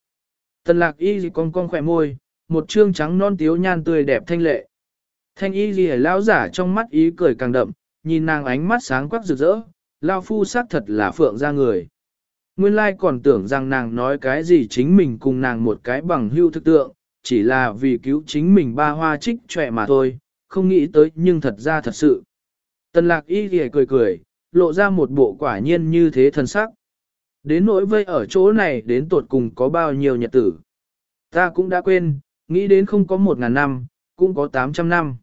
Tần lạc y gì cong cong khỏe môi, một trương trắng non tiếu nhan tươi đẹp thanh lệ. Thanh y gì lão giả trong mắt ý cười càng đậm, nhìn nàng ánh mắt sáng quắc rực rỡ, lao phu xác thật là phượng ra người. Nguyên lai còn tưởng rằng nàng nói cái gì chính mình cùng nàng một cái bằng hưu thực tượng, chỉ là vì cứu chính mình ba hoa trích trẻ mà thôi, không nghĩ tới nhưng thật ra thật sự. Tần lạc y ghề cười cười, lộ ra một bộ quả nhiên như thế thần sắc. Đến nỗi vây ở chỗ này đến tuột cùng có bao nhiêu nhật tử. Ta cũng đã quên, nghĩ đến không có một ngàn năm, cũng có tám trăm năm.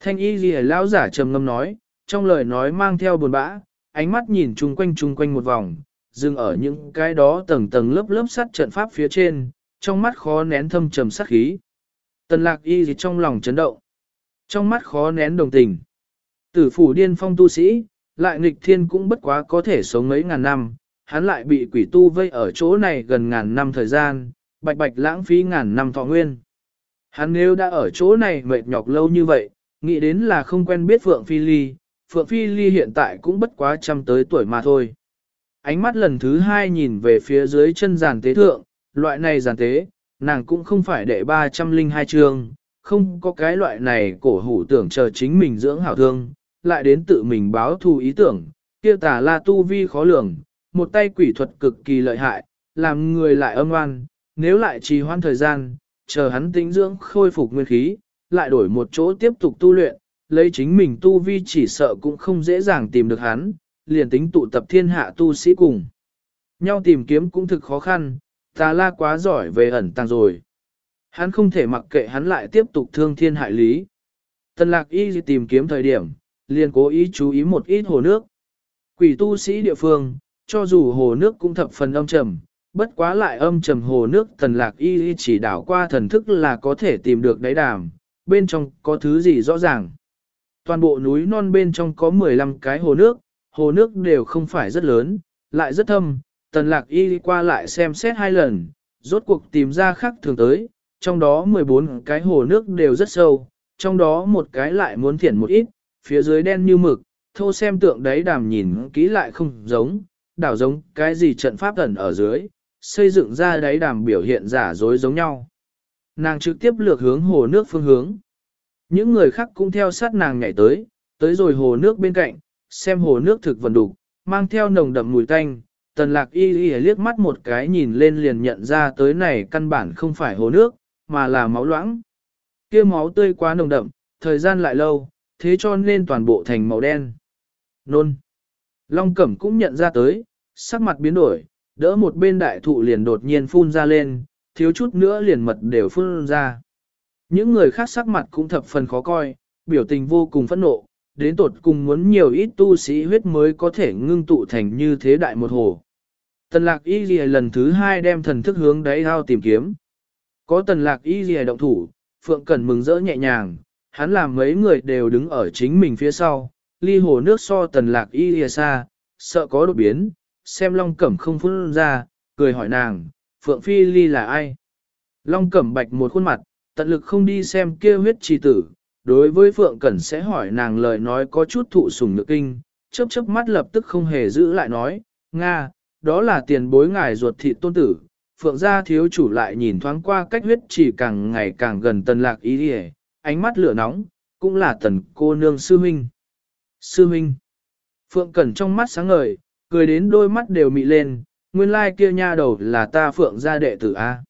Thanh y ghi lão giả trầm ngâm nói, trong lời nói mang theo buồn bã, ánh mắt nhìn chung quanh chung quanh một vòng, dừng ở những cái đó tầng tầng lớp lớp sắt trận pháp phía trên, trong mắt khó nén thâm trầm sát khí. Tần lạc y gì trong lòng chấn động, trong mắt khó nén đồng tình. Tử phủ điên phong tu sĩ, lại nghịch thiên cũng bất quá có thể sống mấy ngàn năm, hắn lại bị quỷ tu vây ở chỗ này gần ngàn năm thời gian, bạch bạch lãng phí ngàn năm thọ nguyên. Hắn nếu đã ở chỗ này mệt nhọc lâu như vậy, nghĩ đến là không quen biết Phượng Phi Ly, Phượng Phi Ly hiện tại cũng bất quá trăm tới tuổi mà thôi. Ánh mắt lần thứ hai nhìn về phía dưới chân giàn tế thượng, loại này giàn tế, nàng cũng không phải đệ 302 chương, không có cái loại này cổ hủ tưởng chờ chính mình dưỡng hảo thương, lại đến tự mình báo thù ý tưởng, kia tà la tu vi khó lường, một tay quỷ thuật cực kỳ lợi hại, làm người lại âm oan, nếu lại trì hoãn thời gian, chờ hắn tính dưỡng khôi phục nguyên khí, lại đổi một chỗ tiếp tục tu luyện, lấy chính mình tu vi chỉ sợ cũng không dễ dàng tìm được hắn, liền tính tụ tập thiên hạ tu sĩ cùng. Nhau tìm kiếm cũng thực khó khăn, tà la quá giỏi về ẩn tàng rồi. Hắn không thể mặc kệ hắn lại tiếp tục thương thiên hại lý. Tần lạc y tìm kiếm thời điểm, liền cố ý chú ý một ít hồ nước. Quỷ tu sĩ địa phương, cho dù hồ nước cũng thập phần âm trầm, bất quá lại âm trầm hồ nước tần lạc y chỉ đảo qua thần thức là có thể tìm được đáy đàm, bên trong có thứ gì rõ ràng. Toàn bộ núi non bên trong có 15 cái hồ nước, hồ nước đều không phải rất lớn, lại rất thâm, tần lạc y qua lại xem xét hai lần, rốt cuộc tìm ra khắc thường tới, trong đó 14 cái hồ nước đều rất sâu, trong đó một cái lại muốn thiển một ít, phía dưới đen như mực, thô xem tượng đấy đàm nhìn kỹ lại không giống, đảo giống cái gì trận pháp ẩn ở dưới, xây dựng ra đáy đàm biểu hiện giả dối giống nhau. Nàng trực tiếp lược hướng hồ nước phương hướng. Những người khác cũng theo sát nàng nhảy tới, tới rồi hồ nước bên cạnh, xem hồ nước thực vần đục, mang theo nồng đậm mùi tanh. Tần lạc y y liếc mắt một cái nhìn lên liền nhận ra tới này căn bản không phải hồ nước, mà là máu loãng. kia máu tươi quá nồng đậm, thời gian lại lâu, thế cho nên toàn bộ thành màu đen. Nôn. Long Cẩm cũng nhận ra tới, sắc mặt biến đổi, đỡ một bên đại thụ liền đột nhiên phun ra lên, thiếu chút nữa liền mật đều phun ra. Những người khác sắc mặt cũng thập phần khó coi, biểu tình vô cùng phẫn nộ, đến tột cùng muốn nhiều ít tu sĩ huyết mới có thể ngưng tụ thành như thế đại một hồ. Tần lạc y ghi lần thứ hai đem thần thức hướng đáy ao tìm kiếm. Có tần lạc y ghi động thủ, Phượng Cẩn mừng rỡ nhẹ nhàng, hắn làm mấy người đều đứng ở chính mình phía sau, ly hồ nước so tần lạc y ghi xa, sợ có đột biến, xem Long Cẩm không phun ra, cười hỏi nàng, Phượng Phi ly là ai? Long Cẩm bạch một khuôn mặt, tận lực không đi xem kia huyết trì tử, đối với Phượng Cẩn sẽ hỏi nàng lời nói có chút thụ sủng nhược kinh, chớp chớp mắt lập tức không hề giữ lại nói, Nga, đó là tiền bối ngài ruột thịt tôn tử. Phượng gia thiếu chủ lại nhìn thoáng qua cách huyết chỉ càng ngày càng gần tần lạc ý đi ánh mắt lửa nóng, cũng là tần cô nương sư huynh. Sư huynh. Phượng Cẩn trong mắt sáng ngời, cười đến đôi mắt đều mị lên, nguyên lai kia nha đầu là ta Phượng gia đệ tử A.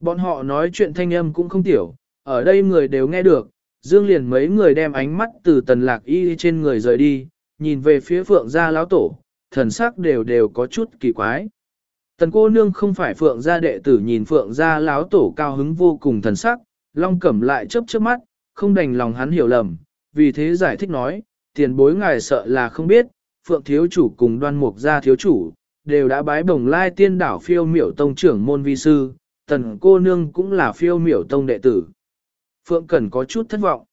Bọn họ nói chuyện thanh âm cũng không tiểu, ở đây người đều nghe được, dương liền mấy người đem ánh mắt từ tần lạc y trên người rời đi, nhìn về phía Phượng gia lão tổ, thần sắc đều đều có chút kỳ quái. Tần cô nương không phải Phượng gia đệ tử nhìn Phượng gia láo tổ cao hứng vô cùng thần sắc, Long Cẩm lại chớp chớp mắt, không đành lòng hắn hiểu lầm, vì thế giải thích nói, tiền bối ngài sợ là không biết, Phượng thiếu chủ cùng đoan mục gia thiếu chủ, đều đã bái bồng lai tiên đảo phiêu miểu tông trưởng môn vi sư, tần cô nương cũng là phiêu miểu tông đệ tử. Phượng Cần có chút thất vọng.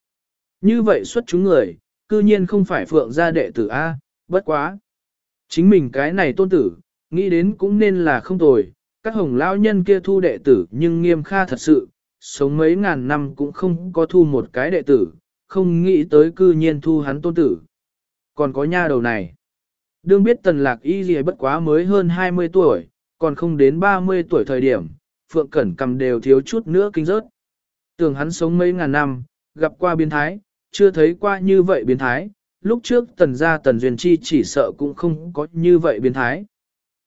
Như vậy xuất chúng người, cư nhiên không phải Phượng gia đệ tử A, bất quá. Chính mình cái này tôn tử, nghĩ đến cũng nên là không tồi, các hồng lão nhân kia thu đệ tử nhưng nghiêm kha thật sự, sống mấy ngàn năm cũng không có thu một cái đệ tử, không nghĩ tới cư nhiên thu hắn tôn tử. Còn có nha đầu này. Đương biết tần lạc y gì bất quá mới hơn 20 tuổi, còn không đến 30 tuổi thời điểm, Phượng Cẩn cầm đều thiếu chút nữa kinh rớt. Tưởng hắn sống mấy ngàn năm, gặp qua biến thái, chưa thấy qua như vậy biến thái, lúc trước tần gia tần duyên chi chỉ sợ cũng không có như vậy biến thái.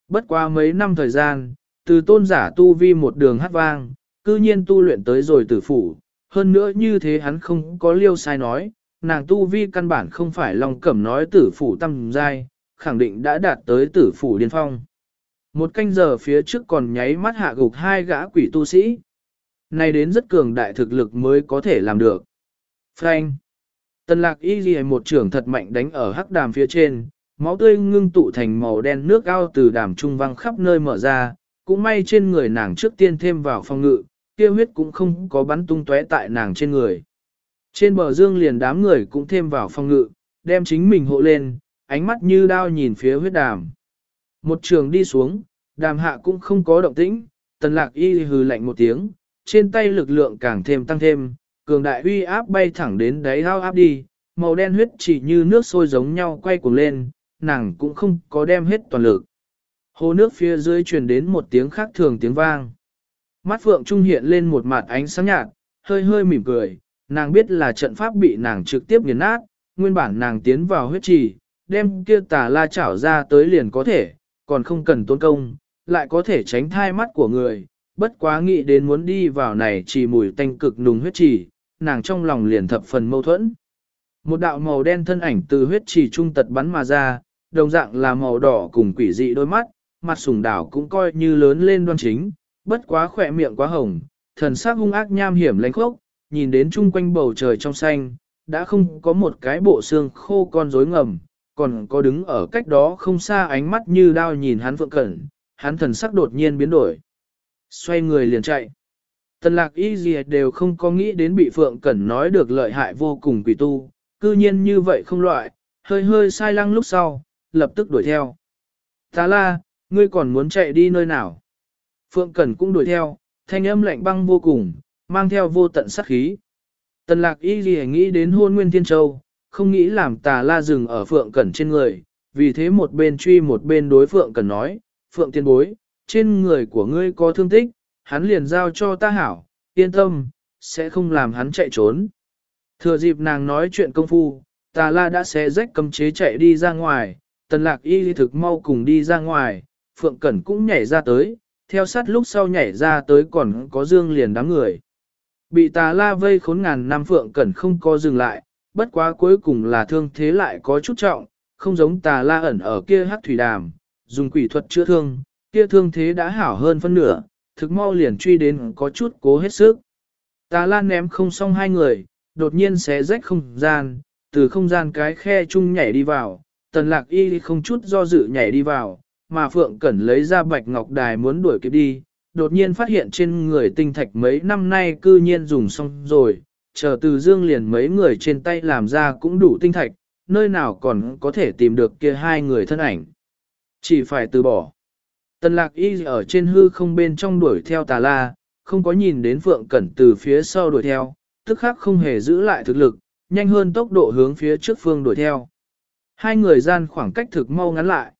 Bất qua mấy năm thời gian, từ tôn giả tu vi một đường hát vang, cư nhiên tu luyện tới rồi tử phủ, hơn nữa như thế hắn không có liêu sai nói, nàng tu vi căn bản không phải lòng cẩm nói tử phủ tâm giai, khẳng định đã đạt tới tử phủ điên phong. Một canh giờ phía trước còn nháy mắt hạ gục hai gã quỷ tu sĩ. Này đến rất cường đại thực lực mới có thể làm được. Frank. Tần lạc y ghi một trưởng thật mạnh đánh ở hắc đàm phía trên, máu tươi ngưng tụ thành màu đen nước ao từ đàm trung văng khắp nơi mở ra, cũng may trên người nàng trước tiên thêm vào phòng ngự, kia huyết cũng không có bắn tung tóe tại nàng trên người. Trên bờ dương liền đám người cũng thêm vào phòng ngự, đem chính mình hộ lên, ánh mắt như đao nhìn phía huyết đàm. Một trường đi xuống, đàm hạ cũng không có động tĩnh, tần lạc y hừ lạnh một tiếng, trên tay lực lượng càng thêm tăng thêm, cường đại uy áp bay thẳng đến đáy ao áp đi, màu đen huyết chỉ như nước sôi giống nhau quay cuồng lên, nàng cũng không có đem hết toàn lực. Hồ nước phía dưới truyền đến một tiếng khác thường tiếng vang. Mắt phượng trung hiện lên một mặt ánh sáng nhạt, hơi hơi mỉm cười, nàng biết là trận pháp bị nàng trực tiếp nghiền nát, nguyên bản nàng tiến vào huyết trì, đem kia tà la chảo ra tới liền có thể, còn không cần tốn công, lại có thể tránh thai mắt của người, bất quá nghĩ đến muốn đi vào này chỉ mùi tanh cực nùng huyết trì, nàng trong lòng liền thập phần mâu thuẫn. Một đạo màu đen thân ảnh từ huyết trì trung tật bắn mà ra, đồng dạng là màu đỏ cùng quỷ dị đôi mắt, mặt sùng đảo cũng coi như lớn lên đoan chính, bất quá khỏe miệng quá hồng, thần sắc hung ác nham hiểm lánh khốc, nhìn đến chung quanh bầu trời trong xanh, đã không có một cái bộ xương khô con rối ngầm, còn có đứng ở cách đó không xa ánh mắt như đao nhìn hắn vượng cẩn, hắn thần sắc đột nhiên biến đổi. Xoay người liền chạy. Tần lạc y gì đều không có nghĩ đến bị phượng cẩn nói được lợi hại vô cùng quỷ tu, cư nhiên như vậy không loại, hơi hơi sai lăng lúc sau, lập tức đuổi theo. Tà la, ngươi còn muốn chạy đi nơi nào? Phượng Cẩn cũng đuổi theo, thanh âm lạnh băng vô cùng, mang theo vô tận sát khí. Tần lạc y gì nghĩ đến hôn nguyên thiên châu, không nghĩ làm tà la dừng ở Phượng Cẩn trên người, vì thế một bên truy một bên đối Phượng Cẩn nói, Phượng tiên bối, trên người của ngươi có thương tích, hắn liền giao cho ta hảo, yên tâm, sẽ không làm hắn chạy trốn. Thừa dịp nàng nói chuyện công phu, tà la đã xé rách cầm chế chạy đi ra ngoài, tần lạc y thực mau cùng đi ra ngoài, Phượng Cẩn cũng nhảy ra tới, theo sát lúc sau nhảy ra tới còn có dương liền đám người. Bị tà la vây khốn ngàn năm Phượng Cẩn không có dừng lại, bất quá cuối cùng là thương thế lại có chút trọng, không giống tà la ẩn ở kia hát thủy đàm, dùng quỷ thuật chữa thương, kia thương thế đã hảo hơn phân nửa, thực mau liền truy đến có chút cố hết sức. Tà la ném không xong hai người, đột nhiên xé rách không gian, từ không gian cái khe chung nhảy đi vào, tần lạc y không chút do dự nhảy đi vào, mà Phượng Cẩn lấy ra bạch ngọc đài muốn đuổi kịp đi, đột nhiên phát hiện trên người tinh thạch mấy năm nay cư nhiên dùng xong rồi, chờ từ dương liền mấy người trên tay làm ra cũng đủ tinh thạch, nơi nào còn có thể tìm được kia hai người thân ảnh. Chỉ phải từ bỏ. Tần lạc y ở trên hư không bên trong đuổi theo tà la, không có nhìn đến Phượng Cẩn từ phía sau đuổi theo, tức khắc không hề giữ lại thực lực, nhanh hơn tốc độ hướng phía trước phương đuổi theo. Hai người gian khoảng cách thực mau ngắn lại.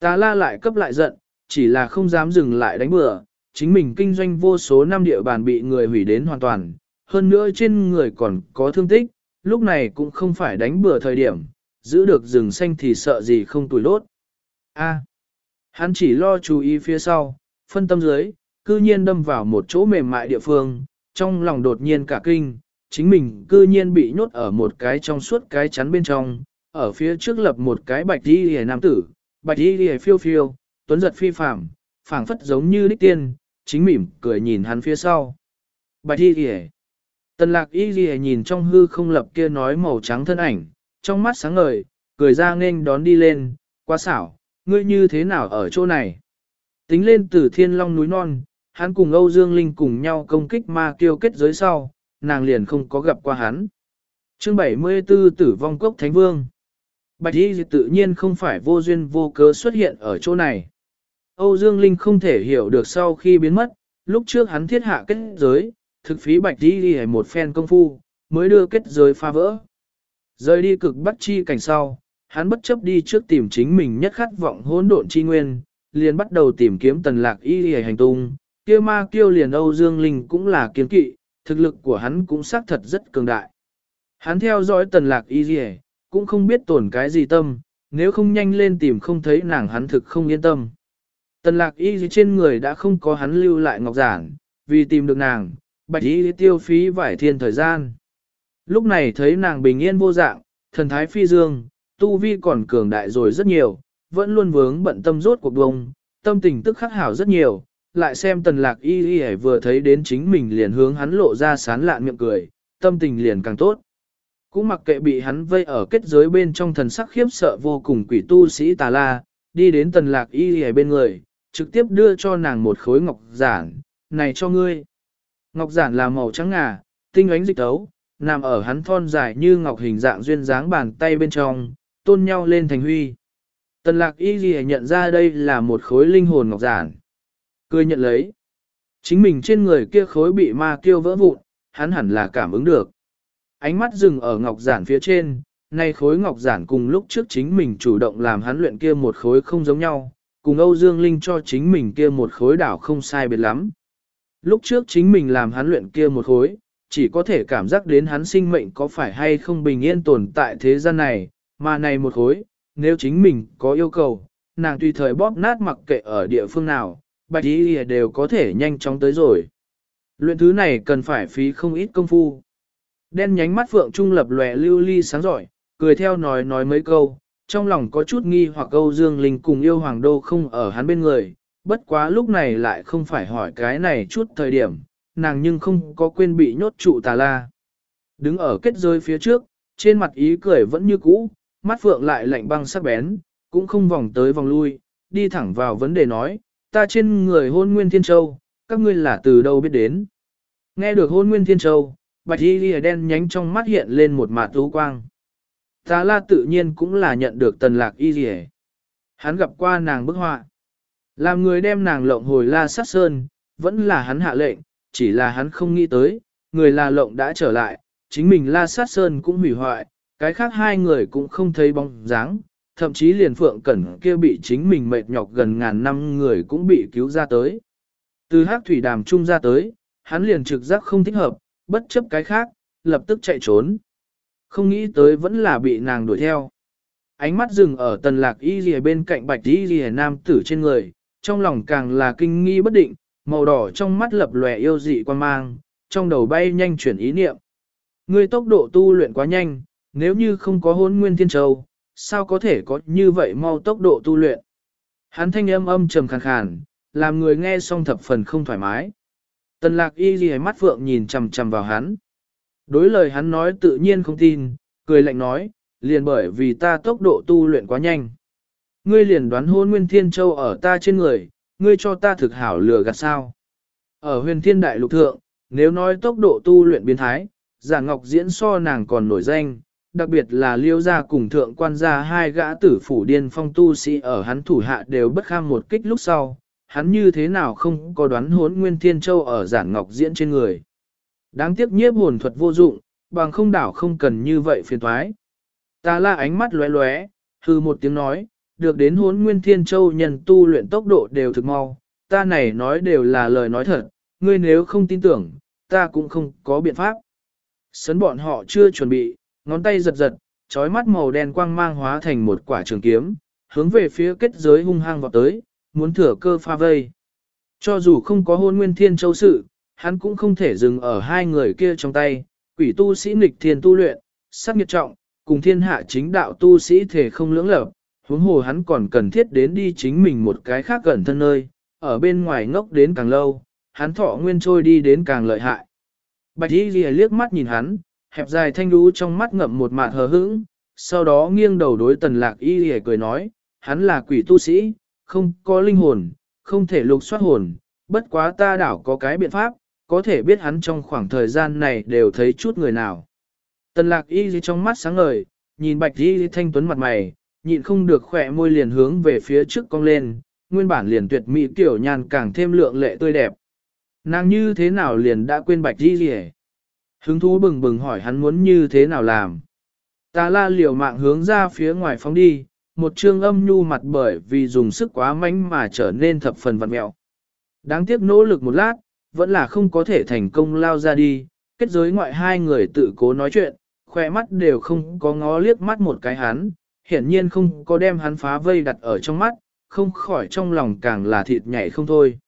Tà la lại cấp lại giận, chỉ là không dám dừng lại đánh bừa, chính mình kinh doanh vô số năm địa bàn bị người hủy đến hoàn toàn, hơn nữa trên người còn có thương tích, lúc này cũng không phải đánh bừa thời điểm, giữ được rừng xanh thì sợ gì không tuổi lốt. A. À, hắn chỉ lo chú ý phía sau, phân tâm dưới, cư nhiên đâm vào một chỗ mềm mại địa phương, trong lòng đột nhiên cả kinh, chính mình cư nhiên bị nhốt ở một cái trong suốt cái chắn bên trong, ở phía trước lập một cái bạch đi hề nam tử, bạch đi hề phiêu phiêu, tuấn giật phi phạm, phảng phất giống như đích tiên, chính mỉm cười nhìn hắn phía sau. Bạch đi hề. Tần lạc y ghi nhìn trong hư không lập kia nói màu trắng thân ảnh, trong mắt sáng ngời, cười ra nghênh đón đi lên, quá xảo, ngươi như thế nào ở chỗ này. Tính lên từ thiên long núi non, hắn cùng Âu Dương Linh cùng nhau công kích ma kiêu kết giới sau, nàng liền không có gặp qua hắn. Chương 74 Tử vong cốc Thánh Vương Bạch y tự nhiên không phải vô duyên vô cớ xuất hiện ở chỗ này. Âu Dương Linh không thể hiểu được sau khi biến mất, lúc trước hắn thiết hạ kết giới, thực phí bạch y đi một phen công phu, mới đưa kết giới phá vỡ. Rời đi cực bắt chi cảnh sau, hắn bất chấp đi trước tìm chính mình nhất khát vọng hỗn độn chi nguyên, liền bắt đầu tìm kiếm tần lạc y đi hành tung, kia ma kiêu liền Âu Dương Linh cũng là kiến kỵ, thực lực của hắn cũng xác thật rất cường đại. Hắn theo dõi tần lạc y đi cũng không biết tổn cái gì tâm, nếu không nhanh lên tìm không thấy nàng hắn thực không yên tâm. Tần lạc y trên người đã không có hắn lưu lại ngọc giản, vì tìm được nàng, bạch y tiêu phí vải thiên thời gian. Lúc này thấy nàng bình yên vô dạng, thần thái phi dương, tu vi còn cường đại rồi rất nhiều, vẫn luôn vướng bận tâm rốt cuộc bông, tâm tình tức khắc hảo rất nhiều, lại xem tần lạc y y vừa thấy đến chính mình liền hướng hắn lộ ra sán lạn miệng cười, tâm tình liền càng tốt. Cũng mặc kệ bị hắn vây ở kết giới bên trong thần sắc khiếp sợ vô cùng quỷ tu sĩ tà la, đi đến tần lạc y hề bên người, trực tiếp đưa cho nàng một khối ngọc giản, này cho ngươi. Ngọc giản là màu trắng ngà, tinh ánh dịch tấu, nằm ở hắn thon dài như ngọc hình dạng duyên dáng bàn tay bên trong, tôn nhau lên thành huy. Tần lạc y ghi nhận ra đây là một khối linh hồn ngọc giản. Cười nhận lấy. Chính mình trên người kia khối bị ma kiêu vỡ vụn, hắn hẳn là cảm ứng được. Ánh mắt dừng ở ngọc giản phía trên, nay khối ngọc giản cùng lúc trước chính mình chủ động làm hắn luyện kia một khối không giống nhau, cùng Âu Dương Linh cho chính mình kia một khối đảo không sai biệt lắm. Lúc trước chính mình làm hắn luyện kia một khối, chỉ có thể cảm giác đến hắn sinh mệnh có phải hay không bình yên tồn tại thế gian này, mà này một khối, nếu chính mình có yêu cầu, nàng tùy thời bóp nát mặc kệ ở địa phương nào, bạch ý đều có thể nhanh chóng tới rồi. Luyện thứ này cần phải phí không ít công phu. Đen nhánh mắt phượng trung lập lòe lưu ly sáng giỏi, cười theo nói nói mấy câu, trong lòng có chút nghi hoặc câu Dương Linh cùng yêu hoàng đô không ở hắn bên người, bất quá lúc này lại không phải hỏi cái này chút thời điểm, nàng nhưng không có quên bị nhốt trụ tà la. Đứng ở kết rơi phía trước, trên mặt ý cười vẫn như cũ, mắt phượng lại lạnh băng sắc bén, cũng không vòng tới vòng lui, đi thẳng vào vấn đề nói, ta trên người hôn nguyên thiên châu, các ngươi là từ đâu biết đến. Nghe được hôn nguyên thiên châu, bạch y lìa đen nhánh trong mắt hiện lên một mạt tú quang. Tà la tự nhiên cũng là nhận được tần lạc y lìa Hắn gặp qua nàng bức họa. Làm người đem nàng lộng hồi la sát sơn, vẫn là hắn hạ lệnh, chỉ là hắn không nghĩ tới, người la lộng đã trở lại, chính mình la sát sơn cũng hủy hoại, cái khác hai người cũng không thấy bóng dáng, thậm chí liền phượng cẩn kia bị chính mình mệt nhọc gần ngàn năm người cũng bị cứu ra tới. Từ hắc thủy đàm trung ra tới, hắn liền trực giác không thích hợp, bất chấp cái khác, lập tức chạy trốn. Không nghĩ tới vẫn là bị nàng đuổi theo. Ánh mắt dừng ở tần lạc y rìa bên cạnh bạch y rìa nam tử trên người, trong lòng càng là kinh nghi bất định, màu đỏ trong mắt lập lòe yêu dị quan mang, trong đầu bay nhanh chuyển ý niệm. Ngươi tốc độ tu luyện quá nhanh, nếu như không có hôn nguyên thiên châu, sao có thể có như vậy mau tốc độ tu luyện. Hắn thanh âm âm trầm khàn khàn, làm người nghe xong thập phần không thoải mái. Tần lạc y ghi mắt phượng nhìn chầm chầm vào hắn. Đối lời hắn nói tự nhiên không tin, cười lạnh nói, liền bởi vì ta tốc độ tu luyện quá nhanh. Ngươi liền đoán hôn nguyên thiên châu ở ta trên người, ngươi cho ta thực hảo lừa gạt sao. Ở huyền thiên đại lục thượng, nếu nói tốc độ tu luyện biến thái, giả ngọc diễn so nàng còn nổi danh, đặc biệt là liêu gia cùng thượng quan gia hai gã tử phủ điên phong tu sĩ ở hắn thủ hạ đều bất kham một kích lúc sau, hắn như thế nào không có đoán hốn nguyên thiên châu ở giản ngọc diễn trên người. Đáng tiếc nhiếp hồn thuật vô dụng, bằng không đảo không cần như vậy phiền thoái. Ta la ánh mắt lóe lóe, hư một tiếng nói, được đến hốn nguyên thiên châu nhân tu luyện tốc độ đều thực mau, ta này nói đều là lời nói thật, ngươi nếu không tin tưởng, ta cũng không có biện pháp. Sấn bọn họ chưa chuẩn bị, ngón tay giật giật, trói mắt màu đen quang mang hóa thành một quả trường kiếm, hướng về phía kết giới hung hăng vào tới, muốn thừa cơ pha vây. Cho dù không có hôn nguyên thiên châu sự, hắn cũng không thể dừng ở hai người kia trong tay, quỷ tu sĩ nghịch thiên tu luyện, sắc nghiệt trọng, cùng thiên hạ chính đạo tu sĩ thể không lưỡng lập, huống hồ hắn còn cần thiết đến đi chính mình một cái khác gần thân nơi, ở bên ngoài ngốc đến càng lâu, hắn thọ nguyên trôi đi đến càng lợi hại. Bạch Y Lìa liếc mắt nhìn hắn, hẹp dài thanh đú trong mắt ngậm một mạt hờ hững, sau đó nghiêng đầu đối tần lạc Y Lìa cười nói, hắn là quỷ tu sĩ, không có linh hồn, không thể lục soát hồn, bất quá ta đảo có cái biện pháp, có thể biết hắn trong khoảng thời gian này đều thấy chút người nào. Tần lạc y gì trong mắt sáng ngời, nhìn bạch đi thanh tuấn mặt mày, nhịn không được khỏe môi liền hướng về phía trước cong lên, nguyên bản liền tuyệt mỹ tiểu nhan càng thêm lượng lệ tươi đẹp. Nàng như thế nào liền đã quên bạch đi gì Hứng thú bừng bừng hỏi hắn muốn như thế nào làm. Ta la liều mạng hướng ra phía ngoài phóng đi, một trương âm nhu mặt bởi vì dùng sức quá mạnh mà trở nên thập phần vặn mẹo. Đáng tiếc nỗ lực một lát, vẫn là không có thể thành công lao ra đi, kết giới ngoại hai người tự cố nói chuyện, khoe mắt đều không có ngó liếc mắt một cái hắn, hiển nhiên không có đem hắn phá vây đặt ở trong mắt, không khỏi trong lòng càng là thịt nhảy không thôi.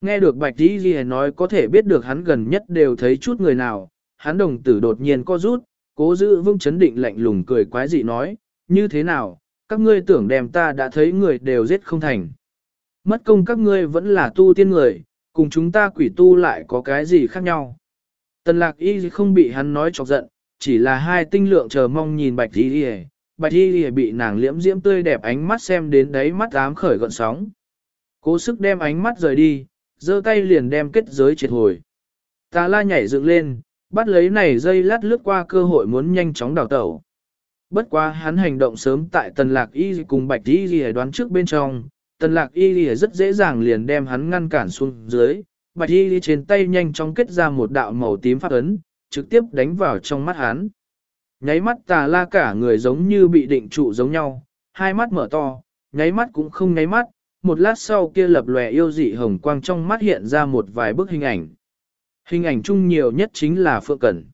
Nghe được Bạch Di Ghi nói có thể biết được hắn gần nhất đều thấy chút người nào, hắn đồng tử đột nhiên co rút, cố giữ vững chấn định lạnh lùng cười quái dị nói, như thế nào, các ngươi tưởng đem ta đã thấy người đều giết không thành. Mất công các ngươi vẫn là tu tiên người, cùng chúng ta quỷ tu lại có cái gì khác nhau. Tần lạc y không bị hắn nói chọc giận, chỉ là hai tinh lượng chờ mong nhìn bạch y bạch y bị nàng liễm diễm tươi đẹp ánh mắt xem đến đấy mắt ám khởi gọn sóng. Cố sức đem ánh mắt rời đi, giơ tay liền đem kết giới triệt hồi. Tà la nhảy dựng lên, bắt lấy này dây lát lướt qua cơ hội muốn nhanh chóng đào tẩu. Bất quá hắn hành động sớm tại tần lạc y cùng bạch y đoán trước bên trong, tần lạc y rất dễ dàng liền đem hắn ngăn cản xuống dưới, bạch y trên tay nhanh chóng kết ra một đạo màu tím phát ấn, trực tiếp đánh vào trong mắt hắn. Nháy mắt tà la cả người giống như bị định trụ giống nhau, hai mắt mở to, nháy mắt cũng không nháy mắt, một lát sau kia lập lòe yêu dị hồng quang trong mắt hiện ra một vài bức hình ảnh. Hình ảnh chung nhiều nhất chính là Phượng Cẩn.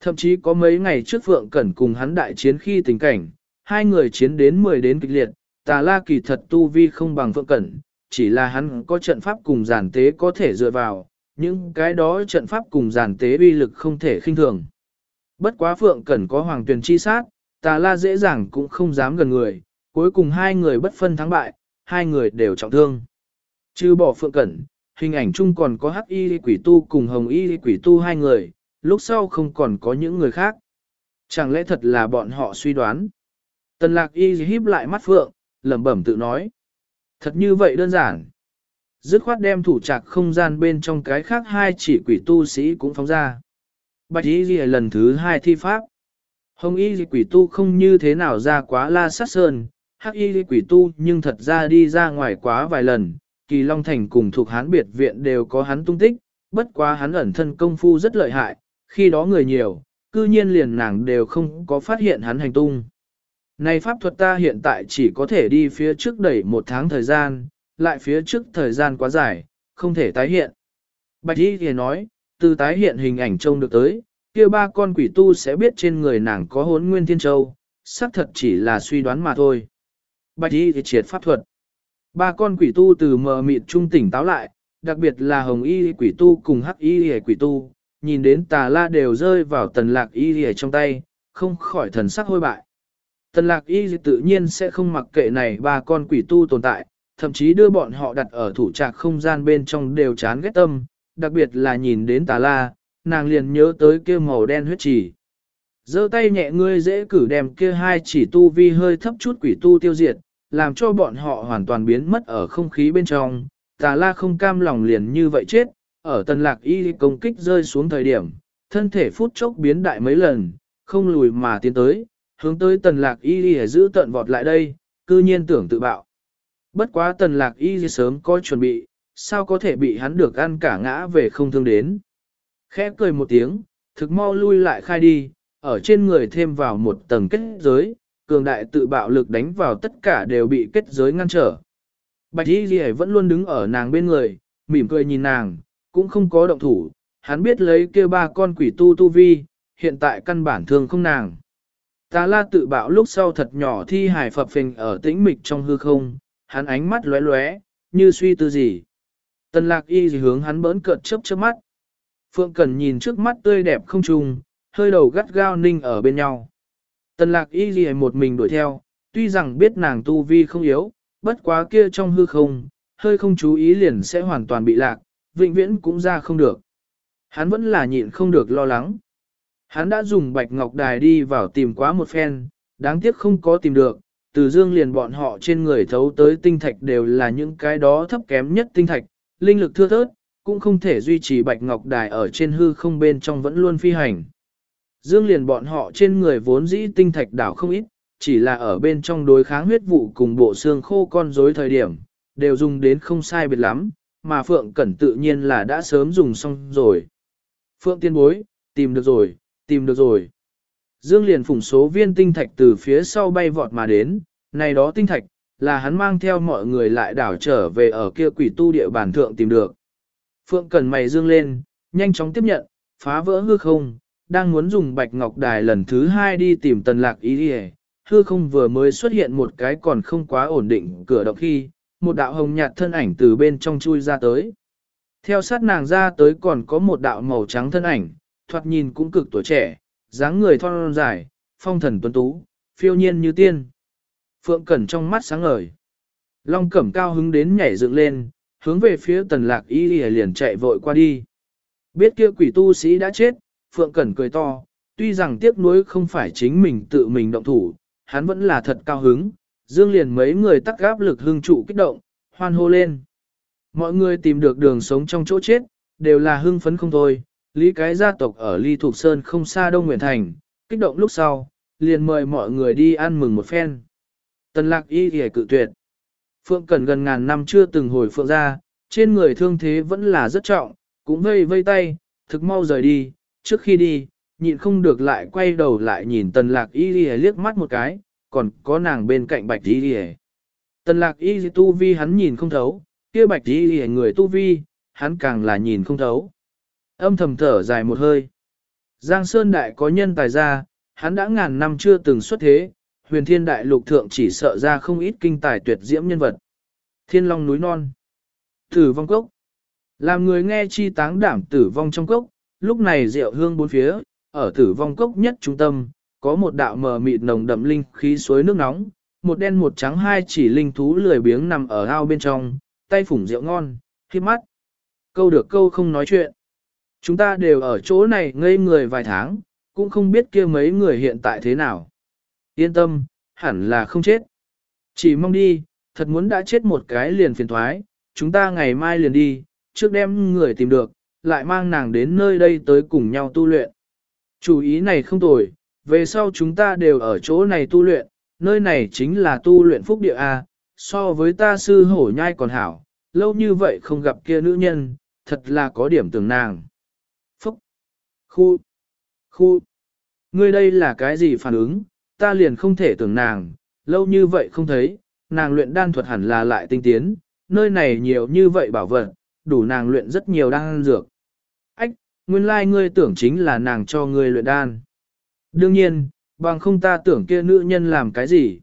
Thậm chí có mấy ngày trước Phượng Cẩn cùng hắn đại chiến khi tình cảnh, hai người chiến đến 10 đến kịch liệt, tà la kỳ thật tu vi không bằng Phượng Cẩn, chỉ là hắn có trận pháp cùng giản tế có thể dựa vào, những cái đó trận pháp cùng giản tế uy lực không thể khinh thường. Bất quá Phượng Cẩn có hoàng tuyển chi sát, tà la dễ dàng cũng không dám gần người, cuối cùng hai người bất phân thắng bại, hai người đều trọng thương. Chứ bỏ Phượng Cẩn, hình ảnh chung còn có hắc y quỷ tu cùng hồng y quỷ tu hai người, lúc sau không còn có những người khác. Chẳng lẽ thật là bọn họ suy đoán? Tần lạc y híp lại mắt Phượng, lẩm bẩm tự nói. Thật như vậy đơn giản. Dứt khoát đem thủ trạc không gian bên trong cái khác hai chỉ quỷ tu sĩ cũng phóng ra. Bạch y ghi lần thứ hai thi pháp. Hồng y quỷ tu không như thế nào ra quá la sát sơn, hắc y quỷ tu nhưng thật ra đi ra ngoài quá vài lần, kỳ long thành cùng thuộc hán biệt viện đều có hắn tung tích, bất quá hắn ẩn thân công phu rất lợi hại, khi đó người nhiều, cư nhiên liền nàng đều không có phát hiện hắn hành tung. Này pháp thuật ta hiện tại chỉ có thể đi phía trước đẩy một tháng thời gian, lại phía trước thời gian quá dài, không thể tái hiện. Bạch Y thì nói, từ tái hiện hình ảnh trông được tới, kia ba con quỷ tu sẽ biết trên người nàng có hốn nguyên thiên châu, xác thật chỉ là suy đoán mà thôi. Bạch Y thì triệt pháp thuật. Ba con quỷ tu từ mờ mịt trung tỉnh táo lại, đặc biệt là hồng y quỷ tu cùng hắc y quỷ tu, nhìn đến tà la đều rơi vào tần lạc y trong tay, không khỏi thần sắc hôi bại. Tần lạc y tự nhiên sẽ không mặc kệ này ba con quỷ tu tồn tại, thậm chí đưa bọn họ đặt ở thủ trạc không gian bên trong đều chán ghét tâm, đặc biệt là nhìn đến tà la, nàng liền nhớ tới kia màu đen huyết chỉ. giơ tay nhẹ ngươi dễ cử đem kia hai chỉ tu vi hơi thấp chút quỷ tu tiêu diệt, làm cho bọn họ hoàn toàn biến mất ở không khí bên trong. Tà la không cam lòng liền như vậy chết, ở tần lạc y công kích rơi xuống thời điểm, thân thể phút chốc biến đại mấy lần, không lùi mà tiến tới, hướng tới tần lạc y giữ tận vọt lại đây, cư nhiên tưởng tự bạo. Bất quá tần lạc y sớm có chuẩn bị, sao có thể bị hắn được ăn cả ngã về không thương đến. Khẽ cười một tiếng, thực mau lui lại khai đi, ở trên người thêm vào một tầng kết giới, cường đại tự bạo lực đánh vào tất cả đều bị kết giới ngăn trở. Bạch Y Ghi vẫn luôn đứng ở nàng bên người, mỉm cười nhìn nàng, cũng không có động thủ, hắn biết lấy kia ba con quỷ tu tu vi, hiện tại căn bản thương không nàng. Tà la tự bạo lúc sau thật nhỏ thi hải phập phình ở tĩnh mịch trong hư không, hắn ánh mắt lóe lóe, như suy tư gì. Tần lạc y gì hướng hắn bỡn cợt chớp chớp mắt. Phượng Cần nhìn trước mắt tươi đẹp không trùng, hơi đầu gắt gao ninh ở bên nhau. Tần lạc y gì một mình đuổi theo, tuy rằng biết nàng tu vi không yếu, bất quá kia trong hư không, hơi không chú ý liền sẽ hoàn toàn bị lạc, vĩnh viễn cũng ra không được. Hắn vẫn là nhịn không được lo lắng. Hắn đã dùng bạch ngọc đài đi vào tìm quá một phen, đáng tiếc không có tìm được, từ dương liền bọn họ trên người thấu tới tinh thạch đều là những cái đó thấp kém nhất tinh thạch, linh lực thưa thớt, cũng không thể duy trì bạch ngọc đài ở trên hư không bên trong vẫn luôn phi hành. Dương liền bọn họ trên người vốn dĩ tinh thạch đảo không ít, chỉ là ở bên trong đối kháng huyết vụ cùng bộ xương khô con rối thời điểm, đều dùng đến không sai biệt lắm, mà Phượng Cẩn tự nhiên là đã sớm dùng xong rồi. Phượng tiên bối, tìm được rồi, tìm được rồi. Dương liền phủng số viên tinh thạch từ phía sau bay vọt mà đến, này đó tinh thạch, là hắn mang theo mọi người lại đảo trở về ở kia quỷ tu địa bản thượng tìm được. Phượng Cẩn mày dương lên, nhanh chóng tiếp nhận, phá vỡ hư không, đang muốn dùng bạch ngọc đài lần thứ hai đi tìm tần lạc ý đi hư không vừa mới xuất hiện một cái còn không quá ổn định cửa động khi, một đạo hồng nhạt thân ảnh từ bên trong chui ra tới. Theo sát nàng ra tới còn có một đạo màu trắng thân ảnh, thoạt nhìn cũng cực tuổi trẻ, dáng người thon dài, phong thần tuấn tú, phiêu nhiên như tiên. Phượng Cẩn trong mắt sáng ngời. Long Cẩm cao hứng đến nhảy dựng lên, hướng về phía tần lạc y liền chạy vội qua đi. Biết kia quỷ tu sĩ đã chết, Phượng Cẩn cười to, tuy rằng tiếc nuối không phải chính mình tự mình động thủ, hắn vẫn là thật cao hứng, dương liền mấy người tắc gáp lực hưng trụ kích động, hoan hô lên. Mọi người tìm được đường sống trong chỗ chết, đều là hưng phấn không thôi, lý cái gia tộc ở Ly Thục Sơn không xa Đông Nguyễn Thành, kích động lúc sau, liền mời mọi người đi ăn mừng một phen. Tần lạc y thì cự tuyệt. Phượng Cẩn gần ngàn năm chưa từng hồi phượng ra, trên người thương thế vẫn là rất trọng, cũng vây vây tay, thực mau rời đi, trước khi đi, nhịn không được lại quay đầu lại nhìn tần lạc y ghi liếc mắt một cái, còn có nàng bên cạnh bạch y lìa. Tần lạc y tu vi hắn nhìn không thấu, kia bạch y lìa người tu vi, hắn càng là nhìn không thấu. Âm thầm thở dài một hơi. Giang Sơn Đại có nhân tài ra, hắn đã ngàn năm chưa từng xuất thế, huyền thiên đại lục thượng chỉ sợ ra không ít kinh tài tuyệt diễm nhân vật. Thiên long núi non. Tử vong cốc. Làm người nghe chi táng đảm tử vong trong cốc, lúc này rượu hương bốn phía, ở tử vong cốc nhất trung tâm, có một đạo mờ mịt nồng đậm linh khí suối nước nóng, một đen một trắng hai chỉ linh thú lười biếng nằm ở ao bên trong, tay phủng rượu ngon, khiếp mắt. Câu được câu không nói chuyện. Chúng ta đều ở chỗ này ngây người vài tháng, cũng không biết kia mấy người hiện tại thế nào. Yên tâm, hẳn là không chết. Chỉ mong đi, thật muốn đã chết một cái liền phiền thoái, chúng ta ngày mai liền đi, trước đem người tìm được, lại mang nàng đến nơi đây tới cùng nhau tu luyện. Chủ ý này không tồi, về sau chúng ta đều ở chỗ này tu luyện, nơi này chính là tu luyện phúc địa A, so với ta sư hổ nhai còn hảo, lâu như vậy không gặp kia nữ nhân, thật là có điểm tưởng nàng. Phúc! Khu! Khu! Ngươi đây là cái gì phản ứng, ta liền không thể tưởng nàng, lâu như vậy không thấy, nàng luyện đan thuật hẳn là lại tinh tiến, nơi này nhiều như vậy bảo vật, đủ nàng luyện rất nhiều đan dược. Ách, nguyên lai like ngươi tưởng chính là nàng cho ngươi luyện đan. Đương nhiên, bằng không ta tưởng kia nữ nhân làm cái gì.